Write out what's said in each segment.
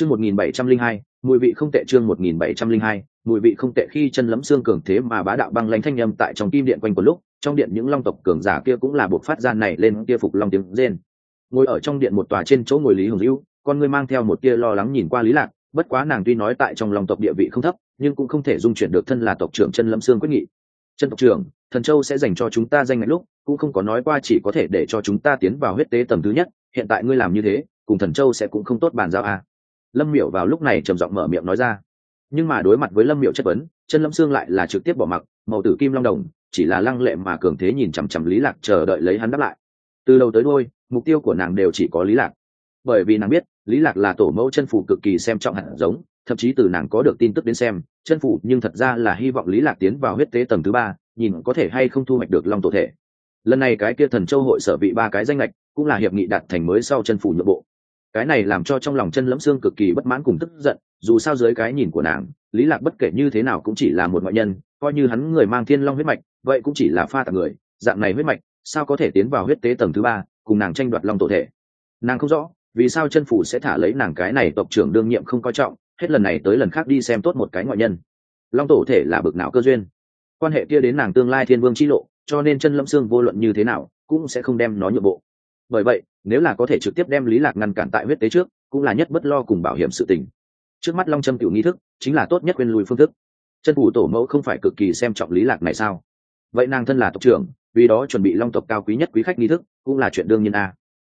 chương một nghìn bảy trăm linh hai, mùi vị không tệ chương một nghìn bảy trăm linh hai, mùi vị không tệ khi chân lấm xương cường thế mà bá đạo băng lãnh thanh â m tại trong kim điện quanh một lúc, trong điện những long tộc cường giả kia cũng là buộc phát ra này lên kia phục long tiếng rên ngồi ở trong điện một tòa trên chỗ ngồi lý hồng hữu, con ngươi mang theo một tia lo lắng nhìn qua lý lạc, bất quá nàng tuy nói tại trong lòng tộc địa vị không thấp, nhưng cũng không thể dung chuyển được thân là tộc trưởng chân lâm xương quyết nghị chân tộc trưởng, thần châu sẽ dành cho chúng ta danh ngạch lúc, cũng không có nói qua chỉ có thể để cho chúng ta tiến vào huyết tế tầm thứ nhất, hiện tại ngươi làm như thế, cùng thần châu sẽ cũng không tốt bàn giao à lâm miểu vào lúc này trầm giọng mở miệng nói ra. Nhưng mà đối mặt với lâm miểu chất vấn, chân lâm xương lại là trực tiếp bỏ mặc, màu tử kim long đồng, chỉ là lăng lệ mà cường thế nhìn chằm chằm lý lạc chờ đợi lấy hắn đáp lại. Từ đầu tới đôi mục tiêu của nàng đều chỉ có lý lạc. Bởi vì nàng biết, lý lạc là tổ mẫu chân phủ cực kỳ xem trọng hẳn giống, thậm chí từ nàng có được tin tức đến xem, chân phủ nhưng thật ra là hy vọng lý lạc tiến vào huyết tế tầng thứ ba, nhìn có thể hay không thu hoạch được long tổ thể. Lần này cái kia thần châu hội sở vị ba cái danh lệch cũng là hiệp nghị đạt thành mới sau chân phủ nhượng bộ cái này làm cho trong lòng chân lẫm xương cực kỳ bất mãn cùng tức giận, dù sao dưới cái nhìn của nàng, lý lạc bất kể như thế nào cũng chỉ là một ngoại nhân, coi như hắn người mang thiên long huyết mạch, vậy cũng chỉ là pha tặng người, dạng này huyết mạch, sao có thể tiến vào huyết tế tầng thứ ba, cùng nàng tranh đoạt long tổ thể? Nàng không rõ, vì sao chân phủ sẽ thả lấy nàng cái này tộc trưởng đương nhiệm không coi trọng, hết lần này tới lần khác đi xem tốt một cái ngoại nhân. Long tổ thể là bực nào cơ duyên? Quan hệ kia đến nàng tương lai thiên vương chi lộ, cho nên chân lâm xương vô luận như thế nào, cũng sẽ không đem nó nhượng bộ. Bởi vậy nếu là có thể trực tiếp đem lý lạc ngăn cản tại huyết tế trước, cũng là nhất bất lo cùng bảo hiểm sự tình. Trước mắt long trâm cựu nghi thức, chính là tốt nhất quên lùi phương thức. Chân phủ tổ mẫu không phải cực kỳ xem trọng lý lạc này sao? Vậy nàng thân là tộc trưởng, vì đó chuẩn bị long tộc cao quý nhất quý khách nghi thức, cũng là chuyện đương nhiên a.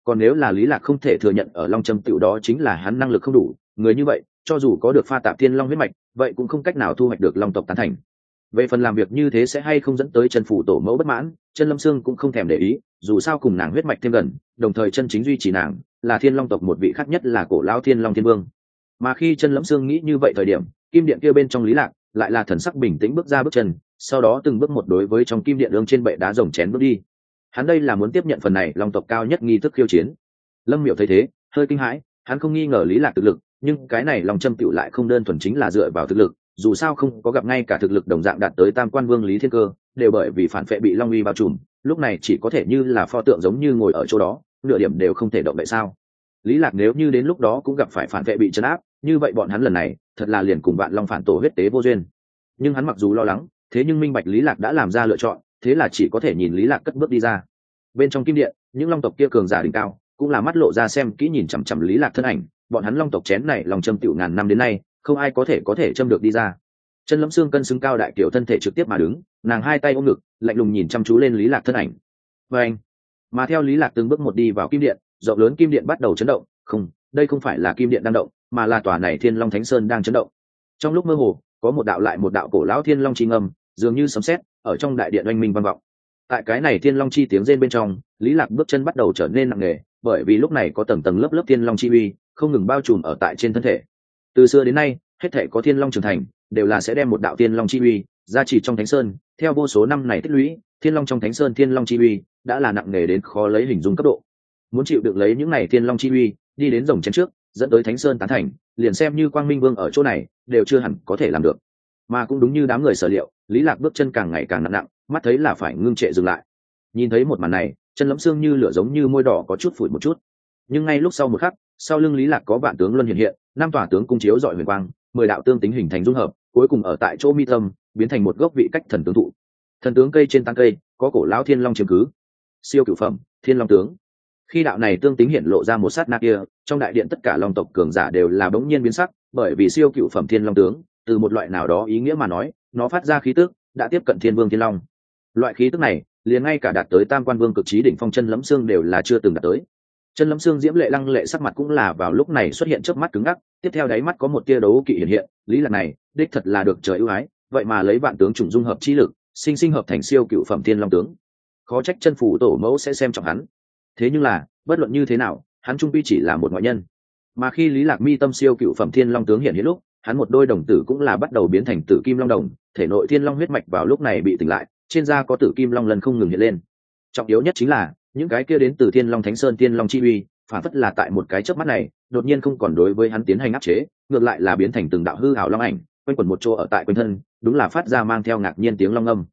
Còn nếu là lý lạc không thể thừa nhận ở long trâm tiểu đó chính là hắn năng lực không đủ, người như vậy, cho dù có được pha tạp thiên long huyết mạch, vậy cũng không cách nào thu hoạch được long tộc tán thành về phần làm việc như thế sẽ hay không dẫn tới chân phủ tổ mẫu bất mãn, chân lâm sương cũng không thèm để ý, dù sao cùng nàng huyết mạch thêm gần, đồng thời chân chính duy trì nàng là thiên long tộc một vị khác nhất là cổ lao thiên long thiên vương. Mà khi chân lâm sương nghĩ như vậy thời điểm, kim điện kia bên trong lý lạc lại là thần sắc bình tĩnh bước ra bước chân, sau đó từng bước một đối với trong kim điện ương trên bệ đá rồng chén bước đi. Hắn đây là muốn tiếp nhận phần này long tộc cao nhất nghi thức khiêu chiến. Lâm miểu thấy thế, hơi kinh hãi, hắn không nghi ngờ lý lạc thực lực, nhưng cái này lòng châm tựu lại không đơn thuần chính là dựa vào thực lực dù sao không có gặp ngay cả thực lực đồng dạng đạt tới tam quan vương lý thiên cơ, đều bởi vì phản vệ bị long uy bao trùm, lúc này chỉ có thể như là pho tượng giống như ngồi ở chỗ đó, nửa điểm đều không thể động đậy sao. Lý lạc nếu như đến lúc đó cũng gặp phải phản vệ bị chấn áp, như vậy bọn hắn lần này, thật là liền cùng bạn long phản tổ huyết tế vô duyên. Nhưng hắn mặc dù lo lắng, thế nhưng minh bạch lý lạc đã làm ra lựa chọn, thế là chỉ có thể nhìn lý lạc cất bước đi ra. Bên trong kim điện, những long tộc kia cường giả đỉnh cao, cũng là mắt lộ ra xem kỹ nhìn chằm chằm lý lạc thân ảnh, bọn hắn long tộc chén này lòng châm tiểu ngàn năm đến nay không ai có thể có thể châm được đi ra. Chân lẫm xương cân xứng cao đại kiểu thân thể trực tiếp mà đứng, nàng hai tay ôm ngực, lạnh lùng nhìn chăm chú lên lý lạc thân ảnh. Và anh, mà theo lý lạc từng bước một đi vào kim điện, rộng lớn kim điện bắt đầu chấn động. Không, đây không phải là kim điện đang động, mà là tòa này thiên long thánh sơn đang chấn động. Trong lúc mơ hồ, có một đạo lại một đạo cổ lão thiên long chi ngâm, dường như sấm sét, ở trong đại điện oanh minh vang vọng. Tại cái này thiên long chi tiếng rên bên trong, lý lạc bước chân bắt đầu trở nên nặng nề, bởi vì lúc này có tầng tầng lớp lớp thiên long chi uy, không ngừng bao trùm ở tại trên thân thể từ xưa đến nay, hết thể có thiên long trưởng thành, đều là sẽ đem một đạo thiên long chi uy ra chỉ trong thánh sơn. Theo vô số năm này tích lũy, thiên long trong thánh sơn thiên long chi uy đã là nặng nề đến khó lấy hình dung cấp độ. Muốn chịu được lấy những này thiên long chi uy, đi đến rồng chén trước, dẫn tới thánh sơn tán thành, liền xem như quang minh vương ở chỗ này, đều chưa hẳn có thể làm được. Mà cũng đúng như đám người sở liệu, lý lạc bước chân càng ngày càng nặng nặng, mắt thấy là phải ngưng trệ dừng lại. Nhìn thấy một màn này, chân lẫm xương như lửa giống như môi đỏ có chút phủi một chút. Nhưng ngay lúc sau một khắc sau lưng lý lạc có vạn tướng luân hiện hiện, năm tòa tướng cung chiếu dọi huyền quang, mười đạo tương tính hình thành dung hợp, cuối cùng ở tại chỗ mi tâm, biến thành một gốc vị cách thần tướng thụ thần tướng cây trên tăng cây, có cổ lão thiên long chiếm cứ. Siêu cửu phẩm, thiên long tướng. Khi đạo này tương tính hiện lộ ra một sát na kia, trong đại điện tất cả long tộc cường giả đều là bỗng nhiên biến sắc, bởi vì siêu cửu phẩm thiên long tướng, từ một loại nào đó ý nghĩa mà nói, nó phát ra khí tức, đã tiếp cận thiên vương thiên long. Loại khí tức này, liền ngay cả đạt tới tam quan vương cực trí đỉnh phong chân lẫm xương đều là chưa từng đạt tới chân lấm xương diễm lệ lăng lệ sắc mặt cũng là vào lúc này xuất hiện trước mắt cứng ngắc, tiếp theo đáy mắt có một tia đấu kỵ hiện hiện, lý lạc này, đích thật là được trời ưu ái, vậy mà lấy vạn tướng trùng dung hợp chi lực, sinh sinh hợp thành siêu cựu phẩm thiên long tướng. Khó trách chân phủ tổ mẫu sẽ xem trọng hắn. Thế nhưng là, bất luận như thế nào, hắn trung pi chỉ là một ngoại nhân. Mà khi lý lạc mi tâm siêu cựu phẩm thiên long tướng hiện hiện lúc, hắn một đôi đồng tử cũng là bắt đầu biến thành tử kim long đồng, thể nội thiên long huyết mạch vào lúc này bị tỉnh lại, trên da có tử kim long lần không ngừng hiện lên. Trọng yếu nhất chính là những cái kia đến từ thiên long thánh sơn, thiên long chi uy, phản phất là tại một cái chớp mắt này, đột nhiên không còn đối với hắn tiến hành áp chế, ngược lại là biến thành từng đạo hư hảo long ảnh, quanh quẩn một chỗ ở tại quanh thân, đúng là phát ra mang theo ngạc nhiên tiếng long âm.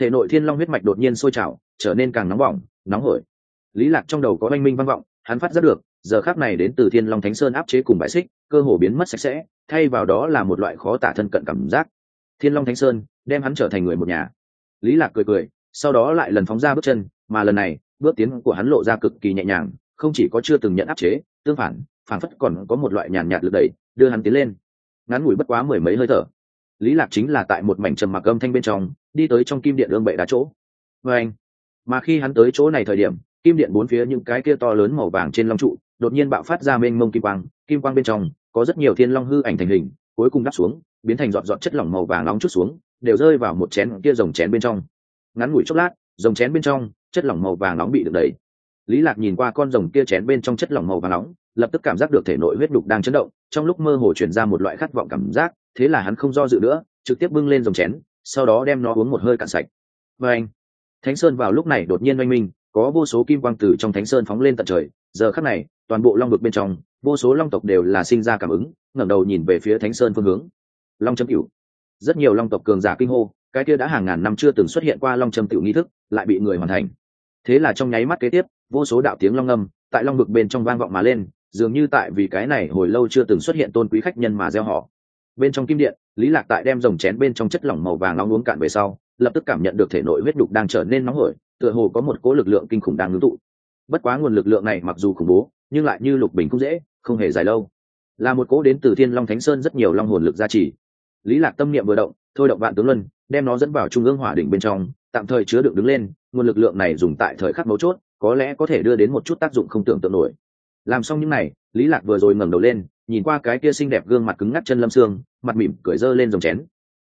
Thể nội thiên long huyết mạch đột nhiên sôi trào, trở nên càng nóng bỏng, nóng hổi. Lý lạc trong đầu có oanh minh vang vọng, hắn phát giác được, giờ khắc này đến từ thiên long thánh sơn áp chế cùng bãi xích, cơ hồ biến mất sạch sẽ, thay vào đó là một loại khó tả thân cận cảm giác. Thiên long thánh sơn đem hắn trở thành người một nhà. Lý lạc cười cười, sau đó lại lần phóng ra bước chân, mà lần này bước tiến của hắn lộ ra cực kỳ nhẹ nhàng, không chỉ có chưa từng nhận áp chế, tương phản phản phất còn có một loại nhàn nhạt lực đẩy, đưa hắn tiến lên. Ngắn ngủi bất quá mười mấy hơi thở. Lý lạc chính là tại một mảnh trầm mặc âm thanh bên trong, đi tới trong kim điện ương bệ đá chỗ. Vê anh, mà khi hắn tới chỗ này thời điểm, kim điện bốn phía những cái kia to lớn màu vàng trên long trụ, đột nhiên bạo phát ra mênh mông kim quang kim quang bên trong, có rất nhiều thiên long hư ảnh thành hình, cuối cùng đắp xuống, biến thành dọn dọn chất lỏng màu vàng nóng chút xuống, đều rơi vào một chén kia rồng chén bên trong. Ngắn ngủi chốc lát, rồng chén bên trong chất lỏng màu vàng nóng bị được đẩy lý lạc nhìn qua con rồng kia chén bên trong chất lỏng màu vàng nóng, lập tức cảm giác được thể nội huyết đục đang chấn động, trong lúc mơ hồ truyền ra một loại khát vọng cảm giác, thế là hắn không do dự nữa, trực tiếp bưng lên rồng chén, sau đó đem nó uống một hơi cạn sạch. Và anh, thánh sơn vào lúc này đột nhiên oanh minh, có vô số kim quang tử trong thánh sơn phóng lên tận trời, giờ khắc này, toàn bộ long vực bên trong, vô số long tộc đều là sinh ra cảm ứng, ngẩng đầu nhìn về phía thánh sơn phương hướng. Long châm cửu. Rất nhiều long tộc cường giả kinh hô, cái kia đã hàng ngàn năm chưa từng xuất hiện qua long châm cửu nghi thức, lại bị người hoàn thành thế là trong nháy mắt kế tiếp, vô số đạo tiếng long âm tại long vực bên trong vang vọng mà lên, dường như tại vì cái này hồi lâu chưa từng xuất hiện tôn quý khách nhân mà gieo họ. Bên trong kim điện, lý lạc tại đem dòng chén bên trong chất lỏng màu vàng nóng uống cạn về sau, lập tức cảm nhận được thể nội huyết đục đang trở nên nóng hổi, tựa hồ có một cỗ lực lượng kinh khủng đang ngưng tụ. Bất quá nguồn lực lượng này mặc dù khủng bố, nhưng lại như lục bình không dễ, không hề dài lâu. Là một cỗ đến từ thiên long thánh sơn rất nhiều long hồn lực gia trì. Lý lạc tâm niệm vừa động, thôi động vạn tướng luân, đem nó dẫn vào trung ương hỏa đỉnh bên trong tạm thời chứa đựng đứng lên, nguồn lực lượng này dùng tại thời khắc mấu chốt, có lẽ có thể đưa đến một chút tác dụng không tưởng tượng nổi. Làm xong những này, lý lạc vừa rồi ngẩng đầu lên, nhìn qua cái kia xinh đẹp gương mặt cứng ngắc chân lâm xương, mặt mỉm cười dơ lên dòng chén.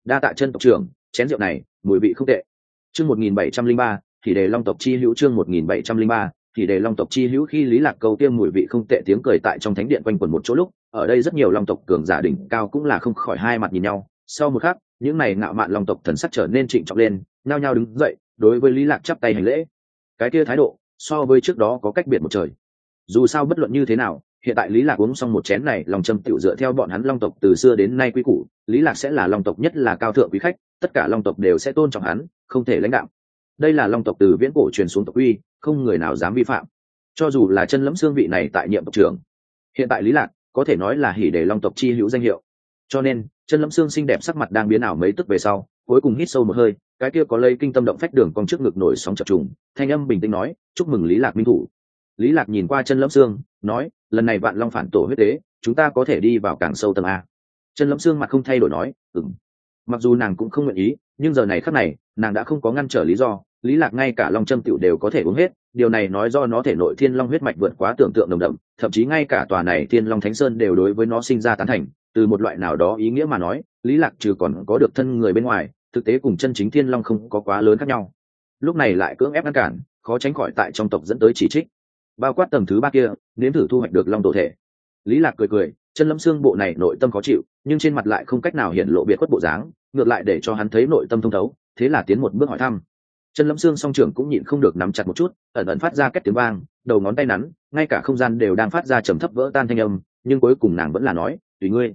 Đa tạ chân tộc trưởng, chén rượu này, mùi vị không tệ. Chương một nghìn bảy trăm linh ba, thì đề long tộc chi hữu chương một nghìn bảy trăm linh ba, thì đề long tộc chi hữu khi lý lạc câu tiêm mùi vị không tệ tiếng cười tại trong thánh điện quanh quẩn một chỗ lúc, ở đây rất nhiều long tộc cường giả đỉnh cao cũng là không khỏi hai mặt nhìn nhau. Sau một khắc những này ngạo mạn long tộc thần sắc trở nên trịnh trọng lên nao nhao đứng dậy, đối với lý lạc chắp tay hành lễ. Cái kia thái độ, so với trước đó có cách biệt một trời. Dù sao bất luận như thế nào, hiện tại lý lạc uống xong một chén này, lòng châm tiểu dựa theo bọn hắn long tộc từ xưa đến nay quý củ, lý lạc sẽ là long tộc nhất là cao thượng quý khách, tất cả long tộc đều sẽ tôn trọng hắn, không thể lãnh đạo đây là long tộc từ viễn cổ truyền xuống tộc uy, không người nào dám vi phạm. Cho dù là chân lẫm xương vị này tại nhiệm tộc trưởng, hiện tại lý lạc có thể nói là hỉ để long tộc chi hữu danh hiệu. Cho nên chân lẫm xương xinh đẹp sắc mặt đang biến ảo mấy tức về sau, cuối cùng hít sâu một hơi, cái kia có lây kinh tâm động phách đường cong trước ngực nổi sóng chập trùng, thanh âm bình tĩnh nói, chúc mừng lý lạc minh thủ. Lý lạc nhìn qua chân lẫm xương, nói, lần này vạn long phản tổ huyết tế chúng ta có thể đi vào càng sâu tầng a. Chân lẫm xương mặt không thay đổi nói, ừm. Mặc dù nàng cũng không nguyện ý, nhưng giờ này khắc này, nàng đã không có ngăn trở lý do, lý lạc ngay cả long châm tiểu đều có thể uống hết, điều này nói do nó thể nội thiên long huyết mạch vượt quá tưởng tượng đồng đậm, thậm chí ngay cả tòa này thiên long thánh sơn đều đối với nó sinh ra tán thành từ một loại nào đó ý nghĩa mà nói, lý lạc trừ còn có được thân người bên ngoài, thực tế cùng chân chính thiên long không có quá lớn khác nhau. Lúc này lại cưỡng ép ngăn cản, khó tránh khỏi tại trong tộc dẫn tới chỉ trích. Bao quát tầng thứ ba kia, nếm thử thu hoạch được long tổ thể. Lý lạc cười cười, chân lâm xương bộ này nội tâm khó chịu, nhưng trên mặt lại không cách nào hiện lộ biệt khuất bộ dáng, ngược lại để cho hắn thấy nội tâm thông thấu, thế là tiến một bước hỏi thăm. Chân lâm xương song trưởng cũng nhịn không được nắm chặt một chút, ẩn ẩn phát ra két tiếng vang, đầu ngón tay nắn, ngay cả không gian đều đang phát ra trầm thấp vỡ tan thanh âm, nhưng cuối cùng nàng vẫn là nói, tùy ngươi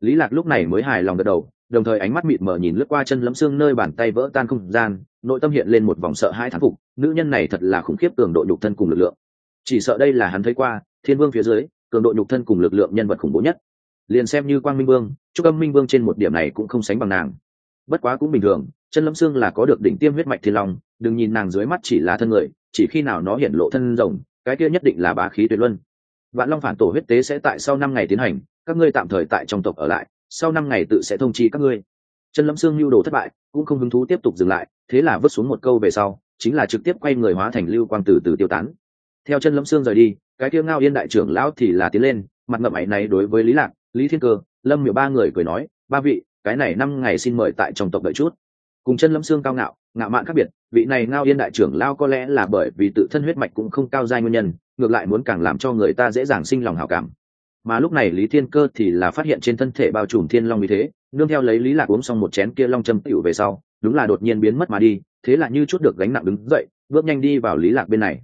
lý lạc lúc này mới hài lòng gật đầu, đồng thời ánh mắt mịt mờ nhìn lướt qua chân lấm xương nơi bàn tay vỡ tan không gian, nội tâm hiện lên một vòng sợ hãi thán phục, nữ nhân này thật là khủng khiếp cường độ nhục thân cùng lực lượng. Chỉ sợ đây là hắn thấy qua, thiên vương phía dưới, cường độ nhục thân cùng lực lượng nhân vật khủng bố nhất. Liền xem như quang minh vương, trúc âm minh vương trên một điểm này cũng không sánh bằng nàng. Bất quá cũng bình thường, chân lâm xương là có được đỉnh tiêm huyết mạch thiên long, đừng nhìn nàng dưới mắt chỉ là thân người, chỉ khi nào nó hiện lộ thân rồng, cái kia nhất định là bá khí tuyệt luân. Vạn long phản tổ huyết tế sẽ tại sau năm ngày tiến hành các ngươi tạm thời tại trong tộc ở lại, sau năm ngày tự sẽ thông chi các ngươi. Chân lâm xương lưu đồ thất bại, cũng không hứng thú tiếp tục dừng lại, thế là vứt xuống một câu về sau, chính là trực tiếp quay người hóa thành lưu quang tử từ tiêu tán. Theo chân lâm xương rời đi, cái tiêu ngao yên đại trưởng lão thì là tiến lên, mặt ngậm ấy này đối với lý lạc, lý thiên cơ, lâm miểu ba người cười nói, ba vị, cái này năm ngày xin mời tại trong tộc đợi chút. Cùng chân lâm xương cao ngạo ngạo mạn khác biệt, vị này ngao yên đại trưởng lao có lẽ là bởi vì tự thân huyết mạch cũng không cao giai nguyên nhân, ngược lại muốn càng làm cho người ta dễ dàng sinh lòng hảo cảm mà lúc này lý thiên cơ thì là phát hiện trên thân thể bao trùm thiên long như thế, nương theo lấy lý lạc uống xong một chén kia long châm tịu về sau, đúng là đột nhiên biến mất mà đi, thế là như chút được gánh nặng đứng dậy, bước nhanh đi vào lý lạc bên này.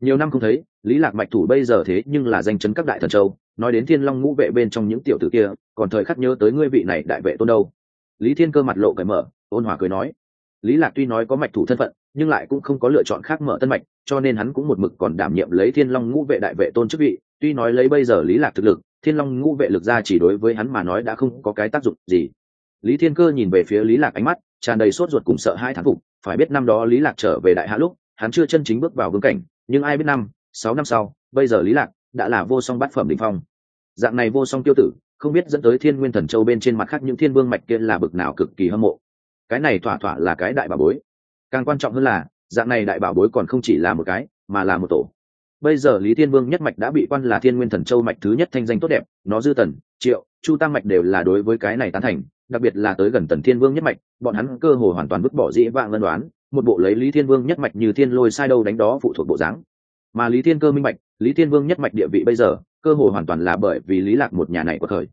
Nhiều năm không thấy, lý lạc mạch thủ bây giờ thế nhưng là danh chấn các đại thần châu, nói đến thiên long ngũ vệ bên trong những tiểu tử kia, còn thời khắc nhớ tới ngươi vị này đại vệ tôn đâu. Lý thiên cơ mặt lộ cởi mở, ôn hòa cười nói. Lý lạc tuy nói có mạch thủ thân phận, nhưng lại cũng không có lựa chọn khác mở tân mạch, cho nên hắn cũng một mực còn đảm nhiệm lấy thiên long ngũ vệ đại vệ tôn chức vị tuy nói lấy bây giờ lý lạc thực lực, thiên long ngũ vệ lực ra chỉ đối với hắn mà nói đã không có cái tác dụng gì. Lý thiên cơ nhìn về phía lý lạc ánh mắt, tràn đầy sốt ruột cùng sợ hai thán phục, phải biết năm đó lý lạc trở về đại hạ lúc, hắn chưa chân chính bước vào vương cảnh, nhưng ai biết năm, sáu năm sau, bây giờ lý lạc đã là vô song bát phẩm đỉnh phong. Dạng này vô song tiêu tử, không biết dẫn tới thiên nguyên thần châu bên trên mặt khác những thiên vương mạch kia là bực nào cực kỳ hâm mộ. Cái này thỏa thỏa là cái đại bảo bối. Càng quan trọng hơn là, dạng này đại bảo bối còn không chỉ là một cái, mà là một tổ bây giờ lý thiên vương nhất mạch đã bị quan là thiên nguyên thần châu mạch thứ nhất thanh danh tốt đẹp, nó dư tần, triệu, chu tăng mạch đều là đối với cái này tán thành, đặc biệt là tới gần tần thiên vương nhất mạch, bọn hắn cơ hồ hoàn toàn vứt bỏ dĩ vạng lân đoán, một bộ lấy lý thiên vương nhất mạch như thiên lôi sai đâu đánh đó phụ thuộc bộ dáng. Mà lý thiên cơ minh mạch, lý thiên vương nhất mạch địa vị bây giờ, cơ hồ hoàn toàn là bởi vì lý lạc một nhà này của thời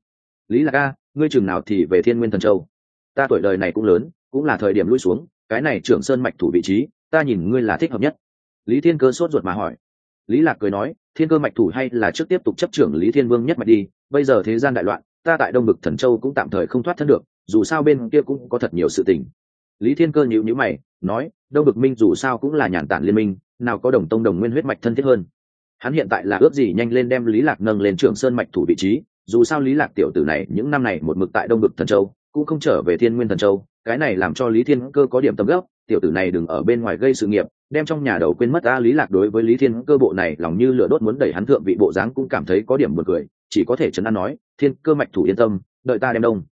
lý lạc a, ngươi chừng nào thì về thiên nguyên thần châu? Ta tuổi đời này cũng lớn, cũng là thời điểm lui xuống, cái này trưởng sơn mạch thủ vị trí, ta nhìn ngươi là thích hợp nhất. Lý thiên cơ sốt ruột mà hỏi lý lạc cười nói, thiên cơ mạch thủ hay là trước tiếp tục chấp trưởng lý thiên vương nhất mạch đi, bây giờ thế gian đại loạn, ta tại đông bực thần châu cũng tạm thời không thoát thân được, dù sao bên kia cũng có thật nhiều sự tình lý thiên cơ nhíu nhíu mày, nói, đông bực minh dù sao cũng là nhàn tản liên minh, nào có đồng tông đồng nguyên huyết mạch thân thiết hơn hắn hiện tại là ước gì nhanh lên đem lý lạc nâng lên trưởng sơn mạch thủ vị trí, dù sao lý lạc tiểu tử này những năm này một mực tại đông bực thần châu, cũng không trở về thiên nguyên thần châu, cái này làm cho lý thiên cơ có điểm tâm gốc tiểu tử này đừng ở bên ngoài gây sự nghiệp, đem trong nhà đầu quên mất a lý lạc đối với lý thiên cơ bộ này lòng như lửa đốt muốn đẩy hắn thượng vị bộ dáng cũng cảm thấy có điểm buồn cười, chỉ có thể chấn an nói, thiên cơ mạch thủ yên tâm, đợi ta đem đông.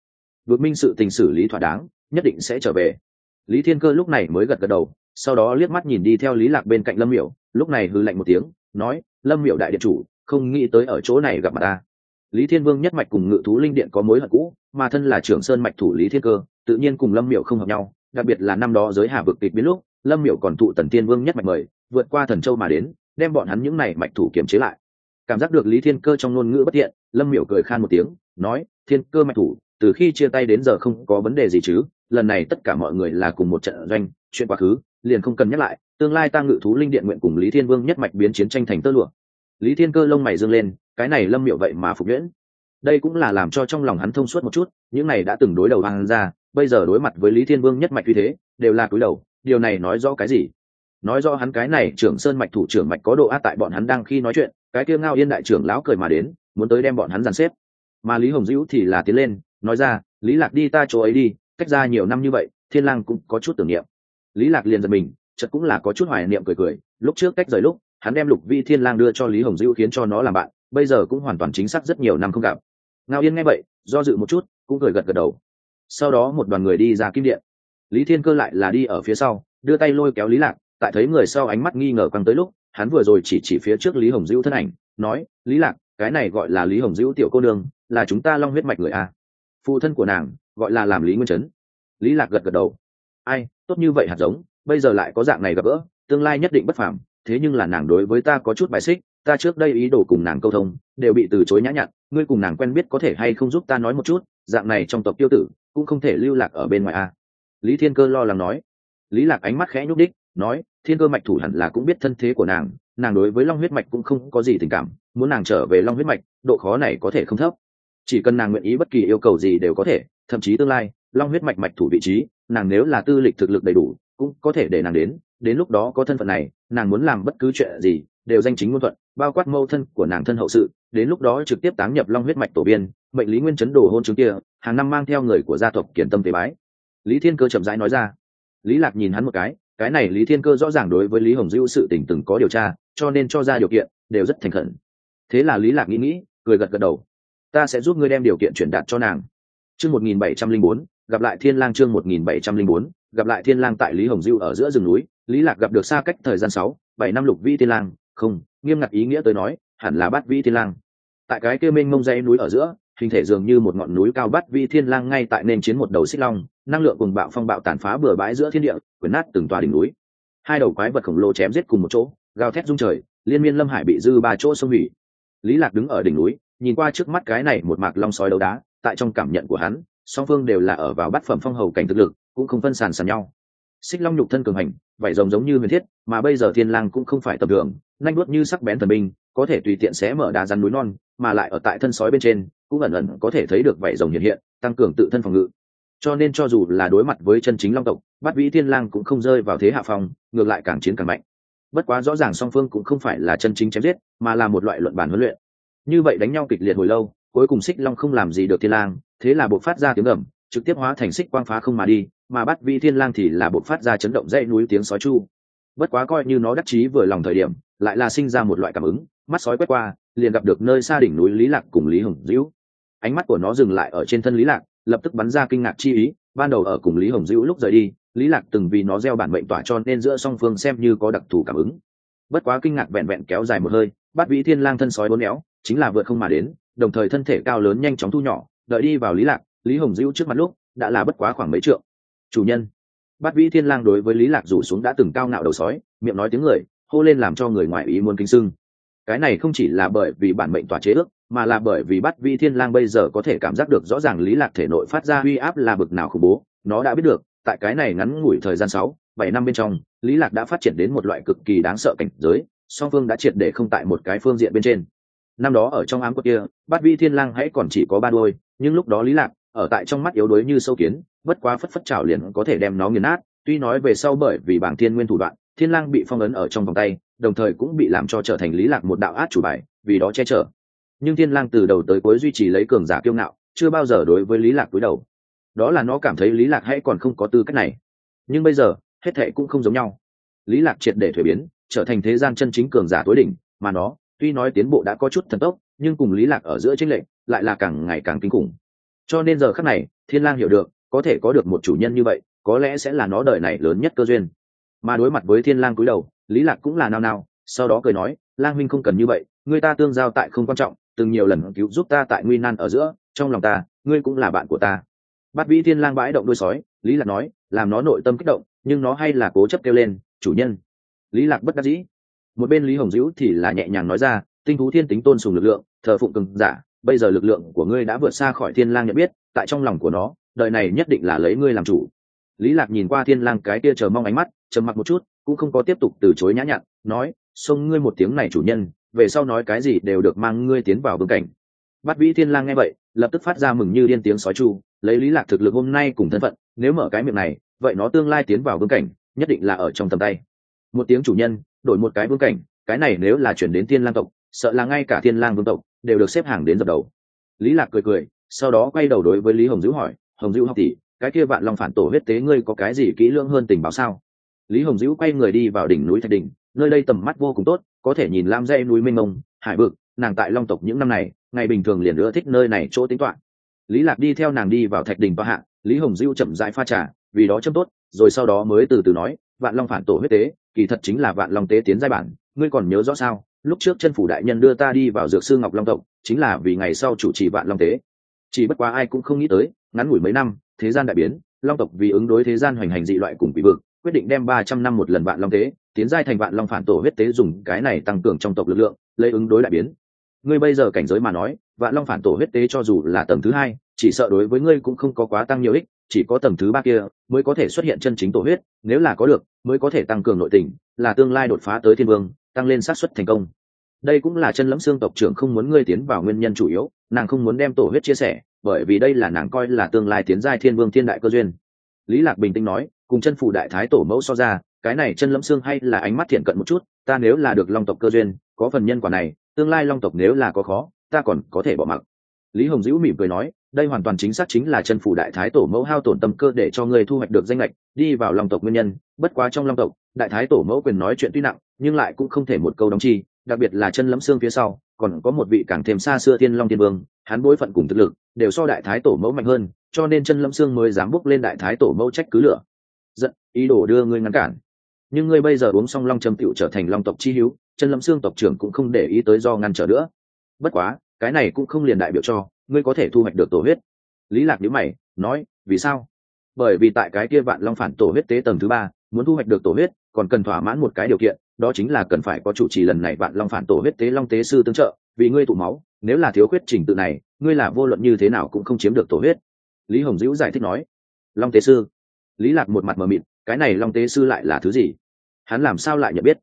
Vượt minh sự tình xử lý thỏa đáng, nhất định sẽ trở về. Lý thiên cơ lúc này mới gật gật đầu, sau đó liếc mắt nhìn đi theo lý lạc bên cạnh lâm miểu, lúc này hư lạnh một tiếng, nói, lâm miểu đại điện chủ, không nghĩ tới ở chỗ này gặp mặt ta. Lý thiên vương nhất mạch cùng ngự thú linh điện có mối hận cũ, mà thân là trưởng sơn mạch thủ lý thiên cơ, tự nhiên cùng lâm miểu không hợp nhau đặc biệt là năm đó giới hà vực kịch biến lúc, lâm miểu còn thụ tần Tiên vương nhất mạch mời, vượt qua thần châu mà đến, đem bọn hắn những này mạch thủ kiềm chế lại. Cảm giác được lý thiên cơ trong ngôn ngữ bất thiện, lâm miểu cười khan một tiếng, nói, thiên cơ mạch thủ, từ khi chia tay đến giờ không có vấn đề gì chứ, lần này tất cả mọi người là cùng một trận doanh, chuyện quá khứ, liền không cần nhắc lại, tương lai ta ngự thú linh điện nguyện cùng lý thiên vương nhất mạch biến chiến tranh thành tơ lụa. Lý thiên cơ lông mày dương lên, cái này lâm miệu vậy mà phục nhuyễn. Đây cũng là làm cho trong lòng hắn thông suốt một chút, những này đã từng đối đầu hàng ra bây giờ đối mặt với lý thiên vương nhất mạch như thế, đều là cúi đầu, điều này nói rõ cái gì? Nói rõ hắn cái này trưởng sơn mạch thủ trưởng mạch có độ át tại bọn hắn đang khi nói chuyện, cái kia ngao yên đại trưởng lão cười mà đến, muốn tới đem bọn hắn dàn xếp. Mà lý hồng dữ thì là tiến lên, nói ra, lý lạc đi ta chỗ ấy đi, cách ra nhiều năm như vậy, thiên lang cũng có chút tưởng niệm. Lý lạc liền giật mình, chợt cũng là có chút hoài niệm cười cười, lúc trước cách rời lúc, hắn đem lục vi thiên lang đưa cho lý hồng dữ khiến cho nó làm bạn, bây giờ cũng hoàn toàn chính xác rất nhiều năm không gặp. Ngao yên nghe vậy, do dự một chút, cũng cười gật gật đầu sau đó một đoàn người đi ra kim điện. Lý thiên cơ lại là đi ở phía sau, đưa tay lôi kéo lý lạc, tại thấy người sau ánh mắt nghi ngờ quăng tới lúc, hắn vừa rồi chỉ chỉ phía trước lý hồng dữ thân ảnh, nói, lý lạc, cái này gọi là lý hồng dữ tiểu cô nương, là chúng ta long huyết mạch người a. Phụ thân của nàng, gọi là làm lý nguyên trấn lý lạc gật gật đầu. Ai, tốt như vậy hạt giống, bây giờ lại có dạng này gặp gỡ, tương lai nhất định bất phàm, thế nhưng là nàng đối với ta có chút bài xích, ta trước đây ý đồ cùng nàng câu thông, đều bị từ chối nhã nhặn, ngươi cùng nàng quen biết có thể hay không giúp ta nói một chút, dạng này trong tộc tiêu tử cũng không thể lưu lạc ở bên ngoài a. Lý thiên cơ lo lắng nói. Lý lạc ánh mắt khẽ nhúc đích, nói, thiên cơ mạch thủ hẳn là cũng biết thân thế của nàng nàng đối với long huyết mạch cũng không có gì tình cảm, muốn nàng trở về long huyết mạch, độ khó này có thể không thấp. Chỉ cần nàng nguyện ý bất kỳ yêu cầu gì đều có thể, thậm chí tương lai, long huyết mạch mạch thủ vị trí, nàng nếu là tư lịch thực lực đầy đủ, cũng có thể để nàng đến đến lúc đó có thân phận này, nàng muốn làm bất cứ chuyện gì đều danh chính ngôn thuận, bao quát mâu thân của nàng thân hậu sự, đến lúc đó trực tiếp táng nhập long huyết mạch tổ biên, mệnh lý nguyên chấn đồ hôn chứng kia, hàng năm mang theo người của gia tộc kiển tâm tế bái. Lý thiên cơ chậm rãi nói ra. Lý lạc nhìn hắn một cái cái này lý thiên cơ rõ ràng đối với lý hồng dữ sự tình từng có điều tra, cho nên cho ra điều kiện, đều rất thành khẩn. Thế là lý lạc nghĩ nghĩ, cười gật gật đầu. Ta sẽ giúp ngươi đem điều kiện chuyển đạt cho nàng. Chương một nghìn bảy trăm linh bốn, gặp lại thiên lang chương một nghìn bảy trăm linh bốn, gặp lại thiên lang tại lý hồng dữ ở giữa rừng núi, lý lạc gặp được xa cách thời gian sáu, bảy năm lục vi thiên lang không, nghiêm ngặt ý nghĩa tới nói, hẳn là bát vĩ thiên lang. Tại cái kia mênh mông dãy núi ở giữa, hình thể dường như một ngọn núi cao bát vĩ thiên lang ngay tại nền chiến một đầu xích long, năng lượng cùng bạo phong bạo tàn phá bừa bãi giữa thiên địa, quyển nát từng tòa đỉnh núi. Hai đầu quái vật khổng lồ chém giết cùng một chỗ, gào thét rung trời, liên miên lâm hải bị dư ba chỗ xông hủy. Lý lạc đứng ở đỉnh núi, nhìn qua trước mắt cái này một mạc long sói đấu đá, tại trong cảm nhận của hắn, song phương đều là ở vào bát phẩm phong hầu cảnh thực lực, cũng không phân sàn sàn nhau. Xích long nhục thân cường hành, vảy rồng giống như huyền thiết, mà bây giờ thiên lang cũng không phải tầm thường nhanh đuốt như sắc bén thần binh có thể tùy tiện xé mở đá rắn núi non mà lại ở tại thân sói bên trên cũng ẩn ẩn có thể thấy được vảy rồng hiện hiện tăng cường tự thân phòng ngự. Cho nên cho dù là đối mặt với chân chính long tộc bát vĩ thiên lang cũng không rơi vào thế hạ phòng, ngược lại càng chiến càng mạnh. Bất quá rõ ràng song phương cũng không phải là chân chính chém giết mà là một loại luận bản huấn luyện. Như vậy đánh nhau kịch liệt hồi lâu cuối cùng xích long không làm gì được thiên lang thế là buộc phát ra tiếng gầm trực tiếp hóa thành xích quang phá không mà đi mà bắt vi thiên lang thì là buộc phát ra chấn động dãy núi tiếng sói chu. Bất quá coi như nó đắc chí vừa lòng thời điểm lại là sinh ra một loại cảm ứng, mắt sói quét qua, liền gặp được nơi xa đỉnh núi lý lạc cùng lý hồng dữ ánh mắt của nó dừng lại ở trên thân lý lạc, lập tức bắn ra kinh ngạc chi ý, ban đầu ở cùng lý hồng dữ lúc rời đi, lý lạc từng vì nó gieo bản mệnh tỏa cho nên giữa song phương xem như có đặc thù cảm ứng. Bất quá kinh ngạc vẹn vẹn kéo dài một hơi Bát vĩ thiên lang thân sói bốn éo, chính là vượt không mà đến, đồng thời thân thể cao lớn nhanh chóng thu nhỏ, đợi đi vào lý lạc, lý hồng dữ trước mặt lúc, đã là bất quá khoảng mấy trượng. Chủ nhân. Bát vĩ thiên lang đối với lý lạc rủ xuống đã từng cao ngạo đầu sói, miệng nói tiếng người hô lên làm cho người ngoài ý muốn kinh sưng. Cái này không chỉ là bởi vì bản mệnh tỏa chế ước, mà là bởi vì bắt vi thiên lang bây giờ có thể cảm giác được rõ ràng lý lạc thể nội phát ra uy áp là bực nào khủng bố, nó đã biết được, tại cái này ngắn ngủi thời gian sáu, bảy năm bên trong, lý lạc đã phát triển đến một loại cực kỳ đáng sợ cảnh giới, song phương đã triệt để không tại một cái phương diện bên trên. Năm đó ở trong ám quốc kia, bát vi thiên lang hãy còn chỉ có ba đôi, nhưng lúc đó lý lạc, ở tại trong mắt yếu đuối như sâu kiến, bất quá phất phất chảo liền có thể đem nó nghiền nát, tuy nói về sau bởi vì bảng thiên nguyên thủ đoạn thiên lang bị phong ấn ở trong vòng tay, đồng thời cũng bị làm cho trở thành lý lạc một đạo át chủ bài, vì đó che chở. Nhưng thiên lang từ đầu tới cuối duy trì lấy cường giả kiêu ngạo, chưa bao giờ đối với lý lạc cúi đầu. Đó là nó cảm thấy lý lạc hãy còn không có tư cách này. Nhưng bây giờ, hết thệ cũng không giống nhau. Lý lạc triệt để thuế biến, trở thành thế gian chân chính cường giả tối đỉnh, mà nó, tuy nói tiến bộ đã có chút thần tốc, nhưng cùng lý lạc ở giữa chính lệnh lại là càng ngày càng kinh khủng. Cho nên giờ khắc này, thiên lang hiểu được, có thể có được một chủ nhân như vậy, có lẽ sẽ là nó đời này lớn nhất cơ duyên mà đối mặt với thiên lang cúi đầu, lý lạc cũng là nao nao, sau đó cười nói, lang huynh không cần như vậy, người ta tương giao tại không quan trọng, từng nhiều lần cứu giúp ta tại nguy nan ở giữa, trong lòng ta, ngươi cũng là bạn của ta. Bát vĩ thiên lang bãi động đuôi sói, lý lạc nói, làm nó nội tâm kích động, nhưng nó hay là cố chấp kêu lên, chủ nhân. Lý lạc bất đắc dĩ. Một bên lý hồng dữ thì là nhẹ nhàng nói ra, tinh thú thiên tính tôn sùng lực lượng, thờ phụng cường giả, bây giờ lực lượng của ngươi đã vượt xa khỏi thiên lang nhận biết, tại trong lòng của nó, đời này nhất định là lấy ngươi làm chủ lý lạc nhìn qua thiên lang cái kia chờ mong ánh mắt trầm mặc một chút cũng không có tiếp tục từ chối nhã nhặn nói xông ngươi một tiếng này chủ nhân về sau nói cái gì đều được mang ngươi tiến vào vương cảnh Bát Vĩ Thiên Lang nghe vậy, lập tức phát ra mừng như điên tiếng sói chu, lấy Lý Lạc thực lực hôm nay cùng thân phận, nếu mở cái miệng này, vậy nó tương lai tiến vào vương cảnh, nhất định là ở trong tầm tay. Một tiếng chủ nhân, đổi một cái vương cảnh, cái này nếu là chuyển đến Thiên Lang tộc, sợ là ngay cả Thiên Lang vương tộc đều được xếp hàng đến dập đầu. Lý Lạc cười cười, sau đó quay đầu đối với Lý Hồng Dữ hỏi, "Hồng Dữ học tỷ, cái kia vạn long phản tổ huyết tế ngươi có cái gì kỹ lưỡng hơn tình báo sao?" Lý Hồng Dữ quay người đi vào đỉnh núi Thạch Đỉnh, nơi đây tầm mắt vô cùng tốt, có thể nhìn lam dây núi mênh mông, hải vực, nàng tại Long tộc những năm này, ngày bình thường liền ưa thích nơi này chỗ tính toán. Lý lạc đi theo nàng đi vào thạch đình và hạ lý hồng Dữ chậm rãi pha trà vì đó châm tốt rồi sau đó mới từ từ nói vạn long phản tổ huyết tế kỳ thật chính là vạn long tế tiến giai bản ngươi còn nhớ rõ sao? Lúc trước chân phủ đại nhân đưa ta đi vào dược sư ngọc long tộc chính là vì ngày sau chủ trì vạn long tế. Chỉ bất quá ai cũng không nghĩ tới ngắn ngủi mấy năm thế gian đại biến, long tộc vì ứng đối thế gian hoành hành dị loại cùng bị vực, quyết định đem ba trăm năm một lần vạn long tế tiến giai thành vạn long phản tổ huyết tế dùng cái này tăng cường trong tộc lực lượng, lấy ứng đối đại biến. Ngươi bây giờ cảnh giới mà nói, vạn long phản tổ huyết tế cho dù là tầng thứ hai, chỉ sợ đối với ngươi cũng không có quá tăng nhiều ích, chỉ có tầng thứ ba kia mới có thể xuất hiện chân chính tổ huyết, nếu là có được, mới có thể tăng cường nội tình, là tương lai đột phá tới thiên vương, tăng lên xác suất thành công. Đây cũng là chân lẫm xương tộc trưởng không muốn ngươi tiến vào nguyên nhân chủ yếu, nàng không muốn đem tổ huyết chia sẻ bởi vì đây là nàng coi là tương lai tiến giai thiên vương thiên đại cơ duyên. Lý lạc bình tĩnh nói, cùng chân phủ đại thái tổ mẫu so ra, cái này chân lẫm xương hay là ánh mắt thiện cận một chút, ta nếu là được long tộc cơ duyên, có phần nhân quả này, tương lai long tộc nếu là có khó, ta còn có thể bỏ mặc. Lý hồng dữ mỉm cười nói, đây hoàn toàn chính xác chính là chân phủ đại thái tổ mẫu hao tổn tâm cơ để cho ngươi thu hoạch được danh lệch, đi vào long tộc nguyên nhân, bất quá trong long tộc, đại thái tổ mẫu quyền nói chuyện tuy nặng, nhưng lại cũng không thể một câu đóng chi, đặc biệt là chân lẫm xương phía sau, còn có một vị càng thêm xa xưa thiên long thiên vương hắn bối phận cùng thực lực đều so đại thái tổ mẫu mạnh hơn, cho nên chân lâm xương mới dám bước lên đại thái tổ mẫu trách cứ lửa. Giận, ý đồ đưa ngươi ngăn cản. Nhưng ngươi bây giờ uống xong long trầm tựu trở thành long tộc chi hữu, chân lâm xương tộc trưởng cũng không để ý tới do ngăn trở nữa. Bất quá, cái này cũng không liền đại biểu cho, ngươi có thể thu hoạch được tổ huyết. Lý lạc nhữ mày, nói, vì sao? Bởi vì tại cái kia vạn long phản tổ huyết tế tầng thứ ba, muốn thu hoạch được tổ huyết, còn cần thỏa mãn một cái điều kiện đó chính là cần phải có chủ trì lần này bạn long phản tổ huyết tế long tế sư tương trợ, vì ngươi tụ máu, nếu là thiếu khuyết trình tự này, ngươi là vô luận như thế nào cũng không chiếm được tổ huyết. Lý hồng dữ giải thích nói. Long tế sư? Lý lạc một mặt mờ mịt, cái này long tế sư lại là thứ gì? Hắn làm sao lại nhận biết?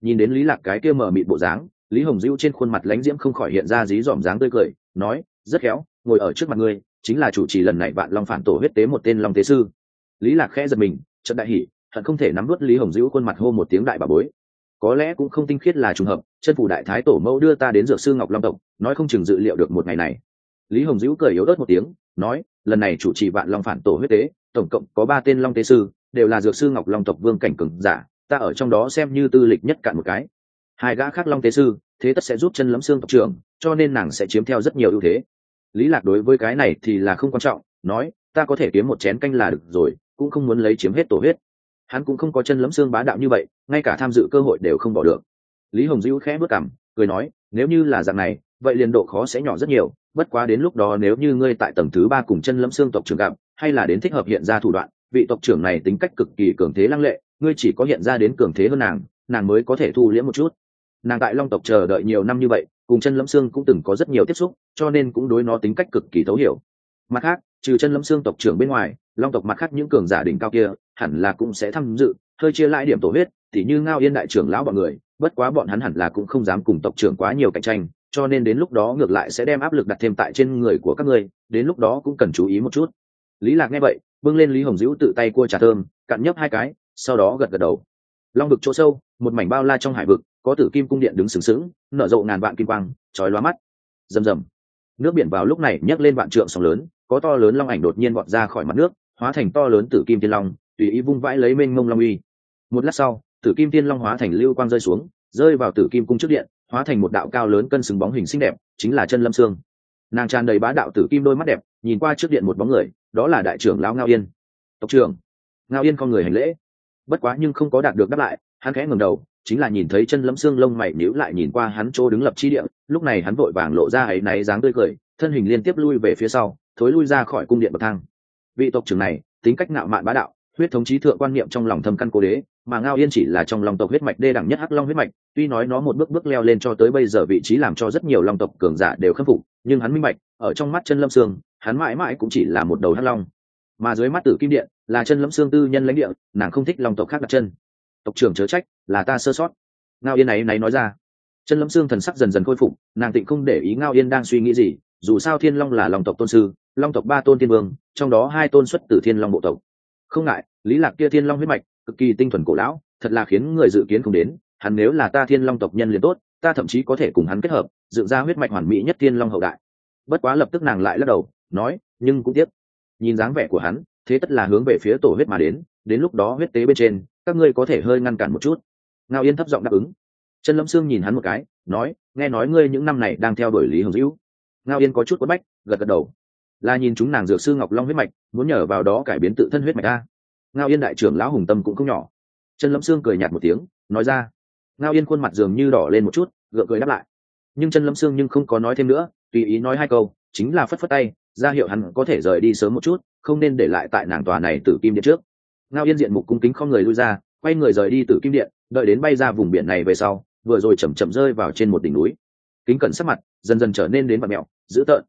Nhìn đến lý lạc cái kia mờ mịt bộ dáng, lý hồng dữ trên khuôn mặt lãnh diễm không khỏi hiện ra dí dỏm dáng tươi cười, nói, rất khéo, ngồi ở trước mặt ngươi, chính là chủ trì lần này bạn long phản tổ huyết tế một tên long tế sư. Lý lạc khẽ giật mình trận đại hỉ, hận không thể nắm vớt lý hồng dữ khuôn mặt hô một tiếng đại bà bối có lẽ cũng không tinh khiết là trùng hợp, chân phủ đại thái tổ mẫu đưa ta đến dược sư ngọc long tộc, nói không chừng dự liệu được một ngày này. Lý hồng dữ cười yếu ớt một tiếng, nói, lần này chủ trì vạn long phản tổ huyết tế, tổng cộng có ba tên long tế sư, đều là dược sư ngọc long tộc vương cảnh cường giả, ta ở trong đó xem như tư lịch nhất cạn một cái. Hai gã khác long tế sư, thế tất sẽ giúp chân lấm xương tộc trưởng, cho nên nàng sẽ chiếm theo rất nhiều ưu thế. Lý lạc đối với cái này thì là không quan trọng, nói, ta có thể kiếm một chén canh là được rồi, cũng không muốn lấy chiếm hết tổ huyết hắn cũng không có chân lấm xương bá đạo như vậy, ngay cả tham dự cơ hội đều không bỏ được. Lý hồng dữ khẽ bước cảm cười nói, nếu như là dạng này, vậy liền độ khó sẽ nhỏ rất nhiều, bất quá đến lúc đó nếu như ngươi tại tầng thứ ba cùng chân lấm xương tộc trưởng gặp, hay là đến thích hợp hiện ra thủ đoạn, vị tộc trưởng này tính cách cực kỳ cường thế lăng lệ, ngươi chỉ có hiện ra đến cường thế hơn nàng nàng mới có thể thu liễm một chút. Nàng tại long tộc chờ đợi nhiều năm như vậy, cùng chân lấm xương cũng từng có rất nhiều tiếp xúc, cho nên cũng đối nó tính cách cực kỳ thấu hiểu. Mặt khác, trừ chân lấm xương tộc trưởng bên ngoài long tộc mặt khác những cường giả đỉnh cao kia, hẳn là cũng sẽ tham dự, hơi chia lại điểm tổ huyết, tỉ như ngao yên đại trưởng lão bọn người, bất quá bọn hắn hẳn là cũng không dám cùng tộc trưởng quá nhiều cạnh tranh, cho nên đến lúc đó ngược lại sẽ đem áp lực đặt thêm tại trên người của các ngươi, đến lúc đó cũng cần chú ý một chút. Lý lạc nghe vậy, bưng lên lý hồng dữ tự tay cua trà thơm cặn nhấp hai cái, sau đó gật gật đầu. Long vực chỗ sâu, một mảnh bao la trong hải vực, có tử kim cung điện đứng sừng sững, nở rộ ngàn vạn kim quang, chói lóa mắt. Rầm rầm. Nước biển vào lúc này nhấc lên vạn trượng sóng lớn, có to lớn long ảnh đột nhiên vọt ra khỏi mặt nước hóa thành to lớn tử kim tiên long, tùy ý vung vãi lấy mênh mông long uy. Một lát sau, tử kim tiên long hóa thành lưu quang rơi xuống, rơi vào tử kim cung trước điện, hóa thành một đạo cao lớn cân xứng bóng hình xinh đẹp, chính là chân lâm sương nàng tràn đầy bá đạo tử kim đôi mắt đẹp, nhìn qua trước điện một bóng người, đó là đại trưởng lão ngao yên. Tộc trưởng, ngao yên con người hành lễ. Bất quá nhưng không có đạt được đáp lại, hắn khẽ ngầm đầu, chính là nhìn thấy chân lâm xương lông mày níu lại nhìn qua hắn chỗ đứng lập chi địa, lúc này hắn vội vàng lộ ra ấy náy dáng tươi cười, thân hình liên tiếp lui về phía sau, thối lui ra khỏi cung điện bậc thang vị tộc trưởng này tính cách ngạo mạn bá đạo huyết thống trí thượng quan niệm trong lòng thâm căn cố đế mà ngao yên chỉ là trong lòng tộc huyết mạch đê đẳng nhất hắc long huyết mạch tuy nói nó một bước bước leo lên cho tới bây giờ vị trí làm cho rất nhiều long tộc cường giả đều khâm phục nhưng hắn minh mạch, ở trong mắt chân lâm sương hắn mãi mãi cũng chỉ là một đầu hắc long. Mà dưới mắt tử kim điện là chân lâm sương tư nhân lãnh địa nàng không thích long tộc khác đặt chân. Tộc trưởng chớ trách là ta sơ sót. Ngao yên ấy náy nói ra. Chân lâm sương thần sắc dần dần khôi phục nàng tịnh không để ý ngao yên đang suy nghĩ gì dù sao thiên long là lòng tộc tôn sư long tộc ba tôn thiên vương, trong đó hai tôn xuất từ thiên long bộ tộc. Không ngại, lý lạc kia thiên long huyết mạch, cực kỳ tinh thuần cổ lão, thật là khiến người dự kiến không đến, hắn nếu là ta thiên long tộc nhân liền tốt, ta thậm chí có thể cùng hắn kết hợp, dựng ra huyết mạch hoàn mỹ nhất thiên long hậu đại. Bất quá lập tức nàng lại lắc đầu, nói, nhưng cũng tiếc. Nhìn dáng vẻ của hắn, thế tất là hướng về phía tổ huyết mà đến đến lúc đó huyết tế bên trên, các ngươi có thể hơi ngăn cản một chút. Ngao yên thấp giọng đáp ứng. Chân lâm sương nhìn hắn một cái, nói, nghe nói ngươi những năm này đang theo đuổi lý hồng dữ ngao yên có chút quất bách, gật gật đầu là nhìn chúng nàng dược sư ngọc long huyết mạch, muốn nhờ vào đó cải biến tự thân huyết mạch a. Ngao yên đại trưởng lão hùng tâm cũng không nhỏ. Chân lâm sương cười nhạt một tiếng, nói ra. Ngao yên khuôn mặt dường như đỏ lên một chút, gượng cười đáp lại. Nhưng chân lâm sương nhưng không có nói thêm nữa, tùy ý nói hai câu, chính là phất phất tay, ra hiệu hắn có thể rời đi sớm một chút, không nên để lại tại nàng tòa này từ kim điện trước. Ngao yên diện mục cung kính không người lui ra, quay người rời đi từ kim điện, đợi đến bay ra vùng biển này về sau, vừa rồi chầm chậm rơi vào trên một đỉnh núi. Kính cẩn sắc mặt, dần dần trở nên đến vật mẹo, dữ tợn.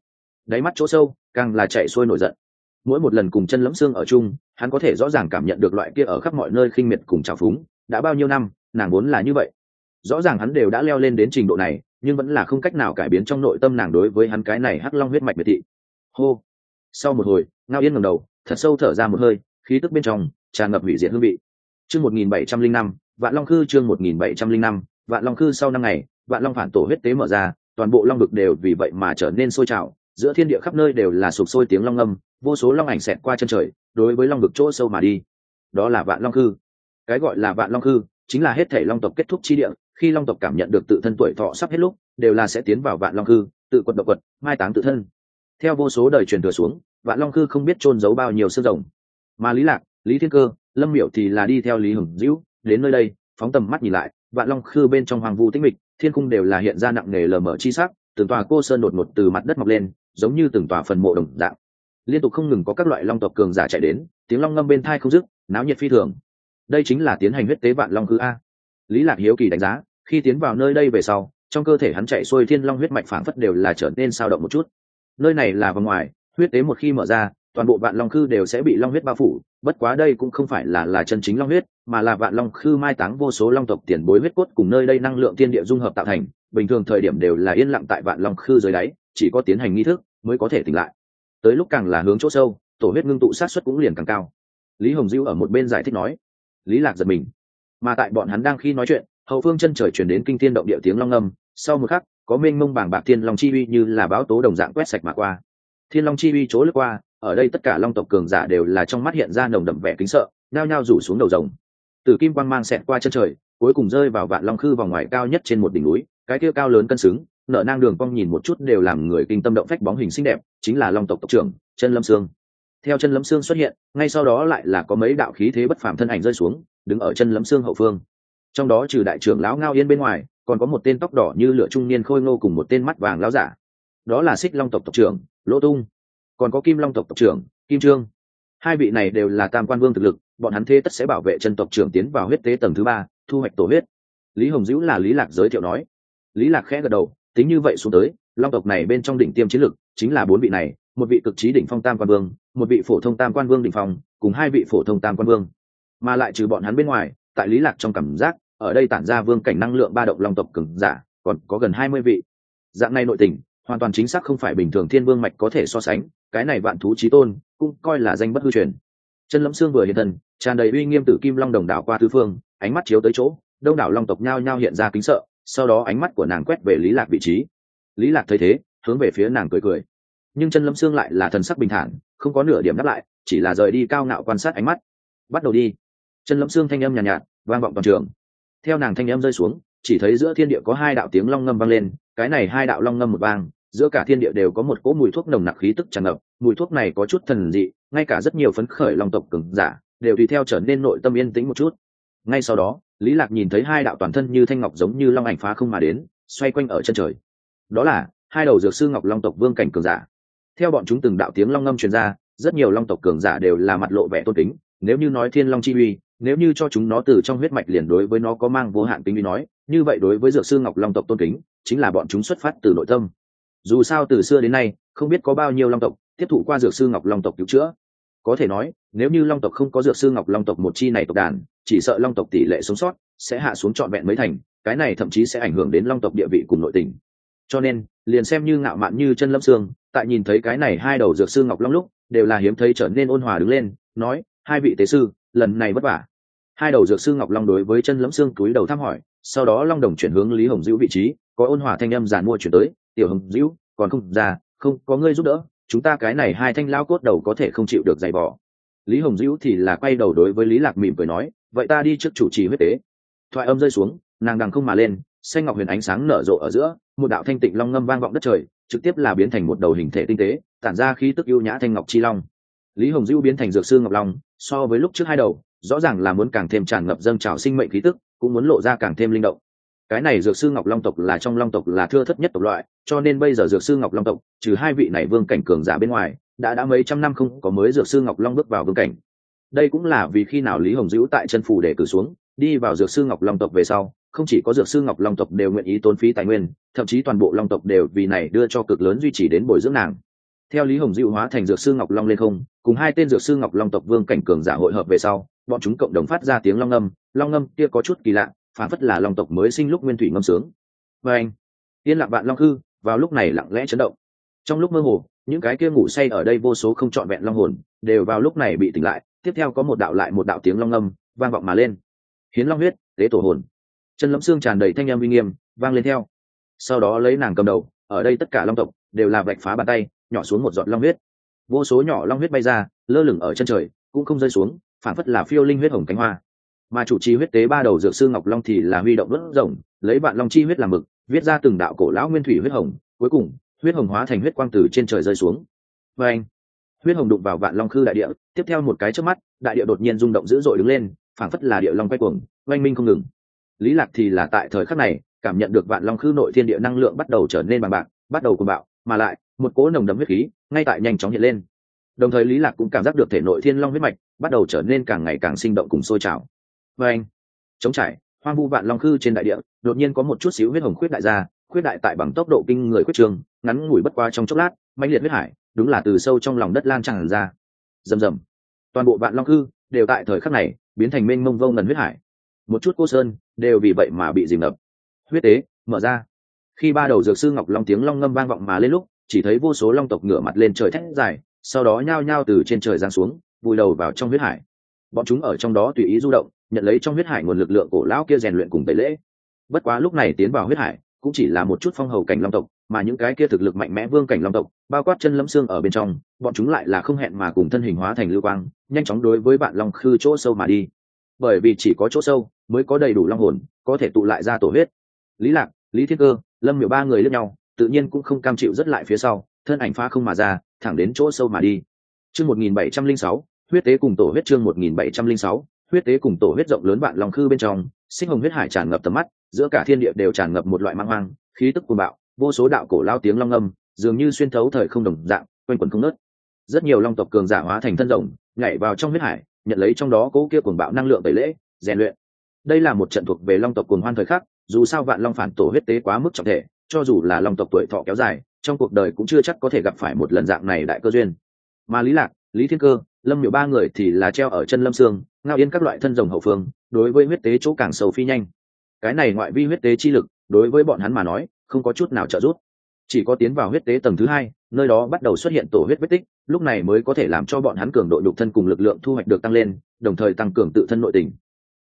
Đáy mắt chỗ sâu càng là chạy xuôi nổi giận. Mỗi một lần cùng chân lẫm xương ở chung, hắn có thể rõ ràng cảm nhận được loại kia ở khắp mọi nơi khinh miệt cùng trào phúng, đã bao nhiêu năm, nàng vốn là như vậy. Rõ ràng hắn đều đã leo lên đến trình độ này, nhưng vẫn là không cách nào cải biến trong nội tâm nàng đối với hắn cái này hắc long huyết mạch biệt thị. Hô! Sau một hồi, ngao yên ngầm đầu, thật sâu thở ra một hơi, khí tức bên trong tràn ngập hủy diệt hương vị. Chương một nghìn bảy trăm linh năm, vạn long khư chương một nghìn bảy trăm linh năm, vạn long khư sau năm ngày, vạn long phản tổ huyết tế mở ra, toàn bộ long vực đều vì vậy mà trở nên sôi trào giữa thiên địa khắp nơi đều là sụp sôi tiếng long âm, vô số long ảnh xẹt qua chân trời, đối với long vực chỗ sâu mà đi. Đó là vạn long khư. Cái gọi là vạn long khư chính là hết thể long tộc kết thúc chi địa, khi long tộc cảm nhận được tự thân tuổi thọ sắp hết lúc, đều là sẽ tiến vào vạn long khư, tự quật động quật, mai táng tự thân. Theo vô số đời truyền thừa xuống, vạn long khư không biết trôn giấu bao nhiêu xương rồng. Mà lý lạc, lý thiên cơ, lâm miểu thì là đi theo lý hùng dữ đến nơi đây, phóng tầm mắt nhìn lại, vạn long khư bên trong hoàng vu tĩnh mịch, thiên cung đều là hiện ra nặng nề lờ mờ chi sắc, từng tòa cô sơn đột ngột từ mặt đất mọc lên giống như từng tòa phần mộ đồng dạng. Liên tục không ngừng có các loại long tộc cường giả chạy đến, tiếng long ngâm bên thai không dứt, náo nhiệt phi thường. Đây chính là tiến hành huyết tế vạn long cư a. Lý lạc hiếu kỳ đánh giá, khi tiến vào nơi đây về sau, trong cơ thể hắn chạy xuôi thiên long huyết mạch phảng phất đều là trở nên sao động một chút. Nơi này là vòng ngoài, huyết tế một khi mở ra, toàn bộ vạn long khư đều sẽ bị long huyết bao phủ, bất quá đây cũng không phải là là chân chính long huyết, mà là vạn long khư mai táng vô số long tộc tiền bối huyết cốt cùng nơi đây năng lượng tiên địa dung hợp tạo thành, bình thường thời điểm đều là yên lặng tại vạn long khư dưới đáy chỉ có tiến hành nghi thức mới có thể tỉnh lại. Tới lúc càng là hướng chỗ sâu, tổ huyết ngưng tụ sát xuất cũng liền càng cao. Lý hồng diêu ở một bên giải thích nói. Lý lạc giật mình. Mà tại bọn hắn đang khi nói chuyện, hậu phương chân trời chuyển đến kinh thiên động địa tiếng long âm. Sau một khắc, có mênh mông bảng bạc thiên long chi uy như là báo tố đồng dạng quét sạch mà qua. Thiên long chi uy chỗ lướt qua, ở đây tất cả long tộc cường giả đều là trong mắt hiện ra nồng đậm vẻ kính sợ, nhao nhao rủ xuống đầu rồng. Từ kim quang mang xẹt qua chân trời, cuối cùng rơi vào vạn long khư vòng ngoài cao nhất trên một đỉnh núi, cái kia cao lớn cân xứng nợ nang đường cong nhìn một chút đều làm người kinh tâm động phách bóng hình xinh đẹp, chính là long tộc tộc trưởng, chân lâm sương. Theo chân lâm sương xuất hiện, ngay sau đó lại là có mấy đạo khí thế bất phàm thân ảnh rơi xuống, đứng ở chân lâm sương hậu phương. Trong đó trừ đại trưởng lão ngao yên bên ngoài, còn có một tên tóc đỏ như lửa trung niên khôi ngô cùng một tên mắt vàng lão giả. Đó là xích long tộc tộc trưởng, lỗ tung. Còn có kim long tộc tộc trưởng, kim trương. Hai vị này đều là tam quan vương thực lực, bọn hắn thế tất sẽ bảo vệ chân tộc trưởng tiến vào huyết tế tầng thứ ba, thu hoạch tổ huyết. Lý hồng dữ là lý lạc giới thiệu nói. Lý lạc khẽ gật đầu tính như vậy xuống tới, long tộc này bên trong đỉnh tiêm chiến lực chính là bốn vị này, một vị cực trí đỉnh phong tam quan vương, một vị phổ thông tam quan vương đỉnh phong, cùng hai vị phổ thông tam quan vương. Mà lại trừ bọn hắn bên ngoài, tại lý lạc trong cảm giác, ở đây tản ra vương cảnh năng lượng ba động long tộc cường giả, còn có gần hai mươi vị. Dạng này nội tình, hoàn toàn chính xác không phải bình thường thiên vương mạch có thể so sánh, cái này vạn thú trí tôn, cũng coi là danh bất hư truyền. Chân lẫm xương vừa hiện thân, tràn đầy uy nghiêm tử kim long đồng đảo qua tứ phương, ánh mắt chiếu tới chỗ, đông đảo long tộc nhao nhao hiện ra kính sợ sau đó ánh mắt của nàng quét về lý lạc vị trí. Lý lạc thấy thế hướng về phía nàng cười cười. Nhưng chân lâm xương lại là thần sắc bình thản không có nửa điểm đáp lại chỉ là rời đi cao ngạo quan sát ánh mắt. Bắt đầu đi. Chân lâm xương thanh âm nhàn nhạt, nhạt vang vọng toàn trường. Theo nàng thanh âm rơi xuống chỉ thấy giữa thiên địa có hai đạo tiếng long ngâm vang lên cái này hai đạo long ngâm một vang giữa cả thiên địa đều có một cỗ mùi thuốc nồng nặc khí tức tràn ngập mùi thuốc này có chút thần dị ngay cả rất nhiều phấn khởi long tộc cường giả đều tùy theo trở nên nội tâm yên tĩnh một chút ngay sau đó, lý lạc nhìn thấy hai đạo toàn thân như thanh ngọc giống như long ảnh phá không mà đến, xoay quanh ở chân trời. Đó là, hai đầu dược sư ngọc long tộc vương cảnh cường giả. Theo bọn chúng từng đạo tiếng long ngâm truyền ra, rất nhiều long tộc cường giả đều là mặt lộ vẻ tôn kính, nếu như nói thiên long chi uy, nếu như cho chúng nó từ trong huyết mạch liền đối với nó có mang vô hạn tính uy nói, như vậy đối với dược sư ngọc long tộc tôn kính, chính là bọn chúng xuất phát từ nội tâm. Dù sao từ xưa đến nay, không biết có bao nhiêu long tộc tiếp thụ qua dược sư ngọc long tộc cứu chữa. Có thể nói, nếu như long tộc không có dược sư ngọc long tộc một chi này tộc đàn chỉ sợ long tộc tỷ lệ sống sót sẽ hạ xuống trọn vẹn mấy thành, cái này thậm chí sẽ ảnh hưởng đến long tộc địa vị cùng nội tình. Cho nên, liền xem như ngạo mạn như chân lâm xương tại nhìn thấy cái này hai đầu dược sư ngọc long lúc, đều là hiếm thấy trở nên ôn hòa đứng lên, nói, hai vị tế sư, lần này vất vả. Hai đầu dược sư ngọc long đối với chân lâm xương cúi đầu thăm hỏi, sau đó long đồng chuyển hướng lý hồng dữ vị trí, có ôn hòa thanh âm giàn mua chuyển tới, tiểu hồng dữ còn không ra không có ngươi giúp đỡ, chúng ta cái này hai thanh lao cốt đầu có thể không chịu được giày bỏ lý hồng dữ thì là quay đầu đối với lý lạc mỉm cười nói, vậy ta đi trước chủ trì huyết tế. Thoại âm rơi xuống, nàng đằng không mà lên, xanh ngọc huyền ánh sáng nở rộ ở giữa, một đạo thanh tịnh long ngâm vang vọng đất trời, trực tiếp là biến thành một đầu hình thể tinh tế, tản ra khí tức ưu nhã thanh ngọc chi long. Lý hồng dữ biến thành dược sư ngọc long, so với lúc trước hai đầu, rõ ràng là muốn càng thêm tràn ngập dâng trào sinh mệnh khí tức, cũng muốn lộ ra càng thêm linh động. Cái này dược sư ngọc long tộc là trong long tộc là thưa thất nhất tộc loại, cho nên bây giờ dược sư ngọc long tộc, trừ hai vị này vương cảnh cường giả bên ngoài đã đã mấy trăm năm không có mới dược sư ngọc long bước vào vương cảnh. Đây cũng là vì khi nào lý hồng dữ tại chân phủ để cử xuống, đi vào dược sư ngọc long tộc về sau, không chỉ có dược sư ngọc long tộc đều nguyện ý tốn phí tài nguyên, thậm chí toàn bộ long tộc đều vì này đưa cho cực lớn duy trì đến bồi dưỡng nàng. Theo lý hồng dữ hóa thành dược sư ngọc long lên không, cùng hai tên dược sư ngọc long tộc vương cảnh cường giả hội hợp về sau, bọn chúng cộng đồng phát ra tiếng long ngâm long ngâm kia có chút kỳ lạ, phản phất là long tộc mới sinh lúc nguyên thủy ngâm sướng. Và anh, yên lặng bạn long hư vào lúc này lặng lẽ chấn động. Trong lúc mơ hồ những cái kia ngủ say ở đây vô số không trọn vẹn long hồn, đều vào lúc này bị tỉnh lại, tiếp theo có một đạo lại một đạo tiếng long âm, vang vọng mà lên. Hiến long huyết, tế tổ hồn. Chân lẫm xương tràn đầy thanh em uy nghiêm, vang lên theo. Sau đó lấy nàng cầm đầu, ở đây tất cả long tộc, đều là vạch phá bàn tay, nhỏ xuống một giọt long huyết. Vô số nhỏ long huyết bay ra, lơ lửng ở chân trời, cũng không rơi xuống phản phất là phiêu linh huyết hồng cánh hoa. Mà chủ trì huyết tế ba đầu dược sư ngọc long thì là huy động đốt rồng lấy bạn long chi huyết làm mực, viết ra từng đạo cổ lão nguyên thủy huyết hồng, cuối cùng huyết hồng hóa thành huyết quang từ trên trời rơi xuống. Và anh, huyết hồng đụng vào vạn long khư đại địa, tiếp theo một cái trước mắt, đại địa đột nhiên rung động dữ dội đứng lên, phảng phất là địa long quay cuồng, oanh minh không ngừng. Lý lạc thì là tại thời khắc này, cảm nhận được vạn long khư nội thiên địa năng lượng bắt đầu trở nên bằng bạc, bắt đầu cuồng bạo, mà lại, một cỗ nồng đậm huyết khí, ngay tại nhanh chóng hiện lên. Đồng thời lý lạc cũng cảm giác được thể nội thiên long huyết mạch bắt đầu trở nên càng ngày càng sinh động cùng sôi trào. Và anh, chống trải, hoang vu vạn long khư trên đại địa, đột nhiên có một chút xíu huyết hồng khuyết đại ra khuyết đại tại bằng tốc độ kinh người khuyết trường, ngắn ngủi bất qua trong chốc lát mạnh liệt huyết hải, đúng là từ sâu trong lòng đất lan tràn ra. Rầm rầm. Toàn bộ vạn long cư đều tại thời khắc này biến thành mênh mông vông ngần huyết hải. Một chút cô sơn đều vì vậy mà bị dìm ngập. Huyết tế, mở ra. Khi ba đầu dược sư ngọc long tiếng long ngâm vang vọng mà lên lúc, chỉ thấy vô số long tộc ngửa mặt lên trời thét dài, sau đó nhao nhao từ trên trời giáng xuống, vùi đầu vào trong huyết hải. Bọn chúng ở trong đó tùy ý du động, nhận lấy trong huyết hải nguồn lực lượng cổ lão kia rèn luyện cùng tẩy lễ. Bất quá lúc này tiến vào huyết hải cũng chỉ là một chút phong hầu cảnh long tộc, mà những cái kia thực lực mạnh mẽ vương cảnh long tộc, bao quát chân lâm xương ở bên trong, bọn chúng lại là không hẹn mà cùng thân hình hóa thành lưu quang, nhanh chóng đối với bạn long khư chỗ sâu mà đi. Bởi vì chỉ có chỗ sâu mới có đầy đủ long hồn, có thể tụ lại ra tổ huyết. Lý lạc, lý thiết cơ, lâm miểu ba người lẫn nhau, tự nhiên cũng không cam chịu rất lại phía sau, thân ảnh phá không mà ra, thẳng đến chỗ sâu mà đi. Chương một nghìn bảy trăm linh sáu, huyết tế cùng tổ huyết chương một nghìn bảy trăm linh sáu, huyết tế cùng tổ huyết rộng lớn bạn long khư bên trong, sinh hồng huyết hải tràn ngập tầm mắt giữa cả thiên địa đều tràn ngập một loại mang hoang, khí tức cuồng bạo, vô số đạo cổ lao tiếng long âm, dường như xuyên thấu thời không đồng dạng, quanh quẩn không nớt rất nhiều long tộc cường giả hóa thành thân rồng, nhảy vào trong huyết hải, nhận lấy trong đó cố kia cuồng bạo năng lượng tẩy lễ, rèn luyện. Đây là một trận thuộc về long tộc cuồng hoan thời khắc, dù sao vạn long phản tổ huyết tế quá mức trọng thể, cho dù là long tộc tuổi thọ kéo dài, trong cuộc đời cũng chưa chắc có thể gặp phải một lần dạng này đại cơ duyên. Mà lý lạc, lý thiên cơ, lâm miểu ba người thì là treo ở chân lâm xương ngao yên các loại thân rồng hậu phương, đối với huyết tế chỗ càng sâu phi nhanh cái này ngoại vi huyết tế chi lực, đối với bọn hắn mà nói, không có chút nào trợ giúp. Chỉ có tiến vào huyết tế tầng thứ hai, nơi đó bắt đầu xuất hiện tổ huyết vết tích, lúc này mới có thể làm cho bọn hắn cường độ nhục thân cùng lực lượng thu hoạch được tăng lên, đồng thời tăng cường tự thân nội tình.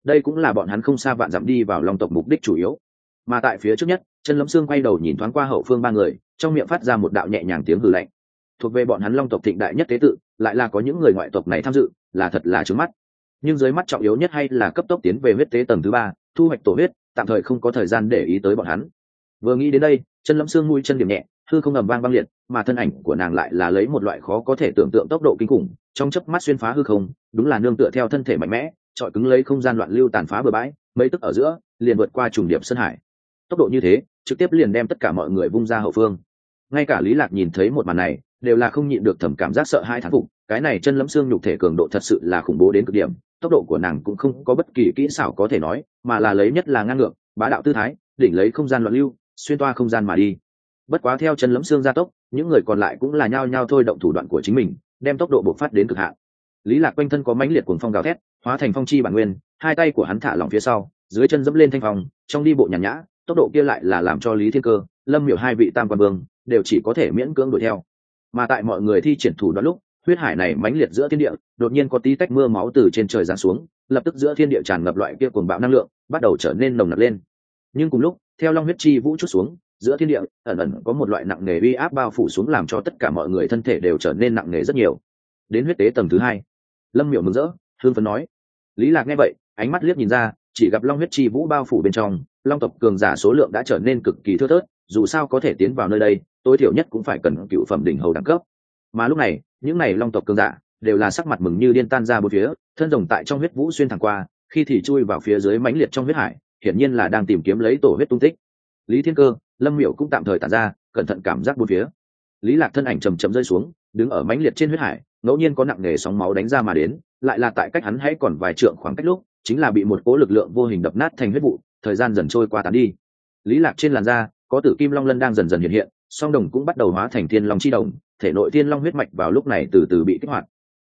Đây cũng là bọn hắn không xa vạn dặm đi vào lòng tộc mục đích chủ yếu. Mà tại phía trước nhất, chân lấm xương quay đầu nhìn thoáng qua hậu phương ba người, trong miệng phát ra một đạo nhẹ nhàng tiếng hừ lạnh. Thuộc về bọn hắn long tộc thịnh đại nhất tế tự, lại là có những người ngoại tộc này tham dự, là thật là trứng mắt nhưng dưới mắt trọng yếu nhất hay là cấp tốc tiến về huyết tế tầng thứ ba, thu hoạch tổ huyết, tạm thời không có thời gian để ý tới bọn hắn. Vừa nghĩ đến đây, chân lâm xương mũi chân điểm nhẹ, hư không ầm vang băng liệt, mà thân ảnh của nàng lại là lấy một loại khó có thể tưởng tượng tốc độ kinh khủng, trong chớp mắt xuyên phá hư không, đúng là nương tựa theo thân thể mạnh mẽ trọi cứng lấy không gian loạn lưu tàn phá bừa bãi, mấy tức ở giữa, liền vượt qua trùng điệp sân hải. Tốc độ như thế, trực tiếp liền đem tất cả mọi người vung ra hậu phương. Ngay cả lý lạc nhìn thấy một màn này, đều là không nhịn được thầm cảm giác sợ hai thán phục, cái này chân lẫm xương nhục thể cường độ thật sự là khủng bố đến cực điểm tốc độ của nàng cũng không có bất kỳ kỹ xảo có thể nói, mà là lấy nhất là ngang ngược, bá đạo tư thái, đỉnh lấy không gian loạn lưu, xuyên toa không gian mà đi. Bất quá theo chân lấm xương gia tốc, những người còn lại cũng là nhao nhao thôi động thủ đoạn của chính mình, đem tốc độ bộc phát đến cực hạn. Lý lạc quanh thân có mãnh liệt cuồng phong gào thét, hóa thành phong chi bản nguyên, hai tay của hắn thả lỏng phía sau, dưới chân dẫm lên thanh phong, trong đi bộ nhàn nhã, tốc độ kia lại là làm cho lý thiên cơ, lâm miểu hai vị tam quan vương, đều chỉ có thể miễn cưỡng đuổi theo. Mà tại mọi người thi triển thủ đoạn lúc huyết hải này mãnh liệt giữa thiên địa, đột nhiên có tí tách mưa máu từ trên trời giáng xuống, lập tức giữa thiên địa tràn ngập loại kia cuồng bạo năng lượng, bắt đầu trở nên nồng nặc lên. Nhưng cùng lúc, theo long huyết chi vũ chút xuống, giữa thiên địa, ẩn ẩn có một loại nặng nề uy áp bao phủ xuống làm cho tất cả mọi người thân thể đều trở nên nặng nề rất nhiều. Đến huyết tế tầng thứ hai, lâm miểu mừng rỡ hương phấn nói. Lý lạc nghe vậy, ánh mắt liếc nhìn ra, chỉ gặp long huyết chi vũ bao phủ bên trong, long tộc cường giả số lượng đã trở nên cực kỳ thưa thớt, dù sao có thể tiến vào nơi đây, tối thiểu nhất cũng phải cần cựu phẩm đỉnh hầu đẳng cấp mà lúc này, những này long tộc cường dạ đều là sắc mặt mừng như điên tan ra bốn phía, thân rồng tại trong huyết vũ xuyên thẳng qua, khi thì chui vào phía dưới mãnh liệt trong huyết hải, hiển nhiên là đang tìm kiếm lấy tổ huyết tung tích. Lý thiên cơ, lâm miểu cũng tạm thời tản ra, cẩn thận cảm giác bốn phía. Lý lạc thân ảnh chầm chầm rơi xuống, đứng ở mãnh liệt trên huyết hải, ngẫu nhiên có nặng nề sóng máu đánh ra mà đến, lại là tại cách hắn hãy còn vài trượng khoảng cách lúc, chính là bị một cố lực lượng vô hình đập nát thành huyết vụ, thời gian dần trôi qua tán đi. Lý lạc trên làn da, có tử kim long lân đang dần dần hiện hiện, song đồng cũng bắt đầu hóa thành thiên long chi đồng thể nội thiên long huyết mạch vào lúc này từ từ bị kích hoạt.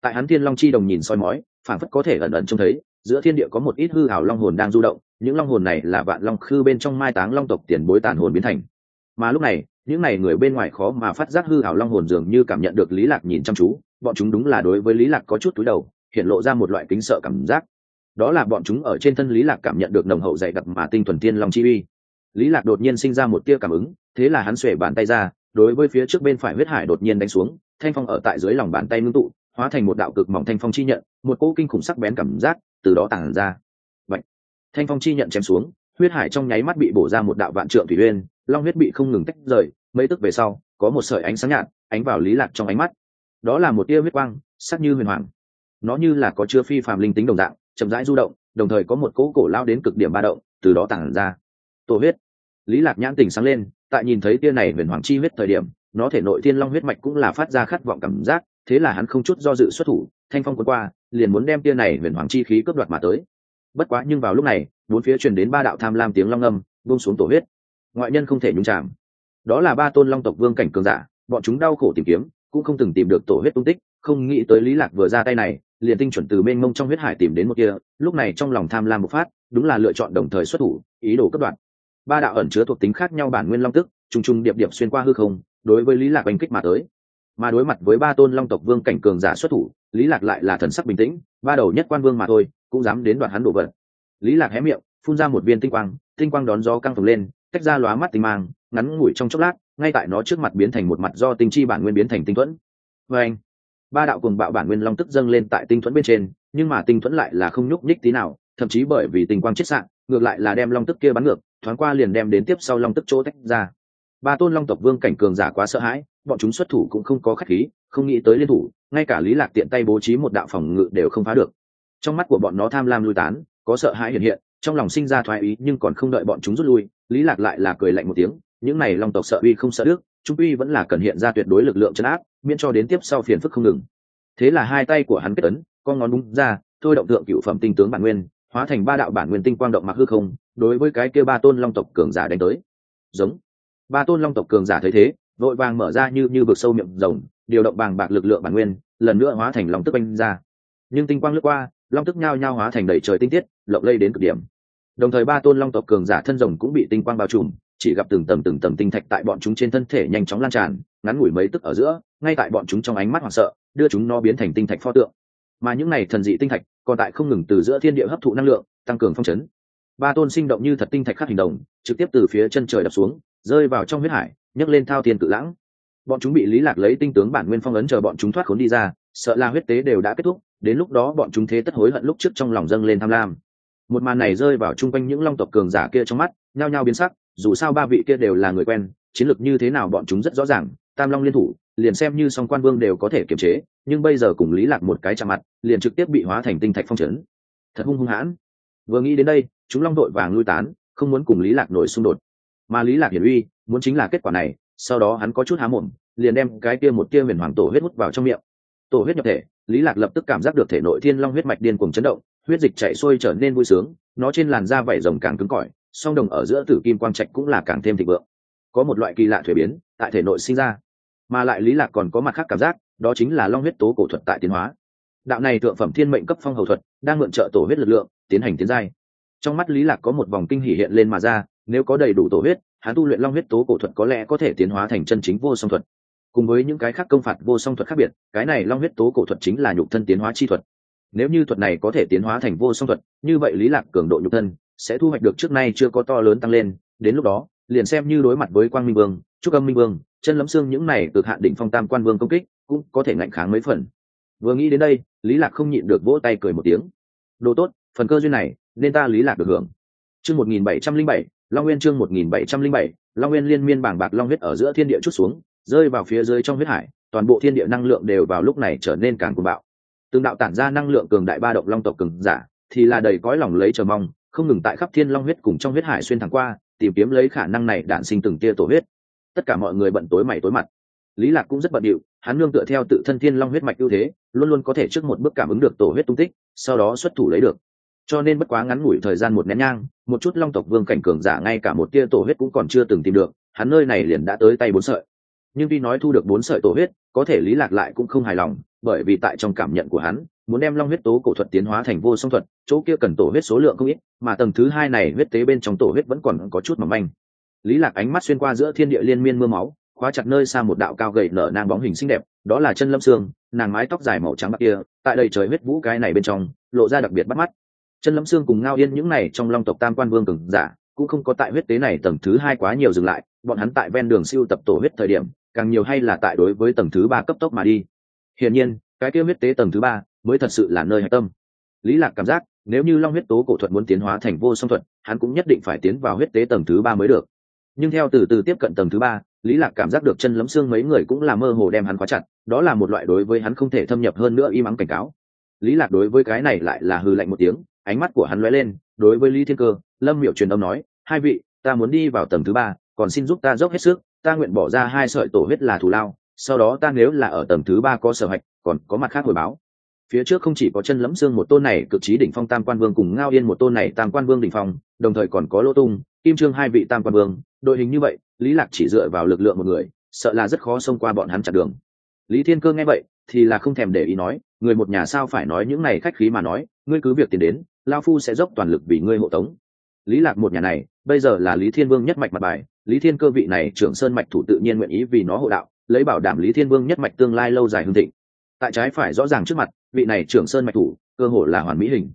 Tại hắn thiên long chi đồng nhìn soi mói phản phất có thể ẩn ẩn trông thấy, giữa thiên địa có một ít hư hảo long hồn đang du động, những long hồn này là vạn long khư bên trong mai táng long tộc tiền bối tàn hồn biến thành. Mà lúc này, những này người bên ngoài khó mà phát giác hư hảo long hồn dường như cảm nhận được lý lạc nhìn chăm chú, bọn chúng đúng là đối với lý lạc có chút túi đầu, hiện lộ ra một loại kính sợ cảm giác. Đó là bọn chúng ở trên thân lý lạc cảm nhận được nồng hậu dày đặc mà tinh thuần tiên long chi uy. Lý lạc đột nhiên sinh ra một tia cảm ứng, thế là hắn xuể bàn tay ra đối với phía trước bên phải huyết hải đột nhiên đánh xuống thanh phong ở tại dưới lòng bàn tay ngưng tụ hóa thành một đạo cực mỏng thanh phong chi nhận một cỗ kinh khủng sắc bén cảm giác từ đó tàng ra. Vậy, thanh phong chi nhận chém xuống huyết hải trong nháy mắt bị bổ ra một đạo vạn trượng thủy uyên long huyết bị không ngừng tách rời mấy tức về sau có một sợi ánh sáng nhạt ánh vào lý lạc trong ánh mắt. Đó là một tia huyết quang sắc như huyền hoàng. Nó như là có chưa phi phàm linh tính đồng dạng chậm rãi du động đồng thời có một cỗ cổ lao đến cực điểm ba động từ đó tàng ra. Tổ huyết! Lý lạc nhãn tình sáng lên tại nhìn thấy tia này huyền hoàng chi huyết thời điểm, nó thể nội thiên long huyết mạch cũng là phát ra khát vọng cảm giác, thế là hắn không chút do dự xuất thủ, thanh phong cuốn qua, liền muốn đem tia này huyền hoàng chi khí cướp đoạt mà tới. Bất quá nhưng vào lúc này, bốn phía truyền đến ba đạo tham lam tiếng long âm, buông xuống tổ huyết. Ngoại nhân không thể nhúng chạm đó là ba tôn long tộc vương cảnh cường giả, bọn chúng đau khổ tìm kiếm, cũng không từng tìm được tổ huyết tung tích, không nghĩ tới lý lạc vừa ra tay này, liền tinh chuẩn từ mênh mông trong huyết hải tìm đến một kia, lúc này trong lòng tham lam một phát, đúng là lựa chọn đồng thời xuất thủ, ý đồ cướp đoạn ba đạo ẩn chứa thuộc tính khác nhau bản nguyên long tức, trùng trùng điệp điệp xuyên qua hư không, đối với lý lạc oanh kích mà tới. Mà đối mặt với ba tôn long tộc vương cảnh cường giả xuất thủ, lý lạc lại là thần sắc bình tĩnh, ba đầu nhất quan vương mà thôi, cũng dám đến đoạn hắn đổ vật. Lý lạc hé miệng, phun ra một viên tinh quang tinh quang đón gió căng phồng lên, tách ra lóa mắt tinh mang, ngắn ngủi trong chốc lát, ngay tại nó trước mặt biến thành một mặt do tinh chi bản nguyên biến thành tinh thuẫn. Và anh ba đạo cùng bạo bản nguyên long tức dâng lên tại tinh thuẫn bên trên, nhưng mà tinh thuẫn lại là không nhúc nhích tí nào, thậm chí bởi vì tinh quang chết sạn ngược lại là đem long tức kia bắn ngược thoáng qua liền đem đến tiếp sau long tức chỗ tách ra. Ba tôn long tộc vương cảnh cường giả quá sợ hãi, bọn chúng xuất thủ cũng không có khách khí, không nghĩ tới liên thủ, ngay cả lý lạc tiện tay bố trí một đạo phòng ngự đều không phá được. Trong mắt của bọn nó tham lam lui tán, có sợ hãi hiện hiện, trong lòng sinh ra thoái ý nhưng còn không đợi bọn chúng rút lui, lý lạc lại là cười lạnh một tiếng, những này long tộc sợ uy không sợ đức, trung uy vẫn là cần hiện ra tuyệt đối lực lượng chấn áp, miễn cho đến tiếp sau phiền phức không ngừng. Thế là hai tay của hắn kết ấn, con ngón búng ra, thôi động tượng cựu phẩm tinh tướng bản nguyên hóa thành ba đạo bản nguyên tinh quang động mặc hư không, đối với cái kia ba tôn long tộc cường giả đánh tới. Giống. Ba tôn long tộc cường giả thấy thế, vội vàng mở ra như như vực sâu miệng rồng điều động bàng bạc lực lượng bản nguyên, lần nữa hóa thành long tức anh ra. Nhưng tinh quang lướt qua, long tức nhao nhao hóa thành đầy trời tinh tiết, lộng lây đến cực điểm. Đồng thời ba tôn long tộc cường giả thân rồng cũng bị tinh quang bao trùm, chỉ gặp từng tầm từng tầm tinh thạch tại bọn chúng trên thân thể nhanh chóng lan tràn, ngắn ngủi mấy tức ở giữa, ngay tại bọn chúng trong ánh mắt hoảng sợ, đưa chúng nó biến thành tinh thạch pho tượng mà những này thần dị tinh thạch còn tại không ngừng từ giữa thiên địa hấp thụ năng lượng, tăng cường phong chấn. Ba tôn sinh động như thật tinh thạch khắc hình đồng, trực tiếp từ phía chân trời đập xuống, rơi vào trong huyết hải, nhấc lên thao thiên cự lãng. Bọn chúng bị lý lạc lấy tinh tướng bản nguyên phong ấn chờ bọn chúng thoát khốn đi ra, sợ là huyết tế đều đã kết thúc, đến lúc đó bọn chúng thế tất hối hận lúc trước trong lòng dâng lên tham lam. Một màn này rơi vào chung quanh những long tộc cường giả kia trong mắt, nhao nhao biến sắc, dù sao ba vị kia đều là người quen, chiến lược như thế nào bọn chúng rất rõ ràng, tam long liên thủ liền xem như song quan vương đều có thể kiềm chế, nhưng bây giờ cùng lý lạc một cái chạm mặt, liền trực tiếp bị hóa thành tinh thạch phong trấn thật hung hung hãn. Vừa nghĩ đến đây, chúng long đội vàng lui tán, không muốn cùng lý lạc nổi xung đột. Mà lý lạc hiển uy, muốn chính là kết quả này, sau đó hắn có chút há mồm, liền đem cái kia một tia huyền hoàng tổ huyết hút vào trong miệng. Tổ huyết nhập thể, lý lạc lập tức cảm giác được thể nội thiên long huyết mạch điên cuồng chấn động, huyết dịch chảy xuôi trở nên vui sướng, nó trên làn da vảy rồng càng cứng cỏi, song đồng ở giữa tử kim quang trạch cũng là càng thêm thịnh vượng. Có một loại kỳ lạ thuế biến, tại thể nội sinh ra mà lại lý lạc còn có mặt khác cảm giác, đó chính là long huyết tố cổ thuật tại tiến hóa. Đạo này thượng phẩm thiên mệnh cấp phong hầu thuật, đang mượn trợ tổ huyết lực lượng, tiến hành tiến giai. Trong mắt lý lạc có một vòng kinh hỉ hiện lên mà ra, nếu có đầy đủ tổ huyết, hắn tu luyện long huyết tố cổ thuật có lẽ có thể tiến hóa thành chân chính vô song thuật. Cùng với những cái khác công phạt vô song thuật khác biệt, cái này long huyết tố cổ thuật chính là nhục thân tiến hóa chi thuật. Nếu như thuật này có thể tiến hóa thành vô song thuật, như vậy lý lạc cường độ nhục thân sẽ thu hoạch được trước nay chưa có to lớn tăng lên, đến lúc đó, liền xem như đối mặt với quang minh vương, trúc âm minh vương chân lấm xương những này cực hạn đỉnh phong tam quan vương công kích, cũng có thể ngạnh kháng mấy phần. Vừa nghĩ đến đây, lý lạc không nhịn được vỗ tay cười một tiếng. Đồ tốt, phần cơ duyên này, nên ta lý lạc được hưởng. Chương một nghìn bảy trăm linh bảy, long nguyên chương một nghìn bảy trăm linh bảy, long nguyên liên miên bảng bạc long huyết ở giữa thiên địa chút xuống, rơi vào phía dưới trong huyết hải, toàn bộ thiên địa năng lượng đều vào lúc này trở nên càng cuồng bạo. Từng đạo tản ra năng lượng cường đại ba động long tộc cường giả, thì là đầy cõi lòng lấy chờ mong, không ngừng tại khắp thiên long huyết cùng trong huyết hải xuyên thẳng qua, tìm kiếm lấy khả năng này đạn sinh từng tia tổ huyết tất cả mọi người bận tối mày tối mặt. Lý lạc cũng rất bận điệu, hắn nương tựa theo tự thân thiên long huyết mạch ưu thế, luôn luôn có thể trước một bước cảm ứng được tổ huyết tung tích, sau đó xuất thủ lấy được. Cho nên bất quá ngắn ngủi thời gian một nén nhang, một chút long tộc vương cảnh cường giả ngay cả một tia tổ huyết cũng còn chưa từng tìm được, hắn nơi này liền đã tới tay bốn sợi. Nhưng tuy nói thu được bốn sợi tổ huyết, có thể lý lạc lại cũng không hài lòng, bởi vì tại trong cảm nhận của hắn, muốn đem long huyết tố cổ thuật tiến hóa thành vô song thuật, chỗ kia cần tổ huyết số lượng không ít, mà tầng thứ hai này huyết tế bên trong tổ huyết vẫn còn có chút mỏng manh lý lạc ánh mắt xuyên qua giữa thiên địa liên miên mưa máu, khóa chặt nơi xa một đạo cao gầy nở nang bóng hình xinh đẹp, đó là chân lâm xương, nàng mái tóc dài màu trắng bạc kia, tại đây trời huyết vũ cái này bên trong, lộ ra đặc biệt bắt mắt. Chân lâm xương cùng ngao yên những này trong long tộc tam quan vương cường giả, cũng không có tại huyết tế này tầng thứ hai quá nhiều dừng lại, bọn hắn tại ven đường siêu tập tổ huyết thời điểm, càng nhiều hay là tại đối với tầng thứ ba cấp tốc mà đi. Hiển nhiên, cái kia huyết tế tầng thứ ba mới thật sự là nơi hạch tâm. Lý lạc cảm giác, nếu như long huyết tố cổ thuật muốn tiến hóa thành vô song thuật, hắn cũng nhất định phải tiến vào huyết tế tầng thứ ba mới được nhưng theo từ từ tiếp cận tầng thứ ba, lý lạc cảm giác được chân lấm xương mấy người cũng là mơ hồ đem hắn khóa chặt, đó là một loại đối với hắn không thể thâm nhập hơn nữa im ắng cảnh cáo. Lý lạc đối với cái này lại là hư lạnh một tiếng, ánh mắt của hắn lóe lên, đối với lý thiên cơ, lâm miệu truyền âm nói, hai vị, ta muốn đi vào tầng thứ ba, còn xin giúp ta dốc hết sức, ta nguyện bỏ ra hai sợi tổ huyết là thù lao, sau đó ta nếu là ở tầng thứ ba có sở hạch, còn có mặt khác hồi báo. Phía trước không chỉ có chân lẫm xương một tôn này cực trí đỉnh phong tam quan vương cùng ngao yên một tôn này tam quan vương đỉnh phong, đồng thời còn có lỗ tung kim trương hai vị tam quan vương, đội hình như vậy, lý lạc chỉ dựa vào lực lượng một người, sợ là rất khó xông qua bọn hắn chặn đường. Lý thiên cơ nghe vậy, thì là không thèm để ý nói, người một nhà sao phải nói những này khách khí mà nói, ngươi cứ việc tiền đến, lao phu sẽ dốc toàn lực vì ngươi hộ tống. Lý lạc một nhà này, bây giờ là lý thiên vương nhất mạch mặt bài, lý thiên cơ vị này trưởng sơn mạch thủ tự nhiên nguyện ý vì nó hộ đạo, lấy bảo đảm lý thiên vương nhất mạch tương lai lâu dài hương thịnh. Tại trái phải rõ ràng trước mặt, vị này trưởng sơn mạch thủ, cơ hồ là hoàn mỹ hình.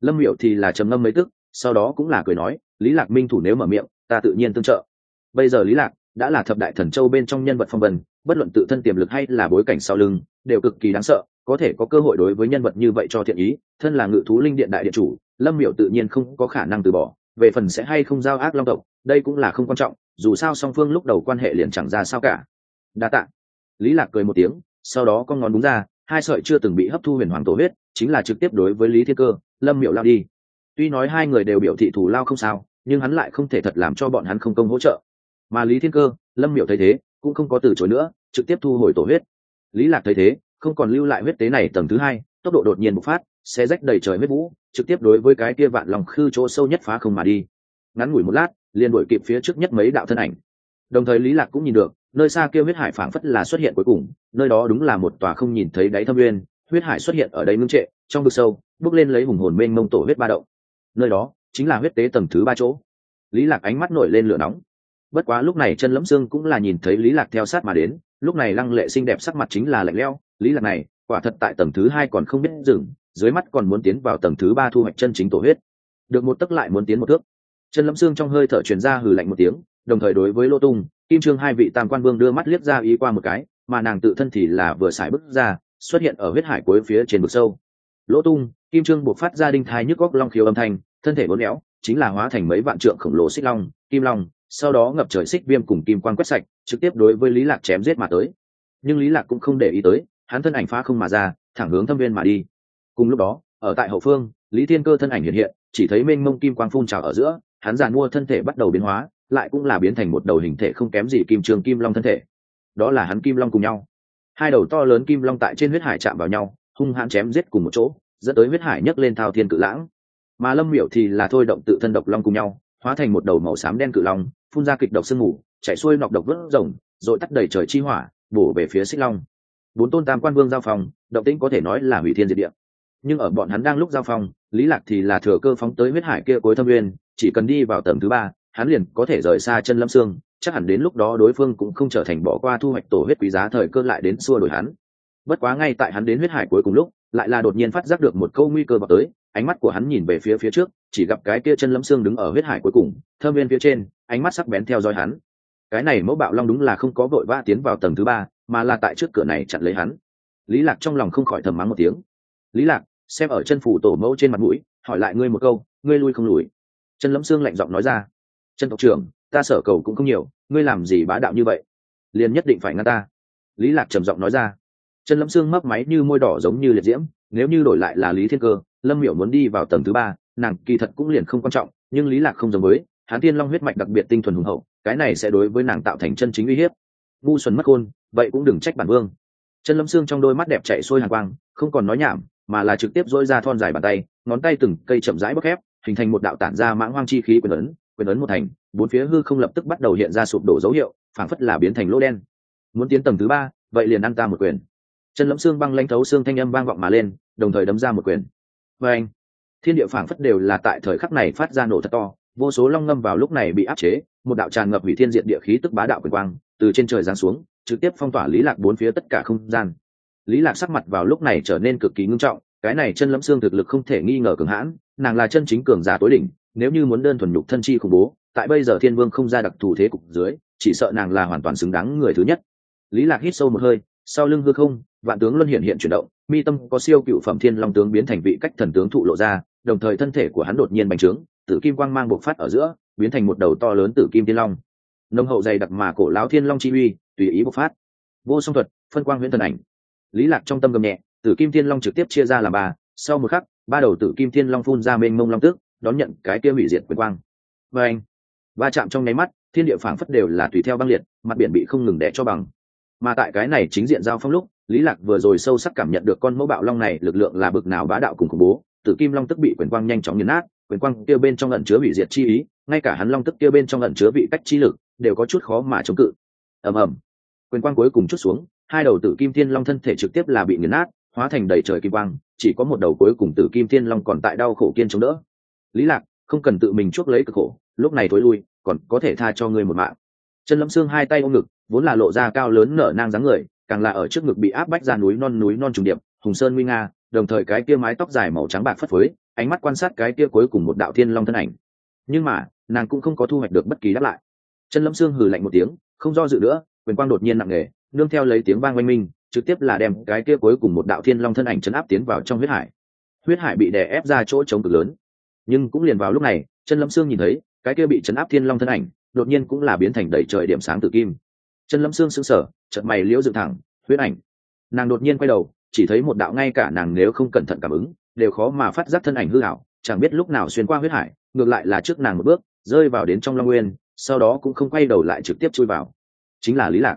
Lâm miệu thì là trầm ngâm mấy tức sau đó cũng là cười nói, lý lạc minh thủ nếu mở miệng, ta tự nhiên tương trợ. Bây giờ lý lạc đã là thập đại thần châu bên trong nhân vật phong vân, bất luận tự thân tiềm lực hay là bối cảnh sau lưng, đều cực kỳ đáng sợ, có thể có cơ hội đối với nhân vật như vậy cho thiện ý, thân là ngự thú linh điện đại điện chủ, lâm miểu tự nhiên không có khả năng từ bỏ, về phần sẽ hay không giao ác long tộc, đây cũng là không quan trọng, dù sao song phương lúc đầu quan hệ liền chẳng ra sao cả. Đa tạ. Lý lạc cười một tiếng, sau đó con ngón đúng ra, hai sợi chưa từng bị hấp thu huyền hoàng tổ huyết, chính là trực tiếp đối với lý thiên cơ, lâm miểu lao đi tuy nói hai người đều biểu thị thù lao không sao, nhưng hắn lại không thể thật làm cho bọn hắn không công hỗ trợ. Mà lý thiên cơ, lâm miểu thấy thế, cũng không có từ chối nữa, trực tiếp thu hồi tổ huyết. Lý lạc thấy thế, không còn lưu lại huyết tế này tầng thứ hai, tốc độ đột nhiên bộc phát, sẽ rách đầy trời huyết vũ, trực tiếp đối với cái kia vạn lòng khư chỗ sâu nhất phá không mà đi. Ngắn ngủi một lát, liền đuổi kịp phía trước nhất mấy đạo thân ảnh. Đồng thời lý lạc cũng nhìn được, nơi xa kia huyết hải phảng phất là xuất hiện cuối cùng, nơi đó đúng là một tòa không nhìn thấy đáy thâm nguyên, huyết hải xuất hiện ở đây ngưng trệ, trong vực sâu, bước lên lấy hùng hồn mênh mông tổ huyết ba động nơi đó chính là huyết tế tầng thứ ba chỗ. Lý lạc ánh mắt nổi lên lửa nóng. Bất quá lúc này chân lẫm xương cũng là nhìn thấy lý lạc theo sát mà đến, lúc này lăng lệ xinh đẹp sắc mặt chính là lạnh lẽo. Lý lạc này, quả thật tại tầng thứ hai còn không biết dừng, dưới mắt còn muốn tiến vào tầng thứ ba thu hoạch chân chính tổ huyết. Được một tấc lại muốn tiến một thước. Chân lẫm xương trong hơi thở truyền ra hừ lạnh một tiếng, đồng thời đối với lô tung, kim trương hai vị tam quan vương đưa mắt liếc ra ý qua một cái, mà nàng tự thân thì là vừa xài bước ra, xuất hiện ở huyết hải cuối phía trên vực sâu. Lỗ tung, kim trương buộc phát ra đinh thai nhức góc long khiếu âm thanh thân thể bốn éo chính là hóa thành mấy vạn trượng khổng lồ xích long, kim long, sau đó ngập trời xích viêm cùng kim quan quét sạch, trực tiếp đối với lý lạc chém giết mà tới. Nhưng lý lạc cũng không để ý tới, hắn thân ảnh phá không mà ra, thẳng hướng thâm viên mà đi. Cùng lúc đó, ở tại hậu phương, lý thiên cơ thân ảnh hiện hiện, chỉ thấy mênh mông kim quang phun trào ở giữa, hắn giàn mua thân thể bắt đầu biến hóa, lại cũng là biến thành một đầu hình thể không kém gì kim trường kim long thân thể. Đó là hắn kim long cùng nhau. Hai đầu to lớn kim long tại trên huyết hải chạm vào nhau, hung hãn chém giết cùng một chỗ, dẫn tới huyết hải nhấc lên thao thiên cự lãng mà lâm miểu thì là thôi động tự thân độc long cùng nhau, hóa thành một đầu màu xám đen cự long, phun ra kịch độc sương mù chạy xuôi nọc độc vớt rồng, rồi tắt đầy trời chi hỏa, bổ về phía xích long. Bốn tôn tam quan vương giao phòng động tĩnh có thể nói là hủy thiên diệt địa. Nhưng ở bọn hắn đang lúc giao phong, lý lạc thì là thừa cơ phóng tới huyết hải kia cuối thâm nguyên, chỉ cần đi vào tầng thứ ba, hắn liền có thể rời xa chân lâm xương, chắc hẳn đến lúc đó đối phương cũng không trở thành bỏ qua thu hoạch tổ huyết quý giá thời cơ lại đến xua đổi hắn. Bất quá ngay tại hắn đến huyết hải cuối cùng lúc lại là đột nhiên phát giác được một câu nguy cơ vào tới, ánh mắt của hắn nhìn về phía phía trước, chỉ gặp cái kia chân lấm xương đứng ở huyết hải cuối cùng thơm viên phía trên, ánh mắt sắc bén theo dõi hắn. Cái này mẫu bạo long đúng là không có vội vã tiến vào tầng thứ ba, mà là tại trước cửa này chặn lấy hắn. Lý lạc trong lòng không khỏi thầm mắng một tiếng. Lý lạc, xem ở chân phủ tổ mẫu trên mặt mũi, hỏi lại ngươi một câu, ngươi lui không lùi? Chân lấm xương lạnh giọng nói ra. Chân tộc trưởng, ta sở cầu cũng không nhiều, ngươi làm gì bá đạo như vậy? Liền nhất định phải ngăn ta. Lý lạc trầm giọng nói ra chân lâm xương mấp máy như môi đỏ giống như liệt diễm, nếu như đổi lại là lý thiên cơ, lâm miểu muốn đi vào tầng thứ ba, nàng kỳ thật cũng liền không quan trọng, nhưng lý lạc không giống với hán tiên long huyết mạch đặc biệt tinh thuần hùng hậu, cái này sẽ đối với nàng tạo thành chân chính uy hiếp. Ngu xuẩn mất khôn, vậy cũng đừng trách bản vương. Chân lâm xương trong đôi mắt đẹp chạy xuôi hàng quang, không còn nói nhảm, mà là trực tiếp dỗi ra thon dài bàn tay, ngón tay từng cây chậm rãi bốc ép hình thành một đạo tản ra mãng hoang chi khí quyền ấn quyền ấn một thành, bốn phía hư không lập tức bắt đầu hiện ra sụp đổ dấu hiệu, phảng phất là biến thành lỗ đen. Muốn tiến tầng thứ ba, vậy liền ăn ta một quyền chân lẫm xương băng lanh thấu xương thanh âm vang vọng mà lên, đồng thời đấm ra một quyền. Và anh, thiên địa phảng phất đều là tại thời khắc này phát ra nổ thật to, vô số long ngâm vào lúc này bị áp chế, một đạo tràn ngập hủy thiên diện địa khí tức bá đạo quyền quang, từ trên trời giáng xuống, trực tiếp phong tỏa lý lạc bốn phía tất cả không gian. Lý lạc sắc mặt vào lúc này trở nên cực kỳ ngưng trọng, cái này chân lẫm xương thực lực không thể nghi ngờ cường hãn, nàng là chân chính cường giả tối đỉnh, nếu như muốn đơn thuần nhục thân chi khủng bố, tại bây giờ thiên vương không ra đặc thù thế cục dưới, chỉ sợ nàng là hoàn toàn xứng đáng người thứ nhất. Lý lạc hít sâu một hơi sau lưng hư không, vạn tướng luân hiện hiện chuyển động, mi tâm có siêu cựu phẩm thiên long tướng biến thành vị cách thần tướng thụ lộ ra, đồng thời thân thể của hắn đột nhiên bành trướng, tử kim quang mang bộc phát ở giữa, biến thành một đầu to lớn tử kim thiên long. Nông hậu dày đặc mà cổ lão thiên long chi uy, tùy ý bộc phát. Vô song thuật, phân quang huyễn thần ảnh. Lý lạc trong tâm gầm nhẹ, tử kim thiên long trực tiếp chia ra làm ba, sau một khắc, ba đầu tử kim thiên long phun ra mênh mông long tước, đón nhận cái kia hủy diệt quyền quang. Và anh va chạm trong nháy mắt, thiên địa phảng phất đều là tùy theo băng liệt, mặt biển bị không ngừng đẻ cho bằng mà tại cái này chính diện giao phong lúc, lý lạc vừa rồi sâu sắc cảm nhận được con mẫu bạo long này lực lượng là bực nào bá đạo cùng khủng bố. Tử kim long tức bị quyền quang nhanh chóng nghiền nát, quyền quang kia bên trong ẩn chứa bị diệt chi ý, ngay cả hắn long tức kia bên trong ẩn chứa vị cách chi lực, đều có chút khó mà chống cự. Ầm ầm. Quyền quang cuối cùng chút xuống, hai đầu tử kim thiên long thân thể trực tiếp là bị nghiền nát, hóa thành đầy trời kim quang, chỉ có một đầu cuối cùng tử kim thiên long còn tại đau khổ kiên chống đỡ. Lý lạc, không cần tự mình chuốc lấy cực khổ, lúc này thối lui, còn có thể tha cho ngươi một mạng. Chân lâm xương hai tay ôm ngực vốn là lộ ra cao lớn nở nang dáng người, càng là ở trước ngực bị áp bách ra núi non núi non trùng điệp, hùng sơn nguy nga, đồng thời cái kia mái tóc dài màu trắng bạc phất phới, ánh mắt quan sát cái kia cuối cùng một đạo thiên long thân ảnh. Nhưng mà, nàng cũng không có thu hoạch được bất kỳ đáp lại. Chân lâm xương hừ lạnh một tiếng, không do dự nữa, quyền quang đột nhiên nặng nề, nương theo lấy tiếng vang oanh minh, trực tiếp là đem cái kia cuối cùng một đạo thiên long thân ảnh chấn áp tiến vào trong huyết hải. Huyết hải bị đè ép ra chỗ trống cực lớn. Nhưng cũng liền vào lúc này, chân lâm xương nhìn thấy, cái kia bị chấn áp thiên long thân ảnh, đột nhiên cũng là biến thành đầy trời điểm sáng tự kim chân lâm xương sững sờ, chợt mày liễu dựng thẳng, huyễn ảnh. Nàng đột nhiên quay đầu, chỉ thấy một đạo ngay cả nàng nếu không cẩn thận cảm ứng, đều khó mà phát giác thân ảnh hư ảo, chẳng biết lúc nào xuyên qua huyết hải, ngược lại là trước nàng một bước, rơi vào đến trong long nguyên, sau đó cũng không quay đầu lại trực tiếp chui vào. Chính là lý lạc.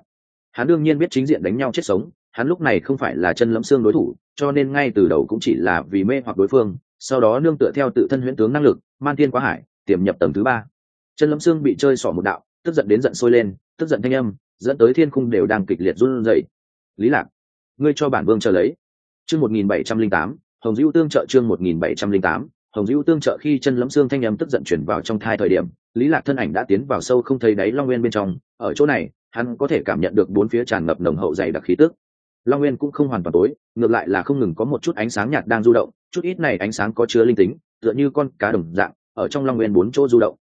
Hắn đương nhiên biết chính diện đánh nhau chết sống, hắn lúc này không phải là chân lẫm xương đối thủ, cho nên ngay từ đầu cũng chỉ là vì mê hoặc đối phương, sau đó nương tựa theo tự thân huyễn tướng năng lực, man tiên quá hải, tiềm nhập tầng thứ ba. Chân lẫm xương bị chơi xỏ một đạo, tức giận đến giận sôi lên, tức giận thanh âm dẫn tới thiên khung đều đang kịch liệt run rẩy. Lý lạc, ngươi cho bản vương chờ lấy. Chương một nghìn bảy trăm linh tám, hồng Dữu tương trợ chương một nghìn bảy trăm linh tám, hồng Dữu tương trợ khi chân lẫm xương thanh âm tức giận chuyển vào trong thai thời điểm, lý lạc thân ảnh đã tiến vào sâu không thấy đáy long nguyên bên trong. Ở chỗ này, hắn có thể cảm nhận được bốn phía tràn ngập nồng hậu dày đặc khí tức. Long nguyên cũng không hoàn toàn tối, ngược lại là không ngừng có một chút ánh sáng nhạt đang du động, chút ít này ánh sáng có chứa linh tính, tựa như con cá đồng dạng, ở trong long nguyên bốn chỗ du động.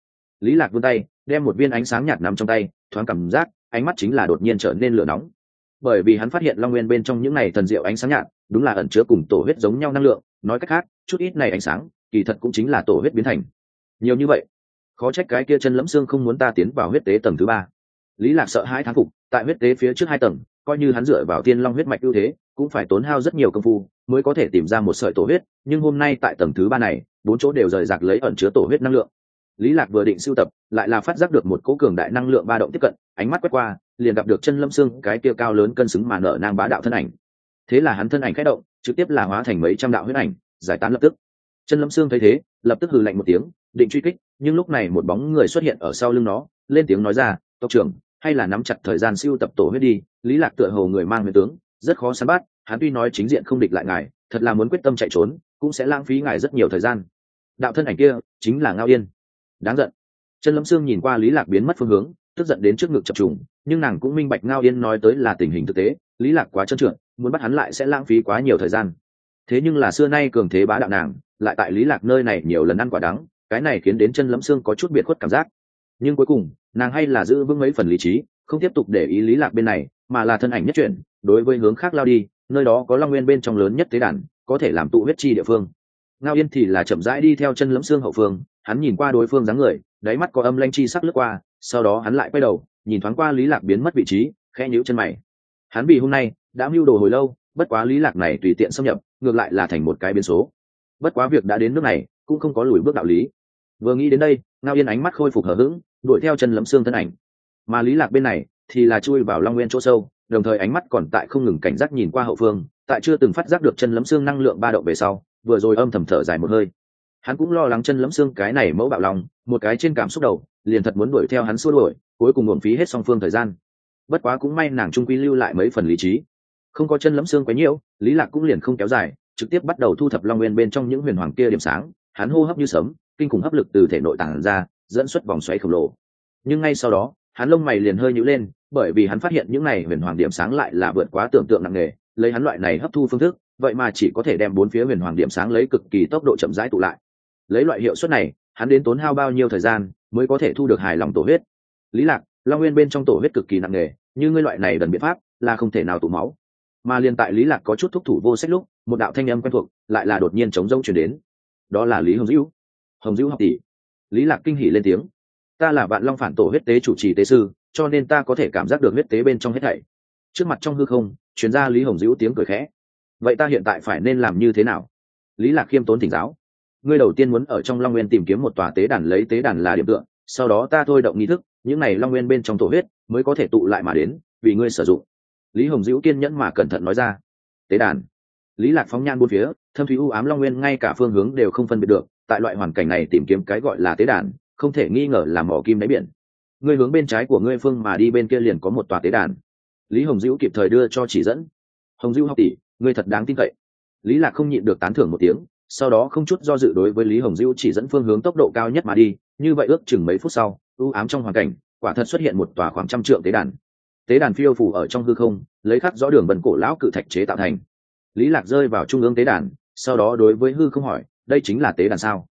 Lý lạc vươn tay, đem một viên ánh sáng nhạt nằm trong tay, thoáng cảm giác ánh mắt chính là đột nhiên trở nên lửa nóng. Bởi vì hắn phát hiện long nguyên bên trong những này thần diệu ánh sáng nhạt, đúng là ẩn chứa cùng tổ huyết giống nhau năng lượng. Nói cách khác, chút ít này ánh sáng, kỳ thật cũng chính là tổ huyết biến thành. Nhiều như vậy, khó trách cái kia chân lẫm xương không muốn ta tiến vào huyết tế tầng thứ ba. Lý lạc sợ hãi thán phục, tại huyết tế phía trước hai tầng, coi như hắn dựa vào tiên long huyết mạch ưu thế, cũng phải tốn hao rất nhiều công phu mới có thể tìm ra một sợi tổ huyết. Nhưng hôm nay tại tầng thứ ba này, bốn chỗ đều rời rạc lấy ẩn chứa tổ huyết năng lượng lý lạc vừa định sưu tập, lại là phát giác được một cỗ cường đại năng lượng ba động tiếp cận, ánh mắt quét qua, liền gặp được chân lâm xương, cái kia cao lớn cân xứng mà nở nang bá đạo thân ảnh. Thế là hắn thân ảnh khẽ động, trực tiếp là hóa thành mấy trăm đạo huyết ảnh, giải tán lập tức. Chân lâm xương thấy thế, lập tức hừ lạnh một tiếng, định truy kích, nhưng lúc này một bóng người xuất hiện ở sau lưng nó, lên tiếng nói ra, tộc trưởng, hay là nắm chặt thời gian siêu tập tổ huyết đi. Lý lạc tựa hồ người mang huyền tướng, rất khó săn bắt, hắn tuy nói chính diện không địch lại ngài, thật là muốn quyết tâm chạy trốn, cũng sẽ lãng phí ngài rất nhiều thời gian. Đạo thân ảnh kia chính là ngao yên đáng giận. Chân lâm sương nhìn qua lý lạc biến mất phương hướng, tức giận đến trước ngực chập trùng, nhưng nàng cũng minh bạch ngao yên nói tới là tình hình thực tế, lý lạc quá trơn trượt, muốn bắt hắn lại sẽ lãng phí quá nhiều thời gian. Thế nhưng là xưa nay cường thế bá đạo nàng, lại tại lý lạc nơi này nhiều lần ăn quả đắng, cái này khiến đến chân lâm sương có chút biệt khuất cảm giác. Nhưng cuối cùng, nàng hay là giữ vững mấy phần lý trí, không tiếp tục để ý lý lạc bên này, mà là thân ảnh nhất chuyển, đối với hướng khác lao đi, nơi đó có long nguyên bên trong lớn nhất tế đàn, có thể làm tụ huyết chi địa phương. Ngao yên thì là chậm rãi đi theo chân lâm xương hậu phương hắn nhìn qua đối phương dáng người, đáy mắt có âm lanh chi sắc lướt qua, sau đó hắn lại quay đầu, nhìn thoáng qua lý lạc biến mất vị trí, khẽ nhíu chân mày. Hắn vì hôm nay đã mưu đồ hồi lâu, bất quá lý lạc này tùy tiện xâm nhập, ngược lại là thành một cái biến số. Bất quá việc đã đến nước này, cũng không có lùi bước đạo lý. Vừa nghĩ đến đây, ngao yên ánh mắt khôi phục hờ hững, đuổi theo chân lấm xương thân ảnh. Mà lý lạc bên này thì là chui vào long nguyên chỗ sâu, đồng thời ánh mắt còn tại không ngừng cảnh giác nhìn qua hậu phương, tại chưa từng phát giác được chân lấm xương năng lượng ba động về sau, vừa rồi âm thầm thở dài một hơi hắn cũng lo lắng chân lấm xương cái này mẫu bạo lòng, một cái trên cảm xúc đầu, liền thật muốn đuổi theo hắn xua đuổi, cuối cùng uổng phí hết song phương thời gian. Bất quá cũng may nàng trung quy lưu lại mấy phần lý trí. Không có chân lấm xương quấy nhiễu lý lạc cũng liền không kéo dài, trực tiếp bắt đầu thu thập long nguyên bên trong những huyền hoàng kia điểm sáng, hắn hô hấp như sấm, kinh khủng hấp lực từ thể nội tàng ra, dẫn xuất vòng xoáy khổng lồ. Nhưng ngay sau đó, hắn lông mày liền hơi nhữ lên, bởi vì hắn phát hiện những này huyền hoàng điểm sáng lại là vượt quá tưởng tượng nặng nề, lấy hắn loại này hấp thu phương thức, vậy mà chỉ có thể đem bốn phía huyền hoàng điểm sáng lấy cực kỳ tốc độ chậm rãi tụ lại lấy loại hiệu suất này, hắn đến tốn hao bao nhiêu thời gian mới có thể thu được hài lòng tổ huyết? Lý lạc, long nguyên bên trong tổ huyết cực kỳ nặng nề, như ngươi loại này đần biện pháp là không thể nào tụ máu. Mà liền tại lý lạc có chút thúc thủ vô sách lúc, một đạo thanh âm quen thuộc lại là đột nhiên chống rông truyền đến. Đó là lý hồng dữ hồng dữ học tỷ. Lý lạc kinh hỉ lên tiếng. Ta là vạn long phản tổ huyết tế chủ trì tế sư, cho nên ta có thể cảm giác được huyết tế bên trong hết thảy. Trước mặt trong hư không chuyên gia lý hồng dữ tiếng cười khẽ. Vậy ta hiện tại phải nên làm như thế nào? Lý lạc khiêm tốn thỉnh giáo ngươi đầu tiên muốn ở trong long nguyên tìm kiếm một tòa tế đàn lấy tế đàn là điểm tựa, sau đó ta thôi động nghi thức, những này long nguyên bên trong tổ huyết mới có thể tụ lại mà đến, vì ngươi sử dụng. Lý hồng dữ kiên nhẫn mà cẩn thận nói ra. Tế đàn? Lý lạc phóng nhan bốn phía, thâm thúy u ám long nguyên ngay cả phương hướng đều không phân biệt được, tại loại hoàn cảnh này tìm kiếm cái gọi là tế đàn, không thể nghi ngờ là mỏ kim đáy biển. Ngươi hướng bên trái của ngươi phương mà đi bên kia liền có một tòa tế đàn. Lý hồng dữ kịp thời đưa cho chỉ dẫn. Hồng dữ học tỷ, ngươi thật đáng tin cậy. Lý lạc không nhịn được tán thưởng một tiếng sau đó không chút do dự đối với lý hồng Diễu chỉ dẫn phương hướng tốc độ cao nhất mà đi, như vậy ước chừng mấy phút sau ưu ám trong hoàn cảnh, quả thật xuất hiện một tòa khoảng trăm trượng tế đàn. Tế đàn phiêu phủ ở trong hư không, lấy khắc rõ đường bần cổ lão cự thạch chế tạo thành. Lý lạc rơi vào trung ương tế đàn, sau đó đối với hư không hỏi, đây chính là tế đàn sao?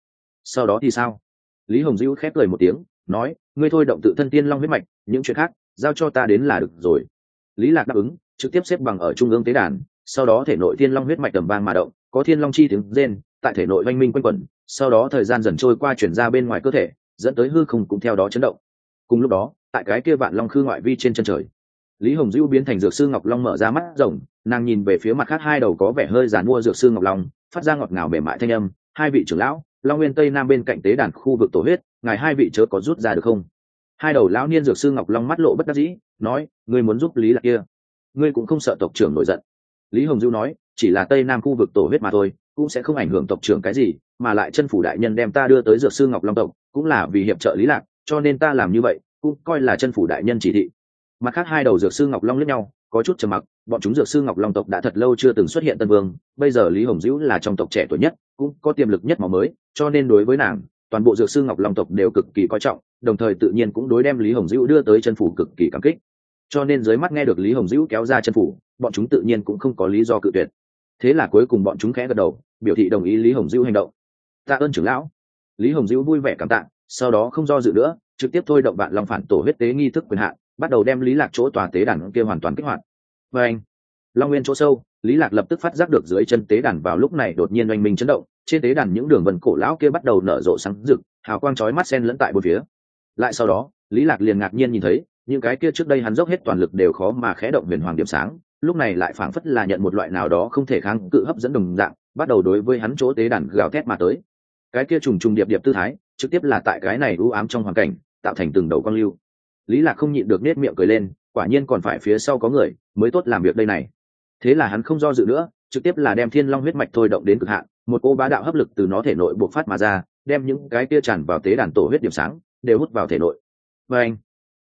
Sau đó thì sao? Lý hồng Diễu khép cười một tiếng, nói, ngươi thôi động tự thân tiên long huyết mạch, những chuyện khác, giao cho ta đến là được rồi. Lý lạc đáp ứng, trực tiếp xếp bằng ở trung ương tế đàn, sau đó thể nội tiên long huyết mạch tầm vang mà động có thiên long chi tiếng rên, tại thể nội oanh minh quanh quẩn, sau đó thời gian dần trôi qua chuyển ra bên ngoài cơ thể, dẫn tới hư không cũng theo đó chấn động. Cùng lúc đó, tại cái kia vạn long khư ngoại vi trên chân trời, lý hồng dữ biến thành dược sư ngọc long mở ra mắt rồng, nàng nhìn về phía mặt khác hai đầu có vẻ hơi giàn mua dược sư ngọc long, phát ra ngọt ngào mềm mại thanh âm, hai vị trưởng lão, long nguyên tây nam bên cạnh tế đàn khu vực tổ huyết, ngài hai vị chớ có rút ra được không? Hai đầu lão niên dược sư ngọc long mắt lộ bất đắc dĩ, nói, ngươi muốn giúp lý lạc kia, ngươi cũng không sợ tộc trưởng nổi giận. Lý hồng dữ nói chỉ là tây nam khu vực tổ huyết mà thôi, cũng sẽ không ảnh hưởng tộc trưởng cái gì, mà lại chân phủ đại nhân đem ta đưa tới dược sư ngọc long tộc, cũng là vì hiệp trợ lý lạc, cho nên ta làm như vậy, cũng coi là chân phủ đại nhân chỉ thị. Mặt khác hai đầu dược sư ngọc long lẫn nhau, có chút trầm mặc, bọn chúng dược sư ngọc long tộc đã thật lâu chưa từng xuất hiện tân vương, bây giờ lý hồng dữ là trong tộc trẻ tuổi nhất, cũng có tiềm lực nhất màu mới, cho nên đối với nàng, toàn bộ dược sư ngọc long tộc đều cực kỳ coi trọng, đồng thời tự nhiên cũng đối đem lý hồng dữ đưa tới chân phủ cực kỳ cảm kích. Cho nên dưới mắt nghe được lý hồng dữ kéo ra chân phủ, bọn chúng tự nhiên cũng không có lý do cự tuyệt thế là cuối cùng bọn chúng khẽ gật đầu, biểu thị đồng ý lý hồng dữ hành động. Tạ ơn trưởng lão. Lý hồng dữ vui vẻ cảm tạ, sau đó không do dự nữa, trực tiếp thôi động vạn long phản tổ huyết tế nghi thức quyền hạn, bắt đầu đem lý lạc chỗ tòa tế đàn kia hoàn toàn kích hoạt. Và anh, long nguyên chỗ sâu, lý lạc lập tức phát giác được dưới chân tế đàn vào lúc này đột nhiên oanh minh chấn động, trên tế đàn những đường vần cổ lão kia bắt đầu nở rộ sáng rực, hào quang chói mắt xen lẫn tại bốn phía. Lại sau đó, lý lạc liền ngạc nhiên nhìn thấy, những cái kia trước đây hắn dốc hết toàn lực đều khó mà khẽ động huyền hoàng điểm sáng lúc này lại phảng phất là nhận một loại nào đó không thể kháng cự hấp dẫn đồng dạng, bắt đầu đối với hắn chỗ tế đàn gào thét mà tới. Cái kia trùng trùng điệp điệp tư thái, trực tiếp là tại cái này u ám trong hoàn cảnh, tạo thành từng đầu quang lưu. Lý lạc không nhịn được nết miệng cười lên, quả nhiên còn phải phía sau có người mới tốt làm việc đây này. Thế là hắn không do dự nữa, trực tiếp là đem thiên long huyết mạch thôi động đến cực hạn, một cô bá đạo hấp lực từ nó thể nội bộc phát mà ra, đem những cái kia tràn vào tế đàn tổ huyết điểm sáng, đều hút vào thể nội. Và anh,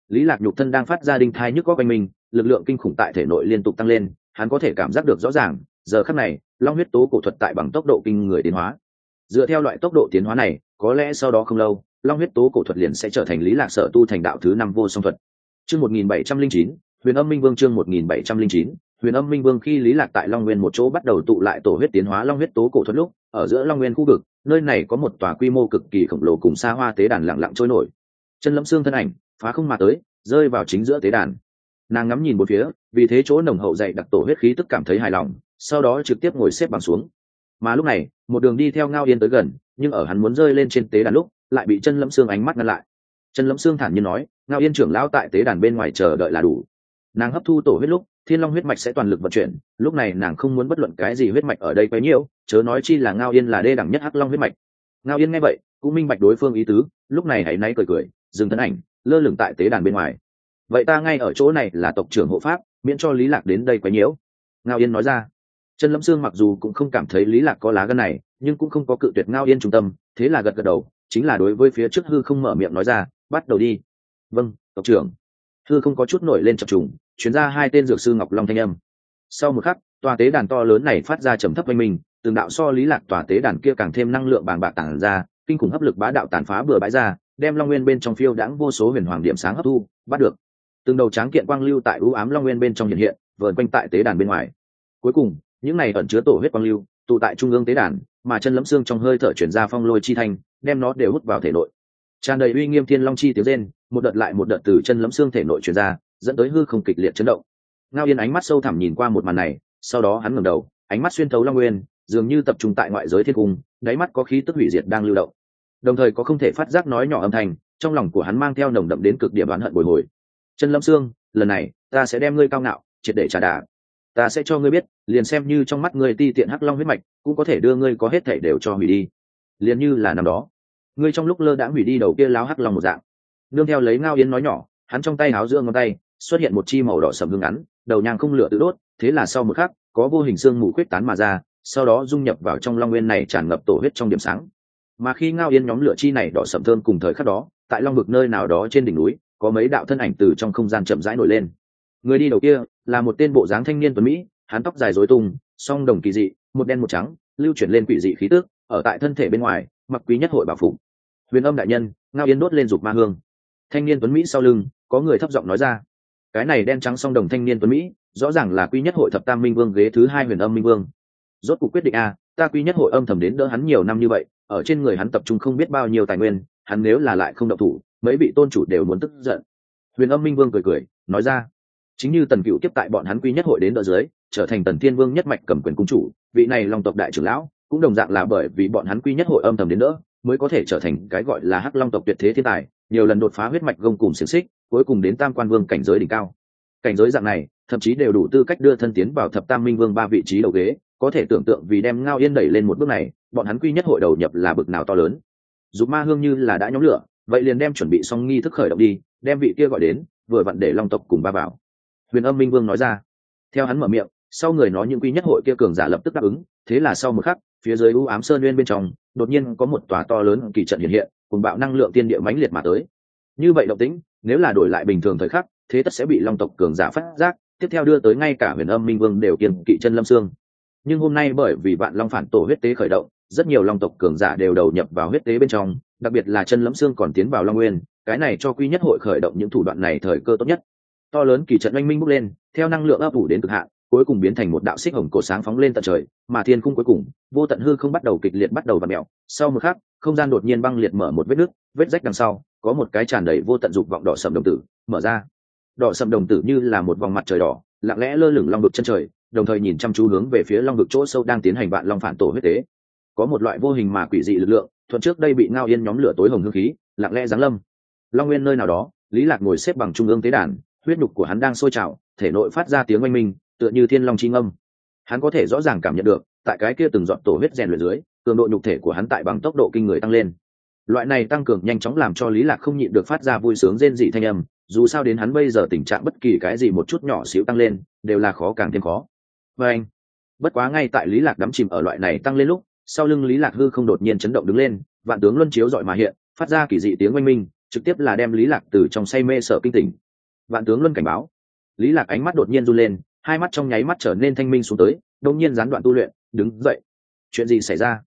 lý lạc nhục thân đang phát ra đinh thai nhức có quanh mình lực lượng kinh khủng tại thể nội liên tục tăng lên, hắn có thể cảm giác được rõ ràng, giờ khắc này, long huyết tố cổ thuật tại bằng tốc độ kinh người tiến hóa. Dựa theo loại tốc độ tiến hóa này, có lẽ sau đó không lâu, long huyết tố cổ thuật liền sẽ trở thành lý lạc sở tu thành đạo thứ năm vô song thuật. Chương một nghìn bảy trăm linh chín, huyền âm minh vương chương một nghìn bảy trăm linh chín, huyền âm minh vương khi lý lạc tại long nguyên một chỗ bắt đầu tụ lại tổ huyết tiến hóa long huyết tố cổ thuật lúc, ở giữa long nguyên khu vực, nơi này có một tòa quy mô cực kỳ khổng lồ cùng xa hoa tế đàn lặng lặng trôi nổi. Chân lâm xương thân ảnh, phá không mà tới, rơi vào chính giữa tế đàn nàng ngắm nhìn một phía, vì thế chỗ nồng hậu dày đặc tổ huyết khí tức cảm thấy hài lòng, sau đó trực tiếp ngồi xếp bằng xuống. Mà lúc này, một đường đi theo ngao yên tới gần, nhưng ở hắn muốn rơi lên trên tế đàn lúc, lại bị chân lâm xương ánh mắt ngăn lại. Chân lâm xương thản nhiên nói, ngao yên trưởng lão tại tế đàn bên ngoài chờ đợi là đủ. Nàng hấp thu tổ huyết lúc, thiên long huyết mạch sẽ toàn lực vận chuyển, lúc này nàng không muốn bất luận cái gì huyết mạch ở đây quấy nhiễu chớ nói chi là ngao yên là đê đẳng nhất hắc long huyết mạch. Ngao yên nghe vậy, cũng minh bạch đối phương ý tứ, lúc này hãy náy cười cười, dừng thân ảnh, lơ lửng tại tế đàn bên ngoài vậy ta ngay ở chỗ này là tộc trưởng hộ pháp, miễn cho lý lạc đến đây quấy nhiễu. Ngao yên nói ra. Chân lâm sương mặc dù cũng không cảm thấy lý lạc có lá gan này, nhưng cũng không có cự tuyệt ngao yên trung tâm, thế là gật gật đầu, chính là đối với phía trước hư không mở miệng nói ra, bắt đầu đi. Vâng tộc trưởng. Hư không có chút nổi lên chập trùng chuyến ra hai tên dược sư ngọc long thanh âm. Sau một khắc, tòa tế đàn to lớn này phát ra trầm thấp oanh mình từng đạo so lý lạc tòa tế đàn kia càng thêm năng lượng bàng bạc tản ra, kinh khủng hấp lực bá đạo tàn phá bừa bãi ra, đem long nguyên bên trong phiêu đãng vô số huyền hoàng điểm sáng hấp thu, bắt được từng đầu tráng kiện quang lưu tại ưu ám long nguyên bên trong hiện hiện, vờn quanh tại tế đàn bên ngoài. Cuối cùng, những này ẩn chứa tổ huyết quang lưu, tụ tại trung ương tế đàn, mà chân lấm xương trong hơi thở chuyển ra phong lôi chi thanh, đem nó đều hút vào thể nội. Tràn đầy uy nghiêm thiên long chi tiếng rên, một đợt lại một đợt từ chân lấm xương thể nội chuyển ra, dẫn tới hư không kịch liệt chấn động. Ngao yên ánh mắt sâu thẳm nhìn qua một màn này, sau đó hắn ngẩng đầu, ánh mắt xuyên thấu long nguyên, dường như tập trung tại ngoại giới thiên cung, đáy mắt có khí tức hủy diệt đang lưu động. Đồng thời có không thể phát giác nói nhỏ âm thanh, trong lòng của hắn mang theo nồng đậm đến cực điểm oán hận bồi hồi chân lâm sương, lần này, ta sẽ đem ngươi cao ngạo, triệt để trả đà. Ta sẽ cho ngươi biết, liền xem như trong mắt ngươi ti tiện hắc long huyết mạch, cũng có thể đưa ngươi có hết thể đều cho hủy đi. Liền như là năm đó, ngươi trong lúc lơ đã hủy đi đầu kia láo hắc long một dạng. Nương theo lấy ngao Yến nói nhỏ, hắn trong tay háo giữa ngón tay, xuất hiện một chi màu đỏ sầm hương ngắn, đầu nhang không lửa tự đốt, thế là sau một khắc, có vô hình xương mù khuyết tán mà ra, sau đó dung nhập vào trong long nguyên này tràn ngập tổ huyết trong điểm sáng. Mà khi ngao yên nhóm lửa chi này đỏ sầm thơm cùng thời khắc đó, tại long vực nơi nào đó trên đỉnh núi có mấy đạo thân ảnh từ trong không gian chậm rãi nổi lên. Người đi đầu kia là một tên bộ dáng thanh niên tuấn mỹ, hắn tóc dài dối tung, song đồng kỳ dị, một đen một trắng, lưu chuyển lên quỷ dị khí tước ở tại thân thể bên ngoài, mặc quý nhất hội bảo phục. Huyền âm đại nhân, ngao yên đốt lên dục ma hương. Thanh niên tuấn mỹ sau lưng, có người thấp giọng nói ra. Cái này đen trắng song đồng thanh niên tuấn mỹ, rõ ràng là quý nhất hội thập tam minh vương ghế thứ hai huyền âm minh vương. Rốt cuộc quyết định a, ta quy nhất hội âm thầm đến đỡ hắn nhiều năm như vậy, ở trên người hắn tập trung không biết bao nhiêu tài nguyên, hắn nếu là lại không động thủ mấy vị tôn chủ đều muốn tức giận. Huyền âm minh vương cười cười, nói ra, chính như tần cựu tiếp tại bọn hắn quy nhất hội đến đỡ dưới, trở thành tần thiên vương nhất mạch cầm quyền cung chủ, vị này long tộc đại trưởng lão, cũng đồng dạng là bởi vì bọn hắn quy nhất hội âm thầm đến đỡ, mới có thể trở thành cái gọi là hắc long tộc tuyệt thế thiên tài, nhiều lần đột phá huyết mạch gông cùng xiềng xích, cuối cùng đến tam quan vương cảnh giới đỉnh cao. Cảnh giới dạng này, thậm chí đều đủ tư cách đưa thân tiến vào thập tam minh vương ba vị trí đầu ghế, có thể tưởng tượng vì đem ngao yên đẩy lên một bước này, bọn hắn quy nhất hội đầu nhập là bực nào to lớn. Dù ma hương như là đã nhóm lửa vậy liền đem chuẩn bị xong nghi thức khởi động đi đem vị kia gọi đến vừa vặn để long tộc cùng ba Bảo, huyền âm minh vương nói ra. Theo hắn mở miệng sau người nói những quy nhất hội kia cường giả lập tức đáp ứng thế là sau một khắc phía dưới u ám sơn nguyên bên trong đột nhiên có một tòa to lớn kỳ trận hiện hiện cùng bạo năng lượng tiên địa mãnh liệt mà tới. Như vậy động tĩnh nếu là đổi lại bình thường thời khắc thế tất sẽ bị long tộc cường giả phát giác tiếp theo đưa tới ngay cả huyền âm minh vương đều kiên kỵ chân lâm xương. Nhưng hôm nay bởi vì vạn long phản tổ huyết tế khởi động rất nhiều long tộc cường giả đều đầu nhập vào huyết tế bên trong đặc biệt là chân lẫm xương còn tiến vào long nguyên, cái này cho quy nhất hội khởi động những thủ đoạn này thời cơ tốt nhất. To lớn kỳ trận oanh minh bốc lên, theo năng lượng ấp ủ đến cực hạn, cuối cùng biến thành một đạo xích hồng cổ sáng phóng lên tận trời, mà thiên cung cuối cùng, vô tận hư không bắt đầu kịch liệt bắt đầu và mẹo sau một khắc, không gian đột nhiên băng liệt mở một vết nước vết rách đằng sau, có một cái tràn đầy vô tận dục vọng đỏ sầm đồng tử, mở ra. Đỏ sầm đồng tử như là một vòng mặt trời đỏ, lặng lẽ lơ lửng long vực chân trời, đồng thời nhìn chăm chú hướng về phía long vực chỗ sâu đang tiến hành vạn long phản tổ huyết tế có một loại vô hình mà quỷ dị lực lượng, thuận trước đây bị ngao yên nhóm lửa tối hồng hương khí, lặng lẽ giáng lâm. Long nguyên nơi nào đó, lý lạc ngồi xếp bằng trung ương tế đàn, huyết nhục của hắn đang sôi trào, thể nội phát ra tiếng oanh minh, tựa như thiên long chi ngâm. Hắn có thể rõ ràng cảm nhận được, tại cái kia từng dọn tổ huyết rèn luyện dưới, cường độ nhục thể của hắn tại bằng tốc độ kinh người tăng lên. Loại này tăng cường nhanh chóng làm cho lý lạc không nhịn được phát ra vui sướng rên dị thanh âm, dù sao đến hắn bây giờ tình trạng bất kỳ cái gì một chút nhỏ xíu tăng lên, đều là khó càng thêm khó. Vâng anh, bất quá ngay tại lý lạc đắm chìm ở loại này tăng lên lúc sau lưng lý lạc hư không đột nhiên chấn động đứng lên, vạn tướng luân chiếu dọi mà hiện, phát ra kỳ dị tiếng oanh minh, trực tiếp là đem lý lạc từ trong say mê sợ kinh tỉnh. Vạn tướng luân cảnh báo. Lý lạc ánh mắt đột nhiên run lên, hai mắt trong nháy mắt trở nên thanh minh xuống tới, đột nhiên gián đoạn tu luyện, đứng dậy. Chuyện gì xảy ra?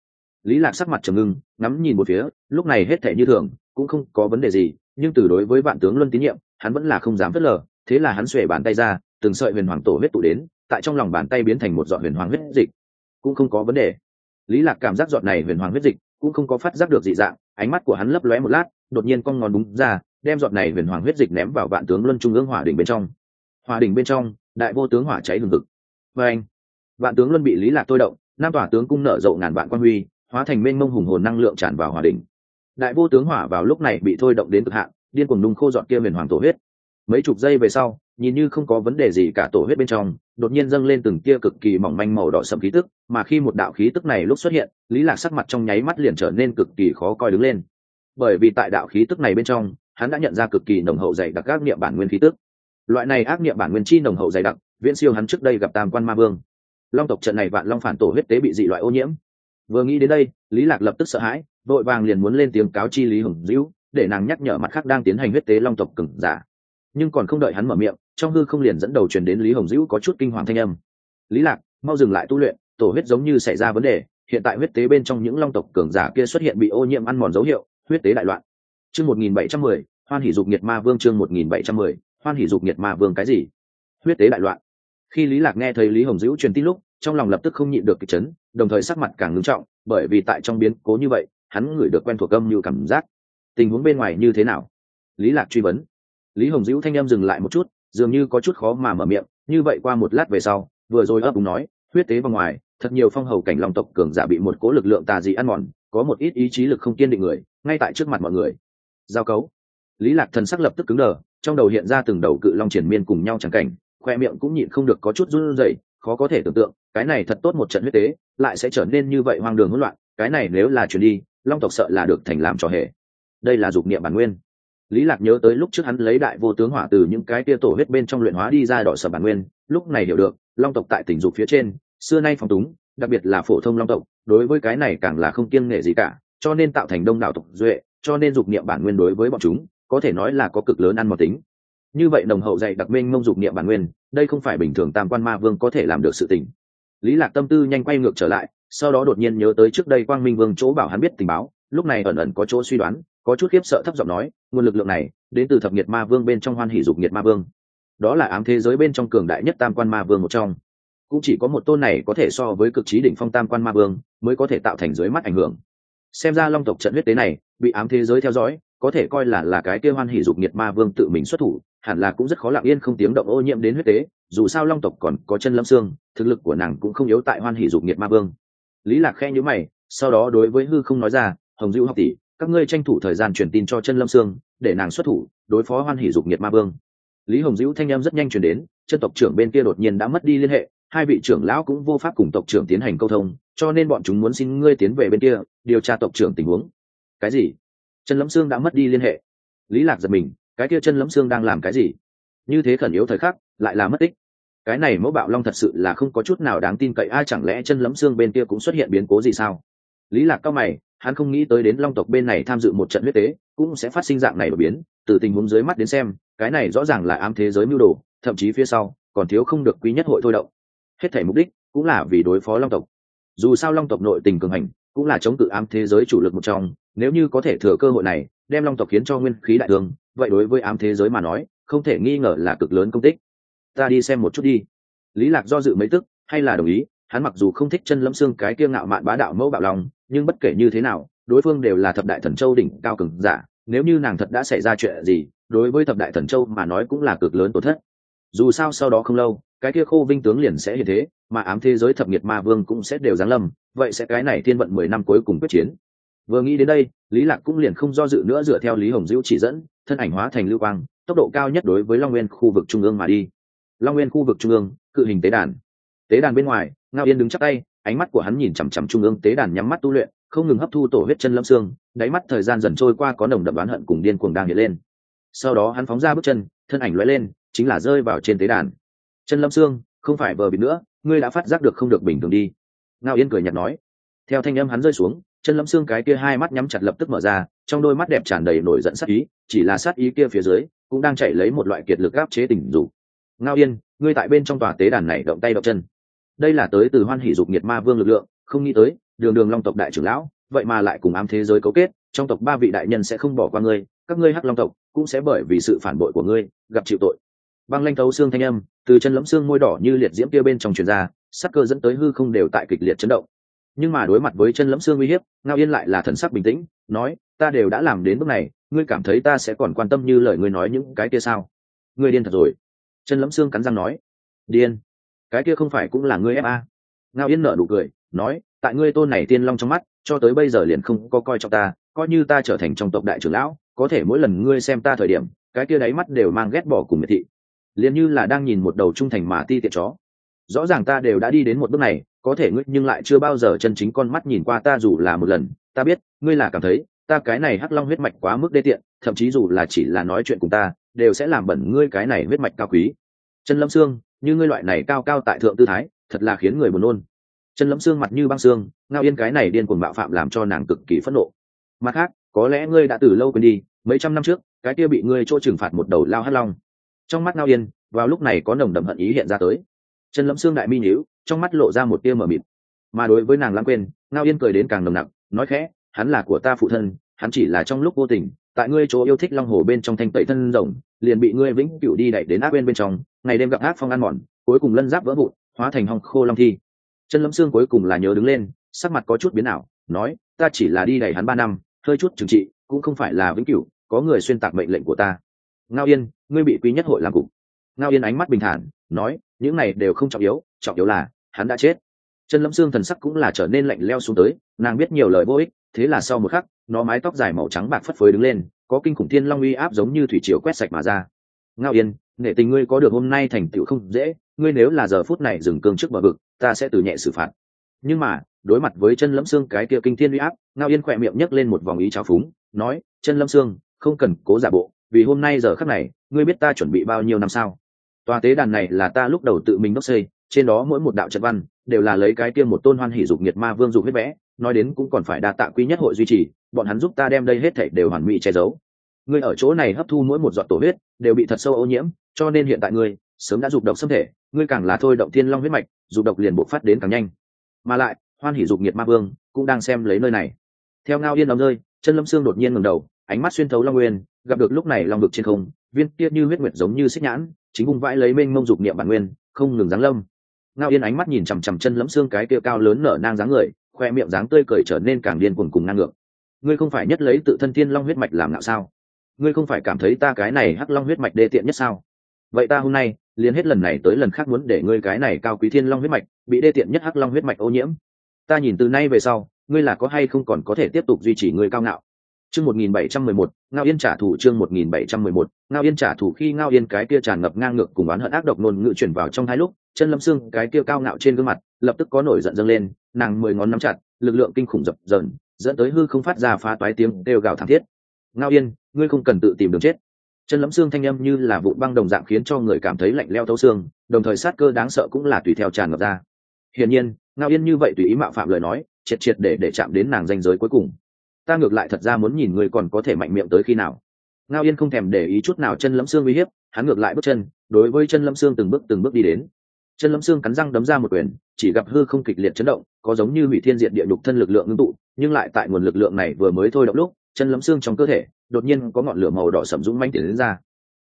Lý lạc sắc mặt trầm ngưng, ngắm nhìn một phía, lúc này hết thể như thường, cũng không có vấn đề gì, nhưng từ đối với vạn tướng luân tín nhiệm, hắn vẫn là không dám phớt lờ, thế là hắn xuề bàn tay ra, từng sợi huyền hoàng tổ huyết tụ đến, tại trong lòng bàn tay biến thành một giọt huyền hoàng huyết dịch. Cũng không có vấn đề lý lạc cảm giác giọt này huyền hoàng huyết dịch cũng không có phát giác được dị dạng, ánh mắt của hắn lấp lóe một lát, đột nhiên cong ngón đúng ra, đem giọt này huyền hoàng huyết dịch ném vào vạn tướng luân trung ương hỏa đỉnh bên trong. Hỏa đỉnh bên trong, đại vô tướng hỏa cháy hừng hực. Và anh, vạn tướng luân bị lý lạc tôi động nam tỏa tướng cung nở rộ ngàn vạn quan huy, hóa thành mênh mông hùng hồn năng lượng tràn vào hỏa đỉnh. Đại vô tướng hỏa vào lúc này bị thôi động đến cực hạn, điên cuồng nung khô dọn kia huyền hoàng tổ huyết. Mấy chục giây về sau, nhìn như không có vấn đề gì cả tổ huyết bên trong đột nhiên dâng lên từng kia cực kỳ mỏng manh màu đỏ sậm khí tức, mà khi một đạo khí tức này lúc xuất hiện, lý lạc sắc mặt trong nháy mắt liền trở nên cực kỳ khó coi đứng lên. Bởi vì tại đạo khí tức này bên trong, hắn đã nhận ra cực kỳ nồng hậu dày đặc các niệm bản nguyên khí tức. Loại này ác niệm bản nguyên chi nồng hậu dày đặc, viễn siêu hắn trước đây gặp tam quan ma vương. Long tộc trận này vạn long phản tổ huyết tế bị dị loại ô nhiễm. Vừa nghĩ đến đây, lý lạc lập tức sợ hãi, vội vàng liền muốn lên tiếng cáo chi lý hùng dữ để nàng nhắc nhở mặt khác đang tiến hành huyết tế long tộc cường giả nhưng còn không đợi hắn mở miệng, trong hư không liền dẫn đầu truyền đến lý hồng dữ có chút kinh hoàng thanh âm. Lý lạc, mau dừng lại tu luyện, tổ huyết giống như xảy ra vấn đề, hiện tại huyết tế bên trong những long tộc cường giả kia xuất hiện bị ô nhiễm ăn mòn dấu hiệu, huyết tế đại loạn. Chương một nghìn bảy trăm mười, hoan hỷ dục nhiệt ma vương chương một nghìn bảy trăm mười, hoan hỷ dục nhiệt ma vương cái gì? Huyết tế đại loạn. Khi lý lạc nghe thấy lý hồng dữ truyền tin lúc, trong lòng lập tức không nhịn được kịch chấn, đồng thời sắc mặt càng ngưng trọng, bởi vì tại trong biến cố như vậy, hắn ngửi được quen thuộc âm như cảm giác. Tình huống bên ngoài như thế nào? Lý lạc truy vấn lý hồng dữ thanh em dừng lại một chút, dường như có chút khó mà mở miệng, như vậy qua một lát về sau, vừa rồi ấp úng nói, huyết tế vào ngoài, thật nhiều phong hầu cảnh long tộc cường giả bị một cố lực lượng tà dị ăn mòn, có một ít ý chí lực không kiên định người, ngay tại trước mặt mọi người. Giao cấu. Lý lạc thần sắc lập tức cứng đờ, trong đầu hiện ra từng đầu cự long triển miên cùng nhau chẳng cảnh, khoe miệng cũng nhịn không được có chút run rẩy, khó có thể tưởng tượng, cái này thật tốt một trận huyết tế, lại sẽ trở nên như vậy hoang đường hỗn loạn, cái này nếu là chuyển đi, long tộc sợ là được thành làm trò hề. Đây là dục niệm bản nguyên lý lạc nhớ tới lúc trước hắn lấy đại vô tướng hỏa từ những cái tia tổ huyết bên trong luyện hóa đi ra đỏ sở bản nguyên, lúc này hiểu được, long tộc tại tỉnh dục phía trên, xưa nay phong túng, đặc biệt là phổ thông long tộc, đối với cái này càng là không kiêng nể gì cả, cho nên tạo thành đông đảo tộc duệ, cho nên dục niệm bản nguyên đối với bọn chúng, có thể nói là có cực lớn ăn mòn tính. Như vậy đồng hậu dạy đặc minh mông dục niệm bản nguyên, đây không phải bình thường tam quan ma vương có thể làm được sự tình. Lý lạc tâm tư nhanh quay ngược trở lại, sau đó đột nhiên nhớ tới trước đây quang minh vương chỗ bảo hắn biết tình báo, lúc này ẩn ẩn có chỗ suy đoán, có chút khiếp sợ thấp giọng nói nguồn lực lượng này đến từ thập nhiệt ma vương bên trong hoan hỷ dục nhiệt ma vương. Đó là ám thế giới bên trong cường đại nhất tam quan ma vương một trong. Cũng chỉ có một tôn này có thể so với cực trí đỉnh phong tam quan ma vương mới có thể tạo thành dưới mắt ảnh hưởng. Xem ra long tộc trận huyết tế này bị ám thế giới theo dõi, có thể coi là là cái kia hoan hỷ dục nhiệt ma vương tự mình xuất thủ, hẳn là cũng rất khó lặng yên không tiếng động ô nhiễm đến huyết tế, dù sao long tộc còn có chân lâm xương, thực lực của nàng cũng không yếu tại hoan hỷ dục nhiệt ma vương. Lý lạc khe nhữ mày, sau đó đối với hư không nói ra, hồng dữ học tỷ các ngươi tranh thủ thời gian truyền tin cho chân lâm xương để nàng xuất thủ, đối phó hoan hỷ dục nhiệt ma vương. Lý hồng dữ thanh em rất nhanh truyền đến, chân tộc trưởng bên kia đột nhiên đã mất đi liên hệ, hai vị trưởng lão cũng vô pháp cùng tộc trưởng tiến hành câu thông, cho nên bọn chúng muốn xin ngươi tiến về bên kia, điều tra tộc trưởng tình huống. Cái gì? Chân lâm xương đã mất đi liên hệ. Lý lạc giật mình, cái kia chân lâm xương đang làm cái gì? Như thế khẩn yếu thời khắc, lại là mất tích. Cái này mẫu bạo long thật sự là không có chút nào đáng tin cậy, ai chẳng lẽ chân lẫm xương bên kia cũng xuất hiện biến cố gì sao? Lý lạc cao mày hắn không nghĩ tới đến long tộc bên này tham dự một trận huyết tế, cũng sẽ phát sinh dạng này đột biến, từ tình huống dưới mắt đến xem, cái này rõ ràng là ám thế giới mưu đồ, thậm chí phía sau, còn thiếu không được quý nhất hội thôi động. Hết thể mục đích cũng là vì đối phó long tộc. Dù sao long tộc nội tình cường hành, cũng là chống cự ám thế giới chủ lực một trong, nếu như có thể thừa cơ hội này, đem long tộc khiến cho nguyên khí đại tướng vậy đối với ám thế giới mà nói, không thể nghi ngờ là cực lớn công tích. Ta đi xem một chút đi. Lý lạc do dự mấy tức, hay là đồng ý? Hắn mặc dù không thích chân lâm xương cái kia ngạo mạn bá đạo mẫu bạo lòng, nhưng bất kể như thế nào, đối phương đều là thập đại thần châu đỉnh cao cường giả, nếu như nàng thật đã xảy ra chuyện gì, đối với thập đại thần châu mà nói cũng là cực lớn tổn thất. Dù sao sau đó không lâu, cái kia khô vinh tướng liền sẽ hiện thế, mà ám thế giới thập nghiệt ma vương cũng sẽ đều giáng lâm, vậy sẽ cái này thiên vận mười năm cuối cùng quyết chiến. Vừa nghĩ đến đây, lý lạc cũng liền không do dự nữa dựa theo lý hồng diễu chỉ dẫn, thân ảnh hóa thành lưu quang, tốc độ cao nhất đối với long nguyên khu vực trung ương mà đi. Long nguyên khu vực trung ương, cự hình tế đàn. Tế đàn bên ngoài ngao yên đứng chắc tay, ánh mắt của hắn nhìn chằm chằm trung ương tế đàn nhắm mắt tu luyện, không ngừng hấp thu tổ huyết chân lâm xương, đáy mắt thời gian dần trôi qua có nồng đậm đoán hận cùng điên cuồng đang hiện lên. Sau đó hắn phóng ra bước chân, thân ảnh lóe lên, chính là rơi vào trên tế đàn. Chân lâm xương, không phải vờ bịt nữa, ngươi đã phát giác được không được bình thường đi. Ngao yên cười nhạt nói. Theo thanh âm hắn rơi xuống, chân lâm xương cái kia hai mắt nhắm chặt lập tức mở ra, trong đôi mắt đẹp tràn đầy nổi giận sát ý, chỉ là sát ý kia phía dưới, cũng đang chạy lấy một loại kiệt lực áp chế tình dục. Ngao yên, ngươi tại bên trong tòa tế đàn này động tay động chân đây là tới từ hoan hỷ dục nhiệt ma vương lực lượng, không nghĩ tới, đường đường long tộc đại trưởng lão, vậy mà lại cùng ám thế giới cấu kết, trong tộc ba vị đại nhân sẽ không bỏ qua ngươi, các ngươi hắc long tộc cũng sẽ bởi vì sự phản bội của ngươi gặp chịu tội. Băng lanh thấu xương thanh âm, từ chân lẫm xương môi đỏ như liệt diễm kia bên trong truyền ra, sắc cơ dẫn tới hư không đều tại kịch liệt chấn động. Nhưng mà đối mặt với chân lẫm xương uy hiếp, ngao yên lại là thần sắc bình tĩnh, nói, ta đều đã làm đến bước này, ngươi cảm thấy ta sẽ còn quan tâm như lời ngươi nói những cái kia sao? Ngươi điên thật rồi. Chân lẫm xương cắn răng nói. Điên cái kia không phải cũng là ngươi fa ngao yên nở nụ cười, nói, tại ngươi tôn này tiên long trong mắt, cho tới bây giờ liền không có coi trọng ta, coi như ta trở thành trong tộc đại trưởng lão, có thể mỗi lần ngươi xem ta thời điểm, cái kia đáy mắt đều mang ghét bỏ cùng miệt thị. Liền như là đang nhìn một đầu trung thành mà ti tiện chó. Rõ ràng ta đều đã đi đến một bước này, có thể ngươi nhưng lại chưa bao giờ chân chính con mắt nhìn qua ta dù là một lần. Ta biết, ngươi là cảm thấy, ta cái này hắc long huyết mạch quá mức đê tiện, thậm chí dù là chỉ là nói chuyện cùng ta, đều sẽ làm bẩn ngươi cái này huyết mạch cao quý. Chân lâm xương như ngươi loại này cao cao tại thượng tư thái, thật là khiến người buồn nôn. Chân lẫm xương mặt như băng xương, ngao yên cái này điên cuồng bạo phạm làm cho nàng cực kỳ phẫn nộ. Mặt khác, có lẽ ngươi đã từ lâu quên đi, mấy trăm năm trước, cái kia bị ngươi chỗ trừng phạt một đầu lao hắt long. Trong mắt ngao yên, vào lúc này có nồng đậm hận ý hiện ra tới. Chân lẫm xương đại mi nhíu, trong mắt lộ ra một tia mờ mịt. Mà đối với nàng lãng quên, ngao yên cười đến càng nồng nặc, nói khẽ, hắn là của ta phụ thân, hắn chỉ là trong lúc vô tình, tại ngươi chỗ yêu thích long hồ bên trong thanh tẩy thân rồng liền bị ngươi vĩnh cửu đi đẩy đến ác bên bên trong, ngày đêm gặp ác phong ăn mòn, cuối cùng lân giáp vỡ vụn, hóa thành hong khô long thi. Chân lâm xương cuối cùng là nhớ đứng lên, sắc mặt có chút biến ảo, nói, ta chỉ là đi đẩy hắn ba năm, hơi chút trừng trị, cũng không phải là vĩnh cửu, có người xuyên tạc mệnh lệnh của ta. Ngao yên, ngươi bị quý nhất hội làm cục. Ngao yên ánh mắt bình thản, nói, những này đều không trọng yếu trọng yếu là, hắn đã chết. Chân lâm xương thần sắc cũng là trở nên lạnh leo xuống tới, nàng biết nhiều lời vô ích, thế là sau một khắc, nó mái tóc dài màu trắng bạc phất phới đứng lên có kinh khủng thiên long uy áp giống như thủy triều quét sạch mà ra. Ngao yên nghệ tình ngươi có được hôm nay thành tựu không dễ, ngươi nếu là giờ phút này dừng cương trước bờ vực, ta sẽ từ nhẹ xử phạt. Nhưng mà, đối mặt với chân lâm xương cái kia kinh thiên uy áp, ngao yên khỏe miệng nhấc lên một vòng ý trào phúng, nói, chân lâm xương, không cần cố giả bộ, vì hôm nay giờ khắc này, ngươi biết ta chuẩn bị bao nhiêu năm sao? Tòa tế đàn này là ta lúc đầu tự mình đốc xây, trên đó mỗi một đạo trận văn đều là lấy cái kia một tôn hoan hỷ dục nhiệt ma vương dục huyết vẽ, nói đến cũng còn phải đa tạ quý nhất hội duy trì, bọn hắn giúp ta đem đây hết thảy đều hoàn mỹ che giấu. Ngươi ở chỗ này hấp thu mỗi một giọt tổ huyết, đều bị thật sâu ô nhiễm, cho nên hiện tại ngươi, sớm đã dục độc xâm thể, ngươi càng là thôi động thiên long huyết mạch, dục độc liền bộc phát đến càng nhanh. Mà lại, hoan hỷ dục nhiệt ma vương, cũng đang xem lấy nơi này. Theo ngao yên đóng rơi chân lâm xương đột nhiên ngẩng đầu, ánh mắt xuyên thấu long nguyên, gặp được lúc này long vực trên không, viên kia như huyết nguyệt giống như xích nhãn, chính vùng vãi lấy mênh mông dục niệm bản nguyên, không ngừng giáng lâm ngao yên ánh mắt nhìn chằm chằm chân lẫm xương cái kia cao lớn nở nang dáng người, khoe miệng dáng tươi cười trở nên càng điên cuồng cùng ngang ngược. Ngươi không phải nhất lấy tự thân thiên long huyết mạch làm ngạo sao? Ngươi không phải cảm thấy ta cái này hắc long huyết mạch đê tiện nhất sao? Vậy ta hôm nay, liền hết lần này tới lần khác muốn để ngươi cái này cao quý thiên long huyết mạch bị đê tiện nhất hắc long huyết mạch ô nhiễm. Ta nhìn từ nay về sau, ngươi là có hay không còn có thể tiếp tục duy trì ngươi cao ngạo? Chương một nghìn bảy trăm mười một, ngao yên trả thù chương một nghìn bảy trăm mười một, ngao yên trả thù khi ngao yên cái kia tràn ngập ngang ngược cùng oán hận ác độc nôn ngữ chuyển vào trong hai lúc chân lâm xương cái kia cao ngạo trên gương mặt, lập tức có nổi giận dâng lên, nàng mười ngón nắm chặt, lực lượng kinh khủng dập dờn, dẫn tới hư không phát ra phá toái tiếng đều gào thảm thiết. Ngao yên, ngươi không cần tự tìm đường chết. Chân lâm xương thanh âm như là vụ băng đồng dạng khiến cho người cảm thấy lạnh leo thấu xương, đồng thời sát cơ đáng sợ cũng là tùy theo tràn ngập ra. Hiển nhiên, ngao yên như vậy tùy ý mạo phạm lời nói, triệt triệt để để chạm đến nàng danh giới cuối cùng. Ta ngược lại thật ra muốn nhìn ngươi còn có thể mạnh miệng tới khi nào. Ngao yên không thèm để ý chút nào chân lâm xương uy hiếp, hắn ngược lại bước chân, đối với chân lâm xương từng bước từng bước đi đến chân lâm xương cắn răng đấm ra một quyền, chỉ gặp hư không kịch liệt chấn động, có giống như hủy thiên diện địa đục thân lực lượng ngưng tụ, nhưng lại tại nguồn lực lượng này vừa mới thôi động lúc, chân lâm xương trong cơ thể, đột nhiên có ngọn lửa màu đỏ sầm dũng manh tiến đến ra.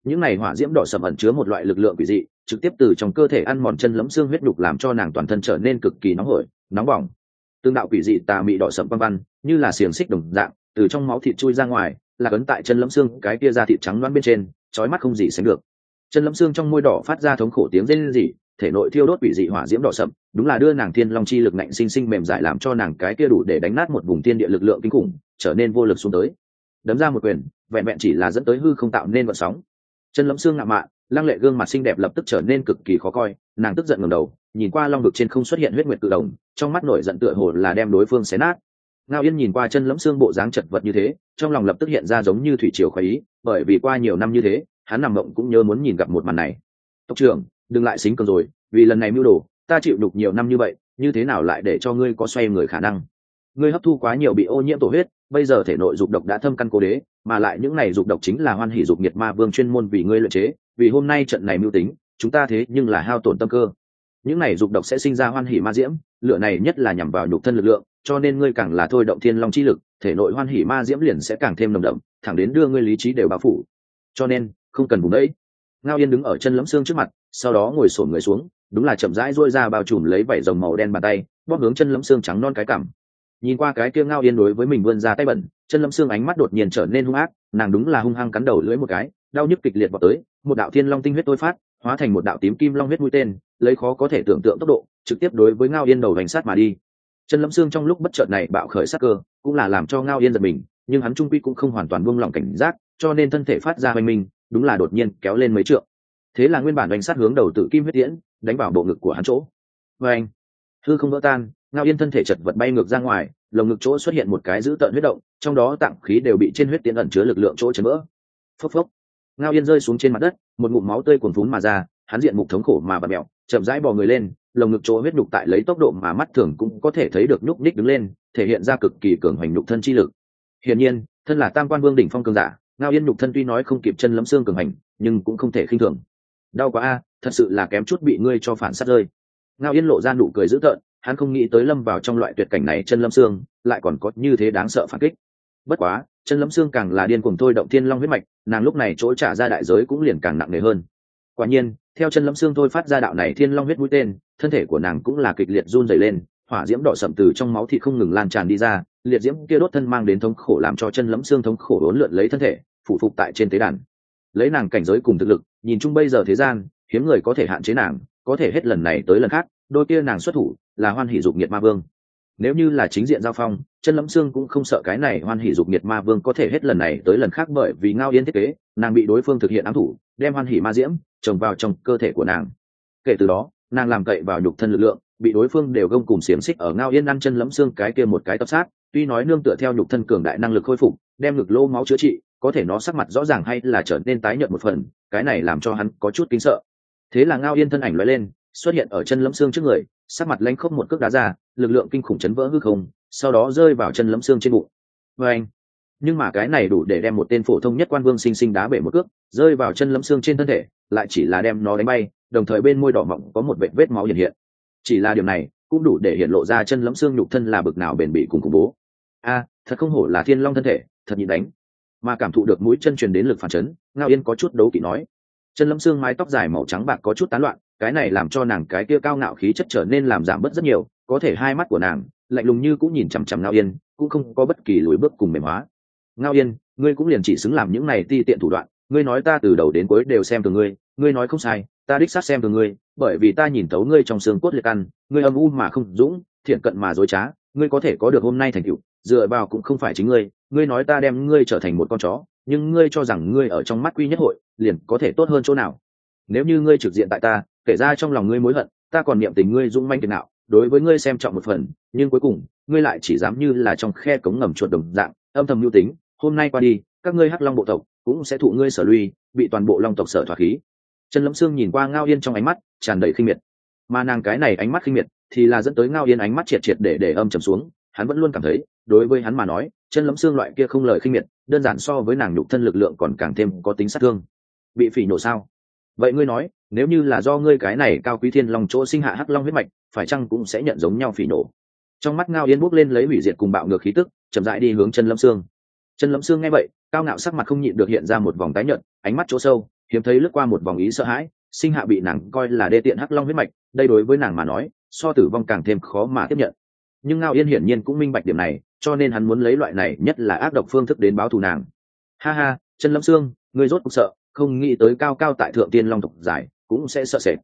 Những này hỏa diễm đỏ sầm ẩn chứa một loại lực lượng quỷ dị, trực tiếp từ trong cơ thể ăn mòn chân lấm xương huyết đục làm cho nàng toàn thân trở nên cực kỳ nóng hổi, nóng bỏng. Tương đạo quỷ dị tà mị đỏ sầm băng văn, như là xiềng xích đồng dạng, từ trong máu thịt chui ra ngoài, là cấn tại chân lấm xương cái kia ra thịt trắng loãng bên trên, chói mắt không gì sánh được. Chân lấm xương trong môi đỏ phát ra thống khổ tiếng rên rỉ thể nội thiêu đốt bị dị hỏa diễm đỏ sậm đúng là đưa nàng thiên long chi lực nạnh sinh sinh mềm dại làm cho nàng cái kia đủ để đánh nát một vùng thiên địa lực lượng kinh khủng trở nên vô lực xuống tới. Đấm ra một quyền vẹn vẹn chỉ là dẫn tới hư không tạo nên vận sóng. Chân lẫm xương ngạo mạn lăng lệ gương mặt xinh đẹp lập tức trở nên cực kỳ khó coi nàng tức giận ngầm đầu nhìn qua long vực trên không xuất hiện huyết nguyệt tự động, trong mắt nổi giận tựa hồ là đem đối phương xé nát. Ngao yên nhìn qua chân lẫm xương bộ dáng chật vật như thế trong lòng lập tức hiện ra giống như thủy triều khoái ý bởi vì qua nhiều năm như thế hắn nằm mộng cũng nhớ muốn nhìn gặp một màn này. Tộc trưởng đừng lại xính cường rồi, vì lần này mưu đồ, ta chịu đục nhiều năm như vậy, như thế nào lại để cho ngươi có xoay người khả năng? Ngươi hấp thu quá nhiều bị ô nhiễm tổ huyết, bây giờ thể nội dục độc đã thâm căn cố đế, mà lại những này dục độc chính là hoan hỷ dục nhiệt ma vương chuyên môn vì ngươi luyện chế, vì hôm nay trận này mưu tính, chúng ta thế nhưng là hao tổn tâm cơ. Những này dục độc sẽ sinh ra hoan hỷ ma diễm lựa này nhất là nhằm vào nhục thân lực lượng, cho nên ngươi càng là thôi động thiên long chi lực, thể nội hoan hỷ ma diễm liền sẽ càng thêm nồng đậm, thẳng đến đưa ngươi lý trí đều bao phủ. Cho nên, không cần vùng đấy ngao yên đứng ở chân lẫm xương trước mặt, sau đó ngồi sổn người xuống, đúng là chậm rãi duỗi ra bao trùm lấy vảy rồng màu đen bàn tay, bóp hướng chân lẫm xương trắng non cái cảm nhìn qua cái kia ngao yên đối với mình vươn ra tay bẩn, chân lâm xương ánh mắt đột nhiên trở nên hung ác, nàng đúng là hung hăng cắn đầu lưỡi một cái, đau nhức kịch liệt vào tới, một đạo thiên long tinh huyết tôi phát, hóa thành một đạo tím kim long huyết mũi tên, lấy khó có thể tưởng tượng tốc độ, trực tiếp đối với ngao yên đầu hành sát mà đi. Chân lâm xương trong lúc bất chợt này bạo khởi sát cơ, cũng là làm cho ngao yên giật mình, nhưng hắn trung quy cũng không hoàn toàn buông lỏng cảnh giác, cho nên thân thể phát ra hoành minh đúng là đột nhiên kéo lên mấy trượng. Thế là nguyên bản đánh sát hướng đầu tự kim huyết tiễn, đánh vào bộ ngực của hắn chỗ. Và anh thư không vỡ tan, ngao yên thân thể chật vật bay ngược ra ngoài, lồng ngực chỗ xuất hiện một cái dữ tợn huyết động, trong đó tạng khí đều bị trên huyết tiễn ẩn chứa lực lượng chỗ chấn vỡ. Phốc phốc! Ngao yên rơi xuống trên mặt đất, một ngụm máu tươi cuồn phún mà ra, hắn diện mục thống khổ mà bật mẹo, chậm rãi bò người lên, lồng ngực chỗ huyết nhục tại lấy tốc độ mà mắt thường cũng có thể thấy được nhúc nhích đứng lên, thể hiện ra cực kỳ cường hoành nhục thân chi lực. Hiển nhiên, thân là tam quan vương đỉnh phong cường giả ngao yên nhục thân tuy nói không kịp chân lấm xương cường hành, nhưng cũng không thể khinh thường. Đau quá a, thật sự là kém chút bị ngươi cho phản sát rơi. Ngao yên lộ ra nụ cười dữ tợn, hắn không nghĩ tới lâm vào trong loại tuyệt cảnh này chân lâm xương, lại còn có như thế đáng sợ phản kích. Bất quá, chân lâm xương càng là điên cuồng thôi động thiên long huyết mạch, nàng lúc này chỗ trả ra đại giới cũng liền càng nặng nề hơn. Quả nhiên, theo chân lâm xương thôi phát ra đạo này thiên long huyết mũi tên, thân thể của nàng cũng là kịch liệt run dày lên, hỏa diễm đỏ sậm từ trong máu thì không ngừng lan tràn đi ra, liệt diễm kia đốt thân mang đến thống khổ làm cho chân lấm xương thống khổ đốn lượn lấy thân thể phụ phục tại trên tế đàn. Lấy nàng cảnh giới cùng thực lực, nhìn chung bây giờ thế gian, hiếm người có thể hạn chế nàng, có thể hết lần này tới lần khác, đôi kia nàng xuất thủ là hoan hỷ dục nhiệt ma vương. Nếu như là chính diện giao phong, chân lẫm xương cũng không sợ cái này hoan hỷ dục nhiệt ma vương có thể hết lần này tới lần khác bởi vì ngao yên thiết kế, nàng bị đối phương thực hiện ám thủ, đem hoan hỷ ma diễm trồng vào trong cơ thể của nàng. Kể từ đó, nàng làm cậy vào nhục thân lực lượng bị đối phương đều gông cùng xiềng xích ở ngao yên ăn chân lẫm xương cái kia một cái tập sát, tuy nói nương tựa theo nhục thân cường đại năng lực khôi phục, đem ngực lô máu chữa trị, có thể nó sắc mặt rõ ràng hay là trở nên tái nhợt một phần, cái này làm cho hắn có chút kính sợ. Thế là ngao yên thân ảnh lóe lên, xuất hiện ở chân lẫm xương trước người, sắc mặt lanh khốc một cước đá ra, lực lượng kinh khủng chấn vỡ hư không, sau đó rơi vào chân lẫm xương trên bụng. Vê anh, nhưng mà cái này đủ để đem một tên phổ thông nhất quan vương sinh sinh đá bể một cước, rơi vào chân lẫm xương trên thân thể, lại chỉ là đem nó đánh bay, đồng thời bên môi đỏ mọng có một vệt vết máu hiện hiện chỉ là điều này cũng đủ để hiện lộ ra chân lẫm xương nhục thân là bực nào bền bỉ cùng khủng bố. A, thật không hổ là thiên long thân thể, thật nhịn đánh. Mà cảm thụ được mũi chân truyền đến lực phản chấn, ngao yên có chút đấu kỵ nói. Chân lẫm xương mái tóc dài màu trắng bạc có chút tán loạn, cái này làm cho nàng cái kia cao ngạo khí chất trở nên làm giảm bớt rất nhiều, có thể hai mắt của nàng lạnh lùng như cũng nhìn chằm chằm ngao yên, cũng không có bất kỳ lùi bước cùng mềm hóa. Ngao yên, ngươi cũng liền chỉ xứng làm những này ti tiện thủ đoạn, ngươi nói ta từ đầu đến cuối đều xem từ ngươi ngươi nói không sai ta đích xác xem từ ngươi bởi vì ta nhìn thấu ngươi trong xương cốt liệt ăn ngươi âm u mà không dũng thiện cận mà dối trá ngươi có thể có được hôm nay thành tựu dựa vào cũng không phải chính ngươi ngươi nói ta đem ngươi trở thành một con chó nhưng ngươi cho rằng ngươi ở trong mắt quy nhất hội liền có thể tốt hơn chỗ nào? Nếu như ngươi trực diện tại ta kể ra trong lòng ngươi mối hận ta còn niệm tình ngươi dũng manh tiền nào đối với ngươi xem trọng một phần nhưng cuối cùng ngươi lại chỉ dám như là trong khe cống ngầm chuột đồng dạng âm thầm mưu tính hôm nay qua đi các ngươi hắc long bộ tộc cũng sẽ thụ ngươi sở lui, bị toàn bộ long tộc sở thỏa khí trần lâm sương nhìn qua ngao yên trong ánh mắt tràn đầy khinh miệt. Mà nàng cái này ánh mắt khinh miệt thì là dẫn tới ngao yên ánh mắt triệt triệt để để âm trầm xuống, hắn vẫn luôn cảm thấy, đối với hắn mà nói chân lấm xương loại kia không lời khinh miệt, đơn giản so với nàng nhục thân lực lượng còn càng thêm có tính sát thương. Bị phỉ nổ sao? Vậy ngươi nói, nếu như là do ngươi cái này cao quý thiên long chỗ sinh hạ hắc long huyết mạch, phải chăng cũng sẽ nhận giống nhau phỉ nổ trong mắt ngao yên bước lên lấy hủy diệt cùng bạo ngược khí tức, chậm rãi đi hướng chân lâm xương chân lâm xương nghe vậy, cao ngạo sắc mặt không nhịn được hiện ra một vòng tái nhợt, ánh mắt chỗ sâu hiếm thấy lướt qua một vòng ý sợ hãi, sinh hạ bị nàng coi là đê tiện hắc long huyết mạch, đây đối với nàng mà nói, so tử vong càng thêm khó mà tiếp nhận. Nhưng ngao yên hiển nhiên cũng minh bạch điểm này, cho nên hắn muốn lấy loại này nhất là ác độc phương thức đến báo thù nàng. Ha ha, chân lâm xương ngươi rốt cuộc sợ, không nghĩ tới cao cao tại thượng tiên long tộc giải, cũng sẽ sợ sệt.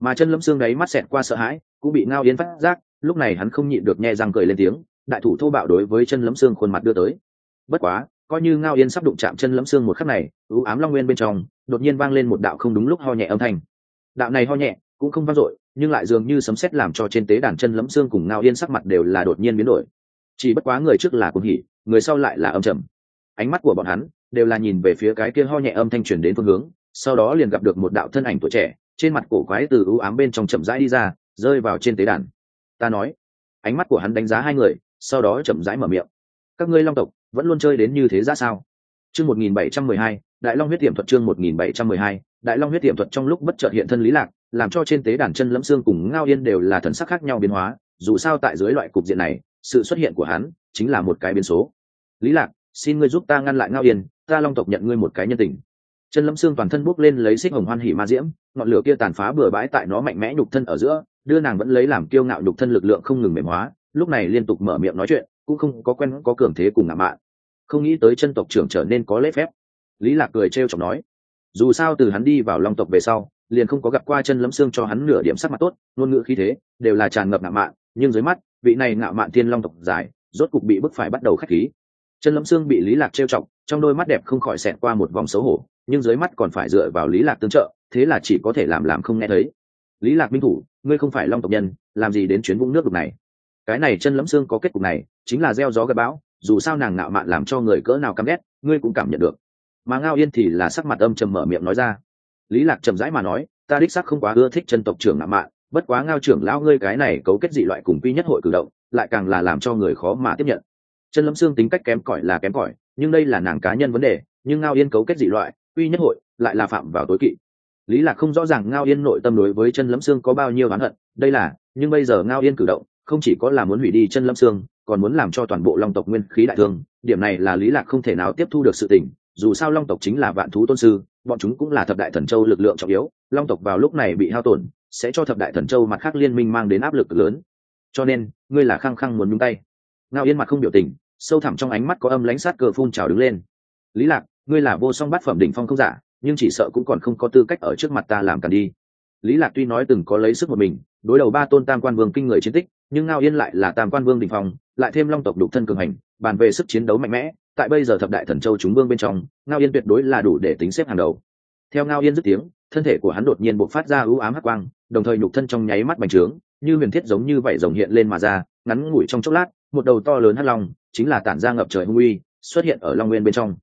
Mà chân lâm xương đấy mắt xẹt qua sợ hãi, cũng bị ngao yên phát giác, lúc này hắn không nhịn được nghe răng cười lên tiếng, đại thủ thô bạo đối với chân lâm xương khuôn mặt đưa tới. Bất quá, coi như ngao yên sắp đụng chạm chân lâm xương một khắc này, ưu ám long nguyên bên trong đột nhiên vang lên một đạo không đúng lúc ho nhẹ âm thanh. Đạo này ho nhẹ, cũng không vang dội, nhưng lại dường như sấm sét làm cho trên tế đàn chân lẫm xương cùng ngao yên sắc mặt đều là đột nhiên biến đổi. Chỉ bất quá người trước là cuồng hỉ, người sau lại là âm trầm. Ánh mắt của bọn hắn đều là nhìn về phía cái kia ho nhẹ âm thanh truyền đến phương hướng, sau đó liền gặp được một đạo thân ảnh tuổi trẻ, trên mặt cổ quái từ ưu ám bên trong chậm rãi đi ra, rơi vào trên tế đàn. Ta nói, ánh mắt của hắn đánh giá hai người, sau đó chậm rãi mở miệng. Các ngươi long tộc vẫn luôn chơi đến như thế ra sao? Chương một nghìn bảy trăm mười hai đại long huyết tiệm thuật chương một nghìn bảy trăm mười hai, đại long huyết tiệm thuật trong lúc bất chợt hiện thân lý lạc, làm cho trên tế đàn chân lẫm xương cùng ngao yên đều là thần sắc khác nhau biến hóa, dù sao tại dưới loại cục diện này, sự xuất hiện của hắn chính là một cái biến số. Lý lạc, xin ngươi giúp ta ngăn lại ngao yên, ta long tộc nhận ngươi một cái nhân tình. Chân lẫm xương toàn thân bốc lên lấy xích hồng hoan hỉ ma diễm, ngọn lửa kia tàn phá bừa bãi tại nó mạnh mẽ nhục thân ở giữa, đưa nàng vẫn lấy làm kiêu ngạo nhục thân lực lượng không ngừng mềm hóa, lúc này liên tục mở miệng nói chuyện, cũng không có quen, có cường thế cùng ngạo mạn. Không nghĩ tới chân tộc trưởng trở nên có lễ phép lý lạc cười trêu chọc nói, dù sao từ hắn đi vào long tộc về sau, liền không có gặp qua chân lấm xương cho hắn nửa điểm sắc mặt tốt, ngôn ngữ khí thế, đều là tràn ngập ngạo mạn, nhưng dưới mắt, vị này ngạo mạn thiên long tộc dài rốt cục bị bức phải bắt đầu khách khí. Chân lấm xương bị lý lạc trêu chọc, trong đôi mắt đẹp không khỏi xẹt qua một vòng xấu hổ, nhưng dưới mắt còn phải dựa vào lý lạc tương trợ, thế là chỉ có thể làm làm không nghe thấy. Lý lạc minh thủ, ngươi không phải long tộc nhân, làm gì đến chuyến vũng nước đục này? Cái này chân lấm xương có kết cục này, chính là gieo gió gặp bão, dù sao nàng ngạo mạn làm cho người cỡ nào căm ghét, ngươi cũng cảm nhận được mà ngao yên thì là sắc mặt âm trầm mở miệng nói ra. Lý lạc trầm rãi mà nói, ta đích xác không quá ưa thích chân tộc trưởng nạm mạn, bất quá ngao trưởng lão ngươi cái này cấu kết dị loại cùng quy nhất hội cử động, lại càng là làm cho người khó mà tiếp nhận. Chân lâm xương tính cách kém cỏi là kém cỏi, nhưng đây là nàng cá nhân vấn đề, nhưng ngao yên cấu kết dị loại, quy nhất hội lại là phạm vào tối kỵ. Lý lạc không rõ ràng ngao yên nội tâm đối với chân lâm xương có bao nhiêu oán hận, đây là, nhưng bây giờ ngao yên cử động, không chỉ có là muốn hủy đi chân lâm xương còn muốn làm cho toàn bộ long tộc nguyên khí đại thương, điểm này là lý lạc không thể nào tiếp thu được sự tình dù sao long tộc chính là vạn thú tôn sư, bọn chúng cũng là thập đại thần châu lực lượng trọng yếu, long tộc vào lúc này bị hao tổn, sẽ cho thập đại thần châu mặt khác liên minh mang đến áp lực lớn. Cho nên, ngươi là khăng khăng muốn nhúng tay. Ngao yên mặt không biểu tình, sâu thẳm trong ánh mắt có âm lãnh sát cờ phun trào đứng lên. Lý lạc, ngươi là vô song bát phẩm đỉnh phong không giả, nhưng chỉ sợ cũng còn không có tư cách ở trước mặt ta làm cản đi. Lý lạc tuy nói từng có lấy sức một mình, đối đầu ba tôn tam quan vương kinh người chiến tích, nhưng ngao yên lại là tam quan vương đỉnh phong, lại thêm long tộc đục thân cường hành, bàn về sức chiến đấu mạnh mẽ tại bây giờ thập đại thần châu chúng vương bên trong, ngao yên tuyệt đối là đủ để tính xếp hàng đầu. Theo ngao yên dứt tiếng, thân thể của hắn đột nhiên bộc phát ra ưu ám hắc quang, đồng thời nhục thân trong nháy mắt bành trướng, như huyền thiết giống như vậy rồng hiện lên mà ra, ngắn ngủi trong chốc lát, một đầu to lớn hắc long, chính là tản ra ngập trời hung uy, xuất hiện ở long nguyên bên trong.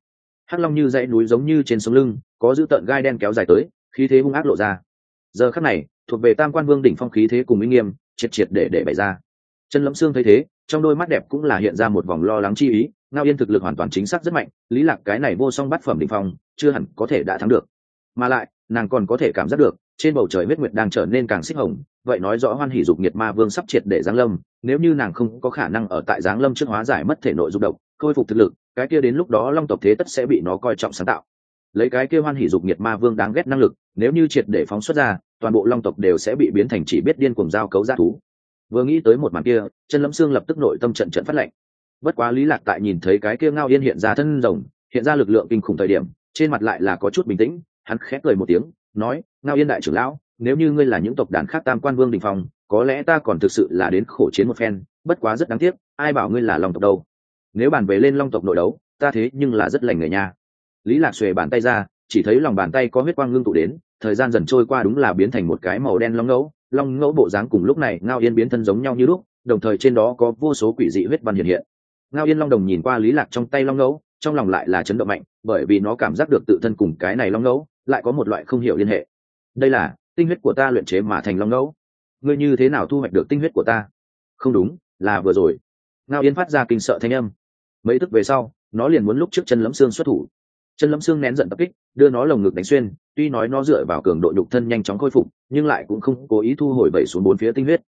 Hắc long như dãy núi giống như trên sống lưng, có dữ tợn gai đen kéo dài tới, khí thế hung ác lộ ra. Giờ khắc này, thuộc về tam quan vương đỉnh phong khí thế cùng uy nghiêm, triệt triệt để để bày ra. Chân lẫm xương thấy thế, trong đôi mắt đẹp cũng là hiện ra một vòng lo lắng chi ý ngao yên thực lực hoàn toàn chính xác rất mạnh, lý lạc cái này vô song bát phẩm đỉnh phong, chưa hẳn có thể đã thắng được. Mà lại, nàng còn có thể cảm giác được, trên bầu trời huyết nguyệt đang trở nên càng xích hồng, vậy nói rõ hoan hỷ dục nhiệt ma vương sắp triệt để giáng lâm, nếu như nàng không có khả năng ở tại giáng lâm trước hóa giải mất thể nội dục độc, khôi phục thực lực, cái kia đến lúc đó long tộc thế tất sẽ bị nó coi trọng sáng tạo. Lấy cái kia hoan hỉ dục nhiệt ma vương đáng ghét năng lực, nếu như triệt để phóng xuất ra, toàn bộ long tộc đều sẽ bị biến thành chỉ biết điên cuồng giao cấu g thú. Vừa nghĩ tới một màn kia, chân lâm xương lập tức nội tâm trận trận phát lệnh bất quá lý lạc tại nhìn thấy cái kia ngao yên hiện ra thân rồng, hiện ra lực lượng kinh khủng thời điểm, trên mặt lại là có chút bình tĩnh, hắn khép cười một tiếng, nói, ngao yên đại trưởng lão, nếu như ngươi là những tộc đàn khác tam quan vương đình phong có lẽ ta còn thực sự là đến khổ chiến một phen, bất quá rất đáng tiếc, ai bảo ngươi là long tộc đâu. Nếu bàn về lên long tộc nội đấu, ta thế nhưng là rất lành người nha. Lý lạc xuề bàn tay ra, chỉ thấy lòng bàn tay có huyết quang ngưng tụ đến, thời gian dần trôi qua đúng là biến thành một cái màu đen long ngẫu long ngẫu bộ dáng cùng lúc này ngao yên biến thân giống nhau như lúc, đồng thời trên đó có vô số quỷ dị huyết văn hiện hiện ngao yên long đồng nhìn qua lý lạc trong tay long ngẫu trong lòng lại là chấn động mạnh, bởi vì nó cảm giác được tự thân cùng cái này long ngẫu lại có một loại không hiểu liên hệ. Đây là, tinh huyết của ta luyện chế mà thành long ngẫu ngươi như thế nào thu hoạch được tinh huyết của ta? Không đúng, là vừa rồi. Ngao yên phát ra kinh sợ thanh âm. Mấy tức về sau, nó liền muốn lúc trước chân lấm xương xuất thủ. Chân lấm xương nén giận tập kích, đưa nó lồng ngực đánh xuyên, tuy nói nó dựa vào cường độ nhục thân nhanh chóng khôi phục, nhưng lại cũng không cố ý thu hồi bẩy xuống bốn phía tinh huyết.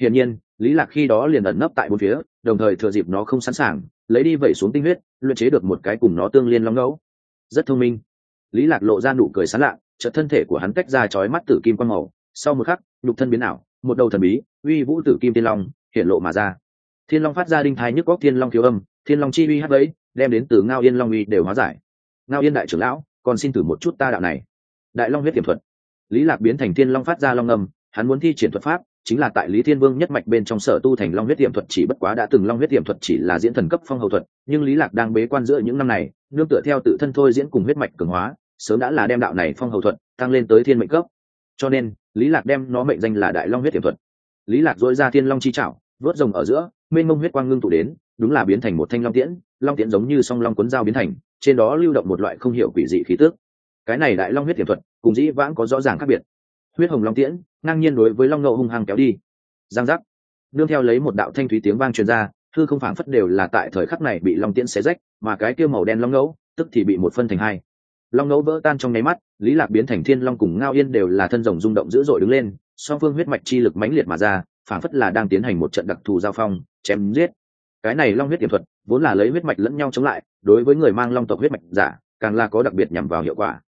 Hiển nhiên lý lạc khi đó liền ẩn nấp tại bốn phía, đồng thời thừa dịp nó không sẵn sàng, lấy đi vẩy xuống tinh huyết, luyện chế được một cái cùng nó tương liên long ngẫu. Rất thông minh. Lý lạc lộ ra nụ cười sán lạ, chợt thân thể của hắn tách ra chói mắt tử kim quang màu. Sau một khắc, nhục thân biến ảo, một đầu thần bí, uy vũ tử kim tiên long hiện lộ mà ra. Thiên long phát ra đinh thai nhức góc thiên long thiếu âm, thiên long chi uy hát ấy, đem đến từ ngao yên long uy đều hóa giải. Ngao yên đại trưởng lão, còn xin thử một chút ta đạo này. Đại long huyết tiềm thuật. Lý lạc biến thành thiên long phát ra long âm, hắn muốn thi triển thuật pháp chính là tại lý thiên vương nhất mạch bên trong sở tu thành long huyết tiềm thuật chỉ bất quá đã từng long huyết tiềm thuật chỉ là diễn thần cấp phong hầu thuật, nhưng lý lạc đang bế quan giữa những năm này, nương tựa theo tự thân thôi diễn cùng huyết mạch cường hóa, sớm đã là đem đạo này phong hầu thuật tăng lên tới thiên mệnh cấp. Cho nên, lý lạc đem nó mệnh danh là đại long huyết tiềm thuật. Lý lạc dội ra thiên long chi trảo vớt rồng ở giữa, mênh mông huyết quang ngưng tụ đến, đúng là biến thành một thanh long tiễn long tiễn giống như song long cuốn dao biến thành, trên đó lưu động một loại không hiểu quỷ dị khí tước cái này đại long huyết tiềm thuật, cùng dĩ vãng có rõ ràng khác biệt. Huyết hồng long tiễn ngang nhiên đối với long ngậu hung hăng kéo đi. Giang giác. Nương theo lấy một đạo thanh thúy tiếng vang truyền ra thư không phảng phất đều là tại thời khắc này bị long tiễn xé rách, mà cái kia màu đen long ngẫu tức thì bị một phân thành hai. Long ngẫu vỡ tan trong nháy mắt, lý lạc biến thành thiên long cùng ngao yên đều là thân rồng rung động dữ dội đứng lên, song phương huyết mạch chi lực mãnh liệt mà ra, phảng phất là đang tiến hành một trận đặc thù giao phong, chém giết. Cái này long huyết tiềm thuật, vốn là lấy huyết mạch lẫn nhau chống lại, đối với người mang long tộc huyết mạch giả, càng là có đặc biệt nhằm vào hiệu quả.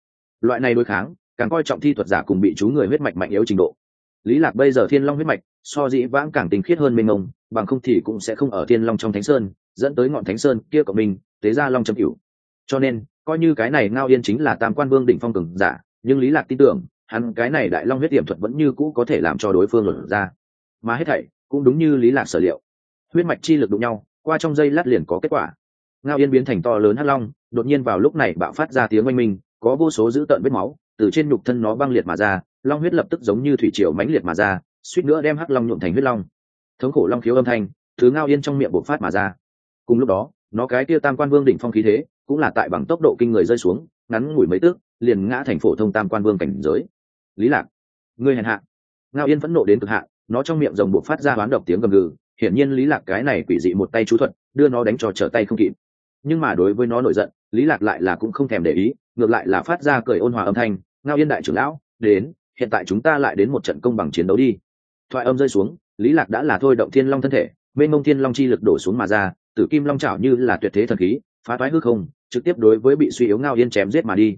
Loại này đối kháng, càng coi trọng thi thuật giả cùng bị chú người huyết mạch mạnh yếu trình độ lý lạc bây giờ thiên long huyết mạch, so dĩ vãng càng tinh khiết hơn minh ông bằng không thì cũng sẽ không ở thiên long trong thánh sơn, dẫn tới ngọn thánh sơn kia của mình, tế ra long châm cửu. Cho nên, coi như cái này ngao yên chính là tam quan vương đỉnh phong cường giả, nhưng lý lạc tin tưởng, hắn cái này đại long huyết tiềm thuật vẫn như cũ có thể làm cho đối phương lột ra. Mà hết thảy, cũng đúng như lý lạc sở liệu. Huyết mạch chi lực đụng nhau, qua trong giây lát liền có kết quả. Ngao yên biến thành to lớn hắc long, đột nhiên vào lúc này bạo phát ra tiếng oanh minh, có vô số dữ tợn vết máu, từ trên nhục thân nó băng liệt mà ra long huyết lập tức giống như thủy triều mãnh liệt mà ra, suýt nữa đem hắc long nhuộm thành huyết long. Thống khổ long khiếu âm thanh, thứ ngao yên trong miệng bộc phát mà ra. Cùng lúc đó, nó cái kia tam quan vương đỉnh phong khí thế, cũng là tại bằng tốc độ kinh người rơi xuống, ngắn ngủi mấy tước, liền ngã thành phổ thông tam quan vương cảnh giới. Lý lạc, ngươi hèn hạ. Ngao yên phẫn nộ đến cực hạ, nó trong miệng rồng bộc phát ra đoán độc tiếng gầm gừ, hiển nhiên lý lạc cái này quỷ dị một tay chú thuật, đưa nó đánh cho trở tay không kịp. Nhưng mà đối với nó nổi giận, lý lạc lại là cũng không thèm để ý, ngược lại là phát ra cười ôn hòa âm thanh, ngao yên đại trưởng lão, đến hiện tại chúng ta lại đến một trận công bằng chiến đấu đi. Thoại âm rơi xuống, lý lạc đã là thôi động thiên long thân thể bên mông thiên long chi lực đổ xuống mà ra, tử kim long chảo như là tuyệt thế thần khí, phá toái hư không, trực tiếp đối với bị suy yếu ngao yên chém giết mà đi.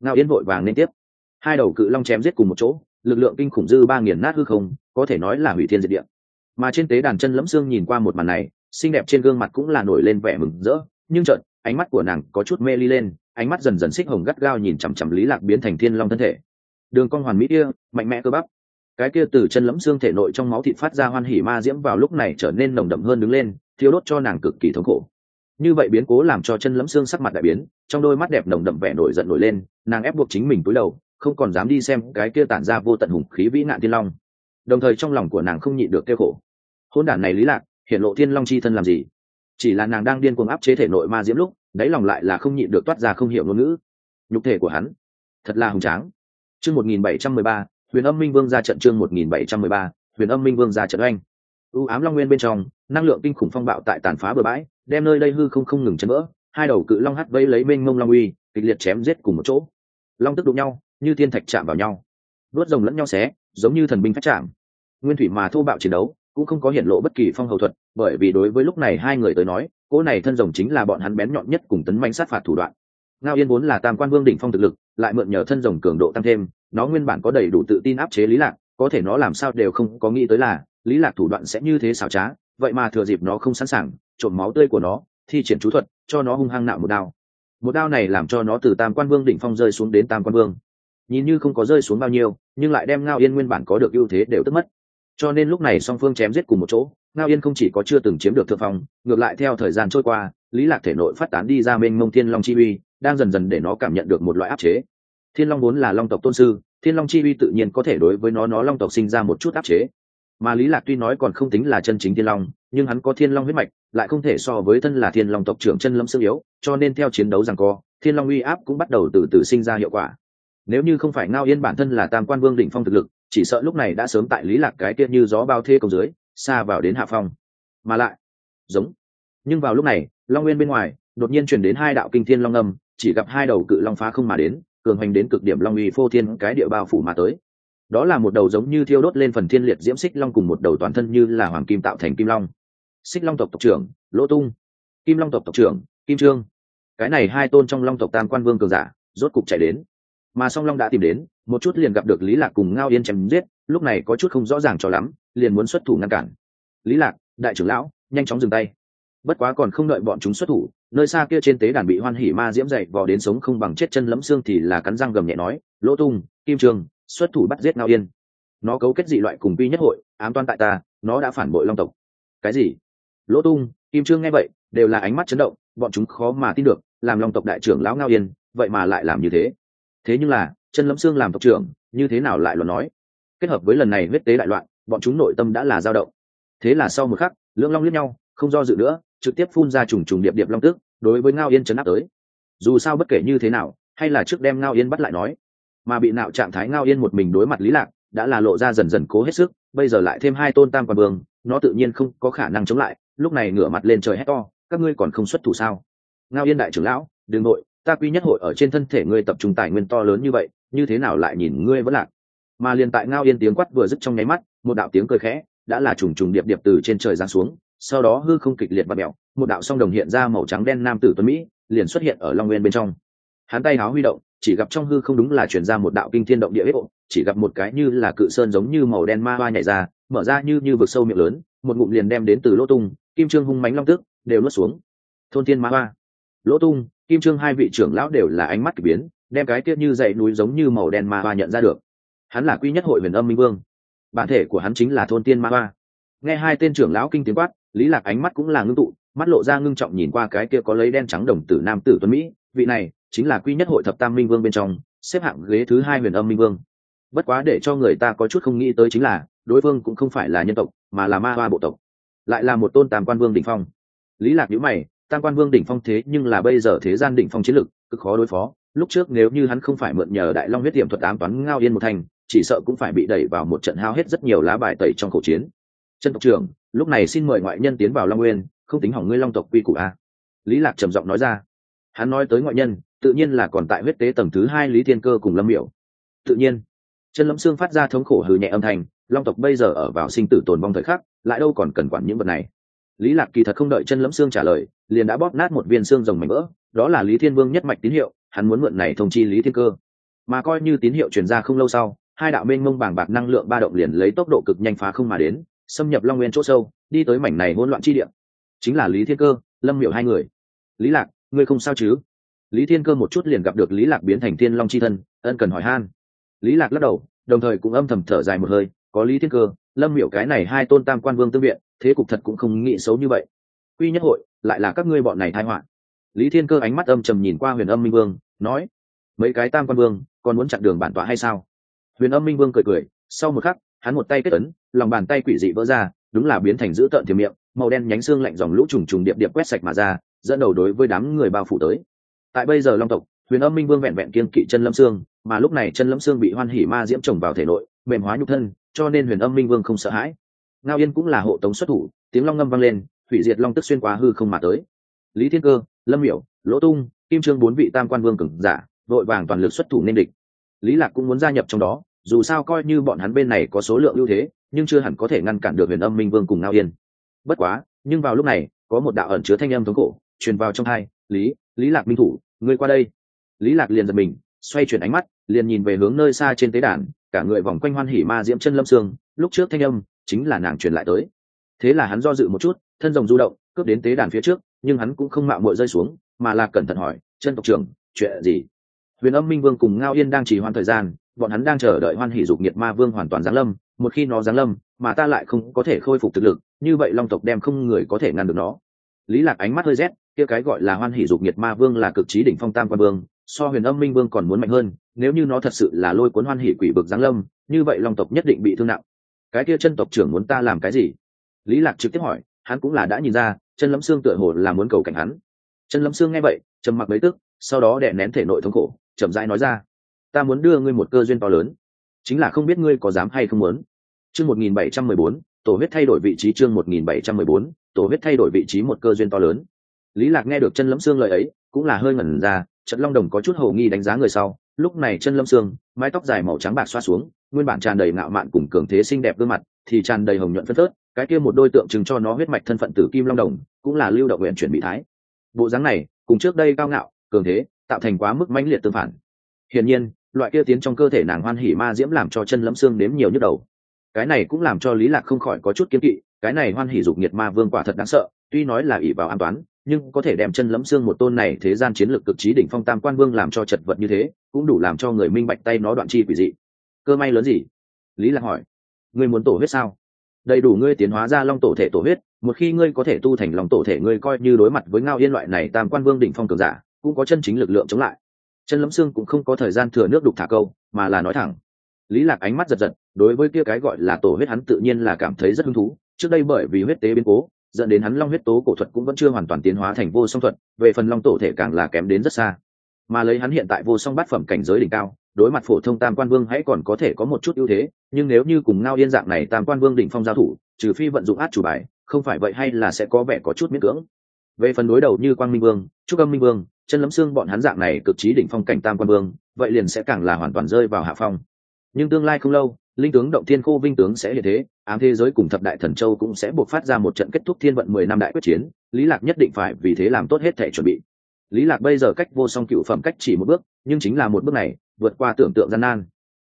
Ngao yên vội vàng liên tiếp. Hai đầu cự long chém giết cùng một chỗ, lực lượng kinh khủng dư ba nghiền nát hư không, có thể nói là hủy thiên diệt địa. Mà trên tế đàn chân lẫm xương nhìn qua một màn này, xinh đẹp trên gương mặt cũng là nổi lên vẻ mừng rỡ, nhưng chợt, ánh mắt của nàng có chút mê ly lên, ánh mắt dần dần xích hồng gắt gao nhìn chằm chằm lý lạc biến thành thiên long thân thể đường con hoàn mỹ kia, mạnh mẽ cơ bắp. Cái kia từ chân lẫm xương thể nội trong máu thịt phát ra hoan hỉ ma diễm vào lúc này trở nên nồng đậm hơn đứng lên thiếu đốt cho nàng cực kỳ thống khổ. Như vậy biến cố làm cho chân lẫm xương sắc mặt đại biến, trong đôi mắt đẹp nồng đậm vẻ nổi giận nổi lên, nàng ép buộc chính mình cúi đầu, không còn dám đi xem cái kia tản ra vô tận hùng khí vĩ nạn thiên long. Đồng thời trong lòng của nàng không nhịn được kêu khổ. Hôn đản này lý lạc, hiện lộ thiên long chi thân làm gì? Chỉ là nàng đang điên cuồng áp chế thể nội ma diễm lúc, đáy lòng lại là không nhịn được toát ra không hiểu ngôn ngữ. Nhục thể của hắn, thật là hùng tráng chương một nghìn bảy trăm mười ba, huyền âm minh vương ra trận chương một nghìn bảy trăm mười ba, huyền âm minh vương ra trận oanh. U ám long nguyên bên trong, năng lượng kinh khủng phong bạo tại tàn phá bờ bãi, đem nơi đây hư không không ngừng chấn vỡ, hai đầu cự long hắt vây lấy mênh mông long uy, kịch liệt chém giết cùng một chỗ. Long tức đụng nhau, như thiên thạch chạm vào nhau. Đuốt rồng lẫn nhau xé, giống như thần binh phát chạm. Nguyên thủy mà thô bạo chiến đấu, cũng không có hiện lộ bất kỳ phong hầu thuật, bởi vì đối với lúc này hai người tới nói, cỗ này thân rồng chính là bọn hắn bén nhọn nhất cùng tấn manh sát phạt thủ đoạn. Ngao yên vốn là tam quan vương đỉnh phong thực lực lại mượn nhờ thân rồng cường độ tăng thêm, nó nguyên bản có đầy đủ tự tin áp chế lý lạc, có thể nó làm sao đều không có nghĩ tới là, lý lạc thủ đoạn sẽ như thế xảo trá, vậy mà thừa dịp nó không sẵn sàng, trộm máu tươi của nó, thi triển chú thuật, cho nó hung hăng nạo một đao. Một đao này làm cho nó từ tam quan vương đỉnh phong rơi xuống đến tam quan vương. Nhìn như không có rơi xuống bao nhiêu, nhưng lại đem ngao yên nguyên bản có được ưu thế đều tức mất. Cho nên lúc này song phương chém giết cùng một chỗ, ngao yên không chỉ có chưa từng chiếm được thượng phong, ngược lại theo thời gian trôi qua, lý lạc thể nội phát tán đi ra mênh mông thiên long chi uy đang dần dần để nó cảm nhận được một loại áp chế. Thiên long vốn là long tộc tôn sư, thiên long chi uy tự nhiên có thể đối với nó nó long tộc sinh ra một chút áp chế. Mà lý lạc tuy nói còn không tính là chân chính thiên long, nhưng hắn có thiên long huyết mạch, lại không thể so với thân là thiên long tộc trưởng chân lâm sương yếu, cho nên theo chiến đấu rằng co, thiên long uy áp cũng bắt đầu từ từ sinh ra hiệu quả. Nếu như không phải ngao yên bản thân là tam quan vương đỉnh phong thực lực, chỉ sợ lúc này đã sớm tại lý lạc cái kia như gió bao thê cầu dưới, xa vào đến hạ phong. Mà lại, giống. Nhưng vào lúc này, long nguyên bên ngoài, đột nhiên truyền đến hai đạo kinh thiên long âm chỉ gặp hai đầu cự long phá không mà đến, cường hành đến cực điểm long uy phô thiên cái địa bao phủ mà tới. Đó là một đầu giống như thiêu đốt lên phần thiên liệt diễm xích long cùng một đầu toàn thân như là hoàng kim tạo thành kim long. Xích long tộc tộc trưởng, lỗ tung. Kim long tộc tộc trưởng, kim trương. Cái này hai tôn trong long tộc tam quan vương cường giả, rốt cục chạy đến. Mà song long đã tìm đến, một chút liền gặp được lý lạc cùng ngao yên chém giết, lúc này có chút không rõ ràng cho lắm, liền muốn xuất thủ ngăn cản. Lý lạc, đại trưởng lão, nhanh chóng dừng tay. Bất quá còn không đợi bọn chúng xuất thủ nơi xa kia trên tế đàn bị hoan hỉ ma diễm dậy, vò đến sống không bằng chết chân lẫm xương thì là cắn răng gầm nhẹ nói, lỗ tung, kim trường, xuất thủ bắt giết ngao yên. Nó cấu kết dị loại cùng quy nhất hội, ám toan tại ta, nó đã phản bội long tộc. Cái gì? Lỗ tung, kim trương nghe vậy, đều là ánh mắt chấn động, bọn chúng khó mà tin được, làm long tộc đại trưởng lão ngao yên, vậy mà lại làm như thế. Thế nhưng là, chân lẫm xương làm tộc trưởng, như thế nào lại luận nói? Kết hợp với lần này huyết tế đại loạn, bọn chúng nội tâm đã là dao động. Thế là sau một khắc, lưỡng long liếc nhau, không do dự nữa trực tiếp phun ra trùng trùng điệp điệp long tức, đối với ngao yên chấn áp tới. Dù sao bất kể như thế nào, hay là trước đem ngao yên bắt lại nói, mà bị nạo trạng thái ngao yên một mình đối mặt lý lạc, đã là lộ ra dần dần cố hết sức, bây giờ lại thêm hai tôn tam quan vương, nó tự nhiên không có khả năng chống lại, lúc này ngửa mặt lên trời hét to, các ngươi còn không xuất thủ sao? Ngao yên đại trưởng lão, đừng nội, ta quy nhất hội ở trên thân thể ngươi tập trung tài nguyên to lớn như vậy, như thế nào lại nhìn ngươi vẫn lạc? Mà liền tại ngao yên tiếng quát vừa dứt trong nháy mắt, một đạo tiếng cười khẽ, đã là trùng trùng điệp điệp từ trên trời giáng xuống sau đó hư không kịch liệt và mẹo, một đạo song đồng hiện ra màu trắng đen nam tử tuấn mỹ, liền xuất hiện ở long nguyên bên trong. Hắn tay háo huy động, chỉ gặp trong hư không đúng là chuyển ra một đạo kinh thiên động địa hết bộ chỉ gặp một cái như là cự sơn giống như màu đen ma hoa nhảy ra, mở ra như như vực sâu miệng lớn, một ngụm liền đem đến từ lỗ tung, kim trương hung mánh long tức đều nuốt xuống. Thôn thiên ma hoa. Lỗ tung, kim trương hai vị trưởng lão đều là ánh mắt k ỳ biến, đem cái tiết như dãy núi giống như màu đen ma hoa nhận ra được. Hắn là quy nhất hội huyền âm minh vương. Bản thể của hắn chính là thôn tiên ma hoa. Nghe hai tên trưởng lão kinh tiếng quát lý lạc ánh mắt cũng là ngưng tụ, mắt lộ ra ngưng trọng nhìn qua cái kia có lấy đen trắng đồng tử nam tử tuấn mỹ, vị này chính là quy nhất hội thập tam minh vương bên trong, xếp hạng ghế thứ hai huyền âm minh vương. Bất quá để cho người ta có chút không nghĩ tới chính là, đối phương cũng không phải là nhân tộc, mà là ma hoa bộ tộc, lại là một tôn tam quan vương đỉnh phong. Lý lạc nhíu mày, tam quan vương đỉnh phong thế nhưng là bây giờ thế gian đỉnh phong chiến lực, cực khó đối phó. Lúc trước nếu như hắn không phải mượn nhờ đại long huyết tiệm thuật ám toán ngao yên một thành, chỉ sợ cũng phải bị đẩy vào một trận hao hết rất nhiều lá bài tẩy trong khẩu chiến chân tộc trưởng, lúc này xin mời ngoại nhân tiến vào long nguyên, không tính hỏng ngươi long tộc quy củ a. Lý lạc trầm giọng nói ra. Hắn nói tới ngoại nhân, tự nhiên là còn tại huyết tế tầng thứ hai lý thiên cơ cùng lâm miểu. Tự nhiên. Chân lâm xương phát ra thống khổ hừ nhẹ âm thanh, long tộc bây giờ ở vào sinh tử tồn vong thời khắc, lại đâu còn cần quản những vật này. Lý lạc kỳ thật không đợi chân lâm xương trả lời, liền đã bóp nát một viên xương rồng mảnh vỡ, đó là lý thiên vương nhất mạch tín hiệu, hắn muốn mượn này thông chi lý thiên cơ. Mà coi như tín hiệu truyền ra không lâu sau, hai đạo mênh mông bàng bạc năng lượng ba động liền lấy tốc độ cực nhanh phá không mà đến xâm nhập long nguyên chỗ sâu, đi tới mảnh này hỗn loạn chi địa. Chính là lý thiên cơ, lâm miệu hai người. Lý lạc, ngươi không sao chứ? Lý thiên cơ một chút liền gặp được lý lạc biến thành thiên long chi thân, ân cần hỏi han. Lý lạc lắc đầu, đồng thời cũng âm thầm thở dài một hơi, có lý thiên cơ, lâm miệu cái này hai tôn tam quan vương tương viện, thế cục thật cũng không nghĩ xấu như vậy. Quy nhất hội, lại là các ngươi bọn này thai họa. Lý thiên cơ ánh mắt âm trầm nhìn qua huyền âm minh vương, nói, mấy cái tam quan vương, còn muốn chặn đường bản tọa hay sao? Huyền âm minh vương cười cười, sau một khắc hắn một tay kết ấn, lòng bàn tay quỷ dị vỡ ra, đúng là biến thành dữ tợn thiềm miệng, màu đen nhánh xương lạnh dòng lũ trùng trùng điệp điệp quét sạch mà ra, dẫn đầu đối với đám người bao phủ tới. Tại bây giờ long tộc, huyền âm minh vương vẹn vẹn kiên kỵ chân lâm xương, mà lúc này chân lâm xương bị hoan hỉ ma diễm trồng vào thể nội, mềm hóa nhục thân, cho nên huyền âm minh vương không sợ hãi. Ngao yên cũng là hộ tống xuất thủ, tiếng long ngâm vang lên, hủy diệt long tức xuyên qua hư không mà tới. Lý thiên cơ, lâm miểu, lỗ tung, kim trương bốn vị tam quan vương cừng giả, vội vàng toàn lực xuất thủ nên địch. Lý lạc cũng muốn gia nhập trong đó dù sao coi như bọn hắn bên này có số lượng ưu thế, nhưng chưa hẳn có thể ngăn cản được huyền âm minh vương cùng ngao yên. Bất quá, nhưng vào lúc này, có một đạo ẩn chứa thanh âm thống cổ truyền vào trong hai, lý lý lạc minh thủ, ngươi qua đây. Lý lạc liền giật mình, xoay chuyển ánh mắt, liền nhìn về hướng nơi xa trên tế đàn, cả người vòng quanh hoan hỉ ma diễm chân lâm xương, lúc trước thanh âm chính là nàng truyền lại tới. Thế là hắn do dự một chút, thân rồng du động, cướp đến tế đàn phía trước, nhưng hắn cũng không mạo muội rơi xuống, mà là cẩn thận hỏi, chân tộc trưởng, chuyện gì? Huyền âm minh vương cùng ngao yên đang trì hoãn thời gian bọn hắn đang chờ đợi hoan hỷ dục nhiệt ma vương hoàn toàn giáng lâm, một khi nó giáng lâm, mà ta lại không có thể khôi phục thực lực, như vậy long tộc đem không người có thể ngăn được nó. Lý lạc ánh mắt hơi rét, kia cái gọi là hoan hỷ dục nhiệt ma vương là cực trí đỉnh phong tam quan vương, so huyền âm minh vương còn muốn mạnh hơn, nếu như nó thật sự là lôi cuốn hoan hỷ quỷ bực giáng lâm, như vậy long tộc nhất định bị thương nặng. Cái kia chân tộc trưởng muốn ta làm cái gì? Lý lạc trực tiếp hỏi, hắn cũng là đã nhìn ra, chân lâm xương tựa hồ là muốn cầu cảnh hắn. Chân lâm xương nghe vậy, trầm mặc mấy tức, sau đó đè nén thể nội thống khổ, chậm rãi nói ra ta muốn đưa ngươi một cơ duyên to lớn. Chính là không biết ngươi có dám hay không muốn. Chương một nghìn bảy trăm mười bốn, tổ huyết thay đổi vị trí chương một nghìn bảy trăm mười bốn, tổ huyết thay đổi vị trí một cơ duyên to lớn. Lý lạc nghe được chân lâm xương lời ấy, cũng là hơi ngẩn ra, trận long đồng có chút hồ nghi đánh giá người sau. Lúc này chân lâm xương, mái tóc dài màu trắng bạc xoa xuống, nguyên bản tràn đầy ngạo mạn cùng cường thế xinh đẹp gương mặt, thì tràn đầy hồng nhuận phân phớt, cái kia một đôi tượng trưng cho nó huyết mạch thân phận tử kim long đồng, cũng là lưu động nguyện chuyển bị thái. Bộ dáng này, cùng trước đây cao ngạo, cường thế, tạo thành quá mức mãnh liệt tương phản. Hiển nhiên loại kia tiến trong cơ thể nàng hoan hỉ ma diễm làm cho chân lẫm xương nếm nhiều nhức đầu. Cái này cũng làm cho lý lạc không khỏi có chút kiên kỵ, cái này hoan hỉ dục nhiệt ma vương quả thật đáng sợ, tuy nói là ỷ vào an toán, nhưng có thể đem chân lẫm xương một tôn này thế gian chiến lược cực trí đỉnh phong tam quan vương làm cho chật vật như thế, cũng đủ làm cho người minh bạch tay nó đoạn chi quỷ dị. Cơ may lớn gì? Lý lạc hỏi. Ngươi muốn tổ huyết sao? Đầy đủ ngươi tiến hóa ra long tổ thể tổ huyết, một khi ngươi có thể tu thành long tổ thể, ngươi coi như đối mặt với ngao yên loại này tam quan vương đỉnh phong cường giả, cũng có chân chính lực lượng chống lại chân lấm xương cũng không có thời gian thừa nước đục thả câu, mà là nói thẳng. Lý lạc ánh mắt giật giật, đối với kia cái gọi là tổ huyết hắn tự nhiên là cảm thấy rất hứng thú. Trước đây bởi vì huyết tế biến cố, dẫn đến hắn long huyết tố cổ thuật cũng vẫn chưa hoàn toàn tiến hóa thành vô song thuật, về phần long tổ thể càng là kém đến rất xa. Mà lấy hắn hiện tại vô song bát phẩm cảnh giới đỉnh cao, đối mặt phổ thông tam quan vương hãy còn có thể có một chút ưu thế, nhưng nếu như cùng ngao yên dạng này tam quan vương đỉnh phong giao thủ, trừ phi vận dụng át chủ bài, không phải vậy hay là sẽ có vẻ có chút miễn cưỡng. Về phần đối đầu như quang minh vương, trúc âm minh vương chân lấm xương bọn hắn dạng này cực trí đỉnh phong cảnh tam quan vương, vậy liền sẽ càng là hoàn toàn rơi vào hạ phong. Nhưng tương lai không lâu, linh tướng động thiên khô vinh tướng sẽ hiện thế, ám thế giới cùng thập đại thần châu cũng sẽ buộc phát ra một trận kết thúc thiên vận mười năm đại quyết chiến, lý lạc nhất định phải vì thế làm tốt hết thể chuẩn bị. Lý lạc bây giờ cách vô song cựu phẩm cách chỉ một bước, nhưng chính là một bước này, vượt qua tưởng tượng gian nan.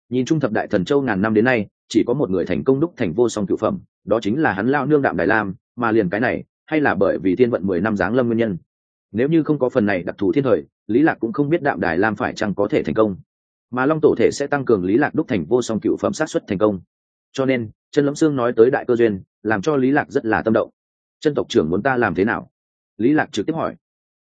Nhìn chung thập đại thần châu ngàn năm đến nay, chỉ có một người thành công đúc thành vô song cựu phẩm, đó chính là hắn lao nương đạm đại lam, mà liền cái này, hay là bởi vì thiên vận mười năm giáng lâm nguyên nhân nếu như không có phần này đặc thù thiên thời, lý lạc cũng không biết đạm đài lam phải chăng có thể thành công. Mà long tổ thể sẽ tăng cường lý lạc đúc thành vô song cựu phẩm sát xuất thành công. Cho nên chân lẫm xương nói tới đại cơ duyên, làm cho lý lạc rất là tâm động. Chân tộc trưởng muốn ta làm thế nào? Lý lạc trực tiếp hỏi.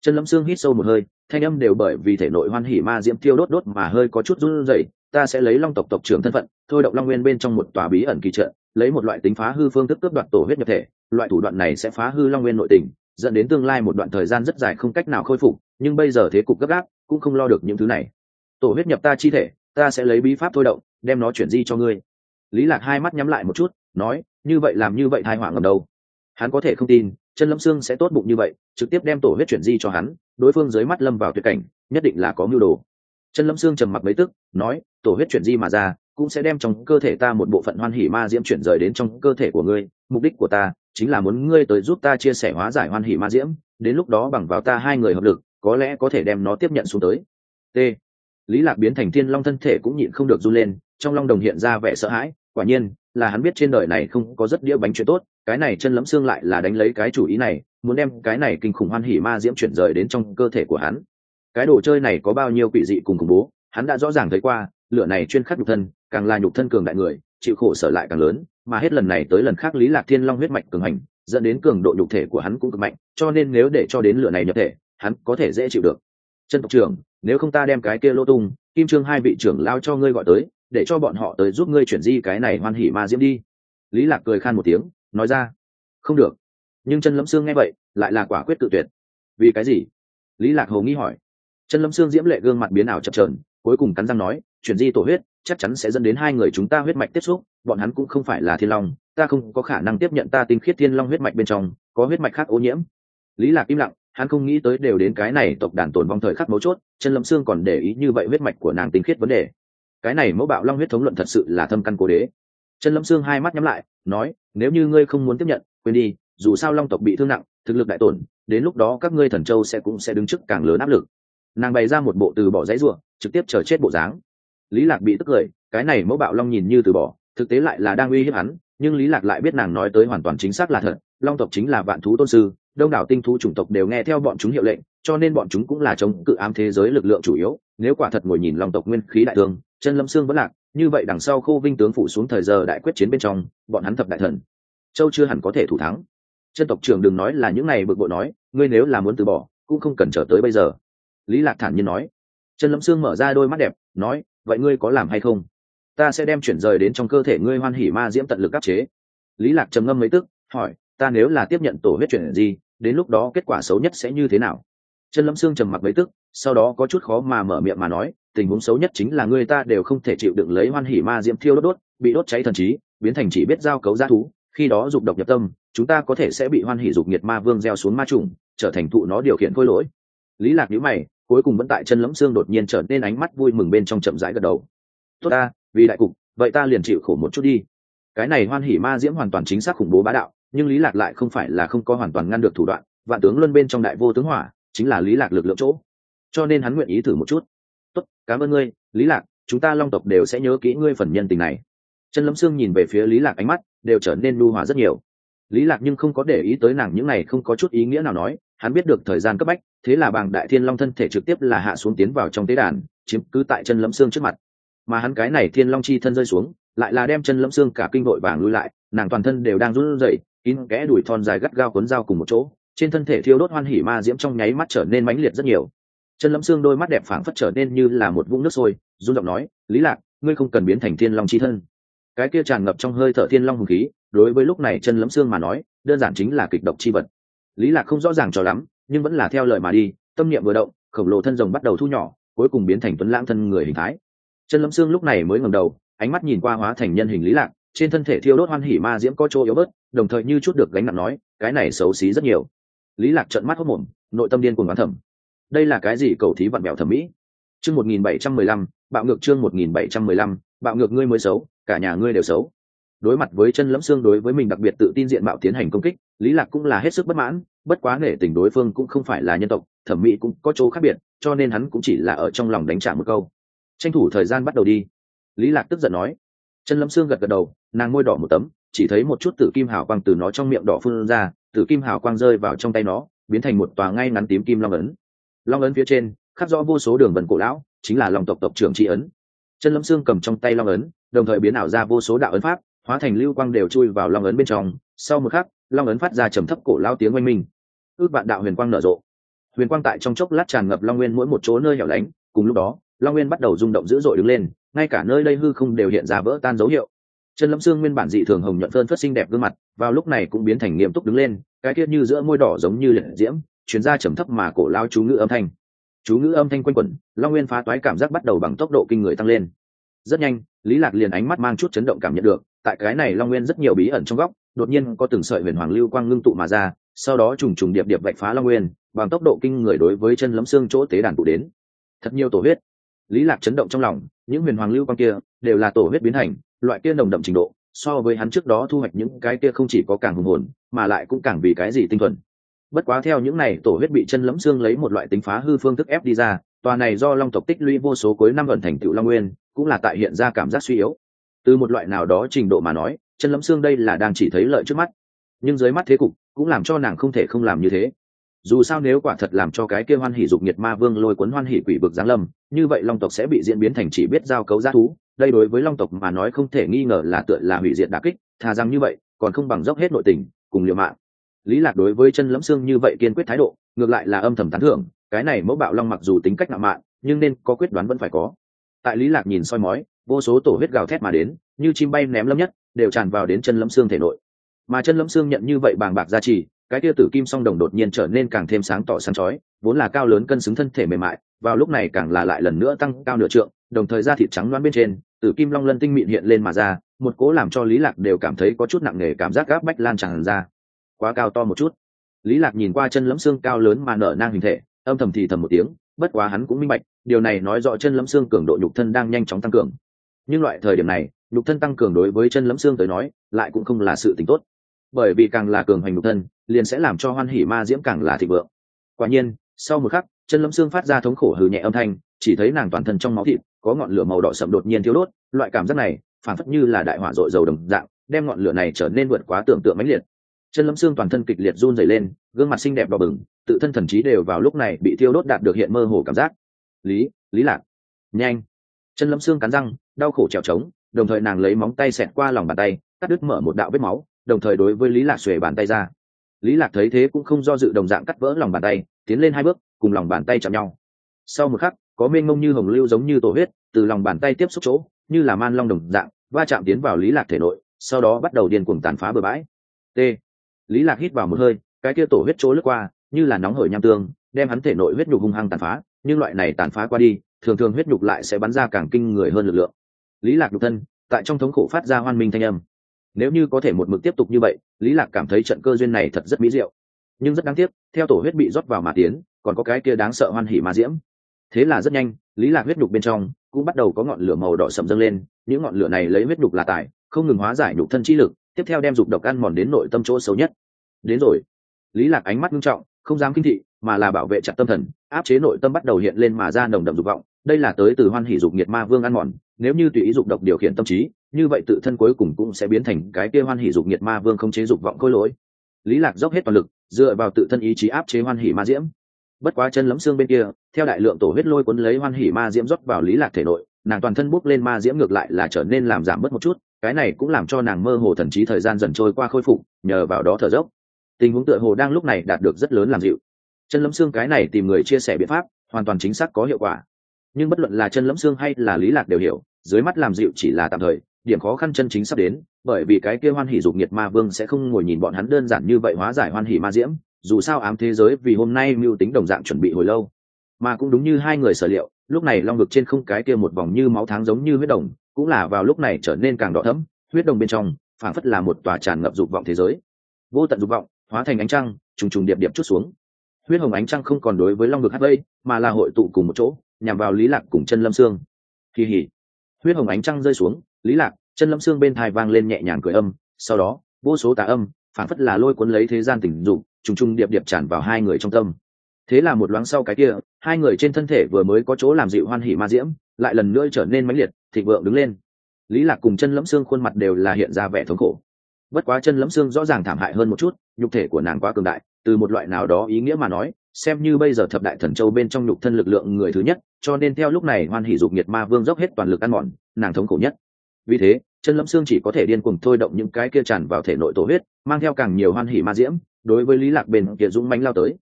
Chân lẫm xương hít sâu một hơi, thanh âm đều bởi vì thể nội hoan hỉ ma diễm tiêu đốt đốt mà hơi có chút run rẩy. Ta sẽ lấy long tộc tộc trưởng thân phận, thôi động long nguyên bên trong một tòa bí ẩn kỳ trận, lấy một loại tính phá hư phương thức cướp đoạt tổ huyết nhập thể. Loại thủ đoạn này sẽ phá hư long nguyên nội tình dẫn đến tương lai một đoạn thời gian rất dài không cách nào khôi phục, nhưng bây giờ thế cục gấp gáp, cũng không lo được những thứ này. Tổ huyết nhập ta chi thể, ta sẽ lấy bí pháp thôi động, đem nó chuyển di cho ngươi. Lý lạc hai mắt nhắm lại một chút, nói, như vậy làm như vậy thai họa ngầm đâu hắn có thể không tin, chân lâm xương sẽ tốt bụng như vậy, trực tiếp đem tổ huyết chuyển di cho hắn, đối phương dưới mắt lâm vào tuyệt cảnh, nhất định là có mưu đồ. Chân lâm xương trầm mặc mấy tức, nói, tổ huyết chuyển di mà ra cũng sẽ đem trong cơ thể ta một bộ phận hoan hỉ ma diễm chuyển rời đến trong cơ thể của ngươi. Mục đích của ta chính là muốn ngươi tới giúp ta chia sẻ hóa giải hoan hỉ ma diễm. Đến lúc đó bằng vào ta hai người hợp lực, có lẽ có thể đem nó tiếp nhận xuống tới. T. Lý lạc biến thành thiên long thân thể cũng nhịn không được run lên, trong long đồng hiện ra vẻ sợ hãi. Quả nhiên, là hắn biết trên đời này không có rất đĩa bánh chuyện tốt, cái này chân lấm xương lại là đánh lấy cái chủ ý này, muốn đem cái này kinh khủng hoan hỉ ma diễm chuyển rời đến trong cơ thể của hắn. Cái đồ chơi này có bao nhiêu quỷ dị cùng khủng bố, hắn đã rõ ràng thấy qua, lửa này chuyên khắc nhục thân càng là nhục thân cường đại người, chịu khổ sở lại càng lớn, mà hết lần này tới lần khác lý lạc thiên long huyết mạch cường hành, dẫn đến cường độ nhục thể của hắn cũng cực mạnh, cho nên nếu để cho đến lửa này nhập thể, hắn có thể dễ chịu được. Chân tộc trưởng, nếu không ta đem cái kia lô tung, kim trương hai vị trưởng lao cho ngươi gọi tới, để cho bọn họ tới giúp ngươi chuyển di cái này hoan hỉ ma diễm đi. Lý lạc cười khan một tiếng, nói ra, không được. Nhưng chân lâm xương nghe vậy, lại là quả quyết tự tuyệt. Vì cái gì? Lý lạc hầu nghi hỏi. Chân lâm xương diễm lệ gương mặt biến ảo chập chờn, cuối cùng cắn răng nói, chuyển di tổ huyết chắc chắn sẽ dẫn đến hai người chúng ta huyết mạch tiếp xúc, bọn hắn cũng không phải là thiên long, ta không có khả năng tiếp nhận ta tinh khiết thiên long huyết mạch bên trong, có huyết mạch khác ô nhiễm. Lý lạc im lặng, hắn không nghĩ tới đều đến cái này tộc đàn tồn vong thời khắc mấu chốt chân lâm xương còn để ý như vậy huyết mạch của nàng tinh khiết vấn đề. Cái này mẫu bạo long huyết thống luận thật sự là thâm căn cố đế. Chân lâm xương hai mắt nhắm lại, nói, nếu như ngươi không muốn tiếp nhận, quên đi, dù sao long tộc bị thương nặng, thực lực đại tổn, đến lúc đó các ngươi thần châu sẽ cũng sẽ đứng trước càng lớn áp lực. Nàng bày ra một bộ từ bỏ giấy ruộng trực tiếp chờ chết bộ dáng lý lạc bị tức cười, cái này mẫu bạo long nhìn như từ bỏ, thực tế lại là đang uy hiếp hắn, nhưng lý lạc lại biết nàng nói tới hoàn toàn chính xác là thật, long tộc chính là vạn thú tôn sư, đông đảo tinh thú chủng tộc đều nghe theo bọn chúng hiệu lệnh, cho nên bọn chúng cũng là chống cự ám thế giới lực lượng chủ yếu, nếu quả thật ngồi nhìn long tộc nguyên khí đại thương, chân lâm xương vẫn lạc, như vậy đằng sau khô vinh tướng phủ xuống thời giờ đại quyết chiến bên trong, bọn hắn thập đại thần. Châu chưa hẳn có thể thủ thắng. Chân tộc trưởng đừng nói là những này bực bội nói, ngươi nếu là muốn từ bỏ, cũng không cần chờ tới bây giờ. Lý lạc thản nhiên nói. Chân lâm xương mở ra đôi mắt đẹp, nói vậy ngươi có làm hay không? Ta sẽ đem chuyển rời đến trong cơ thể ngươi hoan hỉ ma diễm tận lực áp chế. Lý lạc trầm ngâm mấy tức, hỏi, ta nếu là tiếp nhận tổ huyết chuyển gì, đến lúc đó kết quả xấu nhất sẽ như thế nào? Chân lâm xương trầm mặc mấy tức, sau đó có chút khó mà mở miệng mà nói, tình huống xấu nhất chính là người ta đều không thể chịu đựng lấy hoan hỉ ma diễm thiêu đốt đốt, bị đốt cháy thần trí, biến thành chỉ biết giao cấu g thú, khi đó dục độc nhập tâm, chúng ta có thể sẽ bị hoan hỉ dục nhiệt ma vương gieo xuống ma trùng trở thành thụ nó điều khiển khôi lỗi. Lý lạc nhíu mày cuối cùng vẫn tại chân lẫm xương đột nhiên trở nên ánh mắt vui mừng bên trong chậm rãi gật đầu. Tốt ta, vì đại cục, vậy ta liền chịu khổ một chút đi. Cái này hoan hỉ ma diễm hoàn toàn chính xác khủng bố bá đạo, nhưng lý lạc lại không phải là không có hoàn toàn ngăn được thủ đoạn, vạn tướng luân bên trong đại vô tướng hỏa, chính là lý lạc lực lượng chỗ. Cho nên hắn nguyện ý thử một chút. Tốt, cảm ơn ngươi, lý lạc, chúng ta long tộc đều sẽ nhớ kỹ ngươi phần nhân tình này. Chân lâm xương nhìn về phía lý lạc ánh mắt đều trở nên nu hòa rất nhiều. Lý lạc nhưng không có để ý tới nàng những này, không có chút ý nghĩa nào nói, hắn biết được thời gian cấp bách thế là bàng đại thiên long thân thể trực tiếp là hạ xuống tiến vào trong tế đàn, chiếm cứ tại chân lẫm xương trước mặt. Mà hắn cái này thiên long chi thân rơi xuống, lại là đem chân lẫm xương cả kinh đội vàng lui lại, nàng toàn thân đều đang run rẩy, kín kẽ đùi thon dài gắt gao cuốn dao cùng một chỗ, trên thân thể thiêu đốt hoan hỉ ma diễm trong nháy mắt trở nên mãnh liệt rất nhiều. Chân lẫm xương đôi mắt đẹp phảng phất trở nên như là một vũng nước sôi, run giọng nói, lý lạc, ngươi không cần biến thành thiên long chi thân. Cái kia tràn ngập trong hơi thở thiên long hùng khí, đối với lúc này chân lẫm xương mà nói, đơn giản chính là kịch độc chi vật. Lý lạc không rõ ràng cho lắm nhưng vẫn là theo lời mà đi tâm niệm vừa động khổng lồ thân rồng bắt đầu thu nhỏ cuối cùng biến thành tuấn lãng thân người hình thái. Chân lâm xương lúc này mới ngẩng đầu ánh mắt nhìn qua hóa thành nhân hình lý lạc trên thân thể thiêu đốt hoan hỉ ma diễm có chỗ yếu bớt đồng thời như chút được gánh nặng nói cái này xấu xí rất nhiều. Lý lạc trợn mắt hốt mồm nội tâm điên cuồng oán thẩm đây là cái gì cầu thí vặn bẹo thẩm mỹ? Chương 1715, bạo ngược chương 1715, bạo ngược ngươi mới xấu cả nhà ngươi đều xấu. Đối mặt với chân lẫm xương đối với mình đặc biệt tự tin diện mạo tiến hành công kích lý lạc cũng là hết sức bất mãn bất quá nể tình đối phương cũng không phải là nhân tộc, thẩm mỹ cũng có chỗ khác biệt, cho nên hắn cũng chỉ là ở trong lòng đánh trả một câu. Tranh thủ thời gian bắt đầu đi. Lý lạc tức giận nói. Chân lâm xương gật gật đầu, nàng môi đỏ một tấm, chỉ thấy một chút tử kim hào quang từ nó trong miệng đỏ phun ra, tử kim hào quang rơi vào trong tay nó, biến thành một tòa ngay ngắn tím kim long ấn. Long ấn phía trên, khắc rõ vô số đường vần cổ lão, chính là lòng tộc tộc trưởng tri ấn. Chân lâm xương cầm trong tay long ấn, đồng thời biến ảo ra vô số đạo ấn pháp, hóa thành lưu quang đều chui vào long ấn bên trong. Sau một khắc, long ấn phát ra trầm thấp cổ lao tiếng oanh minh ước bạn đạo huyền quang nở rộ. Huyền quang tại trong chốc lát tràn ngập long nguyên mỗi một chỗ nơi hẻo lánh, cùng lúc đó, long nguyên bắt đầu rung động dữ dội đứng lên, ngay cả nơi đây hư không đều hiện ra vỡ tan dấu hiệu. Chân lâm xương nguyên bản dị thường hồng nhuận phơn phất xinh đẹp gương mặt, vào lúc này cũng biến thành nghiêm túc đứng lên, cái tiết như giữa môi đỏ giống như liệt diễm chuyến ra trầm thấp mà cổ lao chú ngữ âm thanh. Chú ngữ âm thanh quanh quẩn, long nguyên phá toái cảm giác bắt đầu bằng tốc độ kinh người tăng lên. Rất nhanh, lý lạc liền ánh mắt mang chút chấn động cảm nhận được, tại cái này long nguyên rất nhiều bí ẩn trong góc, đột nhiên có từng sợi huyền hoàng lưu quang ngưng tụ mà ra sau đó trùng trùng điệp điệp vạch phá long nguyên, bằng tốc độ kinh người đối với chân lấm xương chỗ tế đàn tụ đến. Thật nhiều tổ huyết. Lý lạc chấn động trong lòng, những huyền hoàng lưu quang kia đều là tổ huyết biến hành loại kia nồng đậm trình độ, so với hắn trước đó thu hoạch những cái kia không chỉ có càng hùng hồn, mà lại cũng càng vì cái gì tinh thuần. Bất quá theo những này, tổ huyết bị chân lấm xương lấy một loại tính phá hư phương thức ép đi ra, tòa này do long tộc tích lũy vô số cuối năm gần thành tựu long nguyên, cũng là tại hiện ra cảm giác suy yếu. Từ một loại nào đó trình độ mà nói, chân lấm xương đây là đang chỉ thấy lợi trước mắt. Nhưng dưới mắt thế cục cũng làm cho nàng không thể không làm như thế. Dù sao nếu quả thật làm cho cái kia hoan hỉ dục nhiệt ma vương lôi cuốn hoan hỉ quỷ vực giáng lâm, như vậy long tộc sẽ bị diễn biến thành chỉ biết giao cấu g thú. Đây đối với long tộc mà nói không thể nghi ngờ là tựa là hủy diệt đà kích, thà rằng như vậy, còn không bằng dốc hết nội tình, cùng liều mạng. Lý lạc đối với chân lẫm xương như vậy kiên quyết thái độ, ngược lại là âm thầm tán thưởng, cái này mẫu bạo long mặc dù tính cách ngạo mạn, nhưng nên có quyết đoán vẫn phải có. Tại lý lạc nhìn soi mói, vô số tổ huyết gào thét mà đến, như chim bay ném lâm nhất, đều tràn vào đến chân lẫm xương thể nội mà chân lâm xương nhận như vậy bàng bạc gia trì cái tia tử kim song đồng đột nhiên trở nên càng thêm sáng tỏ sáng chói, vốn là cao lớn cân xứng thân thể mềm mại, vào lúc này càng là lại lần nữa tăng cao nửa trượng, đồng thời da thịt trắng loáng bên trên, tử kim long lân tinh mịn hiện lên mà ra, một cố làm cho lý lạc đều cảm thấy có chút nặng nề cảm giác gáp bách lan tràn ra. Quá cao to một chút. Lý lạc nhìn qua chân lấm xương cao lớn mà nở nang hình thể, âm thầm thì thầm một tiếng, bất quá hắn cũng minh bạch, điều này nói rõ chân lấm xương cường độ nhục thân đang nhanh chóng tăng cường. Nhưng loại thời điểm này, nhục thân tăng cường đối với chân lấm xương tới nói, lại cũng không là sự tình tốt bởi vì càng là cường hành nhục thân, liền sẽ làm cho hoan hỉ ma diễm càng là thịnh vượng. Quả nhiên, sau một khắc, chân lâm xương phát ra thống khổ hừ nhẹ âm thanh, chỉ thấy nàng toàn thân trong máu thịt, có ngọn lửa màu đỏ sậm đột nhiên thiếu đốt, loại cảm giác này phản phất như là đại hỏa dội dầu đồng dạng, đem ngọn lửa này trở nên vượt quá tưởng tượng mãnh liệt. Chân lâm xương toàn thân kịch liệt run dày lên, gương mặt xinh đẹp đỏ bừng, tự thân thần trí đều vào lúc này bị thiêu đốt đạt được hiện mơ hồ cảm giác. Lý lý lạc. Nhanh. Chân lâm xương cắn răng, đau khổ trèo trống, đồng thời nàng lấy móng tay xẹt qua lòng bàn tay, cắt đứt mở một đạo vết máu đồng thời đối với lý lạc xuề bàn tay ra. Lý lạc thấy thế cũng không do dự đồng dạng cắt vỡ lòng bàn tay, tiến lên hai bước, cùng lòng bàn tay chạm nhau. Sau một khắc, có mênh mông như hồng lưu giống như tổ huyết, từ lòng bàn tay tiếp xúc chỗ, như là man long đồng dạng, va chạm tiến vào lý lạc thể nội, sau đó bắt đầu điên cuồng tàn phá bừa bãi. T. Lý lạc hít vào một hơi, cái kia tổ huyết chỗ lướt qua, như là nóng hổi nham tương, đem hắn thể nội huyết nhục hung hăng tàn phá, nhưng loại này tàn phá qua đi, thường thường huyết nhục lại sẽ bắn ra càng kinh người hơn lực lượng. Lý lạc nhục thân, tại trong thống khổ phát ra hoan minh thanh âm nếu như có thể một mực tiếp tục như vậy, lý lạc cảm thấy trận cơ duyên này thật rất mỹ diệu. Nhưng rất đáng tiếc, theo tổ huyết bị rót vào mà tiến, còn có cái kia đáng sợ hoan hỉ ma diễm. Thế là rất nhanh, lý lạc huyết nhục bên trong cũng bắt đầu có ngọn lửa màu đỏ sậm dâng lên, những ngọn lửa này lấy huyết nhục là tài, không ngừng hóa giải nhục thân chi lực, tiếp theo đem dục độc ăn mòn đến nội tâm chỗ xấu nhất. Đến rồi. Lý lạc ánh mắt nghiêm trọng, không dám kinh thị, mà là bảo vệ chặt tâm thần, áp chế nội tâm bắt đầu hiện lên mà ra nồng đậm dục vọng. Đây là tới từ hoan hỉ dục nhiệt ma vương ăn mòn, nếu như tùy ý dục độc điều khiển tâm trí như vậy tự thân cuối cùng cũng sẽ biến thành cái kia hoan hỉ dục nhiệt ma vương không chế dục vọng khôi lỗi. Lý lạc dốc hết toàn lực, dựa vào tự thân ý chí áp chế hoan hỉ ma diễm. Bất quá chân lấm xương bên kia, theo đại lượng tổ huyết lôi cuốn lấy hoan hỉ ma diễm rót vào lý lạc thể nội, nàng toàn thân bốc lên ma diễm ngược lại là trở nên làm giảm bớt một chút, cái này cũng làm cho nàng mơ hồ thần trí thời gian dần trôi qua khôi phục, nhờ vào đó thở dốc. Tình huống tựa hồ đang lúc này đạt được rất lớn làm dịu. Chân lấm xương cái này tìm người chia sẻ biện pháp, hoàn toàn chính xác có hiệu quả. Nhưng bất luận là chân lấm xương hay là lý lạc đều hiểu, dưới mắt làm dịu chỉ là tạm thời điểm khó khăn chân chính sắp đến, bởi vì cái kia hoan hỉ dục nhiệt ma vương sẽ không ngồi nhìn bọn hắn đơn giản như vậy hóa giải hoan hỉ ma diễm, dù sao ám thế giới vì hôm nay mưu tính đồng dạng chuẩn bị hồi lâu. Mà cũng đúng như hai người sở liệu, lúc này long ngực trên không cái kia một vòng như máu tháng giống như huyết đồng, cũng là vào lúc này trở nên càng đỏ thẫm, huyết đồng bên trong, phảng phất là một tòa tràn ngập dục vọng thế giới. Vô tận dục vọng, hóa thành ánh trăng, trùng trùng điệp điệp chút xuống. Huyết hồng ánh trăng không còn đối với long ngực hát vây, mà là hội tụ cùng một chỗ, nhằm vào lý lạc cùng chân lâm xương kỳ hỉ. Huyết hồng ánh trăng rơi xuống lý lạc, chân lâm xương bên thai vang lên nhẹ nhàng cười âm, sau đó, vô số tà âm phản phất là lôi cuốn lấy thế gian tình dục, trùng trùng điệp điệp tràn vào hai người trong tâm. Thế là một loáng sau cái kia, hai người trên thân thể vừa mới có chỗ làm dịu hoan hỉ ma diễm, lại lần nữa trở nên mãnh liệt, thịnh vượng đứng lên. Lý lạc cùng chân lẫm xương khuôn mặt đều là hiện ra vẻ thống khổ. Bất quá chân lẫm xương rõ ràng thảm hại hơn một chút, nhục thể của nàng quá cường đại, từ một loại nào đó ý nghĩa mà nói, xem như bây giờ thập đại thần châu bên trong nhục thân lực lượng người thứ nhất, cho nên theo lúc này hoan hỷ dục nhiệt ma vương dốc hết toàn lực ăn mòn, nàng thống khổ nhất vì thế, chân lâm xương chỉ có thể điên cuồng thôi động những cái kia tràn vào thể nội tổ huyết, mang theo càng nhiều hoan hỷ ma diễm, đối với lý lạc bên kia dũng mãnh lao tới.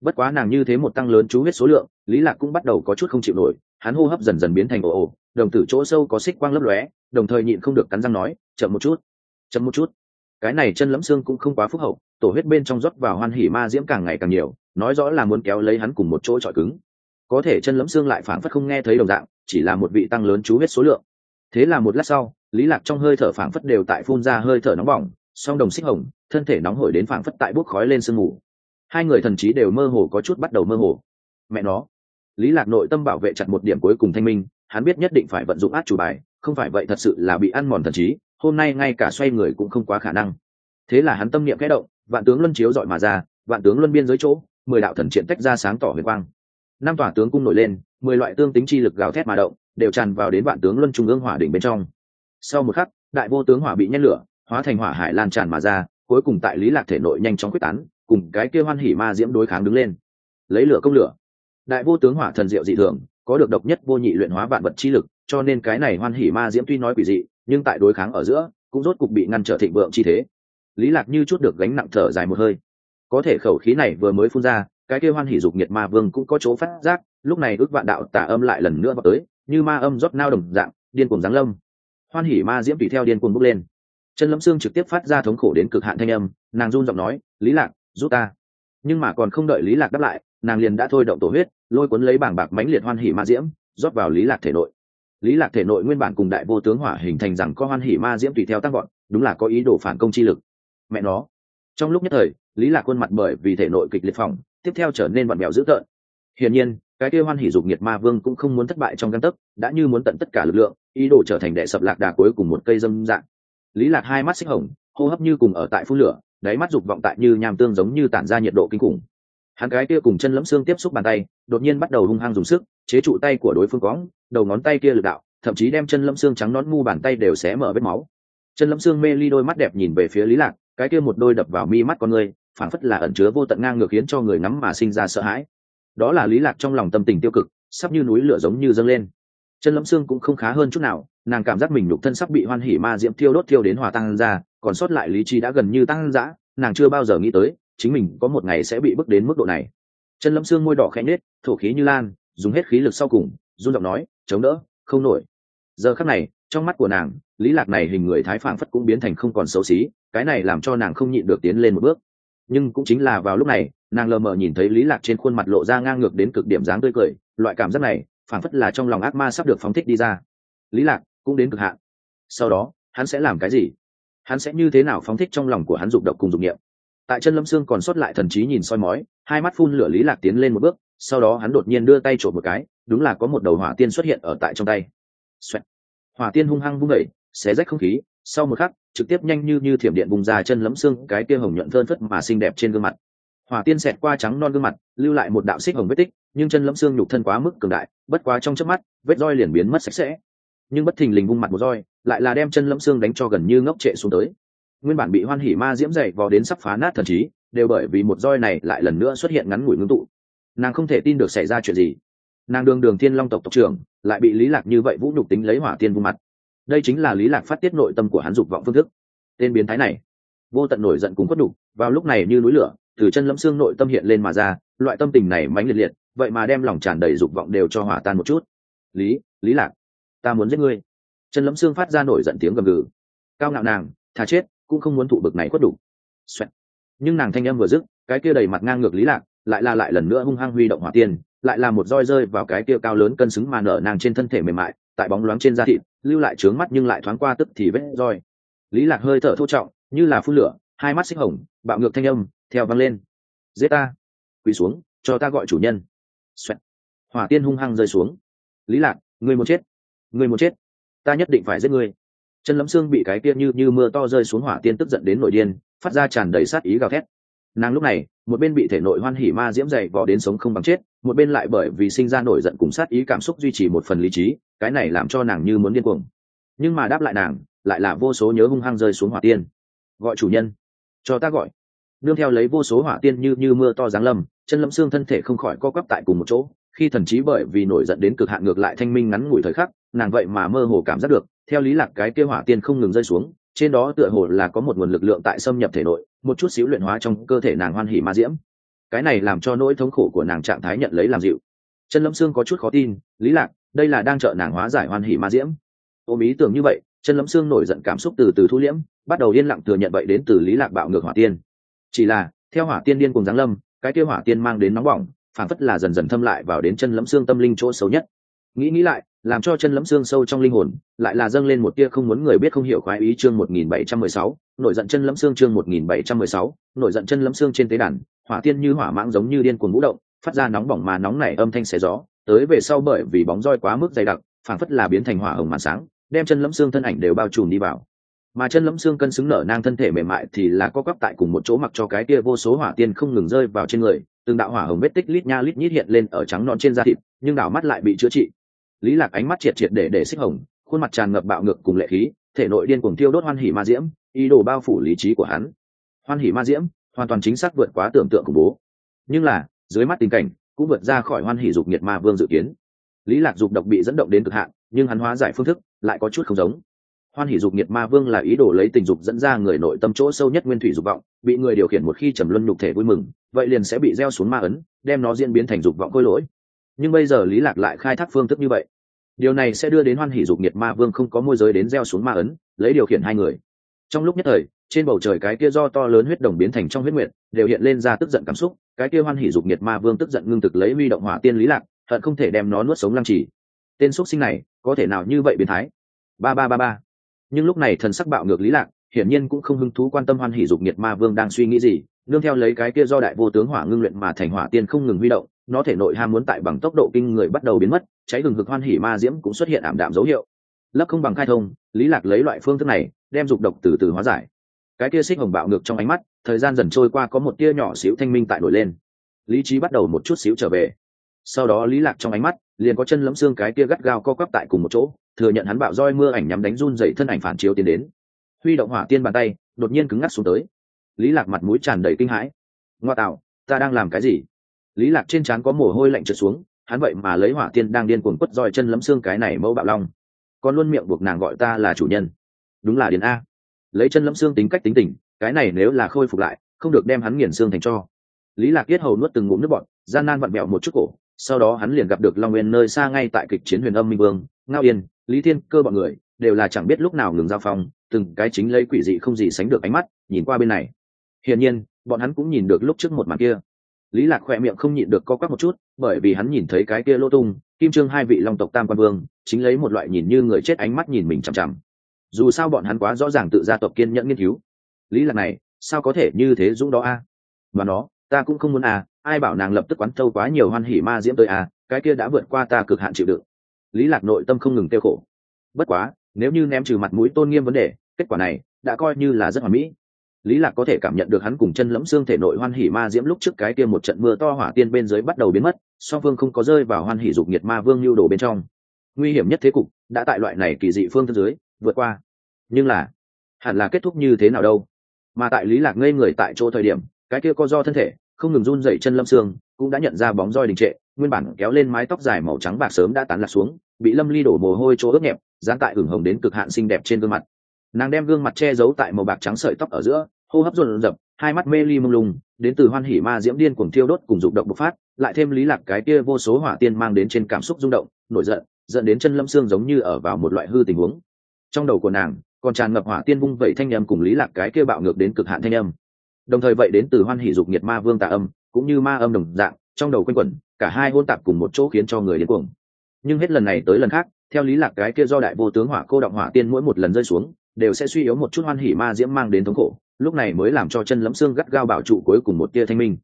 Bất quá nàng như thế một tăng lớn chú huyết số lượng, lý lạc cũng bắt đầu có chút không chịu nổi, hắn hô hấp dần dần biến thành ồ ồ, đồng tử chỗ sâu có xích quang lấp lóe, đồng thời nhịn không được cắn răng nói, chậm một chút, chậm một chút. Cái này chân lẫm xương cũng không quá phúc hậu, tổ huyết bên trong rót vào hoan hỉ ma diễm càng ngày càng nhiều, nói rõ là muốn kéo lấy hắn cùng một chỗ trọi cứng. Có thể chân lẫm xương lại phảng phất không nghe thấy đồng dạng, chỉ là một vị tăng lớn chú huyết số lượng thế là một lát sau, lý lạc trong hơi thở phảng phất đều tại phun ra hơi thở nóng bỏng, song đồng xích hồng, thân thể nóng hổi đến phảng phất tại bốc khói lên sương mù. Hai người thần trí đều mơ hồ có chút bắt đầu mơ hồ. Mẹ nó! Lý lạc nội tâm bảo vệ chặt một điểm cuối cùng thanh minh, hắn biết nhất định phải vận dụng át chủ bài, không phải vậy thật sự là bị ăn mòn thần trí, hôm nay ngay cả xoay người cũng không quá khả năng. Thế là hắn tâm niệm kẽ động, vạn tướng luân chiếu dọi mà ra, vạn tướng luân biên dưới chỗ, mười đạo thần triện tách ra sáng tỏ huyền quang. Năm tòa tướng cung nổi lên mười loại tương tính chi lực gào thét mà động, đều tràn vào đến vạn tướng luân trung ương hỏa đỉnh bên trong. Sau một khắc, đại vô tướng hỏa bị nhét lửa, hóa thành hỏa hải lan tràn mà ra, cuối cùng tại lý lạc thể nội nhanh chóng quyết tán, cùng cái kia hoan hỉ ma diễm đối kháng đứng lên. Lấy lửa công lửa. Đại vô tướng hỏa thần diệu dị thường, có được độc nhất vô nhị luyện hóa vạn vật chi lực, cho nên cái này hoan hỉ ma diễm tuy nói quỷ dị, nhưng tại đối kháng ở giữa, cũng rốt cục bị ngăn trở thịnh vượng chi thế. Lý lạc như chút được gánh nặng thở dài một hơi. Có thể khẩu khí này vừa mới phun ra, cái kia hoan hỉ dục nhiệt ma vương cũng có chỗ phát giác lúc này ước vạn đạo tà âm lại lần nữa vào tới, như ma âm rót nao đồng dạng, điên cuồng giáng lâm. Hoan hỉ ma diễm tùy theo điên cuồng bốc lên. Chân lâm xương trực tiếp phát ra thống khổ đến cực hạn thanh âm, nàng run giọng nói, lý lạc, giúp ta. Nhưng mà còn không đợi lý lạc đáp lại, nàng liền đã thôi động tổ huyết, lôi cuốn lấy bảng bạc mãnh liệt hoan hỉ ma diễm, rót vào lý lạc thể nội. Lý lạc thể nội nguyên bản cùng đại vô tướng hỏa hình thành rằng có hoan hỉ ma diễm tùy theo tăng gọn đúng là có ý đồ phản công chi lực. Mẹ nó. Trong lúc nhất thời, lý lạc khuôn mặt bởi vì thể nội kịch liệt phòng tiếp theo trở nên vặn mèo dữ tợn. Hiển nhiên cái kia hoan hỉ dục nhiệt ma vương cũng không muốn thất bại trong căn tấc, đã như muốn tận tất cả lực lượng, ý đồ trở thành đệ sập lạc đà cuối cùng một cây dâm dạng. Lý lạc hai mắt xích hồng, hô hấp như cùng ở tại phun lửa, đáy mắt dục vọng tại như nham tương giống như tản ra nhiệt độ kinh khủng. Hắn cái kia cùng chân lẫm xương tiếp xúc bàn tay, đột nhiên bắt đầu hung hăng dùng sức, chế trụ tay của đối phương cóng, đầu ngón tay kia lực đạo, thậm chí đem chân lẫm xương trắng nón ngu bàn tay đều xé mở vết máu. Chân lẫm xương mê ly đôi mắt đẹp nhìn về phía lý lạc, cái kia một đôi đập vào mi mắt con người phản phất là ẩn chứa vô tận ngang ngược khiến cho người ngắm mà sinh ra sợ hãi đó là lý lạc trong lòng tâm tình tiêu cực, sắp như núi lửa giống như dâng lên. Chân lẫm xương cũng không khá hơn chút nào, nàng cảm giác mình nhục thân sắp bị hoan hỉ ma diễm thiêu đốt thiêu đến hòa tăng ra, còn sót lại lý trí đã gần như tăng dã, nàng chưa bao giờ nghĩ tới, chính mình có một ngày sẽ bị bước đến mức độ này. Chân lẫm xương môi đỏ khẽ nết thổ khí như lan, dùng hết khí lực sau cùng, run giọng nói, chống đỡ, không nổi. Giờ khắc này, trong mắt của nàng, lý lạc này hình người thái phảng phất cũng biến thành không còn xấu xí, cái này làm cho nàng không nhịn được tiến lên một bước. Nhưng cũng chính là vào lúc này nàng lờ mờ nhìn thấy lý lạc trên khuôn mặt lộ ra ngang ngược đến cực điểm dáng tươi cười, loại cảm giác này, phảng phất là trong lòng ác ma sắp được phóng thích đi ra. Lý lạc, cũng đến cực hạn. Sau đó, hắn sẽ làm cái gì? Hắn sẽ như thế nào phóng thích trong lòng của hắn dục độc cùng dục niệm? Tại chân lâm xương còn sót lại thần trí nhìn soi mói, hai mắt phun lửa lý lạc tiến lên một bước, sau đó hắn đột nhiên đưa tay trộm một cái, đúng là có một đầu hỏa tiên xuất hiện ở tại trong tay. Xoẹt. hỏa tiên hung hăng vung đẩy xé rách không khí, sau một khắc, trực tiếp nhanh như như thiểm điện bùng ra chân lấm xương, cái kia hồng nhuận thơn phất mà xinh đẹp trên gương mặt hỏa tiên xẹt qua trắng non gương mặt, lưu lại một đạo xích hồng vết tích, nhưng chân lẫm xương nhục thân quá mức cường đại, bất quá trong chớp mắt, vết roi liền biến mất sạch sẽ. Nhưng bất thình lình vung mặt một roi, lại là đem chân lẫm xương đánh cho gần như ngốc trệ xuống tới. Nguyên bản bị hoan hỉ ma diễm dậy vò đến sắp phá nát thần trí, đều bởi vì một roi này lại lần nữa xuất hiện ngắn ngủi ngưng tụ. Nàng không thể tin được xảy ra chuyện gì. Nàng đường đường thiên long tộc tộc trưởng, lại bị lý lạc như vậy vũ nhục tính lấy hỏa tiên vung mặt. Đây chính là lý lạc phát tiết nội tâm của hắn dục vọng phương thức. Tên biến thái này, vô tận nổi giận cùng quất đục vào lúc này như núi lửa từ chân lẫm xương nội tâm hiện lên mà ra, loại tâm tình này mãnh liệt liệt, vậy mà đem lòng tràn đầy dục vọng đều cho hỏa tan một chút lý lý lạc, ta muốn giết ngươi chân lẫm xương phát ra nổi giận tiếng gầm gừ cao ngạo nàng, thà chết, cũng không muốn thụ bực này quất đủ. Xoẹt. nhưng nàng thanh âm vừa dứt, cái kia đầy mặt ngang ngược lý lạc, lại là lại lần nữa hung hăng huy động hỏa tiên, lại là một roi rơi vào cái kia cao lớn cân xứng mà nở nàng trên thân thể mềm mại, tại bóng loáng trên da thịt, lưu lại trướng mắt nhưng lại thoáng qua tức thì vết roi lý lạc hơi thở thô trọng, như là phun lửa, hai mắt xích hồng, bạo ngược thanh âm theo văng lên. Giết ta. Quỳ xuống, cho ta gọi chủ nhân. Xoẹt. hỏa tiên hung hăng rơi xuống. Lý lạc, ngươi muốn chết. Ngươi muốn chết. Ta nhất định phải giết ngươi. Chân lấm xương bị cái kia như như mưa to rơi xuống hỏa tiên tức giận đến nội điên, phát ra tràn đầy sát ý gào thét. Nàng lúc này, một bên bị thể nội hoan hỉ ma diễm dày vò đến sống không bằng chết, một bên lại bởi vì sinh ra nổi giận cùng sát ý cảm xúc duy trì một phần lý trí, cái này làm cho nàng như muốn điên cuồng. Nhưng mà đáp lại nàng, lại là vô số nhớ hung hăng rơi xuống hỏa tiên. Gọi chủ nhân. Cho ta gọi nương theo lấy vô số hỏa tiên như như mưa to giáng lâm, chân lâm xương thân thể không khỏi co quắp tại cùng một chỗ, khi thần trí bởi vì nổi giận đến cực hạn ngược lại thanh minh ngắn ngủi thời khắc, nàng vậy mà mơ hồ cảm giác được, theo lý lạc cái kia hỏa tiên không ngừng rơi xuống, trên đó tựa hồ là có một nguồn lực lượng tại xâm nhập thể nội, một chút xíu luyện hóa trong cơ thể nàng hoan hỉ ma diễm. Cái này làm cho nỗi thống khổ của nàng trạng thái nhận lấy làm dịu. Chân lâm xương có chút khó tin, lý lạc, đây là đang trợ nàng hóa giải hoan hỉ ma diễm. Ôm ý tưởng như vậy, chân lâm xương nổi giận cảm xúc từ từ thu liễm, bắt đầu yên lặng thừa nhận vậy đến từ lý lạc bạo ngược hỏa tiên chỉ là theo hỏa tiên điên cùng giáng lâm cái kia hỏa tiên mang đến nóng bỏng phản phất là dần dần thâm lại vào đến chân lẫm xương tâm linh chỗ xấu nhất. Nghĩ nghĩ lại làm cho chân lẫm xương sâu trong linh hồn lại là dâng lên một tia không muốn người biết không hiểu khoái ý chương 1716, nổi giận chân lẫm xương chương 1716, nổi giận chân lẫm xương trên tế đàn hỏa tiên như hỏa mãng giống như điên cuồng vũ động phát ra nóng bỏng mà nóng nảy âm thanh xé gió tới về sau bởi vì bóng roi quá mức dày đặc phảng phất là biến thành hỏa hồng màn sáng đem chân lẫm xương thân ảnh đều bao trùm đi vào mà chân lẫm xương cân xứng nở nang thân thể mềm mại thì là có quắp tại cùng một chỗ mặc cho cái kia vô số hỏa tiên không ngừng rơi vào trên người, từng đạo hỏa hồng vết tích lít nha lít nhít hiện lên ở trắng non trên da thịt, nhưng đảo mắt lại bị chữa trị. Lý lạc ánh mắt triệt triệt để để xích hồng, khuôn mặt tràn ngập bạo ngược cùng lệ khí, thể nội điên cuồng tiêu đốt hoan hỉ ma diễm, ý đồ bao phủ lý trí của hắn. Hoan hỉ ma diễm, hoàn toàn chính xác vượt quá tưởng tượng của bố. Nhưng là, dưới mắt tình cảnh, cũng vượt ra khỏi hoan hỉ dục nhiệt ma vương dự kiến. Lý lạc dục độc bị dẫn động đến cực hạn, nhưng hắn hóa giải phương thức, lại có chút không giống hoan Hỷ dục nhiệt ma vương là ý đồ lấy tình dục dẫn ra người nội tâm chỗ sâu nhất nguyên thủy dục vọng, bị người điều khiển một khi trầm luân nhục thể vui mừng, vậy liền sẽ bị gieo xuống ma ấn, đem nó diễn biến thành dục vọng khôi lỗi. Nhưng bây giờ lý lạc lại khai thác phương thức như vậy. Điều này sẽ đưa đến hoan hỷ dục nhiệt ma vương không có môi giới đến gieo xuống ma ấn, lấy điều khiển hai người. Trong lúc nhất thời, trên bầu trời cái kia do to lớn huyết đồng biến thành trong huyết nguyệt, đều hiện lên ra tức giận cảm xúc, cái kia hoan hỷ dục nhiệt ma vương tức giận ngưng thực lấy huy động hỏa tiên lý lạc, hận không thể đem nó nuốt sống lăng trì. Tên xúc sinh này, có thể nào như vậy biến thái? Ba ba ba ba nhưng lúc này thần sắc bạo ngược lý lạc, hiển nhiên cũng không hứng thú quan tâm hoan hỷ dục nhiệt ma vương đang suy nghĩ gì, nương theo lấy cái kia do đại vô tướng hỏa ngưng luyện mà thành hỏa tiên không ngừng huy động, nó thể nội ham muốn tại bằng tốc độ kinh người bắt đầu biến mất, cháy hừng hực hoan hỉ ma diễm cũng xuất hiện ảm đạm dấu hiệu. Lấp không bằng khai thông, lý lạc lấy loại phương thức này, đem dục độc từ từ hóa giải. Cái kia xích hồng bạo ngược trong ánh mắt, thời gian dần trôi qua có một tia nhỏ xíu thanh minh tại nổi lên. Lý trí bắt đầu một chút xíu trở về. Sau đó lý lạc trong ánh mắt, liền có chân lấm xương cái kia gắt gao co quắp tại cùng một chỗ thừa nhận hắn bạo roi mưa ảnh nhắm đánh run dậy thân ảnh phản chiếu tiến đến. Huy động hỏa tiên bàn tay, đột nhiên cứng ngắc xuống tới. Lý lạc mặt mũi tràn đầy kinh hãi. Ngoa tạo, ta đang làm cái gì? Lý lạc trên trán có mồ hôi lạnh trượt xuống, hắn vậy mà lấy hỏa tiên đang điên cuồng quất roi chân lấm xương cái này mẫu bạo long. Còn luôn miệng buộc nàng gọi ta là chủ nhân. Đúng là điền a. Lấy chân lấm xương tính cách tính tình, cái này nếu là khôi phục lại, không được đem hắn nghiền xương thành cho. Lý lạc yết hầu nuốt từng ngụm nước bọt, gian nan vặn bẹo một chút cổ, sau đó hắn liền gặp được long nguyên nơi xa ngay tại kịch chiến huyền âm minh vương, ngao yên lý thiên cơ bọn người đều là chẳng biết lúc nào ngừng giao phong, từng cái chính lấy quỷ dị không gì sánh được ánh mắt, nhìn qua bên này. Hiển nhiên, bọn hắn cũng nhìn được lúc trước một màn kia. Lý lạc khoe miệng không nhịn được co quắp một chút, bởi vì hắn nhìn thấy cái kia lỗ tung, kim trương hai vị long tộc tam quan vương, chính lấy một loại nhìn như người chết ánh mắt nhìn mình chằm chằm. Dù sao bọn hắn quá rõ ràng tự gia tộc kiên nhẫn nghiên cứu. Lý lạc này, sao có thể như thế dũng đó a? Và nó, ta cũng không muốn à ai bảo nàng lập tức quán thâu quá nhiều hoan hỉ ma diễm tới à cái kia đã vượt qua ta cực hạn chịu đựng lý lạc nội tâm không ngừng tiêu khổ. Bất quá, nếu như ném trừ mặt mũi tôn nghiêm vấn đề, kết quả này đã coi như là rất hoàn mỹ. Lý lạc có thể cảm nhận được hắn cùng chân lẫm xương thể nội hoan hỉ ma diễm lúc trước cái kia một trận mưa to hỏa tiên bên dưới bắt đầu biến mất, song phương không có rơi vào hoan hỉ dục nhiệt ma vương lưu đồ bên trong. Nguy hiểm nhất thế cục đã tại loại này kỳ dị phương thân dưới vượt qua. Nhưng là, hẳn là kết thúc như thế nào đâu? Mà tại lý lạc ngây người tại chỗ thời điểm, cái kia co do thân thể, không ngừng run rẩy chân lâm xương, cũng đã nhận ra bóng roi đình trệ nguyên bản kéo lên mái tóc dài màu trắng bạc sớm đã tán lạc xuống, bị lâm ly đổ mồ hôi chỗ ướt nhẹp, dán tại ửng hồng đến cực hạn xinh đẹp trên gương mặt. Nàng đem gương mặt che giấu tại màu bạc trắng sợi tóc ở giữa, hô hấp rộn rập, hai mắt mê ly mông lung, đến từ hoan hỉ ma diễm điên cuồng thiêu đốt cùng dục động bộc phát, lại thêm lý lạc cái kia vô số hỏa tiên mang đến trên cảm xúc rung động, nổi giận, dẫn đến chân lâm xương giống như ở vào một loại hư tình huống. Trong đầu của nàng, còn tràn ngập hỏa tiên vung vẩy thanh âm cùng lý lạc cái kia bạo ngược đến cực hạn thanh âm. Đồng thời vậy đến từ hoan hỷ dục nhiệt ma vương tà âm, cũng như ma âm đồng dạng trong đầu quanh quẩn, cả hai hôn tạp cùng một chỗ khiến cho người đến cuồng. Nhưng hết lần này tới lần khác, theo lý lạc cái kia do đại vô tướng hỏa cô động hỏa tiên mỗi một lần rơi xuống, đều sẽ suy yếu một chút hoan hỉ ma diễm mang đến thống khổ, lúc này mới làm cho chân lẫm xương gắt gao bảo trụ cuối cùng một tia thanh minh.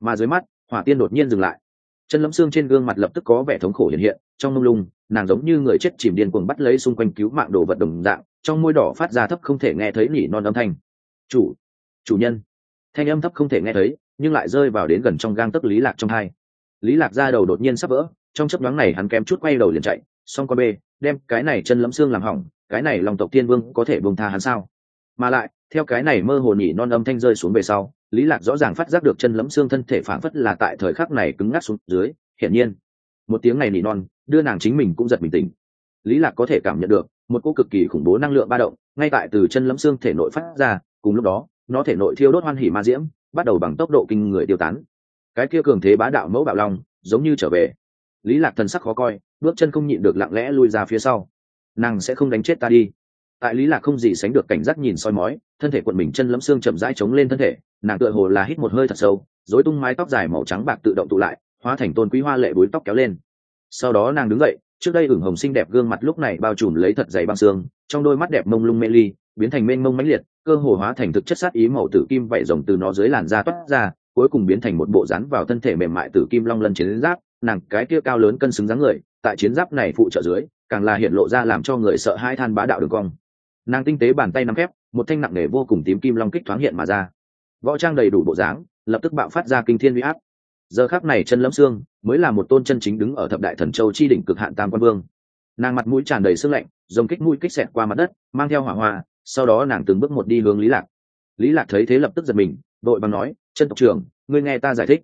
Mà dưới mắt, hỏa tiên đột nhiên dừng lại. Chân lẫm xương trên gương mặt lập tức có vẻ thống khổ hiện hiện, trong mông lung, nàng giống như người chết chìm điên cuồng bắt lấy xung quanh cứu mạng đồ vật đồng dạng, trong môi đỏ phát ra thấp không thể nghe thấy nỉ non âm thanh. Chủ chủ nhân. Thanh âm thấp không thể nghe thấy nhưng lại rơi vào đến gần trong gang tấc lý lạc trong hai. Lý lạc ra đầu đột nhiên sắp vỡ, trong chấp nhoáng này hắn kém chút quay đầu liền chạy, xong qua bê, đem cái này chân lẫm xương làm hỏng, cái này lòng tộc tiên vương có thể buông tha hắn sao? Mà lại, theo cái này mơ hồ nhỉ non âm thanh rơi xuống về sau, lý lạc rõ ràng phát giác được chân lẫm xương thân thể phản phất là tại thời khắc này cứng ngắc xuống dưới, hiển nhiên, một tiếng này nỉ non, đưa nàng chính mình cũng giật mình tỉnh. Lý lạc có thể cảm nhận được, một cô cực kỳ khủng bố năng lượng ba động, ngay tại từ chân lẫm xương thể nội phát ra, cùng lúc đó, nó thể nội thiêu đốt hoan hỉ ma diễm bắt đầu bằng tốc độ kinh người tiêu tán. Cái kia cường thế bá đạo mẫu bạo long, giống như trở về. Lý lạc thần sắc khó coi, bước chân không nhịn được lặng lẽ lui ra phía sau. Nàng sẽ không đánh chết ta đi. Tại lý lạc không gì sánh được cảnh giác nhìn soi mói, thân thể quận mình chân lẫm xương chậm rãi chống lên thân thể, nàng tựa hồ là hít một hơi thật sâu dối tung mái tóc dài màu trắng bạc tự động tụ lại, hóa thành tôn quý hoa lệ búi tóc kéo lên. Sau đó nàng đứng dậy, trước đây ửng hồng xinh đẹp gương mặt lúc này bao trùm lấy thật dày băng xương, trong đôi mắt đẹp mông lung mê ly, biến thành mênh mông mãnh liệt cơ hồ hóa thành thực chất sát ý màu tử kim vảy rồng từ nó dưới làn da toát ra, cuối cùng biến thành một bộ rắn vào thân thể mềm mại tử kim long lân chiến giáp, nàng cái kia cao lớn cân xứng dáng người, tại chiến giáp này phụ trợ dưới, càng là hiện lộ ra làm cho người sợ hai than bá đạo đường cong. Nàng tinh tế bàn tay nắm phép một thanh nặng nề vô cùng tím kim long kích thoáng hiện mà ra. Võ trang đầy đủ bộ dáng, lập tức bạo phát ra kinh thiên huy áp. Giờ khác này chân lẫm xương, mới là một tôn chân chính đứng ở thập đại thần châu chi đỉnh cực hạn tam quan vương. Nàng mặt mũi tràn đầy sương lạnh dòng kích mũi kích xẹt qua mặt đất, mang theo hỏa hoa sau đó nàng từng bước một đi hướng lý lạc. Lý lạc thấy thế lập tức giật mình, đội bằng nói, chân tộc trưởng, ngươi nghe ta giải thích.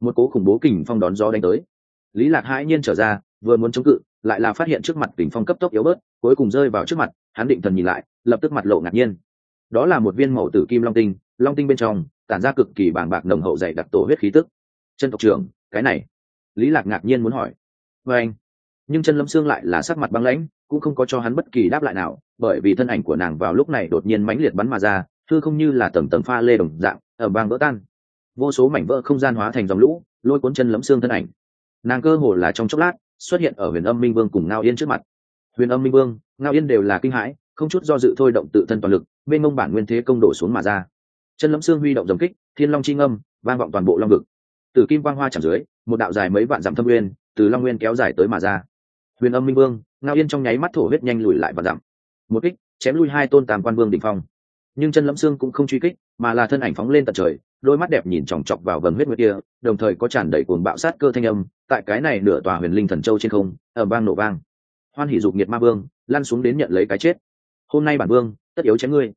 Một cố khủng bố kình phong đón gió đánh tới. Lý lạc hãi nhiên trở ra, vừa muốn chống cự, lại là phát hiện trước mặt kình phong cấp tốc yếu bớt, cuối cùng rơi vào trước mặt, hắn định thần nhìn lại, lập tức mặt lộ ngạc nhiên. Đó là một viên mẫu tử kim long tinh long tinh bên trong, tản ra cực kỳ bàng bạc nồng hậu dày đặc tổ huyết khí tức. Chân tộc trưởng, cái này? Lý lạc ngạc nhiên muốn hỏi. Với anh nhưng chân lâm xương lại là sắc mặt băng lãnh cũng không có cho hắn bất kỳ đáp lại nào, bởi vì thân ảnh của nàng vào lúc này đột nhiên mãnh liệt bắn mà ra thư không như là tầng tầng pha lê đồng dạng ở bang vỡ tan. Vô số mảnh vỡ không gian hóa thành dòng lũ, lôi cuốn chân lấm xương thân ảnh. Nàng cơ hồ là trong chốc lát, xuất hiện ở huyền âm minh vương cùng ngao yên trước mặt. Huyền âm minh vương, ngao yên đều là kinh hãi, không chút do dự thôi động tự thân toàn lực bên mông bản nguyên thế công đổ xuống mà ra. Chân lấm xương huy động dòng kích, thiên long chi ngâm, vang vọng toàn bộ long vực. Từ kim quang hoa chẳng dưới, một đạo dài mấy vạn dặm thâm nguyên, từ long nguyên kéo dài tới mà ra huyền âm minh vương, ngao yên trong nháy mắt thổ huyết nhanh lùi lại và dặm một kích, chém lui hai tôn tam quan vương đỉnh phong. Nhưng chân lẫm xương cũng không truy kích, mà là thân ảnh phóng lên tận trời, đôi mắt đẹp nhìn chòng chọc vào vầng huyết nguyệt kia, đồng thời có tràn đầy cuồng bạo sát cơ thanh âm, tại cái này nửa tòa huyền linh thần châu trên không ở bang nổ vang. Hoan hỉ dục nhiệt ma vương, lăn xuống đến nhận lấy cái chết. Hôm nay bản vương, tất yếu chém ngươi.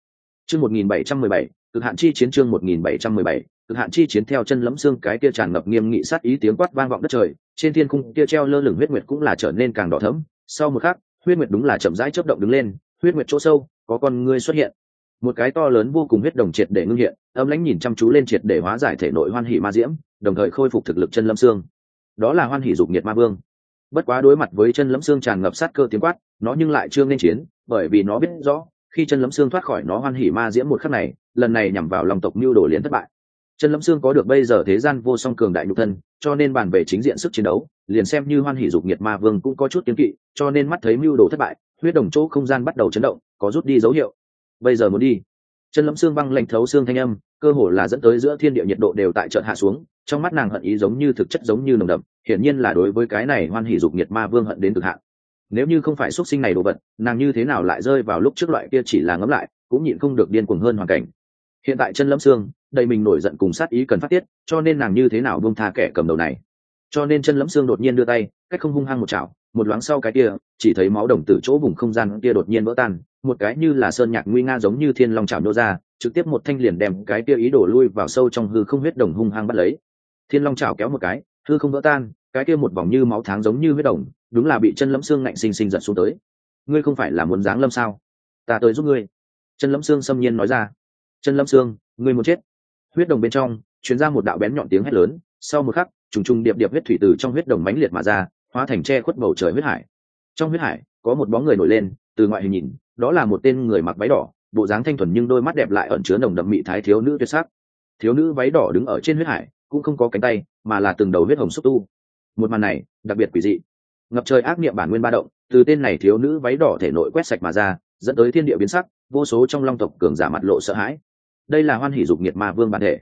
Chương một nghìn bảy trăm mười bảy, cực hạn chi chiến chương một nghìn bảy trăm mười bảy cực hạn chi chiến theo chân lẫm xương cái kia tràn ngập nghiêm nghị sát ý tiếng quát vang vọng đất trời, trên thiên cung kia treo lơ lửng huyết nguyệt cũng là trở nên càng đỏ thẫm. Sau một khắc, huyết nguyệt đúng là chậm rãi chớp động đứng lên, huyết nguyệt chỗ sâu, có con ngươi xuất hiện. Một cái to lớn vô cùng huyết đồng triệt để ngưng hiện, âm lãnh nhìn chăm chú lên triệt để hóa giải thể nội hoan hỉ ma diễm, đồng thời khôi phục thực lực chân lâm xương. Đó là hoan hỉ dục nhiệt ma vương. Bất quá đối mặt với chân lâm xương tràn ngập sát cơ tiếng quát, nó nhưng lại chưa nên chiến, bởi vì nó biết rõ, khi chân lâm xương thoát khỏi nó hoan hỉ ma diễm một khắc này, lần này nhằm vào lòng tộc mưu đồ liền thất bại. Trần lâm Sương có được bây giờ thế gian vô song cường đại nhục thân, cho nên bàn về chính diện sức chiến đấu, liền xem như hoan hỷ dục nhiệt ma vương cũng có chút tiến kỵ, cho nên mắt thấy mưu đồ thất bại, huyết đồng chỗ không gian bắt đầu chấn động, có rút đi dấu hiệu. Bây giờ muốn đi. Trần lâm Sương băng lạnh thấu xương thanh âm, cơ hồ là dẫn tới giữa thiên địa nhiệt độ đều tại chợt hạ xuống, trong mắt nàng hận ý giống như thực chất giống như nồng đậm, hiển nhiên là đối với cái này hoan hỷ dục nhiệt ma vương hận đến cực hạn. Nếu như không phải xuất sinh này đồ vật, nàng như thế nào lại rơi vào lúc trước loại kia chỉ là ngấm lại, cũng nhịn không được điên cuồng hơn hoàn cảnh. Hiện tại chân lâm xương đầy mình nổi giận cùng sát ý cần phát tiết, cho nên nàng như thế nào buông tha kẻ cầm đầu này. Cho nên chân lẫm xương đột nhiên đưa tay, cách không hung hăng một chảo, một loáng sau cái kia, chỉ thấy máu đồng từ chỗ vùng không gian kia đột nhiên vỡ tan, một cái như là sơn nhạc nguy nga giống như thiên long chảo nô ra, trực tiếp một thanh liền đem cái kia ý đổ lui vào sâu trong hư không huyết đồng hung hăng bắt lấy. Thiên long chảo kéo một cái, hư không vỡ tan, cái kia một vòng như máu tháng giống như huyết đồng, đúng là bị chân lẫm xương ngạnh sinh sinh giật xuống tới. Ngươi không phải là muốn giáng lâm sao? Ta tới giúp ngươi. Chân lẫm xương xâm nhiên nói ra. Chân lâm xương, ngươi muốn chết huyết đồng bên trong chuyển ra một đạo bén nhọn tiếng hét lớn, sau một khắc, trùng trùng điệp điệp huyết thủy từ trong huyết đồng mãnh liệt mà ra, hóa thành tre khuất bầu trời huyết hải. Trong huyết hải, có một bóng người nổi lên, từ ngoại hình nhìn, đó là một tên người mặc váy đỏ, bộ dáng thanh thuần nhưng đôi mắt đẹp lại ẩn chứa nồng đậm mị thái thiếu nữ tuyệt sắc. Thiếu nữ váy đỏ đứng ở trên huyết hải, cũng không có cánh tay, mà là từng đầu huyết hồng xúc tu. Một màn này, đặc biệt quỷ dị. Ngập trời ác niệm bản nguyên ba động, từ tên này thiếu nữ váy đỏ thể nội quét sạch mà ra, dẫn tới thiên địa biến sắc, vô số trong long tộc cường giả mặt lộ sợ hãi đây là hoan hỷ dục nhiệt ma vương bản thể.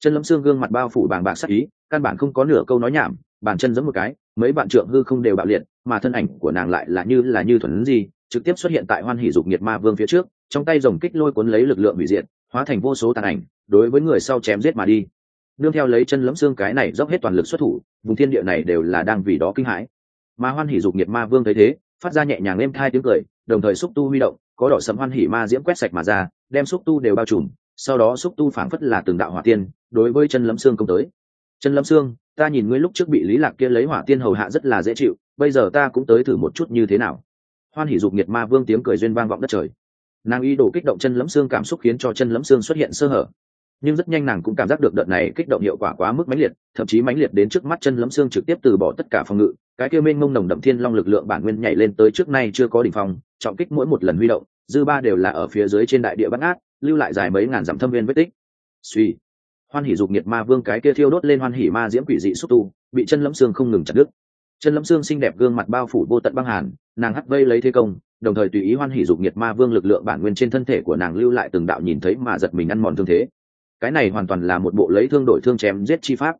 Chân lâm xương gương mặt bao phủ bàng bạc sắc ý, căn bản không có nửa câu nói nhảm, bàn chân giống một cái, mấy bạn trượng hư không đều bạo liệt, mà thân ảnh của nàng lại là như là như thuần gì trực tiếp xuất hiện tại hoan hỷ dục nhiệt ma vương phía trước, trong tay rồng kích lôi cuốn lấy lực lượng hủy diệt, hóa thành vô số tàn ảnh, đối với người sau chém giết mà đi. Nương theo lấy chân lẫm xương cái này dốc hết toàn lực xuất thủ, vùng thiên địa này đều là đang vì đó kinh hãi. Mà hoan hỷ dục nhiệt ma vương thấy thế, phát ra nhẹ nhàng êm thai tiếng cười, đồng thời xúc tu huy động, có đỏ sấm hoan hỷ ma diễm quét sạch mà ra, đem xúc tu đều bao trùm sau đó xúc tu phảng phất là từng đạo hỏa tiên, đối với chân lâm xương công tới. Chân lâm xương ta nhìn ngươi lúc trước bị lý lạc kia lấy hỏa tiên hầu hạ rất là dễ chịu, bây giờ ta cũng tới thử một chút như thế nào. Hoan hỷ dục nhiệt ma vương tiếng cười duyên vang vọng đất trời. Nàng y đổ kích động chân lâm xương cảm xúc khiến cho chân lâm xương xuất hiện sơ hở. Nhưng rất nhanh nàng cũng cảm giác được đợt này kích động hiệu quả quá mức mãnh liệt, thậm chí mãnh liệt đến trước mắt chân lâm xương trực tiếp từ bỏ tất cả phòng ngự. Cái kia mênh mông nồng đậm thiên long lực lượng bản nguyên nhảy lên tới trước nay chưa có đỉnh phong, trọng kích mỗi một lần huy động, dư ba đều là ở phía dưới trên đại địa bắt ngát lưu lại dài mấy ngàn dặm thâm viên vết tích. Suy, hoan hỉ dục nhiệt ma vương cái kia thiêu đốt lên hoan hỉ ma diễm quỷ dị xúc tu, bị chân lẫm xương không ngừng chặt đứt. Chân lẫm xương xinh đẹp gương mặt bao phủ vô tận băng hàn, nàng hắt vây lấy thế công, đồng thời tùy ý hoan hỉ dục nhiệt ma vương lực lượng bản nguyên trên thân thể của nàng lưu lại từng đạo nhìn thấy mà giật mình ăn mòn thương thế. Cái này hoàn toàn là một bộ lấy thương đổi thương chém giết chi pháp.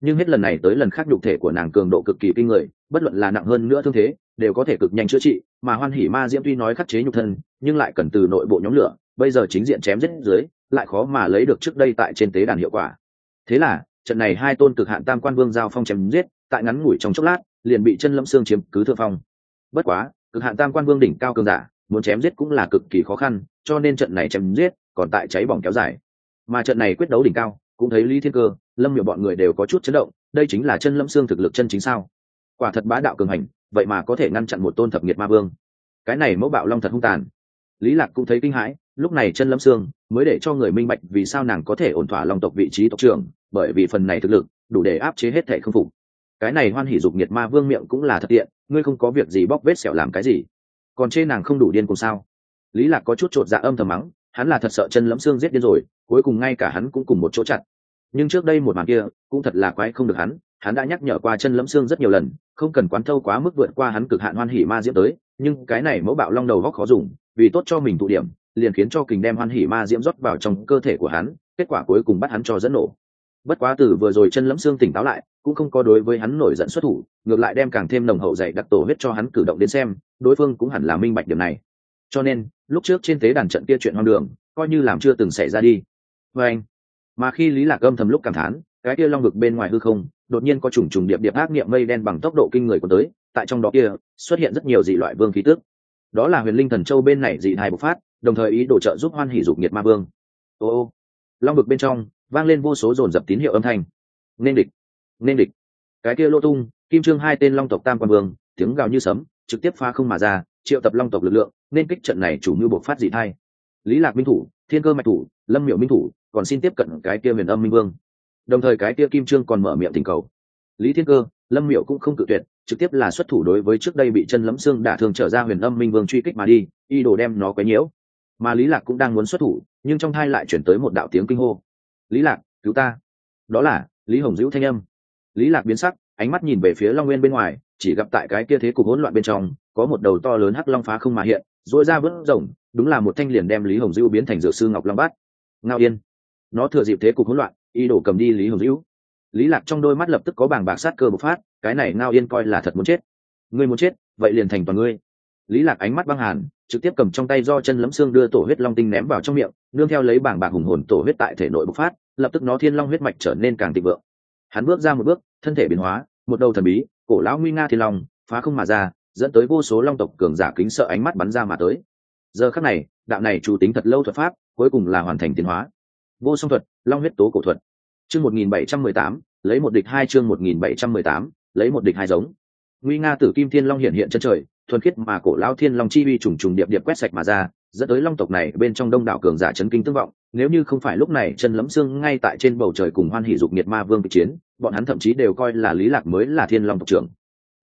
Nhưng hết lần này tới lần khác nhục thể của nàng cường độ cực kỳ kinh người, bất luận là nặng hơn nữa thương thế, đều có thể cực nhanh chữa trị, mà hoan hỉ ma diễm tuy nói khắc chế nhục thân, nhưng lại cần từ nội bộ nhóm lửa bây giờ chính diện chém giết dưới, lại khó mà lấy được trước đây tại trên tế đàn hiệu quả. Thế là, trận này hai tôn cực hạn tam quan vương giao phong chém giết, tại ngắn ngủi trong chốc lát, liền bị chân lâm xương chiếm cứ thượng phong. Bất quá, cực hạn tam quan vương đỉnh cao cường giả, muốn chém giết cũng là cực kỳ khó khăn, cho nên trận này chém giết còn tại cháy bỏng kéo dài. Mà trận này quyết đấu đỉnh cao, cũng thấy lý thiên cơ, lâm nhiều bọn người đều có chút chấn động, đây chính là chân lâm xương thực lực chân chính sao? Quả thật bá đạo cường hành, vậy mà có thể ngăn chặn một tôn thập nghiệt ma vương. Cái này mẫu bạo long thật hung tàn. Lý lạc cũng thấy kinh hãi lúc này chân lâm xương mới để cho người minh bạch vì sao nàng có thể ổn thỏa long tộc vị trí tộc trưởng, bởi vì phần này thực lực đủ để áp chế hết thể không phục. Cái này hoan hỉ dục nhiệt ma vương miệng cũng là thật tiện, ngươi không có việc gì bóc vết sẹo làm cái gì? Còn chê nàng không đủ điên cùng sao? Lý lạc có chút trột dạ âm thầm mắng, hắn là thật sợ chân lẫm xương giết điên rồi, cuối cùng ngay cả hắn cũng cùng một chỗ chặt nhưng trước đây một màn kia, cũng thật là quái không được hắn hắn đã nhắc nhở qua chân lẫm xương rất nhiều lần, không cần quán thâu quá mức vượt qua hắn cực hạn hoan hỉ ma diễm tới, nhưng cái này mẫu bạo long đầu góc khó dùng, vì tốt cho mình tụ điểm liền khiến cho kình đem hoan hỉ ma diễm rót vào trong cơ thể của hắn, kết quả cuối cùng bắt hắn cho dẫn nổ. Bất quá từ vừa rồi chân lẫm xương tỉnh táo lại, cũng không có đối với hắn nổi giận xuất thủ, ngược lại đem càng thêm nồng hậu dạy đặc tổ huyết cho hắn cử động đến xem, đối phương cũng hẳn là minh bạch điểm này. Cho nên, lúc trước trên thế đàn trận kia chuyện hoang đường, coi như làm chưa từng xảy ra đi. Vê anh, mà khi lý lạc âm thầm lúc cảm thán, cái kia long vực bên ngoài hư không, đột nhiên có trùng trùng điệp điệp ác niệm mây đen bằng tốc độ kinh người của tới, tại trong đó kia, xuất hiện rất nhiều dị loại vương khí tức đó là huyền linh thần châu bên này dị thai bộc phát, đồng thời ý đồ trợ giúp hoan hỷ dục nhiệt ma vương. Ô ô, long vực bên trong vang lên vô số dồn dập tín hiệu âm thanh. Nên địch nên địch. Cái kia lô tung, kim trương hai tên long tộc tam quan vương, tiếng gào như sấm, trực tiếp pha không mà ra, triệu tập long tộc lực lượng, nên kích trận này chủ mưu bộc phát dị thai. Lý lạc minh thủ, thiên cơ mạch thủ, lâm miệu minh thủ, còn xin tiếp cận cái kia huyền âm minh vương. Đồng thời cái kia kim trương còn mở miệng thỉnh cầu. Lý thiên cơ, lâm miệu cũng không cự tuyệt trực tiếp là xuất thủ đối với trước đây bị chân lấm xương đả thương trở ra huyền âm minh vương truy kích mà đi, y đồ đem nó quấy nhiễu. Mà lý lạc cũng đang muốn xuất thủ, nhưng trong thai lại chuyển tới một đạo tiếng kinh hô. Lý lạc, cứu ta. Đó là lý hồng dữ thanh âm. Lý lạc biến sắc, ánh mắt nhìn về phía long nguyên bên ngoài, chỉ gặp tại cái kia thế cục hỗn loạn bên trong, có một đầu to lớn hắc long phá không mà hiện dội ra vớt rồng đúng là một thanh liền đem lý hồng dữ biến thành dược sư ngọc long bát. Ngao yên. Nó thừa dịp thế cục hỗn loạn, y đổ cầm đi lý hồng dữ lý lạc trong đôi mắt lập tức có bảng bạc sát cơ bộc phát, cái này ngao yên coi là thật muốn chết. Ngươi muốn chết, vậy liền thành toàn ngươi. Lý lạc ánh mắt băng hàn, trực tiếp cầm trong tay do chân lấm xương đưa tổ huyết long tinh ném vào trong miệng, nương theo lấy bảng bạc hùng hồn tổ huyết tại thể nội bộc phát, lập tức nó thiên long huyết mạch trở nên càng thịnh vượng. Hắn bước ra một bước, thân thể biến hóa, một đầu thần bí, cổ lão nguy nga thiên long, phá không mà ra, dẫn tới vô số long tộc cường giả kính sợ ánh mắt bắn ra mà tới. Giờ khắc này, đạo này chủ tính thật lâu thuật pháp, cuối cùng là hoàn thành tiến hóa. Vô song thuật, long huyết tố cổ thuật chương một nghìn bảy trăm mười tám, lấy một địch hai chương một nghìn bảy trăm mười tám, lấy một địch hai giống. Nguy nga tử kim thiên long hiện hiện chân trời, thuần khiết mà cổ lão thiên long chi uy trùng trùng điệp điệp quét sạch mà ra, dẫn tới long tộc này bên trong đông đảo cường giả chấn kinh tương vọng. Nếu như không phải lúc này chân lẫm xương ngay tại trên bầu trời cùng hoan hỉ dục nhiệt ma vương kịch chiến, bọn hắn thậm chí đều coi là lý lạc mới là thiên long tộc trưởng.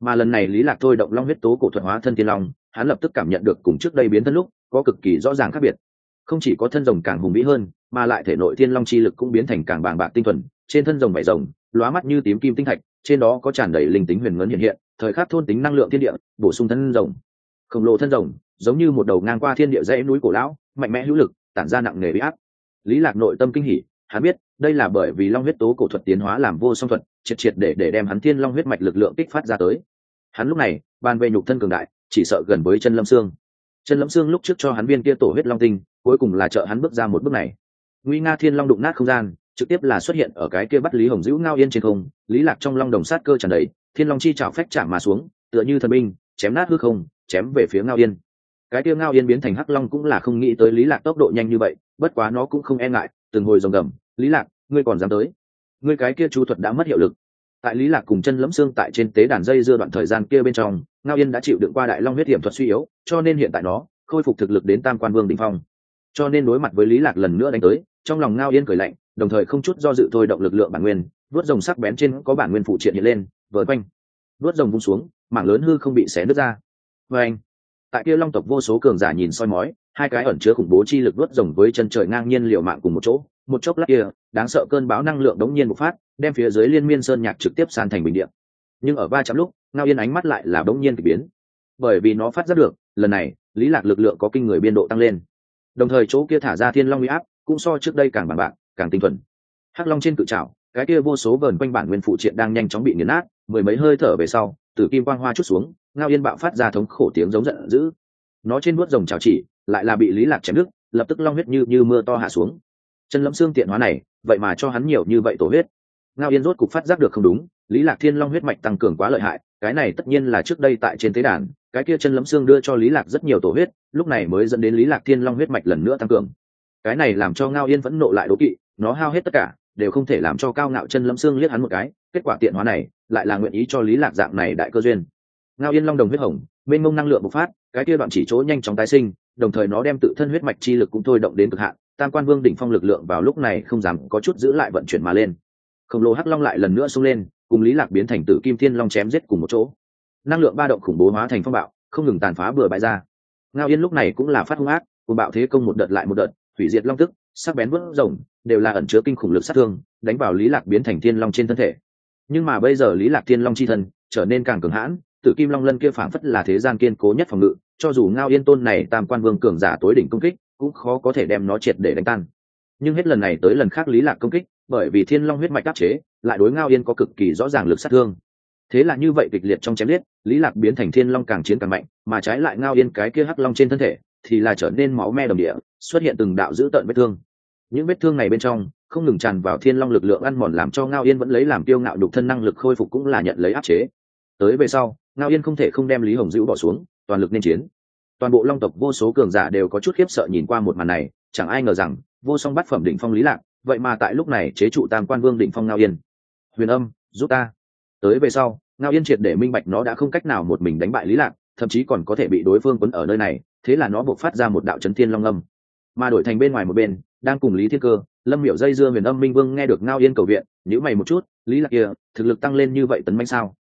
Mà lần này lý lạc thôi động long huyết tố cổ thuật hóa thân thiên long, hắn lập tức cảm nhận được cùng trước đây biến thân lúc có cực kỳ rõ ràng khác biệt không chỉ có thân rồng càng hùng vĩ hơn, mà lại thể nội thiên long chi lực cũng biến thành càng bàng bạc tinh thuần, trên thân rồng vải rồng, lóa mắt như tím kim tinh thạch, trên đó có tràn đầy linh tính huyền ngấn hiện hiện, thời khắc thôn tính năng lượng thiên địa, bổ sung thân rồng. Khổng lồ thân rồng, giống như một đầu ngang qua thiên địa dãy núi cổ lão, mạnh mẽ hữu lực, tản ra nặng nề bị áp. Lý lạc nội tâm kinh hỉ, hắn biết, đây là bởi vì long huyết tố cổ thuật tiến hóa làm vô song thuật, triệt triệt để để đem hắn thiên long huyết mạch lực lượng kích phát ra tới. Hắn lúc này, bàn về nhục thân cường đại, chỉ sợ gần với chân lâm xương chân lẫm xương lúc trước cho hắn viên kia tổ huyết long tinh, cuối cùng là trợ hắn bước ra một bước này. Nguy nga thiên long đụng nát không gian, trực tiếp là xuất hiện ở cái kia bắt lý hồng dữ ngao yên trên không, lý lạc trong long đồng sát cơ tràn đầy, thiên long chi chảo phách chạm mà xuống, tựa như thần binh, chém nát hư không, chém về phía ngao yên. Cái kia ngao yên biến thành hắc long cũng là không nghĩ tới lý lạc tốc độ nhanh như vậy, bất quá nó cũng không e ngại, từng hồi rồng gầm, lý lạc, ngươi còn dám tới? Ngươi cái kia chú thuật đã mất hiệu lực. Tại lý lạc cùng chân lẫm xương tại trên tế đàn dây dưa đoạn thời gian kia bên trong ngao yên đã chịu đựng qua đại long huyết hiểm thuật suy yếu, cho nên hiện tại nó khôi phục thực lực đến tam quan vương đỉnh phong. Cho nên đối mặt với lý lạc lần nữa đánh tới, trong lòng ngao yên cười lạnh, đồng thời không chút do dự thôi động lực lượng bản nguyên vớt rồng sắc bén trên có bản nguyên phụ triện hiện lên vỡ quanh. Vớt rồng vung xuống, mảng lớn hư không bị xé nứt ra. Vê anh tại kia long tộc vô số cường giả nhìn soi mói, hai cái ẩn chứa khủng bố chi lực vớt rồng với chân trời ngang nhiên liều mạng cùng một chỗ, một chốc lát kia, đáng sợ cơn bão năng lượng đống nhiên một phát, đem phía dưới liên miên sơn nhạc trực tiếp san thành bình điện nhưng ở ba chạm lúc ngao yên ánh mắt lại là bỗng nhiên k ỳ biến. Bởi vì nó phát giác được, lần này, lý lạc lực lượng có kinh người biên độ tăng lên. Đồng thời chỗ kia thả ra thiên long huy áp, cũng so trước đây càng bằng bạc, càng tinh thuần. Hắc long trên cự trào cái kia vô số vờn quanh bản nguyên phụ triện đang nhanh chóng bị nghiền nát, mười mấy hơi thở về sau, tử kim quang hoa chút xuống, ngao yên bạo phát ra thống khổ tiếng giống giận dữ. Nó trên nuốt rồng chảo chỉ, lại là bị lý lạc chém đứt, lập tức long huyết như như mưa to hạ xuống. Chân lẫm xương tiện hóa này, vậy mà cho hắn nhiều như vậy tổ huyết. Ngao yên rốt cục phát giác được không đúng, lý lạc thiên long huyết mạch tăng cường quá lợi hại cái này tất nhiên là trước đây tại trên tế đàn, cái kia chân lấm xương đưa cho lý lạc rất nhiều tổ huyết, lúc này mới dẫn đến lý lạc thiên long huyết mạch lần nữa tăng cường. Cái này làm cho ngao yên vẫn nộ lại đố kỵ, nó hao hết tất cả, đều không thể làm cho cao ngạo chân lấm xương liếc hắn một cái, kết quả tiện hóa này, lại là nguyện ý cho lý lạc dạng này đại cơ duyên. Ngao yên long đồng huyết hồng, mênh mông năng lượng bộc phát, cái kia đoạn chỉ chỗ nhanh chóng tái sinh, đồng thời nó đem tự thân huyết mạch chi lực cũng thôi động đến cực hạn, tam quan vương đỉnh phong lực lượng vào lúc này không dám có chút giữ lại vận chuyển mà lên khổng lồ hắc long lại lần nữa xông lên, cùng lý lạc biến thành tử kim thiên long chém giết cùng một chỗ. Năng lượng ba động khủng bố hóa thành phong bạo, không ngừng tàn phá bừa bãi ra. Ngao yên lúc này cũng là phát hung ác cùng bạo thế công một đợt lại một đợt, hủy diệt long tức, sắc bén vỡ rồng, đều là ẩn chứa kinh khủng lực sát thương, đánh vào lý lạc biến thành thiên long trên thân thể. Nhưng mà bây giờ lý lạc thiên long chi thân, trở nên càng cường hãn, tử kim long lân kia phảng phất là thế gian kiên cố nhất phòng ngự, cho dù ngao yên tôn này tam quan vương cường giả tối đỉnh công kích, cũng khó có thể đem nó triệt để đánh tan. Nhưng hết lần này tới lần khác lý lạc công kích bởi vì thiên long huyết mạch đắc chế, lại đối ngao yên có cực kỳ rõ ràng lực sát thương. Thế là như vậy kịch liệt trong chém liết lý lạc biến thành thiên long càng chiến càng mạnh, mà trái lại ngao yên cái kia hắc long trên thân thể, thì là trở nên máu me đồng địa, xuất hiện từng đạo dữ tợn vết thương. Những vết thương này bên trong, không ngừng tràn vào thiên long lực lượng ăn mòn làm cho ngao yên vẫn lấy làm tiêu ngạo đục thân năng lực khôi phục cũng là nhận lấy áp chế. Tới về sau, ngao yên không thể không đem lý hồng dữ bỏ xuống, toàn lực nên chiến. Toàn bộ long tộc vô số cường giả đều có chút khiếp sợ nhìn qua một màn này, chẳng ai ngờ rằng, vô song bát phẩm đỉnh phong lý lạc vậy mà tại lúc này chế trụ tam quan vương định phong ngao yên. Huyền âm, giúp ta. Tới về sau, ngao yên triệt để minh bạch nó đã không cách nào một mình đánh bại lý lạc, thậm chí còn có thể bị đối phương quấn ở nơi này, thế là nó buộc phát ra một đạo chấn thiên long âm. Mà đổi thành bên ngoài một bên, đang cùng lý thiên cơ, lâm miểu dây dưa huyền âm minh vương nghe được ngao yên cầu viện nhữ mày một chút, lý lạc kia thực lực tăng lên như vậy tấn manh sao?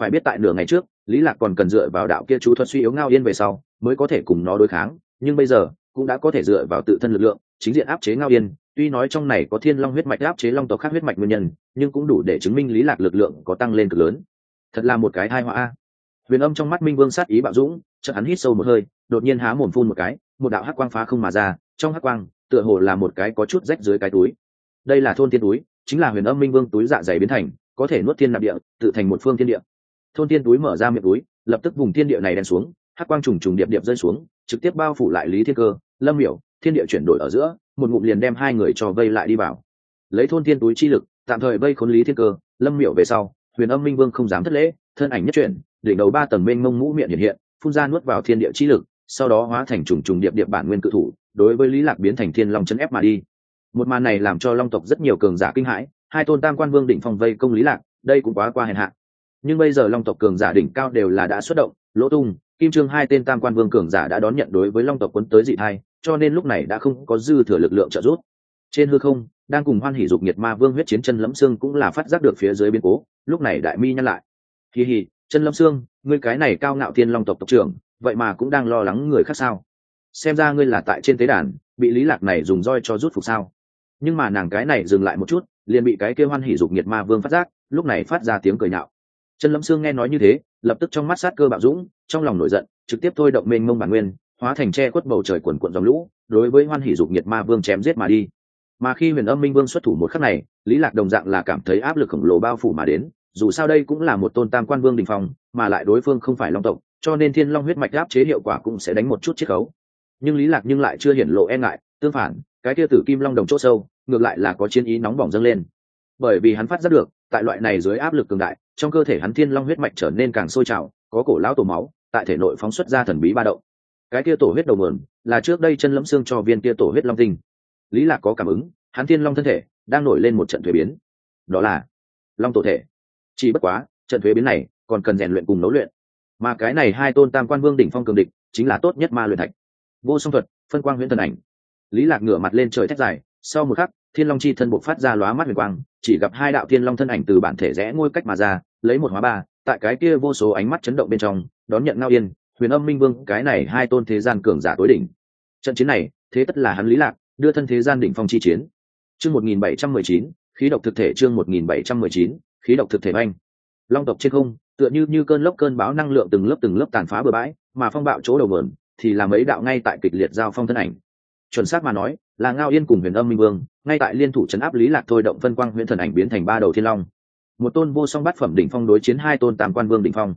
Phải biết tại nửa ngày trước, lý lạc còn cần dựa vào đạo kia chú thuật suy yếu ngao yên về sau, mới có thể cùng nó đối kháng, nhưng bây giờ, cũng đã có thể dựa vào tự thân lực lượng, chính diện áp chế ngao yên tuy nói trong này có thiên long huyết mạch áp chế long tộc khác huyết mạch nguyên nhân, nhưng cũng đủ để chứng minh lý lạc lực lượng có tăng lên cực lớn. Thật là một cái thai họa huyền âm trong mắt minh vương sát ý bạo dũng, chợt hắn hít sâu một hơi, đột nhiên há mồm phun một cái, một đạo hắc quang phá không mà ra, trong hắc quang, tựa hồ là một cái có chút rách dưới cái túi. Đây là thôn thiên túi, chính là huyền âm minh vương túi dạ dày biến thành, có thể nuốt thiên nạp địa, tự thành một phương thiên địa. Thôn thiên túi mở ra miệng túi, lập tức vùng thiên địa này đen xuống, hắc quang trùng trùng điệp điệp rơi xuống, trực tiếp bao phủ lại lý thiên cơ, lâm hiểu thiên địa chuyển đổi ở giữa, một ngụm liền đem hai người cho vây lại đi vào. Lấy thôn thiên túi chi lực, tạm thời vây khốn lý thiên cơ, lâm miểu về sau, huyền âm minh vương không dám thất lễ, thân ảnh nhất chuyển, đỉnh đầu ba tầng mênh mông mũ miệng hiện hiện, phun ra nuốt vào thiên địa chi lực, sau đó hóa thành trùng trùng điệp điệp bản nguyên cự thủ, đối với lý lạc biến thành thiên long chấn ép mà đi. Một màn này làm cho long tộc rất nhiều cường giả kinh hãi, hai tôn tam quan vương đỉnh phong vây công lý lạc, đây cũng quá qua hèn hạ. Nhưng bây giờ long tộc cường giả đỉnh cao đều là đã xuất động, lỗ tung, kim trương hai tên tam quan vương cường giả đã đón nhận đối với long tộc quân tới dị thai cho nên lúc này đã không có dư thừa lực lượng trợ giúp. Trên hư không, đang cùng hoan hỉ dục nhiệt ma vương huyết chiến chân lẫm xương cũng là phát giác được phía dưới biến cố, lúc này đại mi nhăn lại. Kỳ hì chân lâm xương, ngươi cái này cao ngạo thiên long tộc tộc trưởng, vậy mà cũng đang lo lắng người khác sao? Xem ra ngươi là tại trên tế đàn, bị lý lạc này dùng roi cho rút phục sao? Nhưng mà nàng cái này dừng lại một chút, liền bị cái kêu hoan hỉ dục nhiệt ma vương phát giác, lúc này phát ra tiếng cười nhạo. Chân lâm xương nghe nói như thế, lập tức trong mắt sát cơ bạo dũng, trong lòng nổi giận, trực tiếp thôi động mênh mông bản nguyên hóa thành che quất bầu trời quần quận dòng lũ, đối với hoan hỷ dục nhiệt ma vương chém giết mà đi. Mà khi huyền âm minh vương xuất thủ một khắc này, lý lạc đồng dạng là cảm thấy áp lực khổng lồ bao phủ mà đến, dù sao đây cũng là một tôn tam quan vương đình phong, mà lại đối phương không phải long tộc, cho nên thiên long huyết mạch áp chế hiệu quả cũng sẽ đánh một chút chiết khấu. Nhưng lý lạc nhưng lại chưa hiển lộ e ngại, tương phản, cái kia tử kim long đồng chỗ sâu, ngược lại là có chiến ý nóng bỏng dâng lên. Bởi vì hắn phát giác được, tại loại này dưới áp lực cường đại, trong cơ thể hắn thiên long huyết mạch trở nên càng sôi trào, có cổ lão tổ máu, tại thể nội phóng xuất ra thần bí ba động cái kia tổ huyết đầu nguồn, là trước đây chân lẫm xương cho viên kia tổ huyết long tinh. Lý lạc có cảm ứng, hắn thiên long thân thể đang nổi lên một trận thuế biến. Đó là long tổ thể. Chỉ bất quá, trận thuế biến này còn cần rèn luyện cùng nấu luyện. Mà cái này hai tôn tam quan vương đỉnh phong cường địch chính là tốt nhất ma luyện thạch. Vô song thuật, phân quang huyễn thần ảnh. Lý lạc ngửa mặt lên trời thét dài, sau một khắc, thiên long chi thân bộc phát ra lóa mắt huyền quang, chỉ gặp hai đạo thiên long thân ảnh từ bản thể rẽ ngôi cách mà ra, lấy một hóa ba, tại cái kia vô số ánh mắt chấn động bên trong, đón nhận ngao yên huyền âm minh vương, cái này hai tôn thế gian cường giả tối đỉnh. Trận chiến này, thế tất là hắn lý lạc, đưa thân thế gian đỉnh phong chi chiến. Chương một nghìn bảy trăm mười chín, khí độc thực thể chương một nghìn bảy trăm mười chín, khí độc thực thể anh long tộc trên không, tựa như như cơn lốc cơn bão năng lượng từng lớp từng lớp tàn phá bừa bãi, mà phong bạo chỗ đầu vườn thì làm ấy đạo ngay tại kịch liệt giao phong thân ảnh. Chuẩn xác mà nói, là ngao yên cùng huyền âm minh vương, ngay tại liên thủ chấn áp lý lạc thôi động phân quang huyện thần ảnh biến thành ba đầu thiên long. Một tôn vô song bát phẩm đỉnh phong đối chiến hai tôn tam quan vương đỉnh phong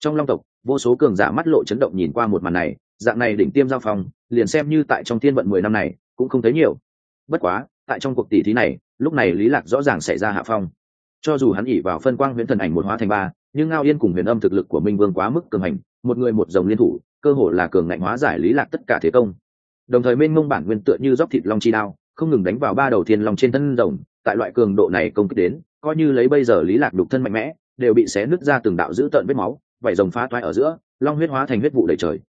trong long tộc, vô số cường giả mắt lộ chấn động nhìn qua một màn này, dạng này đỉnh tiêm giao phong, liền xem như tại trong thiên vận mười năm này, cũng không thấy nhiều. Bất quá, tại trong cuộc tỷ thí này, lúc này lý lạc rõ ràng xảy ra hạ phong. Cho dù hắn ỉ vào phân quang huyền thần ảnh một hóa thành ba, nhưng ngao yên cùng huyền âm thực lực của minh vương quá mức cường hành, một người một dòng liên thủ, cơ hồ là cường ngạnh hóa giải lý lạc tất cả thế công. Đồng thời mênh mông bản nguyên tựa như dốc thịt long chi đao, không ngừng đánh vào ba đầu thiên long trên thân rồng, tại loại cường độ này công kích đến, coi như lấy bây giờ lý lạc đục thân mạnh mẽ, đều bị xé nứt ra từng đạo dữ tợn vết máu vảy rồng phá toái ở giữa, long huyết hóa thành huyết vụ đầy trời.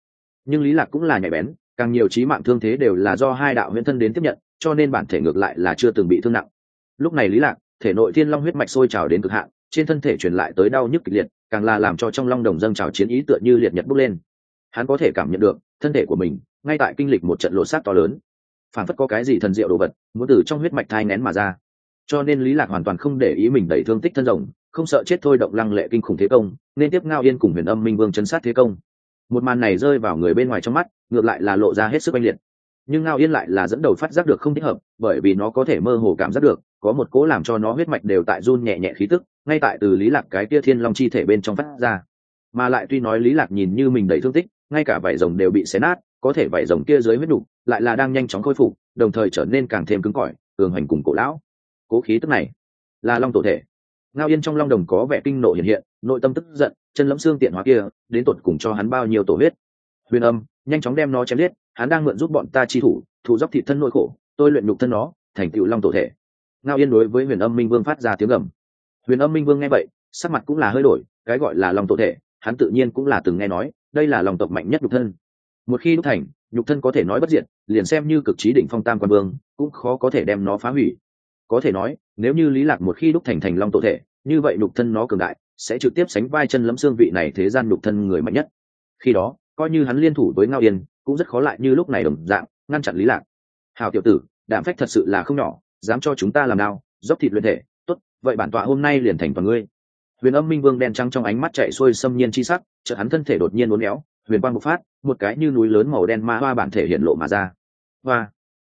Nhưng lý lạc cũng là nhạy bén, càng nhiều chí mạng thương thế đều là do hai đạo huyễn thân đến tiếp nhận, cho nên bản thể ngược lại là chưa từng bị thương nặng. Lúc này lý lạc, thể nội thiên long huyết mạch sôi trào đến cực hạn, trên thân thể truyền lại tới đau nhức kịch liệt, càng là làm cho trong long đồng dâng trào chiến ý tựa như liệt nhật bốc lên. Hắn có thể cảm nhận được, thân thể của mình, ngay tại kinh lịch một trận lỗ sát to lớn. Phản phất có cái gì thần diệu đồ vật, muốn từ trong huyết mạch thai nén mà ra. Cho nên lý lạc hoàn toàn không để ý mình đẩy thương tích thân rồng không sợ chết thôi động lăng lệ kinh khủng thế công, nên tiếp ngao yên cùng huyền âm minh vương chấn sát thế công. Một màn này rơi vào người bên ngoài trong mắt, ngược lại là lộ ra hết sức oanh liệt. Nhưng ngao yên lại là dẫn đầu phát giác được không thích hợp, bởi vì nó có thể mơ hồ cảm giác được, có một cố làm cho nó huyết mạch đều tại run nhẹ nhẹ khí tức, ngay tại từ lý lạc cái kia thiên long chi thể bên trong phát ra. Mà lại tuy nói lý lạc nhìn như mình đầy thương tích, ngay cả vảy rồng đều bị xé nát, có thể vảy rồng kia dưới huyết đủ lại là đang nhanh chóng khôi phục, đồng thời trở nên càng thêm cứng cỏi, cường hành cùng cổ lão. Cố khí tức này là long tổ thể ngao yên trong long đồng có vẻ kinh nộ hiện hiện, nội tâm tức giận, chân lẫm xương tiện hóa kia, đến tột cùng cho hắn bao nhiêu tổ huyết. Huyền âm, nhanh chóng đem nó chém giết, hắn đang mượn giúp bọn ta chi thủ thủ dốc thị thân nội khổ, tôi luyện nhục thân nó, thành tựu long tổ thể. Ngao yên đối với huyền âm minh vương phát ra tiếng gầm. Huyền âm minh vương nghe vậy, sắc mặt cũng là hơi đổi, cái gọi là long tổ thể, hắn tự nhiên cũng là từng nghe nói, đây là lòng tộc mạnh nhất nhục thân. Một khi đúc thành, nhục thân có thể nói bất diệt, liền xem như cực trí đỉnh phong tam quan vương, cũng khó có thể đem nó phá hủy có thể nói, nếu như lý lạc một khi đúc thành thành long tổ thể, như vậy nhục thân nó cường đại, sẽ trực tiếp sánh vai chân lẫm xương vị này thế gian nhục thân người mạnh nhất. Khi đó, coi như hắn liên thủ với ngao yên, cũng rất khó lại như lúc này đồng dạng, ngăn chặn lý lạc. Hào tiểu tử, đạm phách thật sự là không nhỏ, dám cho chúng ta làm nào dốc thịt luyện thể, tốt, vậy bản tọa hôm nay liền thành toàn ngươi. Huyền âm minh vương đen trắng trong ánh mắt chạy xuôi xâm nhiên chi sắc, chợt hắn thân thể đột nhiên uốn éo, huyền quang bộc phát, một cái như núi lớn màu đen ma hoa bản thể hiện lộ mà ra. Hoa!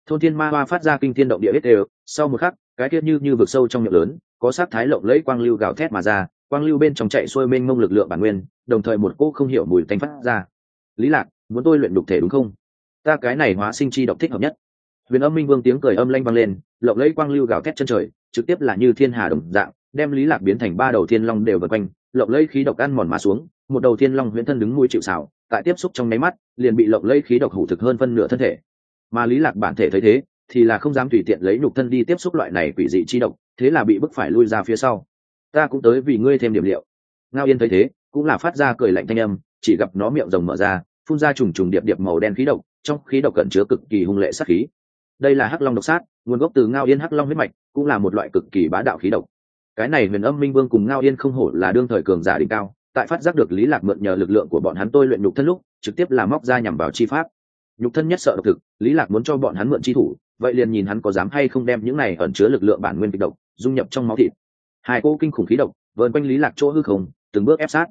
Thôn thiên ma hoa phát ra kinh thiên động địa hết đều, sau một khắc cái kia như như vực sâu trong miệng lớn, có sát thái lộng lẫy quang lưu gào thét mà ra, quang lưu bên trong chạy xuôi mênh mông lực lượng bản nguyên, đồng thời một cô không hiểu mùi tanh phát ra. Lý lạc, muốn tôi luyện đục thể đúng không? Ta cái này hóa sinh chi độc thích hợp nhất. Huyền âm minh vương tiếng cười âm lanh vang lên, lộng lẫy quang lưu gào thét chân trời, trực tiếp là như thiên hà đồng dạng, đem lý lạc biến thành ba đầu thiên long đều vần quanh, lộng lẫy khí độc ăn mòn mà xuống, một đầu thiên long huyễn thân đứng nuôi chịu xào tại tiếp xúc trong nháy mắt, liền bị lộng lẫy khí độc hủ thực hơn phân nửa thân thể. Mà lý lạc bản thể thấy thế thì là không dám tùy tiện lấy nhục thân đi tiếp xúc loại này quỷ dị chi độc, thế là bị bức phải lui ra phía sau. Ta cũng tới vì ngươi thêm điểm liệu. Ngao yên thấy thế, cũng là phát ra cười lạnh thanh âm, chỉ gặp nó miệng rồng mở ra, phun ra trùng trùng điệp điệp màu đen khí độc, trong khí độc cẩn chứa cực kỳ hung lệ sát khí. Đây là hắc long độc sát, nguồn gốc từ ngao yên hắc long huyết mạch, cũng là một loại cực kỳ bá đạo khí độc. Cái này huyền âm minh vương cùng ngao yên không hổ là đương thời cường giả đỉnh cao, tại phát giác được lý lạc mượn nhờ lực lượng của bọn hắn tôi luyện nhục thân lúc, trực tiếp là móc ra nhằm vào chi pháp. Nhục thân nhất sợ độc thực, lý lạc muốn cho bọn hắn mượn chi thủ vậy liền nhìn hắn có dám hay không đem những này ẩn chứa lực lượng bản nguyên kịch độc dung nhập trong máu thịt. Hai cô kinh khủng khí độc, vờn quanh lý lạc chỗ hư không, từng bước ép sát.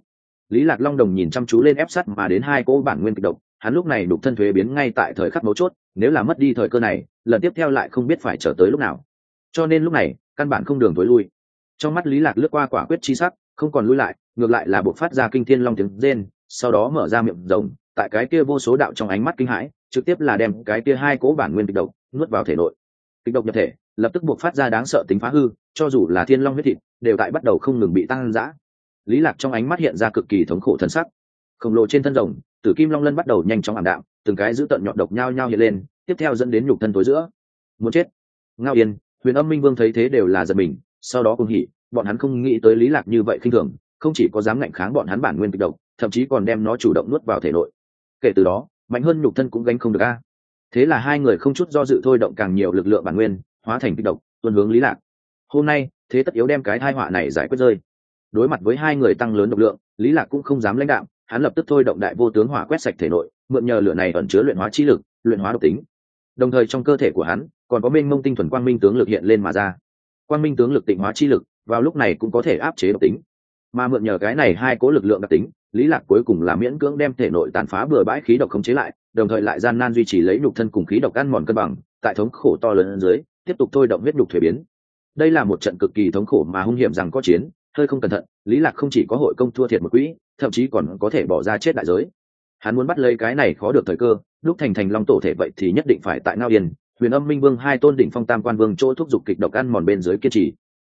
Lý lạc long đồng nhìn chăm chú lên ép sát mà đến hai cô bản nguyên kịch độc, hắn lúc này đục thân thuế biến ngay tại thời khắc mấu chốt, nếu là mất đi thời cơ này, lần tiếp theo lại không biết phải chờ tới lúc nào. Cho nên lúc này, căn bản không đường tối lui. Trong mắt lý lạc lướt qua quả quyết chi sắc, không còn lui lại, ngược lại là buộc phát ra kinh thiên long tiếng rên, sau đó mở ra miệng rồng tại cái kia vô số đạo trong ánh mắt kinh hãi, trực tiếp là đem cái kia hai cố bản nguyên kịch độc nuốt vào thể nội. Kịch độc nhập thể, lập tức buộc phát ra đáng sợ tính phá hư, cho dù là thiên long huyết thịt, đều tại bắt đầu không ngừng bị tăng dã. Lý lạc trong ánh mắt hiện ra cực kỳ thống khổ thân sắc. Khổng lồ trên thân rồng, tử kim long lân bắt đầu nhanh chóng ảm đạm, từng cái giữ tận nhọn độc nhao nhao hiện lên, tiếp theo dẫn đến nhục thân tối giữa. Muốn chết. Ngao yên, huyền âm minh vương thấy thế đều là giật mình, sau đó cùng hỉ, bọn hắn không nghĩ tới lý lạc như vậy khinh thường, không chỉ có dám ngạnh kháng bọn hắn bản nguyên kịch độc, thậm chí còn đem nó chủ động nuốt vào thể nội kể từ đó, mạnh hơn nhục thân cũng gánh không được a. Thế là hai người không chút do dự thôi động càng nhiều lực lượng bản nguyên, hóa thành kích độc, tuân hướng lý lạc. Hôm nay, thế tất yếu đem cái thai họa này giải quyết rơi. Đối mặt với hai người tăng lớn độc lượng, lý lạc cũng không dám lãnh đạo hắn lập tức thôi động đại vô tướng hỏa quét sạch thể nội, mượn nhờ lửa này ẩn chứa luyện hóa chi lực, luyện hóa độc tính. Đồng thời trong cơ thể của hắn, còn có bên mông tinh thuần quang minh tướng lực hiện lên mà ra. Quang minh tướng lực tịnh hóa chi lực, vào lúc này cũng có thể áp chế độc tính. Mà mượn nhờ cái này hai cố lực lượng đặc tính lý lạc cuối cùng là miễn cưỡng đem thể nội tàn phá bừa bãi khí độc khống chế lại, đồng thời lại gian nan duy trì lấy nhục thân cùng khí độc ăn mòn cân bằng, tại thống khổ to lớn dưới, tiếp tục thôi động huyết nhục thuế biến. Đây là một trận cực kỳ thống khổ mà hung hiểm rằng có chiến, hơi không cẩn thận, lý lạc không chỉ có hội công thua thiệt một quỹ, thậm chí còn có thể bỏ ra chết đại giới. Hắn muốn bắt lấy cái này khó được thời cơ, lúc thành thành long tổ thể vậy thì nhất định phải tại ngao yên, huyền âm minh vương hai tôn đỉnh phong tam quan vương chỗ thúc giục kịch độc ăn mòn bên dưới kiên trì.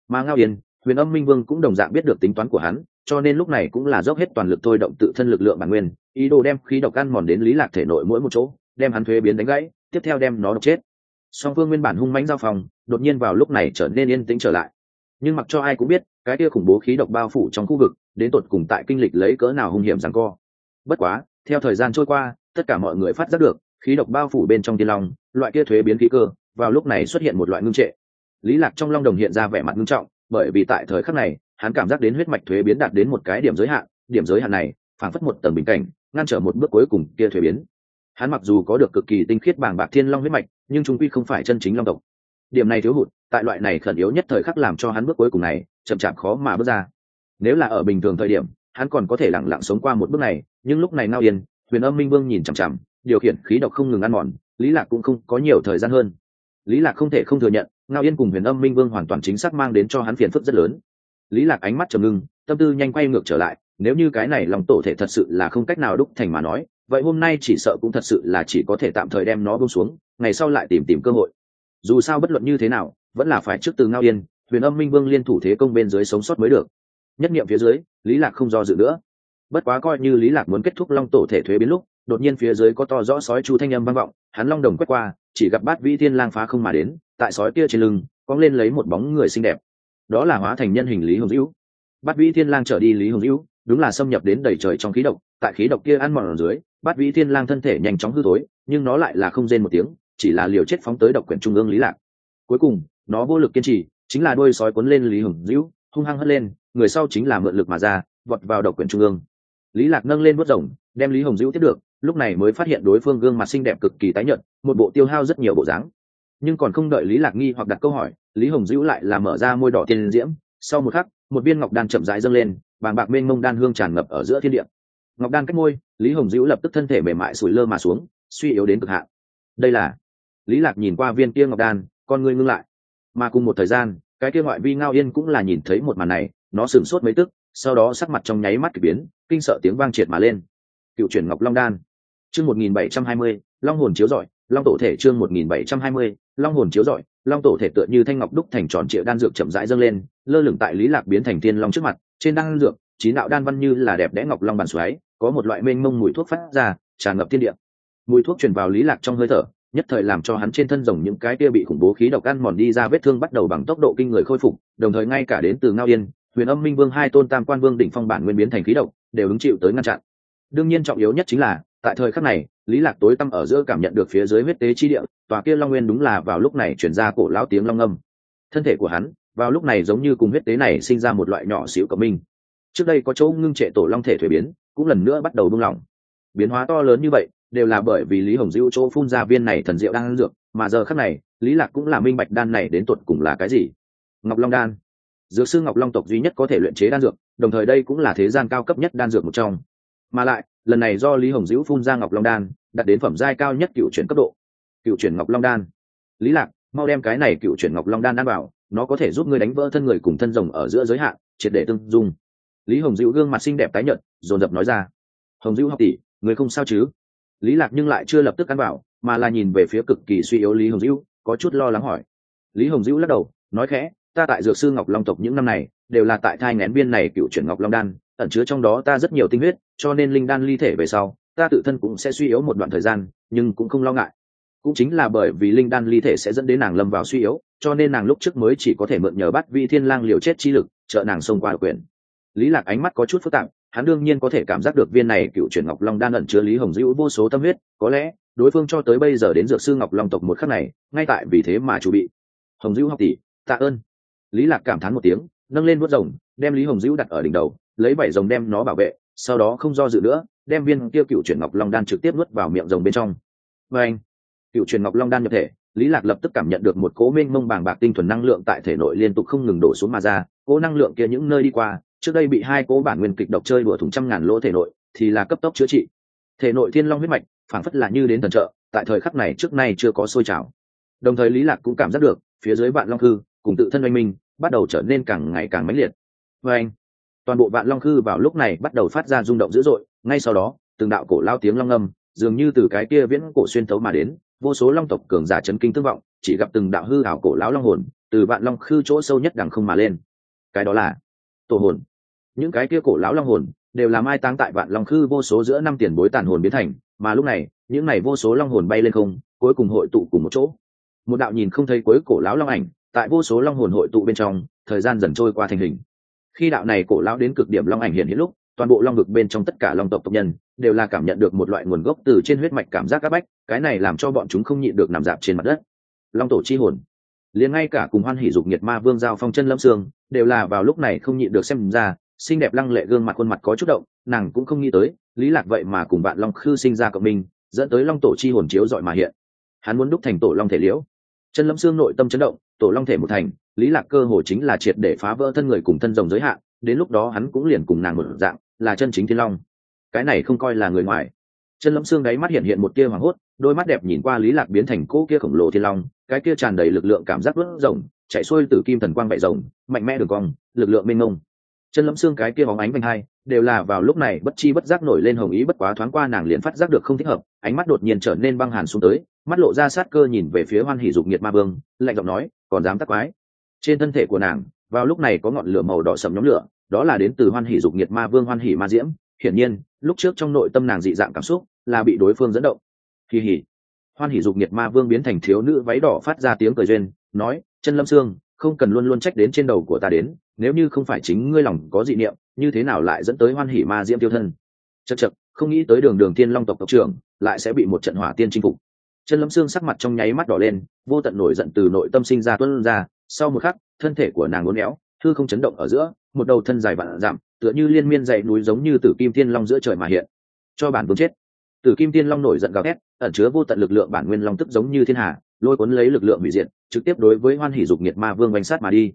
Mà ngao yên, huyền âm minh vương cũng đồng dạng biết được tính toán của hắn cho nên lúc này cũng là dốc hết toàn lực thôi động tự thân lực lượng bản nguyên, ý đồ đem khí độc ăn mòn đến lý lạc thể nội mỗi một chỗ, đem hắn thuế biến đánh gãy, tiếp theo đem nó độc chết. Song phương nguyên bản hung mãnh giao phòng, đột nhiên vào lúc này trở nên yên tĩnh trở lại. Nhưng mặc cho ai cũng biết, cái kia khủng bố khí độc bao phủ trong khu vực, đến tột cùng tại kinh lịch lấy cỡ nào hung hiểm rằng co. Bất quá, theo thời gian trôi qua, tất cả mọi người phát giác được, khí độc bao phủ bên trong tiên long, loại kia thuế biến khí cơ, vào lúc này xuất hiện một loại ngưng trệ. Lý lạc trong long đồng hiện ra vẻ mặt ngưng trọng, bởi vì tại thời khắc này hắn cảm giác đến huyết mạch thuế biến đạt đến một cái điểm giới hạn, điểm giới hạn này, phảng phất một tầng bình cảnh, ngăn trở một bước cuối cùng kia thuế biến. Hắn mặc dù có được cực kỳ tinh khiết bàng bạc thiên long huyết mạch, nhưng chúng quy không phải chân chính long tộc. Điểm này thiếu hụt, tại loại này khẩn yếu nhất thời khắc làm cho hắn bước cuối cùng này, chậm chạp khó mà bước ra. Nếu là ở bình thường thời điểm, hắn còn có thể lặng lặng sống qua một bước này, nhưng lúc này nao yên, huyền âm minh vương nhìn chằm chằm, điều khiển khí độc không ngừng ăn mòn, lý lạc cũng không có nhiều thời gian hơn. Lý lạc không thể không thừa nhận, ngao yên cùng huyền âm minh vương hoàn toàn chính xác mang đến cho hắn phiền phức rất lớn lý lạc ánh mắt trầm ngưng, tâm tư nhanh quay ngược trở lại, nếu như cái này lòng tổ thể thật sự là không cách nào đúc thành mà nói, vậy hôm nay chỉ sợ cũng thật sự là chỉ có thể tạm thời đem nó bông xuống, ngày sau lại tìm tìm cơ hội. Dù sao bất luận như thế nào, vẫn là phải trước từ ngao yên, huyền âm minh vương liên thủ thế công bên dưới sống sót mới được. Nhất nghiệm phía dưới, lý lạc không do dự nữa. Bất quá coi như lý lạc muốn kết thúc long tổ thể thuế biến lúc, đột nhiên phía dưới có to rõ sói chu thanh âm vang vọng, hắn long đồng quét qua, chỉ gặp bát vĩ thiên lang phá không mà đến, tại sói kia trên lưng, cong lên lấy một bóng người xinh đẹp đó là hóa thành nhân hình lý hồng dữ bát vĩ thiên lang trở đi lý hồng dữ đúng là xâm nhập đến đầy trời trong khí độc, tại khí độc kia ăn mòn ở dưới, bát vĩ thiên lang thân thể nhanh chóng hư thối, nhưng nó lại là không rên một tiếng, chỉ là liều chết phóng tới độc quyển trung ương lý lạc. Cuối cùng, nó vô lực kiên trì, chính là đuôi sói cuốn lên lý hồng dữ hung hăng hất lên, người sau chính là mượn lực mà ra, vọt vào độc quyển trung ương. Lý lạc nâng lên vớt rồng, đem lý hồng dữ tiếp được, lúc này mới phát hiện đối phương gương mặt xinh đẹp cực kỳ tái nhợt, một bộ tiêu hao rất nhiều bộ dáng. Nhưng còn không đợi lý lạc nghi hoặc đặt câu hỏi lý hồng dữ lại là mở ra môi đỏ tiên diễm sau một khắc một viên ngọc đan chậm rãi dâng lên bàng bạc mênh mông đan hương tràn ngập ở giữa thiên địa. Ngọc đan cách môi lý hồng dữ lập tức thân thể mềm mại sủi lơ mà xuống suy yếu đến cực hạn. Đây là lý lạc nhìn qua viên kia ngọc đan con ngươi ngưng lại. Mà cùng một thời gian cái kia ngoại vi ngao yên cũng là nhìn thấy một màn này nó sửng sốt mấy tức sau đó sắc mặt trong nháy mắt kỳ biến kinh sợ tiếng vang triệt mà lên. Cựu chuyển ngọc long đan. Chương một nghìn bảy trăm hai mươi long hồn chiếu giỏi, long tổ thể chương một nghìn bảy trăm hai mươi long hồn chiếu giỏi long tổ thể tựa như thanh ngọc đúc thành tròn triệu đan dược chậm rãi dâng lên, lơ lửng tại lý lạc biến thành tiên long trước mặt, trên đan dược, chín đạo đan văn như là đẹp đẽ ngọc long bàn xoáy, có một loại mênh mông mùi thuốc phát ra, tràn ngập thiên địa. Mùi thuốc truyền vào lý lạc trong hơi thở, nhất thời làm cho hắn trên thân rồng những cái kia bị khủng bố khí độc ăn mòn đi ra vết thương bắt đầu bằng tốc độ kinh người khôi phục, đồng thời ngay cả đến từ ngao yên, huyền âm minh vương hai tôn tam quan vương đỉnh phong bản nguyên biến thành khí độc, đều hứng chịu tới ngăn chặn. Đương nhiên trọng yếu nhất chính là tại thời khắc này, lý lạc tối tăm ở giữa cảm nhận được phía dưới huyết tế chi địa, tòa kia long nguyên đúng là vào lúc này chuyển ra cổ lão tiếng long âm. Thân thể của hắn, vào lúc này giống như cùng huyết tế này sinh ra một loại nhỏ xíu cộng minh trước đây có chỗ ngưng trệ tổ long thể thuế biến, cũng lần nữa bắt đầu buông lỏng. Biến hóa to lớn như vậy, đều là bởi vì lý hồng diệu chỗ phun ra viên này thần diệu đang ăn dược, mà giờ khắc này, lý lạc cũng là minh bạch đan này đến tuột cùng là cái gì. Ngọc long đan. Dược sư ngọc long tộc duy nhất có thể luyện chế đan dược, đồng thời đây cũng là thế gian cao cấp nhất đan dược một trong. Mà lại lần này do lý hồng diễu phun ra ngọc long đan đặt đến phẩm giai cao nhất cựu chuyển cấp độ. Cựu chuyển ngọc long đan. Lý lạc, mau đem cái này cựu chuyển ngọc long đan ăn vào, nó có thể giúp ngươi đánh vỡ thân người cùng thân rồng ở giữa giới hạn, triệt để tương dung. Lý hồng diễu gương mặt xinh đẹp tái nhợt, dồn dập nói ra. Hồng diễu học tỷ người không sao chứ? Lý lạc nhưng lại chưa lập tức ăn vào, mà là nhìn về phía cực kỳ suy yếu lý hồng diễu có chút lo lắng hỏi. Lý hồng diễu lắc đầu, nói khẽ, ta tại dược sư ngọc long tộc những năm này, đều là tại thai ngén viên này cựu chuyển ngọc long đan ẩn chứa trong đó ta rất nhiều tinh huyết, cho nên linh đan ly thể về sau, ta tự thân cũng sẽ suy yếu một đoạn thời gian, nhưng cũng không lo ngại. Cũng chính là bởi vì linh đan ly thể sẽ dẫn đến nàng lâm vào suy yếu, cho nên nàng lúc trước mới chỉ có thể mượn nhờ bắt vi thiên lang liều chết chi lực, trợ nàng xông qua quyền. Lý lạc ánh mắt có chút phức tạp, hắn đương nhiên có thể cảm giác được viên này cựu chuyển ngọc long đan ẩn chứa lý hồng dữ vô số tâm huyết, có lẽ, đối phương cho tới bây giờ đến dược sư ngọc long tộc một khắc này, ngay tại vì thế mà chủ bị. Hồng dữ học tỷ, tạ ơn. Lý lạc cảm thán một tiếng, nâng lên vuốt rồng, đem lý hồng dữ đặt ở đỉnh đầu lấy vảy rồng đem nó bảo vệ, sau đó không do dự nữa, đem viên kia cựu chuyển ngọc long đan trực tiếp nuốt vào miệng rồng bên trong. Và anh, cựu chuyển ngọc long đan nhập thể, lý lạc lập tức cảm nhận được một cố mênh mông bàng bạc tinh thuần năng lượng tại thể nội liên tục không ngừng đổ xuống mà ra cố năng lượng kia những nơi đi qua, trước đây bị hai cố bản nguyên kịch độc chơi đùa thủng trăm ngàn lỗ thể nội, thì là cấp tốc chữa trị. Thể nội thiên long huyết mạch, phảng phất là như đến thần trợ, tại thời khắc này trước nay chưa có sôi trào. Đồng thời lý lạc cũng cảm giác được, phía dưới vạn long hư cùng tự thân oanh minh, bắt đầu trở nên càng ngày càng mãnh liệt. Và anh toàn bộ vạn long khư vào lúc này bắt đầu phát ra rung động dữ dội, ngay sau đó, từng đạo cổ lao tiếng long âm dường như từ cái kia viễn cổ xuyên thấu mà đến, vô số long tộc cường giả chấn kinh tương vọng, chỉ gặp từng đạo hư ảo cổ lão long hồn, từ vạn long khư chỗ sâu nhất đằng không mà lên. Cái đó là tổ hồn. Những cái kia cổ lão long hồn, đều là mai táng tại vạn long khư vô số giữa năm tiền bối tàn hồn biến thành, mà lúc này, những này vô số long hồn bay lên không, cuối cùng hội tụ cùng một chỗ. Một đạo nhìn không thấy cuối cổ lão long ảnh, tại vô số long hồn hội tụ bên trong, thời gian dần trôi qua thành hình khi đạo này cổ lão đến cực điểm long ảnh hiện hiện lúc, toàn bộ long vực bên trong tất cả long tộc tộc nhân đều là cảm nhận được một loại nguồn gốc từ trên huyết mạch cảm giác áp bách, cái này làm cho bọn chúng không nhịn được nằm dạp trên mặt đất. Long tổ chi hồn. Liền ngay cả cùng hoan hỷ dục nhiệt ma vương giao phong chân lâm sương đều là vào lúc này không nhịn được xem ra, xinh đẹp lăng lệ gương mặt khuôn mặt có chút động, nàng cũng không nghĩ tới, lý lạc vậy mà cùng bạn long khư sinh ra cộng minh, dẫn tới long tổ chi hồn chiếu dọi mà hiện. Hắn muốn đúc thành tổ long thể liễu. Chân lâm xương nội tâm chấn động, tổ long thể một thành lý lạc cơ hồ chính là triệt để phá vỡ thân người cùng thân rồng giới hạn, đến lúc đó hắn cũng liền cùng nàng một dạng, là chân chính thiên long. Cái này không coi là người ngoài. Chân lâm xương đáy mắt hiện hiện một tia hoàng hốt, đôi mắt đẹp nhìn qua lý lạc biến thành cỗ kia khổng lồ thiên long, cái kia tràn đầy lực lượng cảm giác vớt rồng chạy xuôi từ kim thần quang vạy rồng mạnh mẽ đường cong, lực lượng mênh mông. Chân lâm xương cái kia bóng ánh vành hai, đều là vào lúc này bất chi bất giác nổi lên hồng ý bất quá thoáng qua nàng liền phát giác được không thích hợp, ánh mắt đột nhiên trở nên băng hàn xuống tới, mắt lộ ra sát cơ nhìn về phía hoan hỉ dục nhiệt ma vương, lạnh giọng nói, còn dám tắc quái? Trên thân thể của nàng, vào lúc này có ngọn lửa màu đỏ sầm nhóm lửa, đó là đến từ hoan hỷ dục nhiệt ma vương hoan hỷ ma diễm. Hiển nhiên, lúc trước trong nội tâm nàng dị dạng cảm xúc là bị đối phương dẫn động. Kỳ hỉ. Hoan hỷ dục nhiệt ma vương biến thành thiếu nữ váy đỏ phát ra tiếng cười duyên nói, chân lâm xương không cần luôn luôn trách đến trên đầu của ta đến, nếu như không phải chính ngươi lòng có dị niệm, như thế nào lại dẫn tới hoan hỷ ma diễm tiêu thân? Chật chật không nghĩ tới đường đường tiên long tộc tộc trưởng lại sẽ bị một trận hỏa tiên chinh phục. Chân lâm xương sắc mặt trong nháy mắt đỏ lên, vô tận nổi giận từ nội tâm sinh ra tuân ra sau một khắc thân thể của nàng uốn éo thư không chấn động ở giữa một đầu thân dài vạn giảm, tựa như liên miên dậy núi giống như tử kim thiên long giữa trời mà hiện. Cho bản vương chết. Tử kim thiên long nổi giận gào thét ẩn chứa vô tận lực lượng bản nguyên long tức giống như thiên hà lôi cuốn lấy lực lượng hủy diệt trực tiếp đối với hoan hỷ dục nhiệt ma vương bánh sát mà đi.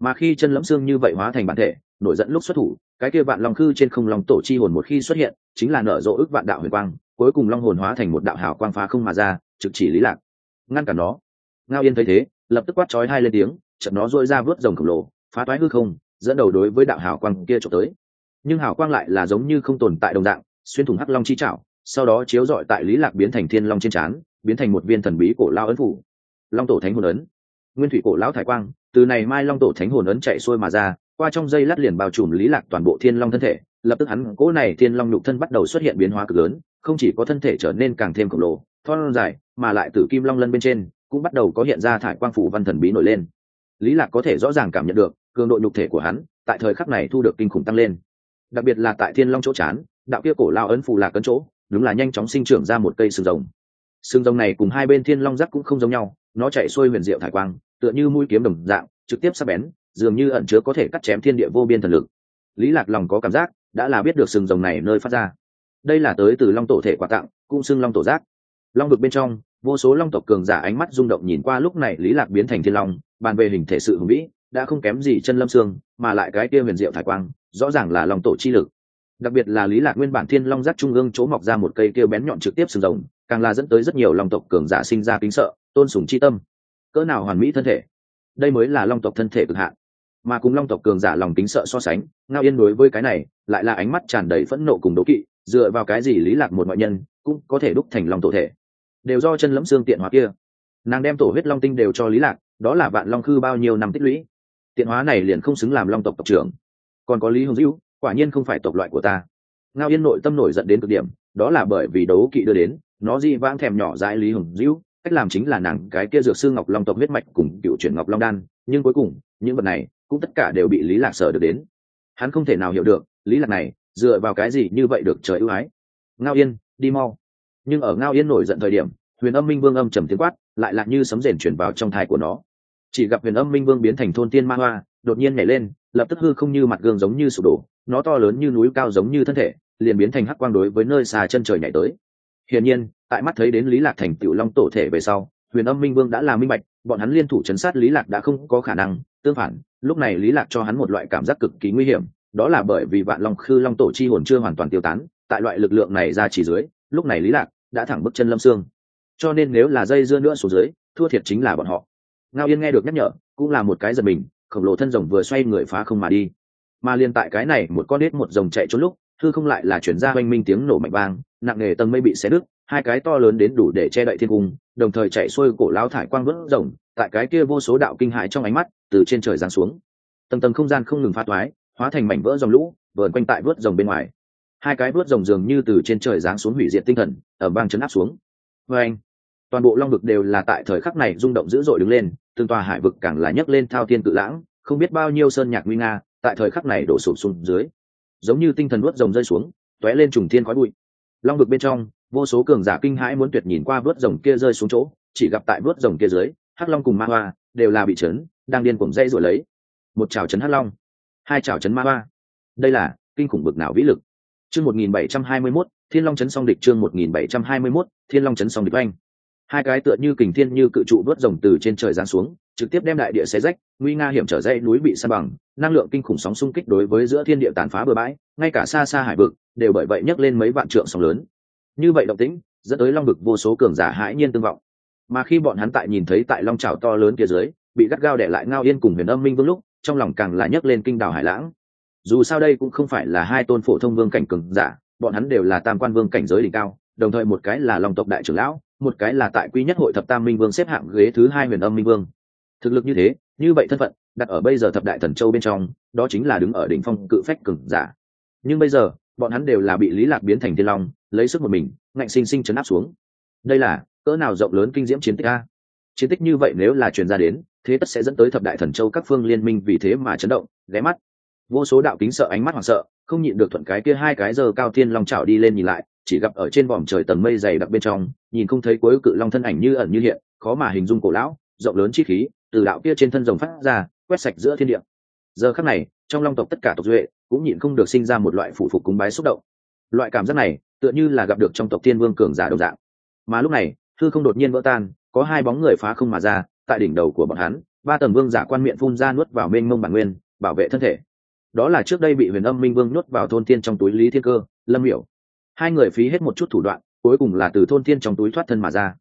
Mà khi chân lẫm xương như vậy hóa thành bản thể nổi giận lúc xuất thủ cái kia vạn long khư trên không long tổ chi hồn một khi xuất hiện chính là nở rộ ức vạn đạo huyền quang cuối cùng long hồn hóa thành một đạo hào quang phá không mà ra trực chỉ lý lạc. Ngăn cản nó. Ngao yên thấy thế lập tức quát chói hai lên tiếng, chợt nó rũi ra vớt rồng khổng lồ, phá toái hư không, dẫn đầu đối với đạo hào quang kia trộm tới. Nhưng hào quang lại là giống như không tồn tại đồng dạng, xuyên thủng hắc long chi chảo sau đó chiếu rọi tại lý lạc biến thành thiên long trên trán, biến thành một viên thần bí cổ lao ấn phủ. Long tổ thánh hồn ấn. Nguyên thủy cổ lão thải quang, từ này mai long tổ thánh hồn ấn chạy xuôi mà ra, qua trong dây lát liền bao trùm lý lạc toàn bộ thiên long thân thể, lập tức hắn cỗ này thiên long nhục thân bắt đầu xuất hiện biến hóa cực lớn, không chỉ có thân thể trở nên càng thêm khổng lồ, thon dài, mà lại từ kim long lân bên trên cũng bắt đầu có hiện ra thải quang phủ văn thần bí nổi lên. Lý lạc có thể rõ ràng cảm nhận được, cường độ nhục thể của hắn tại thời khắc này thu được kinh khủng tăng lên. Đặc biệt là tại thiên long chỗ chán, đạo kia cổ lao ấn phù lạc cấn chỗ, đúng là nhanh chóng sinh trưởng ra một cây sừng rồng. Sừng rồng này cùng hai bên thiên long giác cũng không giống nhau, nó chạy xuôi huyền diệu thải quang, tựa như mũi kiếm đồng dạng, trực tiếp sắc bén, dường như ẩn chứa có thể cắt chém thiên địa vô biên thần lực. Lý lạc lòng có cảm giác, đã là biết được sừng rồng này nơi phát ra. Đây là tới từ long tổ thể quà tặng, cũng xưng long tổ giác. Long vực bên trong vô số long tộc cường giả ánh mắt rung động nhìn qua lúc này lý lạc biến thành thiên long, bàn về hình thể sự hùng vĩ, đã không kém gì chân lâm xương, mà lại cái kia huyền diệu thải quang, rõ ràng là long tổ chi lực. Đặc biệt là lý lạc nguyên bản thiên long giác trung ương chỗ mọc ra một cây kia bén nhọn trực tiếp sừng rồng càng là dẫn tới rất nhiều long tộc cường giả sinh ra kính sợ, tôn sùng chi tâm. Cỡ nào hoàn mỹ thân thể. Đây mới là long tộc thân thể cực hạn. Mà cùng long tộc cường giả lòng kính sợ so sánh, ngao yên đối với cái này, lại là ánh mắt tràn đầy phẫn nộ cùng đố kỵ, dựa vào cái gì lý lạc một ngoại nhân cũng có thể đúc thành long tổ thể? Đều do chân lẫm xương tiện hóa kia. Nàng đem tổ huyết long tinh đều cho lý lạc, đó là vạn long khư bao nhiêu năm tích lũy. Tiện hóa này liền không xứng làm long tộc tộc trưởng. Còn có lý hồng dữ quả nhiên không phải tộc loại của ta. Ngao yên nội tâm nổi giận đến cực điểm, đó là bởi vì đấu kỵ đưa đến, nó di vãng thèm nhỏ dãi lý hồng dữ cách làm chính là nàng cái kia dược sư ngọc long tộc huyết mạch cùng cựu chuyển ngọc long đan, nhưng cuối cùng, những vật này cũng tất cả đều bị lý lạc sở được đến. Hắn không thể nào hiểu được, lý lạc này, dựa vào cái gì như vậy được trời ưu ái. Ngao yên, đi mau nhưng ở ngao yên nổi giận thời điểm, huyền âm minh vương âm trầm tiếng quát, lại lạ như sấm rền chuyển vào trong thai của nó. Chỉ gặp huyền âm minh vương biến thành thôn tiên ma hoa, đột nhiên nhảy lên, lập tức hư không như mặt gương giống như sụp đổ, nó to lớn như núi cao giống như thân thể, liền biến thành hắc quang đối với nơi xa chân trời nhảy tới. Hiển nhiên, tại mắt thấy đến lý lạc thành tiểu long tổ thể về sau, huyền âm minh vương đã là minh bạch, bọn hắn liên thủ chấn sát lý lạc đã không có khả năng, tương phản, lúc này lý lạc cho hắn một loại cảm giác cực kỳ nguy hiểm, đó là bởi vì vạn long khư long tổ chi hồn chưa hoàn toàn tiêu tán, tại loại lực lượng này ra chỉ dưới, lúc này lý lạc đã thẳng bước chân lâm xương. Cho nên nếu là dây dưa nữa xuống dưới, thua thiệt chính là bọn họ. Ngao yên nghe được nhắc nhở, cũng là một cái giật mình, khổng lồ thân rồng vừa xoay người phá không mà đi. Mà liên tại cái này, một con nết một rồng chạy trốn lúc thư không lại là chuyển ra oanh minh tiếng nổ mạnh vang, nặng nề tầng mây bị xé đứt, hai cái to lớn đến đủ để che đậy thiên cung, đồng thời chạy xuôi cổ lao thải quang vỡ rồng, tại cái kia vô số đạo kinh hại trong ánh mắt, từ trên trời giáng xuống. Tầng tầng không gian không ngừng phát toái hóa thành mảnh vỡ dòng lũ, vờn quanh tại vớt rồng bên ngoài hai cái vớt rồng dường như từ trên trời giáng xuống hủy diệt tinh thần, ở bang chấn áp xuống. Vê anh, toàn bộ long vực đều là tại thời khắc này rung động dữ dội đứng lên, từng tòa hải vực càng là nhấc lên thao thiên cự lãng, không biết bao nhiêu sơn nhạc nguy nga, tại thời khắc này đổ sụp xuống dưới. Giống như tinh thần vớt rồng rơi xuống, tóe lên trùng thiên khói bụi. Long vực bên trong, vô số cường giả kinh hãi muốn tuyệt nhìn qua vớt rồng kia rơi xuống chỗ, chỉ gặp tại vớt rồng kia dưới, hắc long cùng ma hoa đều là bị chấn, đang điên cuồng dây rồi lấy. Một chảo chấn hắc long, hai chảo chấn ma hoa. Đây là kinh khủng bực nào vĩ lực? Chương một nghìn bảy trăm hai mươi mốt, thiên long chấn song địch chương một nghìn bảy trăm hai mươi mốt, thiên long chấn song địch oanh. Hai cái tựa như kình thiên như cự trụ vớt rồng từ trên trời giáng xuống, trực tiếp đem đại địa xé rách, nguy nga hiểm trở dãy núi bị san bằng, năng lượng kinh khủng sóng xung kích đối với giữa thiên địa tàn phá bừa bãi, ngay cả xa xa hải vực đều bởi vậy nhấc lên mấy vạn trượng sóng lớn. Như vậy động tĩnh, dẫn tới long vực vô số cường giả hãi nhiên tương vọng. Mà khi bọn hắn tại nhìn thấy tại long trảo to lớn kia dưới, bị gắt gao đè lại ngao yên cùng huyền âm minh vương lúc, trong lòng càng là nhấc lên kinh đảo hải lãng dù sao đây cũng không phải là hai tôn phổ thông vương cảnh cường giả, bọn hắn đều là tam quan vương cảnh giới đỉnh cao, đồng thời một cái là long tộc đại trưởng lão, một cái là tại quý nhất hội thập tam minh vương xếp hạng ghế thứ hai huyền âm minh vương. Thực lực như thế, như vậy thân phận, đặt ở bây giờ thập đại thần châu bên trong, đó chính là đứng ở đỉnh phong cự phách cường giả. Nhưng bây giờ, bọn hắn đều là bị lý lạc biến thành thiên long, lấy sức một mình, ngạnh sinh sinh chấn áp xuống. Đây là, cỡ nào rộng lớn kinh diễm chiến tích a? Chiến tích như vậy nếu là truyền ra đến, thế tất sẽ dẫn tới thập đại thần châu các phương liên minh vì thế mà chấn động, ghé mắt vô số đạo kính sợ ánh mắt hoảng sợ, không nhịn được thuận cái kia hai cái giờ cao thiên long chảo đi lên nhìn lại, chỉ gặp ở trên vòm trời tầng mây dày đặc bên trong, nhìn không thấy cuối cự long thân ảnh như ẩn như hiện, khó mà hình dung cổ lão, rộng lớn chi khí, từ đạo kia trên thân rồng phát ra, quét sạch giữa thiên địa. Giờ khắc này, trong long tộc tất cả tộc duệ cũng nhịn không được sinh ra một loại phụ phục cúng bái xúc động. Loại cảm giác này, tựa như là gặp được trong tộc thiên vương cường giả đồng dạng. Mà lúc này, thư không đột nhiên vỡ tan, có hai bóng người phá không mà ra, tại đỉnh đầu của bọn hắn, ba tầng vương giả quan miệng phun ra nuốt vào mênh mông bản nguyên, bảo vệ thân thể đó là trước đây bị huyền âm minh vương nuốt vào thôn thiên trong túi lý thiên cơ, lâm hiểu hai người phí hết một chút thủ đoạn, cuối cùng là từ thôn thiên trong túi thoát thân mà ra.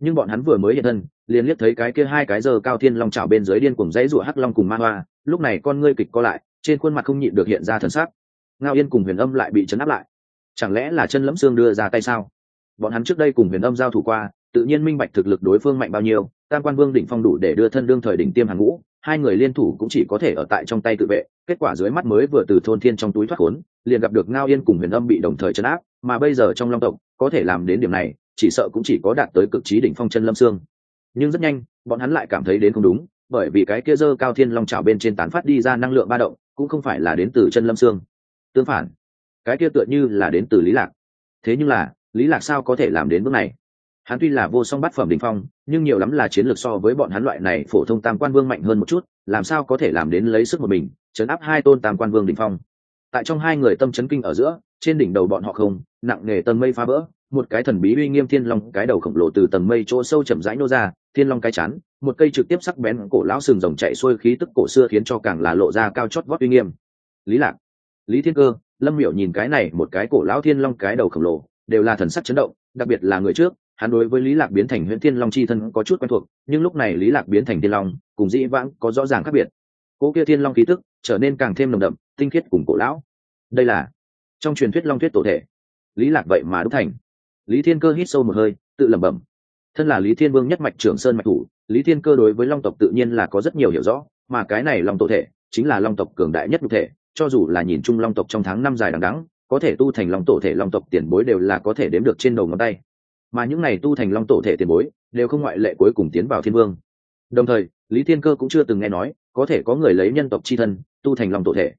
Nhưng bọn hắn vừa mới hiện thân, liền liếc thấy cái kia hai cái giờ cao thiên long trào bên dưới điên cùng dãy rụa hắc long cùng ma hoa, lúc này con ngươi kịch co lại, trên khuôn mặt không nhịn được hiện ra thần sắc. Ngao yên cùng huyền âm lại bị chấn áp lại. Chẳng lẽ là chân lẫm xương đưa ra tay sao? Bọn hắn trước đây cùng huyền âm giao thủ qua tự nhiên minh bạch thực lực đối phương mạnh bao nhiêu, tam quan vương đỉnh phong đủ để đưa thân đương thời đỉnh tiêm hàng ngũ, hai người liên thủ cũng chỉ có thể ở tại trong tay tự vệ, kết quả dưới mắt mới vừa từ thôn thiên trong túi thoát khốn, liền gặp được ngao yên cùng huyền âm bị đồng thời chấn áp, mà bây giờ trong long tộc, có thể làm đến điểm này, chỉ sợ cũng chỉ có đạt tới cực trí đỉnh phong chân lâm xương. Nhưng rất nhanh, bọn hắn lại cảm thấy đến không đúng, bởi vì cái kia dơ cao thiên long trào bên trên tán phát đi ra năng lượng ba động, cũng không phải là đến từ chân lâm xương. Tương phản, cái kia tựa như là đến từ lý lạc. Thế nhưng là, lý lạc sao có thể làm đến bước này? Hắn tuy là vô song bát phẩm đỉnh phong, nhưng nhiều lắm là chiến lược so với bọn hắn loại này phổ thông tam quan vương mạnh hơn một chút, làm sao có thể làm đến lấy sức một mình, chấn áp hai tôn tam quan vương đỉnh phong. Tại trong hai người tâm chấn kinh ở giữa, trên đỉnh đầu bọn họ không, nặng nề tầng mây phá vỡ, một cái thần bí uy nghiêm thiên long, cái đầu khổng lồ từ tầng mây chỗ sâu chậm rãi nô ra, thiên long cái chán, một cây trực tiếp sắc bén cổ lão sừng rồng chạy xuôi khí tức cổ xưa khiến cho càng là lộ ra cao chót vót uy nghiêm. Lý lạc, lý thiên cơ, lâm miểu nhìn cái này một cái cổ lão thiên long cái đầu khổng lồ, đều là thần sắc chấn động, đặc biệt là người trước hắn đối với lý lạc biến thành huyễn thiên long chi thân có chút quen thuộc, nhưng lúc này lý lạc biến thành thiên long, cùng dĩ vãng có rõ ràng khác biệt. Cỗ kia thiên long khí tức trở nên càng thêm nồng đậm, tinh khiết cùng cổ lão. Đây là trong truyền thuyết long thuyết tổ thể. Lý lạc vậy mà đúc thành. Lý thiên cơ hít sâu một hơi, tự lẩm bẩm. Thân là lý thiên vương nhất mạch trưởng sơn mạch thủ, lý thiên cơ đối với long tộc tự nhiên là có rất nhiều hiểu rõ, mà cái này long tổ thể chính là long tộc cường đại nhất cụ thể, cho dù là nhìn chung long tộc trong tháng năm dài đằng đẵng, có thể tu thành long tổ thể long tộc tiền bối đều là có thể đếm được trên đầu ngón tay mà những này tu thành long tổ thể tiền bối đều không ngoại lệ cuối cùng tiến vào thiên vương. Đồng thời, lý thiên cơ cũng chưa từng nghe nói, có thể có người lấy nhân tộc c h i thân, tu thành long tổ thể.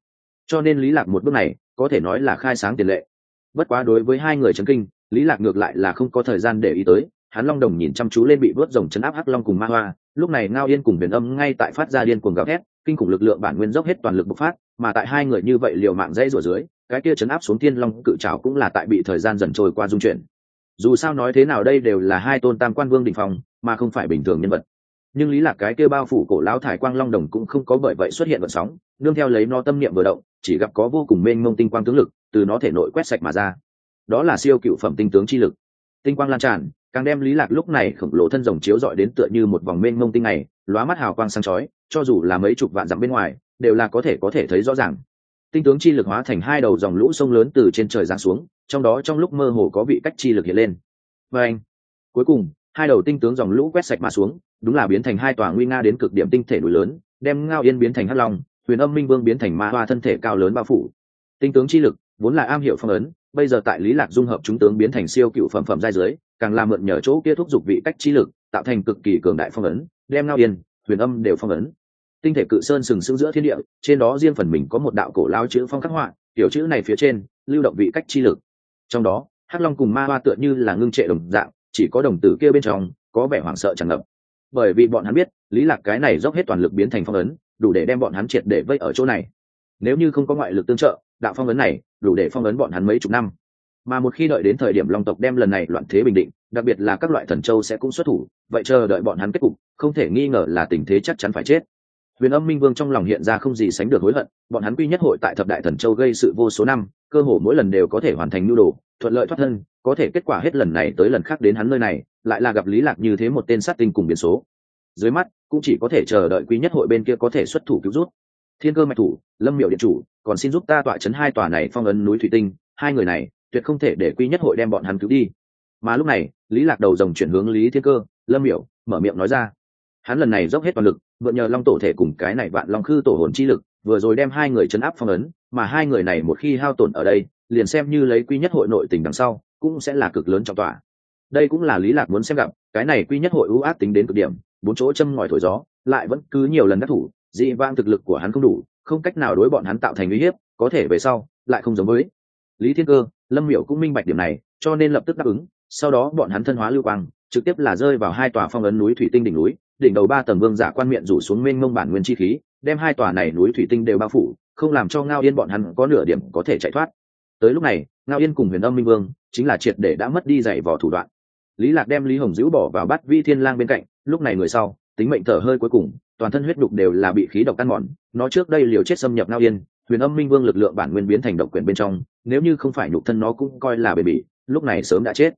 Cho nên lý lạc một bước này, có thể nói là khai sáng tiền lệ. Bất quá đối với hai người c kinh, lý lạc ngược lại là không có thời gian để ý tới, hắn long đồng nhìn chăm chú lên bị vớt rồng chấn áp hắc long cùng ma hoa, lúc này ngao yên cùng biển âm ngay tại phát ra điên cuồng gào thét, kinh khủng lực lượng bản nguyên dốc hết toàn lực bộc phát, mà tại hai người như vậy liều mạng dãy rủa dưới, cái kia chấn áp xuống thiên long cự trào cũng là tại bị thời gian dần trôi qua dung chuyển dù sao nói thế nào đây đều là hai tôn tam quan vương đình phòng mà không phải bình thường nhân vật. Nhưng lý lạc cái kia bao phủ cổ lão thải quang long đồng cũng không có bởi vậy xuất hiện vận sóng, nương theo lấy nó tâm niệm vừa động, chỉ gặp có vô cùng mênh mông tinh quang tướng lực, từ nó thể nội quét sạch mà ra. Đó là siêu cựu phẩm tinh tướng chi lực. Tinh quang lan tràn, càng đem lý lạc lúc này khổng lồ thân rồng chiếu dọi đến tựa như một vòng mênh mông tinh này, lóa mắt hào quang sáng chói, cho dù là mấy chục vạn dặm bên ngoài, đều là có thể có thể thấy rõ ràng tinh tướng chi lực hóa thành hai đầu dòng lũ sông lớn từ trên trời giáng xuống, trong đó trong lúc mơ hồ có vị cách chi lực hiện lên. Và anh, cuối cùng, hai đầu tinh tướng dòng lũ quét sạch mà xuống, đúng là biến thành hai tòa nguy nga đến cực điểm tinh thể núi lớn, đem ngao yên biến thành hắc long, huyền âm minh vương biến thành ma hoa thân thể cao lớn bao phủ. Tinh tướng chi lực, vốn là am hiểu phong ấn, bây giờ tại lý lạc dung hợp chúng tướng biến thành siêu cựu phẩm phẩm giai dưới, càng làm mượn nhờ chỗ kia thúc giục vị cách chi lực, tạo thành cực kỳ cường đại phong ấn, đem ngao yên, huyền âm đều phong ấn tinh thể cự sơn sừng sững giữa thiên địa, trên đó riêng phần mình có một đạo cổ lao chữ phong khắc họa tiểu chữ này phía trên, lưu động vị cách chi lực. Trong đó, hắc long cùng ma hoa tựa như là ngưng trệ đồng dạng, chỉ có đồng tử kia bên trong, có vẻ hoảng sợ tràn ngập. Bởi vì bọn hắn biết, lý lạc cái này dốc hết toàn lực biến thành phong ấn, đủ để đem bọn hắn triệt để vây ở chỗ này. Nếu như không có ngoại lực tương trợ, đạo phong ấn này, đủ để phong ấn bọn hắn mấy chục năm. Mà một khi đợi đến thời điểm long tộc đem lần này loạn thế bình định, đặc biệt là các loại thần châu sẽ cũng xuất thủ, vậy chờ đợi bọn hắn kết cục, không thể nghi ngờ là tình thế chắc chắn phải chết huyền âm minh vương trong lòng hiện ra không gì sánh được hối hận, bọn hắn quy nhất hội tại thập đại thần châu gây sự vô số năm, cơ hồ mỗi lần đều có thể hoàn thành nhu đồ, thuận lợi thoát thân, có thể kết quả hết lần này tới lần khác đến hắn nơi này, lại là gặp lý lạc như thế một tên sát tinh cùng biến số. Dưới mắt, cũng chỉ có thể chờ đợi quý nhất hội bên kia có thể xuất thủ cứu rút. Thiên cơ mạch thủ, lâm miệu điện chủ, còn xin giúp ta tọa chấn hai tòa này phong ấn núi thủy tinh, hai người này, tuyệt không thể để quý nhất hội đem bọn hắn cứu đi. Mà lúc này, lý lạc đầu rồng chuyển hướng lý thiên cơ, lâm miểu, mở miệng nói ra. Hắn lần này dốc hết toàn lực mượn nhờ long tổ thể cùng cái này vạn long khư tổ hồn chi lực, vừa rồi đem hai người chấn áp phong ấn, mà hai người này một khi hao tổn ở đây, liền xem như lấy quy nhất hội nội tình đằng sau, cũng sẽ là cực lớn trong tòa đây cũng là lý lạc muốn xem gặp, cái này quy nhất hội ưu ác tính đến cực điểm, bốn chỗ châm ngòi thổi gió, lại vẫn cứ nhiều lần đắc thủ, dị vang thực lực của hắn không đủ, không cách nào đối bọn hắn tạo thành uy hiếp, có thể về sau, lại không giống với lý thiên cơ, lâm miểu cũng minh bạch điểm này, cho nên lập tức đáp ứng, sau đó bọn hắn thân hóa lưu quang, trực tiếp là rơi vào hai tòa phong ấn núi thủy tinh đỉnh núi đỉnh đầu ba tầng vương giả quan miệng rủ xuống mênh mông bản nguyên chi khí, đem hai tòa này núi thủy tinh đều bao phủ, không làm cho ngao yên bọn hắn có nửa điểm có thể chạy thoát. Tới lúc này, ngao yên cùng huyền âm minh vương chính là triệt để đã mất đi giày vỏ thủ đoạn. Lý lạc đem lý hồng dữ bỏ vào bắt vi thiên lang bên cạnh, lúc này người sau, tính mệnh thở hơi cuối cùng, toàn thân huyết đục đều là bị khí độc tan mòn, nó trước đây liều chết xâm nhập ngao yên, huyền âm minh vương lực lượng bản nguyên biến thành độc quyền bên trong, nếu như không phải nhục thân nó cũng coi là bề bỉ, lúc này sớm đã chết.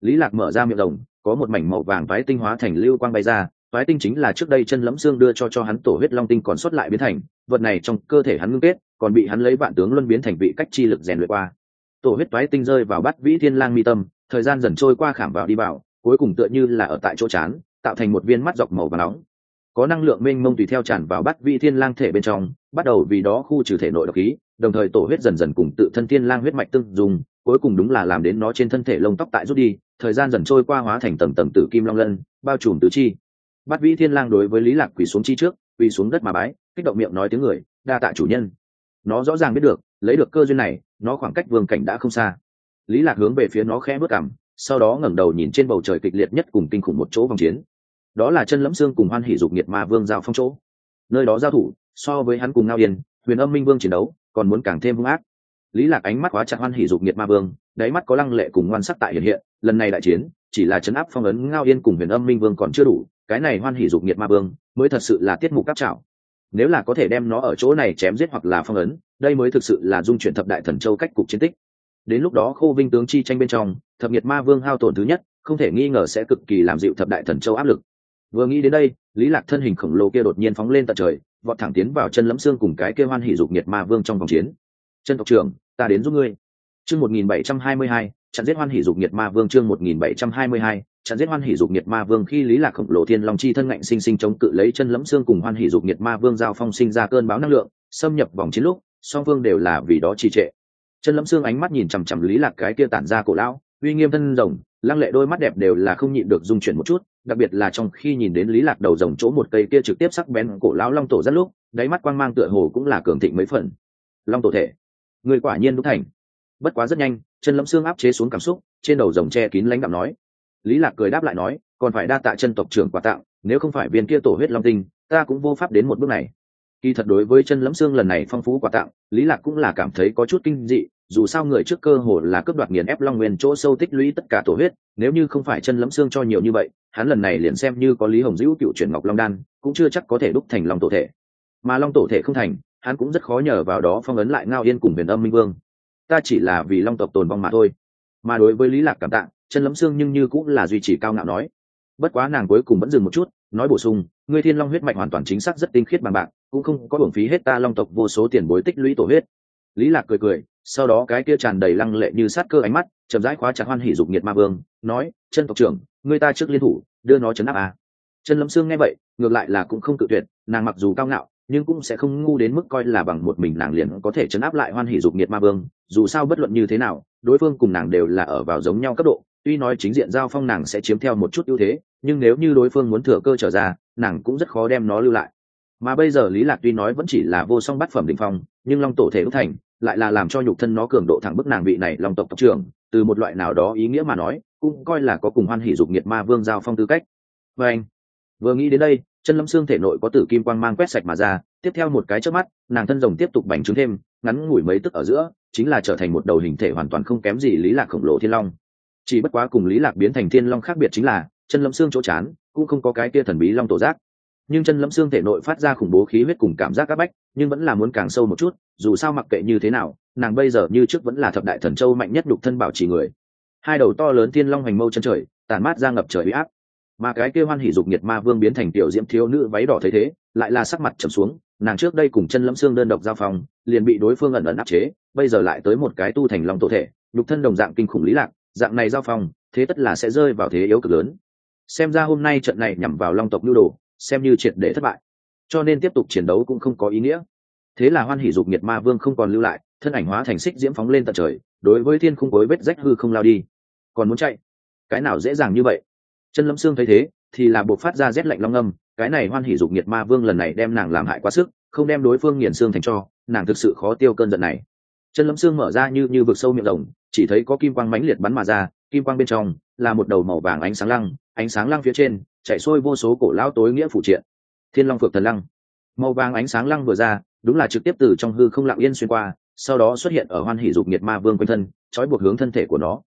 Lý lạc mở ra miệng rồng có một mảnh màu vàng vái tinh hóa thành lưu quang bay ra Phái tinh chính là trước đây chân lẫm xương đưa cho cho hắn tổ huyết long tinh còn xuất lại biến thành, vật này trong cơ thể hắn ngưng kết, còn bị hắn lấy vạn tướng luân biến thành vị cách chi lực rèn luyện qua. Tổ huyết phái tinh rơi vào bắt vĩ thiên lang mi tâm, thời gian dần trôi qua khảm vào đi vào, cuối cùng tựa như là ở tại chỗ chán, tạo thành một viên mắt dọc màu và nóng. Có năng lượng mênh mông tùy theo tràn vào bắt vị thiên lang thể bên trong, bắt đầu vì đó khu trừ thể nội độc khí, đồng thời tổ huyết dần dần cùng tự thân thiên lang huyết mạch tương dùng cuối cùng đúng là làm đến nó trên thân thể lông tóc tại rút đi, thời gian dần trôi qua hóa thành tầng tầng tử kim long lân, bao trùm tứ chi bắt vĩ thiên lang đối với lý lạc quỳ xuống chi trước, quỳ xuống đất mà bái, kích động miệng nói tiếng người, đa tạ chủ nhân. Nó rõ ràng biết được, lấy được cơ duyên này, nó khoảng cách vương cảnh đã không xa. Lý lạc hướng về phía nó khẽ bước cằm, sau đó ngẩng đầu nhìn trên bầu trời kịch liệt nhất cùng kinh khủng một chỗ vòng chiến. Đó là chân lẫm xương cùng hoan hỷ dục nhiệt ma vương giao phong chỗ. Nơi đó giao thủ, so với hắn cùng ngao yên, huyền âm minh vương chiến đấu, còn muốn càng thêm hung ác. Lý lạc ánh mắt quá chặt hoan hỷ dục nhiệt ma vương, đáy mắt có lăng lệ cùng ngoan sắc tại hiện hiện, lần này đại chiến, chỉ là chấn áp phong ấn ngao yên cùng huyền âm minh vương còn chưa đủ cái này hoan hỷ dục nhiệt ma vương mới thật sự là tiết mục cáp trảo. Nếu là có thể đem nó ở chỗ này chém giết hoặc là phong ấn, đây mới thực sự là dung chuyển thập đại thần châu cách cục chiến tích. Đến lúc đó khô vinh tướng chi tranh bên trong, thập nhiệt ma vương hao tổn thứ nhất, không thể nghi ngờ sẽ cực kỳ làm dịu thập đại thần châu áp lực. Vừa nghĩ đến đây, lý lạc thân hình khổng lồ kia đột nhiên phóng lên tận trời, vọt thẳng tiến vào chân lẫm xương cùng cái kia hoan hỷ dục nhiệt ma vương trong vòng chiến. Chân tộc trưởng, ta đến giúp ngươi chương 1722 chặn giết hoan hỉ dục nhiệt ma vương. Chương 1722 chặn giết hoan hỉ dục nhiệt ma vương khi lý lạc khổng lồ thiên long chi thân ngạnh sinh sinh chống cự lấy chân lẫm xương cùng hoan hỉ dục nhiệt ma vương giao phong sinh ra cơn báo năng lượng, xâm nhập vòng chiến lúc, song phương đều là vì đó trì trệ. Chân lẫm xương ánh mắt nhìn chằm chằm lý lạc cái kia tản ra cổ lão, uy nghiêm thân rồng, lăng lệ đôi mắt đẹp đều là không nhịn được dung chuyển một chút, đặc biệt là trong khi nhìn đến lý lạc đầu rồng chỗ một cây kia trực tiếp sắc bén cổ lão long tổ rất lúc, đáy mắt quang mang tựa hồ cũng là cường thịnh mấy phần. Long tổ thể, người quả nhiên đúc thành bất quá rất nhanh, chân lâm xương áp chế xuống cảm xúc, trên đầu rồng che kín lãnh đạo nói. Lý lạc cười đáp lại nói, còn phải đa tạ chân tộc trưởng quà tặng, nếu không phải viên kia tổ huyết long tinh, ta cũng vô pháp đến một bước này. Kỳ thật đối với chân lẫm xương lần này phong phú quà tặng, lý lạc cũng là cảm thấy có chút kinh dị, dù sao người trước cơ hồ là cướp đoạt nghiền ép long nguyên chỗ sâu tích lũy tất cả tổ huyết, nếu như không phải chân lẫm xương cho nhiều như vậy, hắn lần này liền xem như có lý hồng dữ cựu chuyển ngọc long đan, cũng chưa chắc có thể đúc thành long tổ thể. Mà long tổ thể không thành, hắn cũng rất khó nhờ vào đó phong ấn lại ngao yên cùng huyền âm minh vương ta chỉ là vì long tộc tồn vong mà thôi. Mà đối với lý lạc cảm tạng chân lấm xương nhưng như cũng là duy trì cao ngạo nói. Bất quá nàng cuối cùng vẫn dừng một chút, nói bổ sung, ngươi thiên long huyết mạch hoàn toàn chính xác rất tinh khiết bằng bạc, cũng không có hưởng phí hết ta long tộc vô số tiền bối tích lũy tổ huyết. Lý lạc cười cười, sau đó cái kia tràn đầy lăng lệ như sát cơ ánh mắt, chậm rãi khóa chặt hoan hỉ dục nhiệt ma vương, nói, chân tộc trưởng, ngươi ta trước liên thủ, đưa nó chấn áp à. chân lâm xương nghe vậy, ngược lại là cũng không tự tuyệt, nàng mặc dù cao ngạo nhưng cũng sẽ không ngu đến mức coi là bằng một mình nàng liền có thể chấn áp lại hoan hỷ dục nghiệt ma vương, dù sao bất luận như thế nào, đối phương cùng nàng đều là ở vào giống nhau cấp độ, tuy nói chính diện giao phong nàng sẽ chiếm theo một chút ưu thế, nhưng nếu như đối phương muốn thừa cơ trở ra, nàng cũng rất khó đem nó lưu lại. Mà bây giờ lý lạc tuy nói vẫn chỉ là vô song bát phẩm đỉnh phong, nhưng long tổ thể ước thành lại là làm cho nhục thân nó cường độ thẳng bức nàng vị này long tộc tộc trưởng, từ một loại nào đó ý nghĩa mà nói, cũng coi là có cùng hoan hỷ dục nghiệt ma vương giao phong tư cách. Và anh, vừa nghĩ đến đây chân lâm xương thể nội có tử kim quang mang quét sạch mà ra, tiếp theo một cái trước mắt, nàng thân rồng tiếp tục bành trướng thêm, ngắn ngủi mấy tức ở giữa, chính là trở thành một đầu hình thể hoàn toàn không kém gì lý lạc khổng lồ thiên long. Chỉ bất quá cùng lý lạc biến thành thiên long khác biệt chính là, chân lâm xương chỗ chán, cũng không có cái kia thần bí long tổ giác. Nhưng chân lâm xương thể nội phát ra khủng bố khí huyết cùng cảm giác áp bách, nhưng vẫn là muốn càng sâu một chút, dù sao mặc kệ như thế nào, nàng bây giờ như trước vẫn là thập đại thần châu mạnh nhất đục thân bảo trì người. Hai đầu to lớn thiên long hành mâu chân trời tàn mát ra ngập trời uy áp mà cái kêu hoan hỉ dục nhiệt ma vương biến thành tiểu diễm thiếu nữ váy đỏ thấy thế, lại là sắc mặt trầm xuống, nàng trước đây cùng chân lâm xương đơn độc giao phòng, liền bị đối phương ẩn ẩn áp chế, bây giờ lại tới một cái tu thành long tổ thể, nhục thân đồng dạng kinh khủng lý lạc, dạng này giao phòng, thế tất là sẽ rơi vào thế yếu cực lớn. Xem ra hôm nay trận này nhằm vào long tộc nhu đồ, xem như triệt để thất bại. Cho nên tiếp tục chiến đấu cũng không có ý nghĩa. Thế là hoan hỉ dục nhiệt ma vương không còn lưu lại, thân ảnh hóa thành xích diễm phóng lên tận trời, đối với thiên khung cối vết rách hư không lao đi. Còn muốn chạy? Cái nào dễ dàng như vậy? Chân lâm xương thấy thế, thì là buộc phát ra rét lạnh long âm, cái này hoan hỷ dục nhiệt ma vương lần này đem nàng làm hại quá sức, không đem đối phương nghiền xương thành cho, nàng thực sự khó tiêu cơn giận này. Chân lâm xương mở ra như như vực sâu miệng rồng chỉ thấy có kim quang mãnh liệt bắn mà ra, kim quang bên trong là một đầu màu vàng ánh sáng lăng, ánh sáng lăng phía trên chạy xuôi vô số cổ lão tối nghĩa phụ triện. Thiên long phượng thần lăng. Màu vàng ánh sáng lăng vừa ra, đúng là trực tiếp từ trong hư không lặng yên xuyên qua, sau đó xuất hiện ở hoan hỷ dục nhiệt ma vương quanh thân, trói buộc hướng thân thể của nó.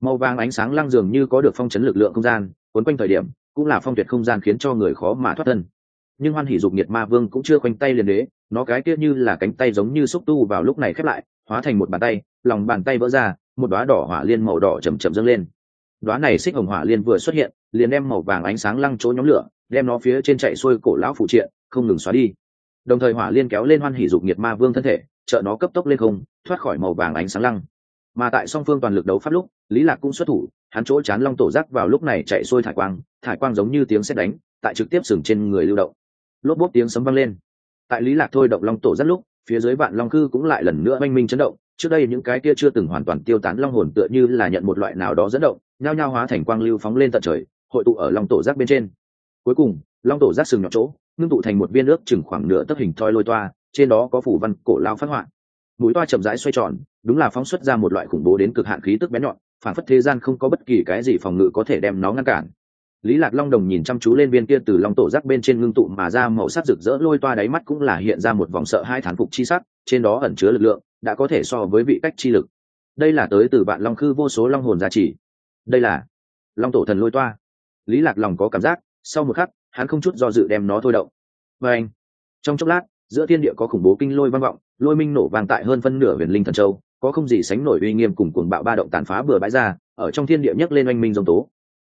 Màu vàng ánh sáng lăng dường như có được phong chấn lực lượng không gian quấn quanh thời điểm, cũng là phong tuyệt không gian khiến cho người khó mà thoát thân. Nhưng hoan hỷ dục nhiệt ma vương cũng chưa quanh tay liền đế, nó cái kia như là cánh tay giống như xúc tu vào lúc này khép lại, hóa thành một bàn tay, lòng bàn tay vỡ ra, một đoá đỏ hỏa liên màu đỏ chầm chậm dâng lên. Đoá này xích hồng hỏa liên vừa xuất hiện, liền đem màu vàng ánh sáng lăng chỗ nhóm lửa, đem nó phía trên chạy xuôi cổ lão phụ triện, không ngừng xóa đi. Đồng thời hỏa liên kéo lên hoan hỷ dục nhiệt ma vương thân thể, trợ nó cấp tốc lên không, thoát khỏi màu vàng ánh sáng lăng mà tại song phương toàn lực đấu pháp lúc, lý lạc cũng xuất thủ, hắn chỗ chán long tổ giác vào lúc này chạy xuôi thải quang thải quang giống như tiếng sét đánh, tại trực tiếp sừng trên người lưu động. Lốp bốp tiếng sấm vang lên. Tại lý lạc thôi động long tổ giác lúc, phía dưới vạn long cư cũng lại lần nữa oanh minh chấn động. Trước đây những cái kia chưa từng hoàn toàn tiêu tán long hồn tựa như là nhận một loại nào đó dẫn động, nhao nhao hóa thành quang lưu phóng lên tận trời, hội tụ ở long tổ giác bên trên. Cuối cùng, long tổ giác sừng nhỏ chỗ, ngưng tụ thành một viên nước chừng khoảng nửa tấc hình thoi lôi toa, trên đó có phủ văn cổ lao phát họa. Mũi toa chậm rãi xoay tròn đúng là phóng xuất ra một loại khủng bố đến cực hạn khí tức bén nhọn, phản phất thế gian không có bất kỳ cái gì phòng ngự có thể đem nó ngăn cản. Lý lạc long đồng nhìn chăm chú lên viên kia từ long tổ giác bên trên ngưng tụ mà ra màu sắc rực rỡ lôi toa đáy mắt cũng là hiện ra một vòng sợ hai thán phục chi sắc, trên đó ẩn chứa lực lượng, đã có thể so với vị cách chi lực. Đây là tới từ bạn long khư vô số long hồn gia trì. Đây là long tổ thần lôi toa. Lý lạc lòng có cảm giác, sau một khắc, hắn không chút do dự đem nó thôi động. Và anh, trong chốc lát, giữa thiên địa có khủng bố kinh lôi vang vọng, lôi minh nổ vàng tại hơn phân nửa huyền linh thần châu có không gì sánh nổi uy nghiêm cùng cuồng bạo ba động tàn phá bừa bãi ra, ở trong thiên địa nhấc lên oanh minh rồng tố.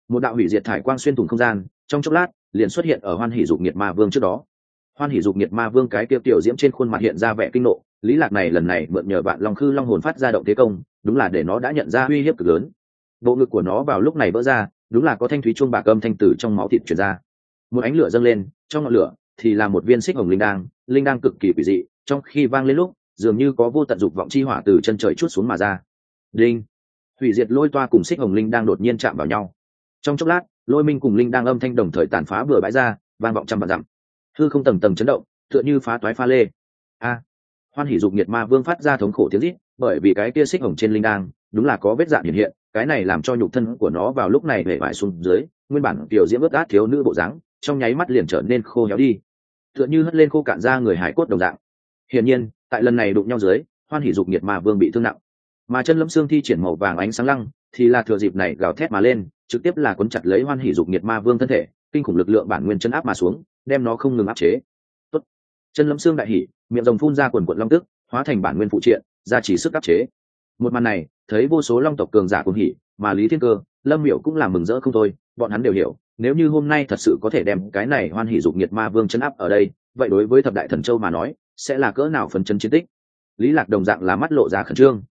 Một đạo hủy diệt thải quang xuyên thủng không gian, trong chốc lát, liền xuất hiện ở hoan hỷ dục nhiệt ma vương trước đó. Hoan hỷ dục nhiệt ma vương cái tiêu tiểu diễm trên khuôn mặt hiện ra vẻ kinh nộ, lý lạc này lần này mượn nhờ bạn long khư long hồn phát ra động thế công, đúng là để nó đã nhận ra uy hiếp cực lớn. Bộ ngực của nó vào lúc này vỡ ra, đúng là có thanh thúy chuông bạc âm thanh tử trong máu thịt truyền ra. Một ánh lửa dâng lên, trong ngọn lửa thì là một viên xích hồng linh đan linh đan cực kỳ quỷ dị, trong khi vang lên lúc dường như có vô tận dục vọng chi hỏa từ chân trời chút xuống mà ra. Đinh, hủy diệt lôi toa cùng xích hồng linh đang đột nhiên chạm vào nhau. Trong chốc lát lôi minh cùng linh đang âm thanh đồng thời tàn phá bừa bãi ra vang vọng trăm vạn dặm. Hư không tầng tầng chấn động tựa như phá toái pha lê. A. Hoan hỷ dục nhiệt ma vương phát ra thống khổ tiếng rít bởi vì cái kia xích hồng trên linh đang đúng là có vết dạn hiện hiện cái này làm cho nhục thân của nó vào lúc này hề vải xuống dưới nguyên bản tiểu diễm ướt át thiếu nữ bộ dáng trong nháy mắt liền trở nên khô héo đi. Tựa như hất lên khô cạn ra người hải cốt đồng dạng. Hiển nhiên tại lần này đụng nhau dưới, hoan hỷ dục nhiệt ma vương bị thương nặng. Mà chân lâm xương thi triển màu vàng ánh sáng lăng, thì là thừa dịp này gào thét mà lên, trực tiếp là cuốn chặt lấy hoan hỷ dục nhiệt ma vương thân thể, kinh khủng lực lượng bản nguyên chân áp mà xuống, đem nó không ngừng áp chế. Tốt. chân lâm xương đại hỉ, miệng rồng phun ra quần quận long tức, hóa thành bản nguyên phụ triện, ra chỉ sức áp chế. Một màn này, thấy vô số long tộc cường giả cùng hỉ, mà lý thiên cơ, lâm Miểu cũng làm mừng rỡ không thôi, bọn hắn đều hiểu, nếu như hôm nay thật sự có thể đem cái này hoan hỷ dục nhiệt ma vương chân áp ở đây, vậy đối với thập đại thần châu mà nói sẽ là cỡ nào phấn chân chiến tích? Lý lạc đồng dạng là mắt lộ ra khẩn trương.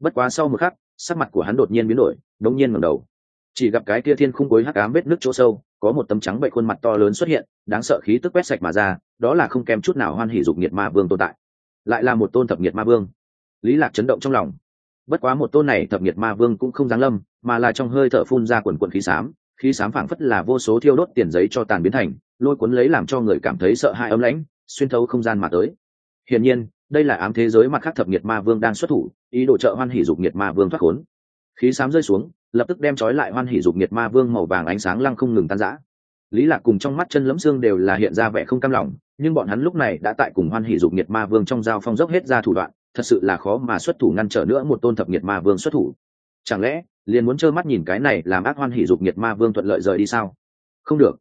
Bất quá sau một khắc, sắc mặt của hắn đột nhiên biến đổi, đống nhiên ngẩng đầu. Chỉ gặp cái kia thiên khung cuối hắc ám vết nước chỗ sâu, có một tấm trắng bệ khuôn mặt to lớn xuất hiện, đáng sợ khí tức quét sạch mà ra, đó là không kém chút nào hoan hỉ dục nhiệt ma vương tồn tại. Lại là một tôn thập nhiệt ma vương. Lý lạc chấn động trong lòng. Bất quá một tôn này thập nhiệt ma vương cũng không giáng lâm, mà là trong hơi thở phun ra quần quần khí xám khí xám phảng phất là vô số thiêu đốt tiền giấy cho tàn biến thành, lôi cuốn lấy làm cho người cảm thấy sợ hãi ấm lãnh, xuyên thấu không gian mà tới hiển nhiên, đây là ám thế giới mặt khác thập nhiệt ma vương đang xuất thủ, ý đồ trợ hoan hỉ dục nhiệt ma vương thoát khốn. Khí xám rơi xuống, lập tức đem trói lại hoan hỉ dục nhiệt ma vương màu vàng ánh sáng lăng không ngừng tan rã. Lý lạc cùng trong mắt chân lấm xương đều là hiện ra vẻ không cam lòng, nhưng bọn hắn lúc này đã tại cùng hoan hỉ dục nhiệt ma vương trong giao phong dốc hết ra thủ đoạn, thật sự là khó mà xuất thủ ngăn trở nữa một tôn thập nhiệt ma vương xuất thủ. Chẳng lẽ, liền muốn trơ mắt nhìn cái này làm ác hoan hỉ dục nhiệt ma vương thuận lợi rời đi sao? Không được.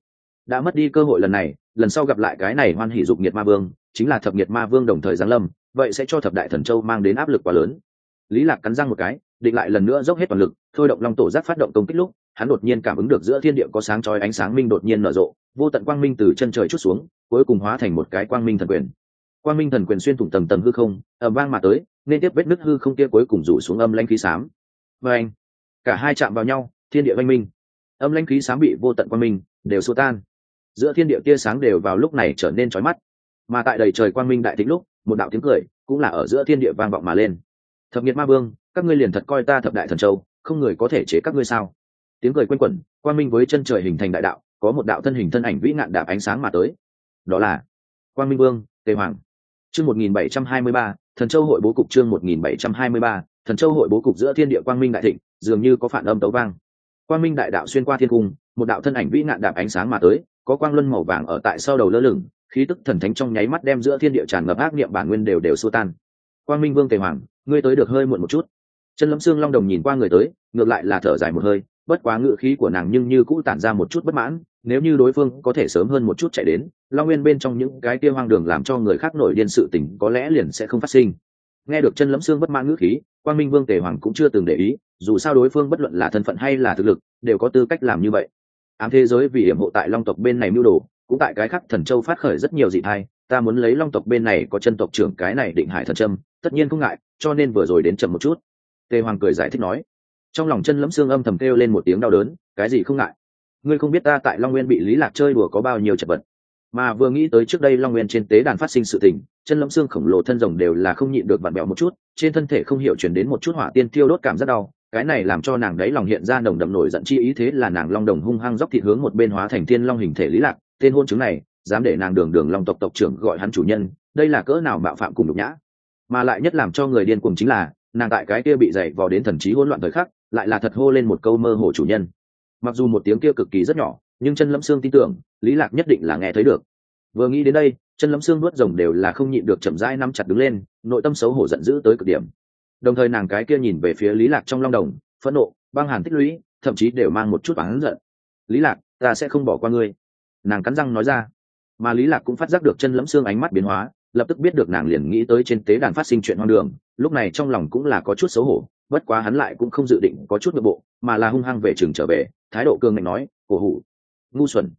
Đã mất đi cơ hội lần này, lần sau gặp lại cái này hoan hỉ dục nhiệt ma vương chính là thập nhiệt ma vương đồng thời giáng lâm, vậy sẽ cho thập đại thần châu mang đến áp lực quá lớn. Lý lạc cắn răng một cái, định lại lần nữa dốc hết toàn lực, thôi động long tổ giác phát động công kích lúc, hắn đột nhiên cảm ứng được giữa thiên địa có sáng chói ánh sáng minh đột nhiên nở rộ, vô tận quang minh từ chân trời chút xuống, cuối cùng hóa thành một cái quang minh thần quyền. Quang minh thần quyền xuyên thủng tầng tầng hư không, ầm vang mà tới nên tiếp vết nứt hư không kia cuối cùng rủ xuống âm lãnh khí sám. và vâng! anh cả hai chạm vào nhau, thiên địa văn minh. Âm lãnh khí sám bị vô tận quang minh đều xô tan. Giữa thiên địa tia sáng đều vào lúc này trở nên chói mắt mà tại đầy trời quang minh đại thịnh lúc, một đạo tiếng cười cũng là ở giữa thiên địa vang vọng mà lên. Thập nhiệt ma vương, các ngươi liền thật coi ta thập đại thần châu, không người có thể chế các ngươi sao? Tiếng cười q u a n quẩn, quang minh với chân trời hình thành đại đạo, có một đạo thân hình thân ảnh vĩ nạn đạp ánh sáng mà tới. Đó là quang minh vương, tề hoàng. Chương một nghìn bảy trăm hai mươi ba, thần châu hội bố cục chương một nghìn bảy trăm hai mươi ba, thần châu hội bố cục giữa thiên địa quang minh đại thịnh, dường như có phản âm tấu vang. Quang minh đại đạo xuyên qua thiên cung, một đạo thân ảnh vĩ nạn đạp ánh sáng mà tới, có quang luân màu vàng ở tại sau đầu lơ lửng khí tức thần thánh trong nháy mắt đem giữa thiên địa tràn ngập ác niệm bản nguyên đều đều xua tan. Quang minh vương tề hoàng, ngươi tới được hơi muộn một chút. Chân lâm xương long đồng nhìn qua người tới, ngược lại là thở dài một hơi, bất quá ngự khí của nàng nhưng như cũ tản ra một chút bất mãn, nếu như đối phương có thể sớm hơn một chút chạy đến, long nguyên bên trong những cái kia hoang đường làm cho người khác nổi điên sự tình có lẽ liền sẽ không phát sinh. Nghe được chân lẫm xương bất mãn ngữ khí, quang minh vương tề hoàng cũng chưa từng để ý, dù sao đối phương bất luận là thân phận hay là thực lực, đều có tư cách làm như vậy. Ám thế giới vì hiểm hộ tại long tộc bên này mưu đồ cũng tại cái khắc thần châu phát khởi rất nhiều dị thai, ta muốn lấy long tộc bên này có chân tộc trưởng cái này định hải thần trâm tất nhiên không ngại, cho nên vừa rồi đến chậm một chút. Tề hoàng cười giải thích nói. Trong lòng chân lẫm xương âm thầm kêu lên một tiếng đau đớn, cái gì không ngại? Ngươi không biết ta tại long nguyên bị lý lạc chơi đùa có bao nhiêu chật vật. Mà vừa nghĩ tới trước đây long nguyên trên tế đàn phát sinh sự tình, chân lẫm xương khổng lồ thân rồng đều là không nhịn được vặn bẹo một chút, trên thân thể không hiểu chuyển đến một chút hỏa tiên tiêu đốt cảm rất đau, cái này làm cho nàng đấy lòng hiện ra nồng đậm nổi giận chi ý thế là nàng long đồng hung hăng dốc thịt hướng một bên hóa thành thiên long hình thể lý lạc tên hôn chứng này, dám để nàng đường đường long tộc tộc trưởng gọi hắn chủ nhân, đây là cỡ nào mạo phạm cùng nhục nhã. Mà lại nhất làm cho người điên cuồng chính là, nàng tại cái kia bị dày vò đến thần trí hỗn loạn thời khắc, lại là thật hô lên một câu mơ hồ chủ nhân. Mặc dù một tiếng kia cực kỳ rất nhỏ, nhưng chân lâm xương tin tưởng, lý lạc nhất định là nghe thấy được. Vừa nghĩ đến đây, chân lâm xương nuốt rồng đều là không nhịn được chậm rãi nắm chặt đứng lên, nội tâm xấu hổ giận dữ tới cực điểm. Đồng thời nàng cái kia nhìn về phía lý lạc trong long đồng, phẫn nộ, băng hàn tích lũy, thậm chí đều mang một chút oán giận. Lý lạc, ta sẽ không bỏ qua ngươi nàng cắn răng nói ra. Mà lý lạc cũng phát giác được chân lẫm xương ánh mắt biến hóa, lập tức biết được nàng liền nghĩ tới trên tế đàn phát sinh chuyện hoang đường, lúc này trong lòng cũng là có chút xấu hổ, bất quá hắn lại cũng không dự định có chút nội bộ, mà là hung hăng về trường trở về, thái độ cương ngạnh nói, cổ hủ, ngu xuẩn,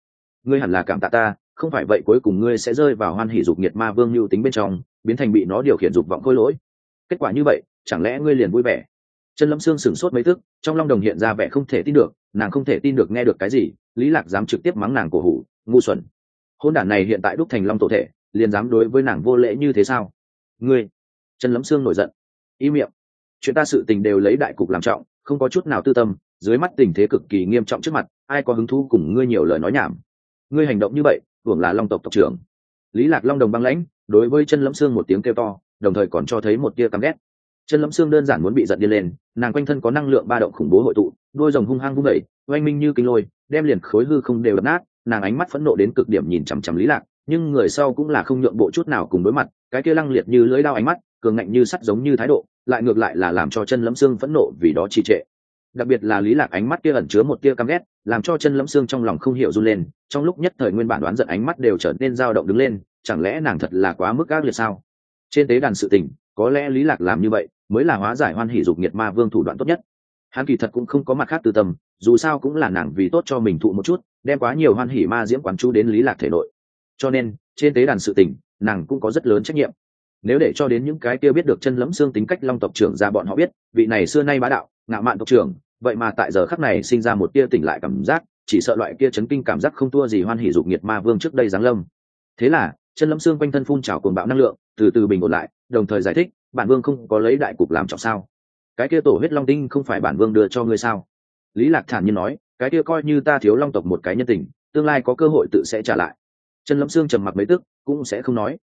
ngươi hẳn là cảm tạ ta, không phải vậy cuối cùng ngươi sẽ rơi vào hoan hỉ dục nhiệt ma vương lưu tính bên trong, biến thành bị nó điều khiển dục vọng khôi lỗi. Kết quả như vậy, chẳng lẽ ngươi liền vui vẻ? Chân lâm xương sửng sốt mấy thức trong long đồng hiện ra vẻ không thể tin được nàng không thể tin được nghe được cái gì, lý lạc dám trực tiếp mắng nàng cổ hủ, ngu xuẩn. Hôn đản này hiện tại đúc thành long tổ thể, liền dám đối với nàng vô lễ như thế sao? Ngươi chân lấm xương nổi giận. Y miệng. Chuyện ta sự tình đều lấy đại cục làm trọng, không có chút nào tư tâm, dưới mắt tình thế cực kỳ nghiêm trọng trước mặt, ai có hứng thú cùng ngươi nhiều lời nói nhảm? Ngươi hành động như vậy, hưởng là long tộc tộc trưởng. Lý lạc long đồng băng lãnh, đối với chân lẫm xương một tiếng kêu to, đồng thời còn cho thấy một tia căm ghét. Chân lẫm xương đơn giản muốn bị giận điên lên, nàng quanh thân có năng lượng ba động khủng bố hội tụ đôi rồng hung hăng vung đẩy oanh minh như kinh lôi, đem liền khối hư không đều đập nát, nàng ánh mắt phẫn nộ đến cực điểm nhìn chằm chằm lý lạc, nhưng người sau cũng là không nhượng bộ chút nào cùng đối mặt, cái kia lăng liệt như lưỡi đao ánh mắt, cường ngạnh như sắt giống như thái độ, lại ngược lại là làm cho chân lẫm xương phẫn nộ vì đó trì trệ. Đặc biệt là lý lạc ánh mắt kia ẩn chứa một tia căm ghét, làm cho chân lẫm xương trong lòng không hiểu run lên, trong lúc nhất thời nguyên bản đoán giận ánh mắt đều trở nên dao động đứng lên, chẳng lẽ nàng thật là quá mức ác liệt sao? Trên tế đàn sự tình, có lẽ lý lạc làm như vậy, mới là hóa giải hoan hỷ dục nhiệt ma vương thủ đoạn tốt nhất hắn kỳ thật cũng không có mặt khác tư tâm, dù sao cũng là nàng vì tốt cho mình thụ một chút, đem quá nhiều hoan hỷ ma diễm quán chú đến lý lạc thể nội. Cho nên, trên tế đàn sự tình, nàng cũng có rất lớn trách nhiệm. Nếu để cho đến những cái kia biết được chân lẫm xương tính cách long tộc trưởng ra bọn họ biết, vị này xưa nay bá đạo ngạo mạn tộc trưởng, vậy mà tại giờ khắc này sinh ra một tia tỉnh lại cảm giác, chỉ sợ loại kia chấn kinh cảm giác không thua gì hoan hỷ dục nhiệt ma vương trước đây giáng lâm. Thế là, chân lẫm xương quanh thân phun trào cuồng bạo năng lượng, từ từ bình ổn lại, đồng thời giải thích, bản vương không có lấy đại cục làm trọng sao cái kia tổ huyết long tinh không phải bản vương đưa cho ngươi sao? Lý lạc thản nhiên nói, cái kia coi như ta thiếu long tộc một cái nhân tình, tương lai có cơ hội tự sẽ trả lại. Chân lâm xương trầm mặc mấy tức, cũng sẽ không nói.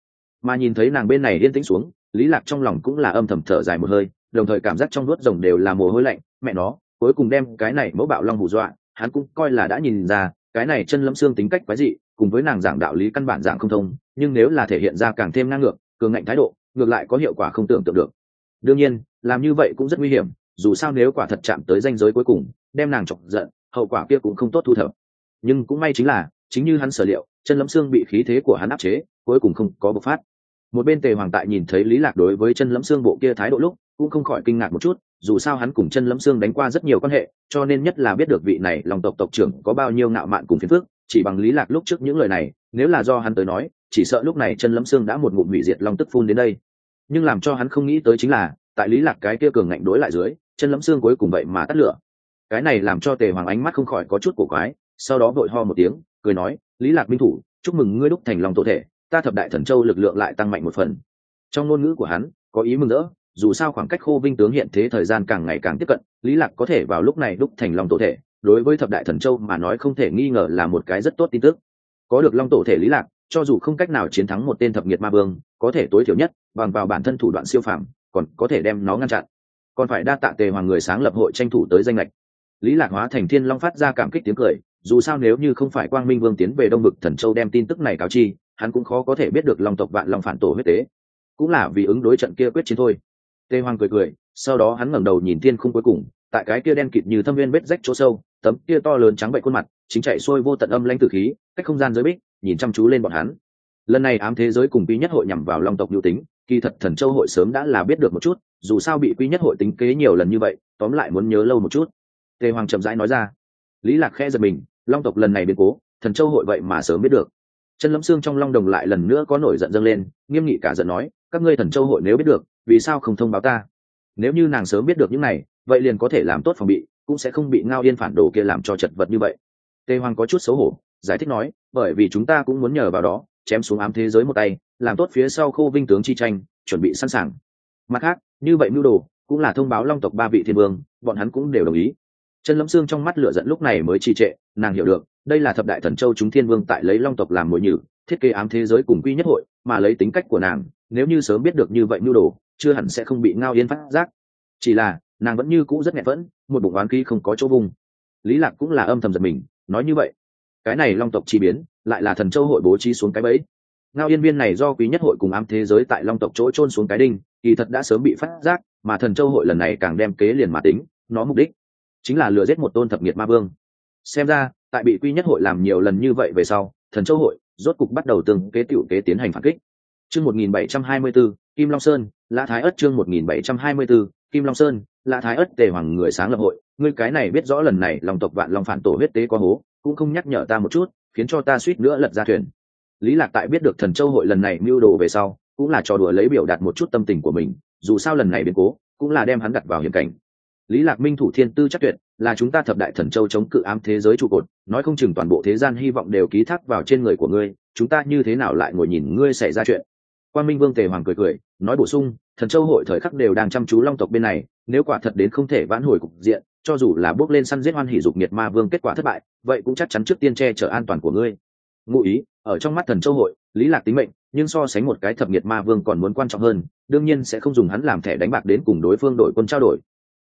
Mà nhìn thấy nàng bên này yên tĩnh xuống, lý lạc trong lòng cũng là âm thầm thở dài một hơi, đồng thời cảm giác trong nuốt rồng đều là mồ hôi lạnh, mẹ nó, cuối cùng đem cái này mẫu bạo long hù dọa, hắn cũng coi là đã nhìn ra, cái này chân lâm xương tính cách quái dị, cùng với nàng giảng đạo lý căn bản dạng không thông, nhưng nếu là thể hiện ra càng thêm năng ngược, cường ngạnh thái độ, ngược lại có hiệu quả không tưởng tượng được đương nhiên, làm như vậy cũng rất nguy hiểm, dù sao nếu quả thật chạm tới danh giới cuối cùng, đem nàng chọc giận, hậu quả kia cũng không tốt thu thập. Nhưng cũng may chính là, chính như hắn sở liệu, chân lẫm xương bị khí thế của hắn áp chế, cuối cùng không có bộc phát. Một bên tề hoàng tại nhìn thấy lý lạc đối với chân lẫm xương bộ kia thái độ lúc, cũng không khỏi kinh ngạc một chút, dù sao hắn cùng chân lẫm xương đánh qua rất nhiều quan hệ, cho nên nhất là biết được vị này lòng tộc tộc trưởng có bao nhiêu ngạo mạn cùng phiền phức, chỉ bằng lý lạc lúc trước những lời này, nếu là do hắn tới nói, chỉ sợ lúc này chân lẫm xương đã một ngụm hủy diệt long tức phun đến đây nhưng làm cho hắn không nghĩ tới chính là, tại lý lạc cái kia cường ngạnh đối lại dưới, chân lẫm xương cuối cùng vậy mà tắt lửa. Cái này làm cho tề hoàng ánh mắt không khỏi có chút cổ quái, sau đó vội ho một tiếng, cười nói, lý lạc minh thủ, chúc mừng ngươi đúc thành lòng tổ thể, ta thập đại thần châu lực lượng lại tăng mạnh một phần. Trong ngôn ngữ của hắn, có ý mừng rỡ, dù sao khoảng cách khô vinh tướng hiện thế thời gian càng ngày càng tiếp cận, lý lạc có thể vào lúc này đúc thành long tổ thể, đối với thập đại thần châu mà nói không thể nghi ngờ là một cái rất tốt tin tức. Có được long tổ thể lý lạc cho dù không cách nào chiến thắng một tên thập nghiệt ma vương, có thể tối thiểu nhất, bằng vào bản thân thủ đoạn siêu phàm, còn có thể đem nó ngăn chặn. Còn phải đa tạ tề hoàng người sáng lập hội tranh thủ tới danh lệch. Lý lạc hóa thành thiên long phát ra cảm kích tiếng cười, dù sao nếu như không phải quang minh vương tiến về đông bực thần châu đem tin tức này cáo chi, hắn cũng khó có thể biết được long tộc vạn long phản tổ huyết tế. Cũng là vì ứng đối trận kia quyết chiến thôi. Tề hoàng cười cười, sau đó hắn ngẩng đầu nhìn thiên khung cuối cùng, tại cái kia đen kịt như thâm viên vết rách chỗ sâu, tấm kia to lớn trắng bệnh khuôn mặt, chính chạy xuôi vô tận âm lãnh tử khí, cách không gian giới bích nhìn chăm chú lên bọn hắn. Lần này ám thế giới cùng quy nhất hội nhằm vào long tộc nhu tính, kỳ thật thần châu hội sớm đã là biết được một chút, dù sao bị quy nhất hội tính kế nhiều lần như vậy, tóm lại muốn nhớ lâu một chút. Tề hoàng chậm rãi nói ra. Lý lạc khẽ giật mình, long tộc lần này biến cố, thần châu hội vậy mà sớm biết được. Chân lấm xương trong long đồng lại lần nữa có nổi giận dâng lên, nghiêm nghị cả giận nói, các ngươi thần châu hội nếu biết được, vì sao không thông báo ta? Nếu như nàng sớm biết được những này, vậy liền có thể làm tốt phòng bị, cũng sẽ không bị ngao yên phản đồ kia làm cho chật vật như vậy. Tề hoàng có chút xấu hổ giải thích nói, bởi vì chúng ta cũng muốn nhờ vào đó, chém xuống ám thế giới một tay, làm tốt phía sau khô vinh tướng chi tranh, chuẩn bị sẵn sàng. Mặt khác, như vậy mưu đồ, cũng là thông báo long tộc ba vị thiên vương, bọn hắn cũng đều đồng ý. Chân lâm xương trong mắt lửa giận lúc này mới trì trệ, nàng hiểu được, đây là thập đại thần châu chúng thiên vương tại lấy long tộc làm mồi nhử, thiết kế ám thế giới cùng quy nhất hội, mà lấy tính cách của nàng, nếu như sớm biết được như vậy mưu đồ, chưa hẳn sẽ không bị ngao yên phát giác. Chỉ là, nàng vẫn như cũ rất nghẹn vẫn, một bụng oán khí không có chỗ vùng lý lạc cũng là âm thầm giật mình, nói như vậy cái này long tộc chi biến lại là thần châu hội bố trí xuống cái bẫy. Ngao yên viên này do quý nhất hội cùng ám thế giới tại long tộc chỗ trôn xuống cái đinh kỳ thật đã sớm bị phát giác mà thần châu hội lần này càng đem kế liền mà tính nó mục đích chính là lừa giết một tôn thập nghiệt ma vương. Xem ra tại bị quy nhất hội làm nhiều lần như vậy về sau thần châu hội rốt cục bắt đầu từng kế tiểu kế tiến hành phản kích. Chương 1724, kim long sơn lã thái ất chương 1724, kim long sơn lã thái ất tề hoàng người sáng lập hội. Ngươi cái này biết rõ lần này lòng tộc vạn long phản tổ huyết tế có hố cũng không nhắc nhở ta một chút, khiến cho ta suýt nữa lật ra thuyền. Lý lạc tại biết được thần châu hội lần này mưu đồ về sau, cũng là trò đùa lấy biểu đạt một chút tâm tình của mình, dù sao lần này biến cố, cũng là đem hắn đặt vào hiểm cảnh. Lý lạc minh thủ thiên tư chắc tuyệt, là chúng ta thập đại thần châu chống cự ám thế giới trụ cột, nói không chừng toàn bộ thế gian hy vọng đều ký thác vào trên người của ngươi, chúng ta như thế nào lại ngồi nhìn ngươi xảy ra chuyện? Quan minh vương tề hoàng cười cười, nói bổ sung, thần châu hội thời khắc đều đang chăm chú long tộc bên này, nếu quả thật đến không thể vãn hồi cục diện cho dù là bước lên săn giết hoan hỉ dục nhiệt ma vương kết quả thất bại, vậy cũng chắc chắn trước tiên che chở an toàn của ngươi. Ngụ ý, ở trong mắt thần châu hội, lý lạc tính mệnh, nhưng so sánh một cái thập nhiệt ma vương còn muốn quan trọng hơn, đương nhiên sẽ không dùng hắn làm thẻ đánh bạc đến cùng đối phương đổi quân trao đổi.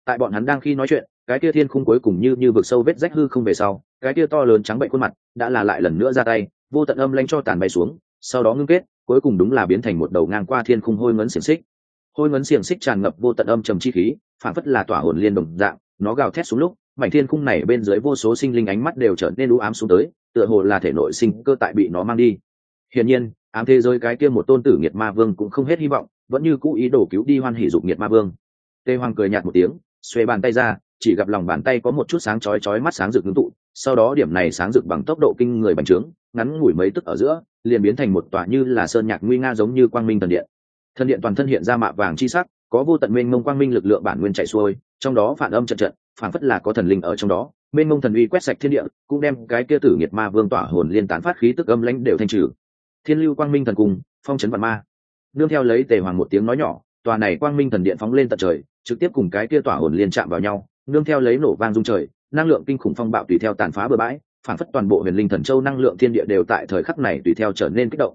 Tại bọn hắn đang khi nói chuyện, cái tia thiên khung cuối cùng như như vực sâu vết rách hư không về sau, cái tia to lớn trắng bệnh khuôn mặt đã là lại lần nữa ra tay, vô tận âm lanh cho tàn bay xuống, sau đó ngưng kết, cuối cùng đúng là biến thành một đầu ngang qua thiên khung hôi ngấn xiềng xích. Hôi ngấn xiềng xích tràn ngập vô tận âm trầm chi khí, phản phất là tỏa hồn liên đồng dạng nó gào thét xuống lúc, mảnh thiên khung này bên dưới vô số sinh linh ánh mắt đều trở nên u ám xuống tới, tựa hồ là thể nội sinh cơ tại bị nó mang đi. Hiển nhiên, ám thế giới cái kia một tôn tử nghiệt ma vương cũng không hết hy vọng, vẫn như cũ ý đồ cứu đi hoan hỷ dục nghiệt ma vương. Tê hoàng cười nhạt một tiếng, xuê bàn tay ra, chỉ gặp lòng bàn tay có một chút sáng chói chói mắt sáng rực ngưng tụ, sau đó điểm này sáng rực bằng tốc độ kinh người bành trướng, ngắn ngủi mấy tức ở giữa, liền biến thành một tòa như là sơn nhạc nguy nga giống như quang minh thần điện. Thần điện toàn thân hiện ra mạ vàng chi sắc có vô tận mênh mông quang minh lực lượng bản nguyên chạy xuôi, trong đó phản âm trận trận, phản phất là có thần linh ở trong đó. Mênh mông thần uy quét sạch thiên địa, cũng đem cái kia tử nghiệt ma vương tỏa hồn liên tán phát khí tức âm lãnh đều thanh trừ. Thiên lưu quang minh thần cung, phong trấn vạn ma. Nương theo lấy tề hoàng một tiếng nói nhỏ, tòa này quang minh thần điện phóng lên tận trời, trực tiếp cùng cái kia tỏa hồn liên chạm vào nhau, nương theo lấy nổ vang dung trời, năng lượng kinh khủng phong bạo tùy theo tàn phá bừa bãi, phản phất toàn bộ huyền linh thần châu năng lượng thiên địa đều tại thời khắc này tùy theo trở nên kích động.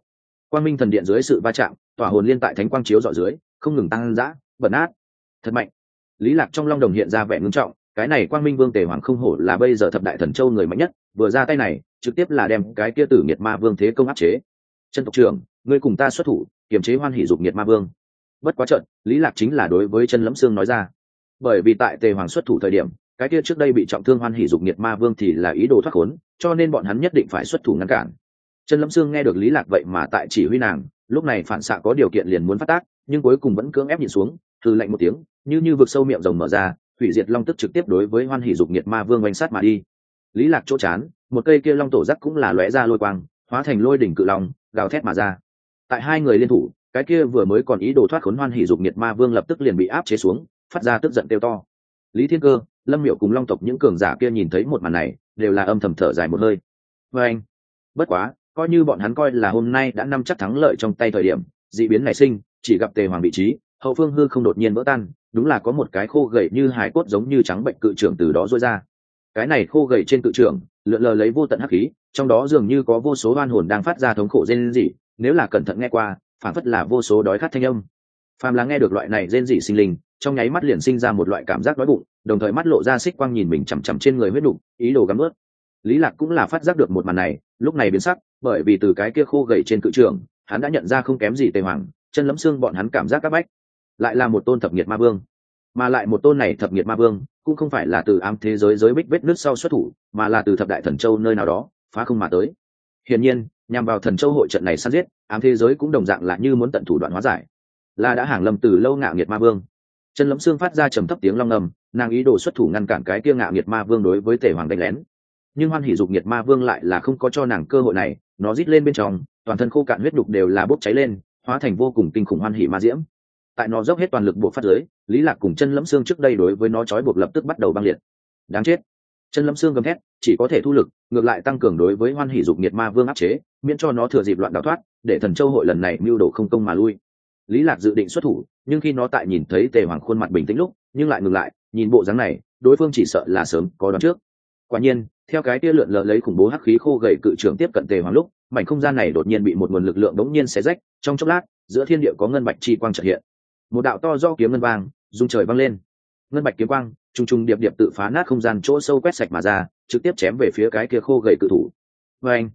Quang minh thần điện dưới sự va chạm, tỏa hồn liên tại thánh quang chiếu dọ dưới, không ngừng tăng dã bẩn át. Thật mạnh. Lý lạc trong long đồng hiện ra vẻ ngưng trọng, cái này quang minh vương tề hoàng không hổ là bây giờ thập đại thần châu người mạnh nhất, vừa ra tay này, trực tiếp là đem cái kia tử nghiệt ma vương thế công áp chế. Chân tộc trưởng, ngươi cùng ta xuất thủ, kiềm chế hoan hỷ dục nghiệt ma vương. Bất quá trận, lý lạc chính là đối với chân lẫm xương nói ra. Bởi vì tại tề hoàng xuất thủ thời điểm, cái kia trước đây bị trọng thương hoan hỷ dục nghiệt ma vương thì là ý đồ thoát khốn, cho nên bọn hắn nhất định phải xuất thủ ngăn cản. Chân Lẫm sương nghe được lý lạc vậy mà tại chỉ huy nàng, lúc này phản xạ có điều kiện liền muốn phát tác, nhưng cuối cùng vẫn cưỡng ép nhìn xuống từ lạnh một tiếng, như như vực sâu miệng rồng mở ra, hủy diệt long tức trực tiếp đối với hoan hỷ dục nghiệt ma vương oanh sát mà đi. Lý lạc chỗ chán, một cây kia long tổ giác cũng là lóe ra lôi quang, hóa thành lôi đỉnh cự long, gào thét mà ra. Tại hai người liên thủ, cái kia vừa mới còn ý đồ thoát khốn hoan hỷ dục nghiệt ma vương lập tức liền bị áp chế xuống, phát ra tức giận tiêu to. Lý thiên cơ, lâm miệu cùng long tộc những cường giả kia nhìn thấy một màn này, đều là âm thầm thở dài một hơi. Vê anh, bất quá, coi như bọn hắn coi là hôm nay đã năm chắc thắng lợi trong tay thời điểm d ị biến nảy sinh, chỉ gặp tề hoàng vị trí hậu phương hư không đột nhiên vỡ tan, đúng là có một cái khô gậy như hải cốt giống như trắng bệnh cự trưởng từ đó rối ra. Cái này khô gậy trên cự trưởng, lượn lờ lấy vô tận hắc khí, trong đó dường như có vô số hoan hồn đang phát ra thống khổ rên rỉ, nếu là cẩn thận nghe qua phản phất là vô số đói khát thanh âm. Phàm là nghe được loại này rên rỉ sinh linh, trong nháy mắt liền sinh ra một loại cảm giác đói bụng, đồng thời mắt lộ ra xích quang nhìn mình chằm chằm trên người huyết đục ý đồ gắm ướt. Lý lạc cũng là phát giác được một màn này, lúc này biến sắc, bởi vì từ cái kia khô gầy trên cự trường hắn đã nhận ra không kém gì tề hoàng, chân lấm xương bọn hắn cảm giác các bách lại là một tôn thập nhiệt ma vương. Mà lại một tôn này thập nhiệt ma vương, cũng không phải là từ ám thế giới giới bích vết nước sau xuất thủ, mà là từ thập đại thần châu nơi nào đó, phá không mà tới. Hiển nhiên, nhằm vào thần châu hội trận này săn giết, ám thế giới cũng đồng dạng là như muốn tận thủ đoạn hóa giải. Là đã hàng lâm từ lâu ngạo nghiệt ma vương. Chân lấm xương phát ra trầm thấp tiếng long ngầm, nàng ý đồ xuất thủ ngăn cản cái kia ngạo nghiệt ma vương đối với tể hoàng đánh lén. Nhưng hoan hỷ dục nghiệt ma vương lại là không có cho nàng cơ hội này, nó rít lên bên trong, toàn thân khô cạn huyết đục đều là bốc cháy lên, hóa thành vô cùng kinh khủng hoan hỷ ma diễm tại nó dốc hết toàn lực buộc phát giới lý lạc cùng chân lẫm xương trước đây đối với nó trói buộc lập tức bắt đầu băng liệt. Đáng chết. Chân lẫm xương gầm thét, chỉ có thể thu lực, ngược lại tăng cường đối với hoan hỷ dục nhiệt ma vương áp chế, miễn cho nó thừa dịp loạn đào thoát, để thần châu hội lần này mưu đồ không công mà lui. Lý lạc dự định xuất thủ, nhưng khi nó tại nhìn thấy tề hoàng khuôn mặt bình tĩnh lúc, nhưng lại ngừng lại, nhìn bộ dáng này, đối phương chỉ sợ là sớm có đoán trước. Quả nhiên, theo cái tia lượn lờ lấy khủng bố hắc khí khô gầy cự trưởng tiếp cận tề hoàng lúc, mảnh không gian này đột nhiên bị một nguồn lực lượng đống nhiên xé rách, trong chốc lát, giữa thiên địa có ngân bạch chi quang trợ hiện một đạo to do kiếm ngân vang dung trời vang lên. Ngân bạch kiếm quang, trùng trùng điệp điệp tự phá nát không gian chỗ sâu quét sạch mà ra, trực tiếp chém về phía cái kia khô gầy cự thủ. Vê anh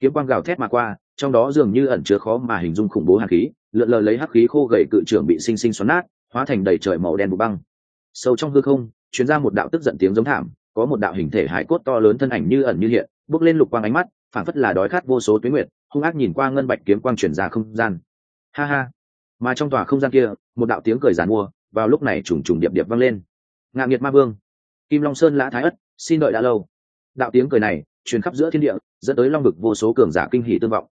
kiếm quang gào thét mà qua, trong đó dường như ẩn chứa khó mà hình dung khủng bố hàn khí, lượn lờ lấy hắc khí khô gầy cự trưởng bị sinh sinh xoắn nát, hóa thành đầy trời màu đen vụ băng. Sâu trong hư không chuyến ra một đạo tức giận tiếng giống thảm, có một đạo hình thể hải cốt to lớn thân ảnh như ẩn như hiện, bước lên lục quang ánh mắt, phảng phất là đói khát vô số tuyến nguyệt, hung ác nhìn qua ngân bạch kiếm quang chuyển ra không gian. Ha ha mà trong tòa không gian kia, một đạo tiếng cười giàn mua, vào lúc này trùng trùng điệp điệp vang lên. Ngạ nghiệt ma vương, kim long sơn lã thái ất, xin đợi đã lâu. Đạo tiếng cười này, truyền khắp giữa thiên địa, dẫn tới long vực vô số cường giả kinh hỷ tương vọng.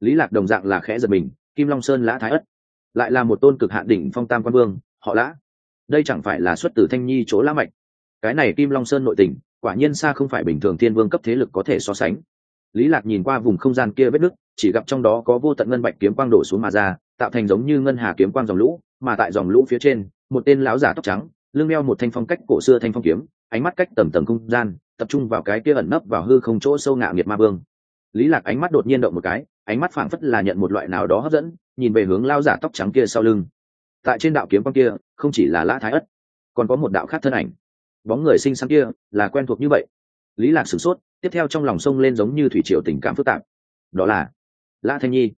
Lý lạc đồng dạng là khẽ giật mình, kim long sơn lã thái ất, lại là một tôn cực hạn đỉnh phong tam quan vương, họ lã. Đây chẳng phải là xuất từ thanh nhi chỗ lã mạch. Cái này kim long sơn nội tình, quả nhiên xa không phải bình thường thiên vương cấp thế lực có thể so sánh. Lý lạc nhìn qua vùng không gian kia vết nứt, chỉ gặp trong đó có vô tận ngân bạch kiếm quang đổ xuống mà ra tạo thành giống như ngân hà kiếm quang dòng lũ, mà tại dòng lũ phía trên, một tên lão giả tóc trắng, lưng đeo một thanh phong cách cổ xưa thanh phong kiếm, ánh mắt cách tầm tầm không gian, tập trung vào cái kia ẩn nấp vào hư không chỗ sâu ngạo nghiệt ma vương. Lý lạc ánh mắt đột nhiên động một cái, ánh mắt phảng phất là nhận một loại nào đó hấp dẫn, nhìn về hướng lao giả tóc trắng kia sau lưng. Tại trên đạo kiếm quang kia, không chỉ là lã thái ất, còn có một đạo khác thân ảnh. Bóng người xinh xắn kia là quen thuộc như vậy. Lý lạc sửng sốt, tiếp theo trong lòng sông lên giống như thủy triều tình cảm phức tạp. Đó là lã thanh nhi.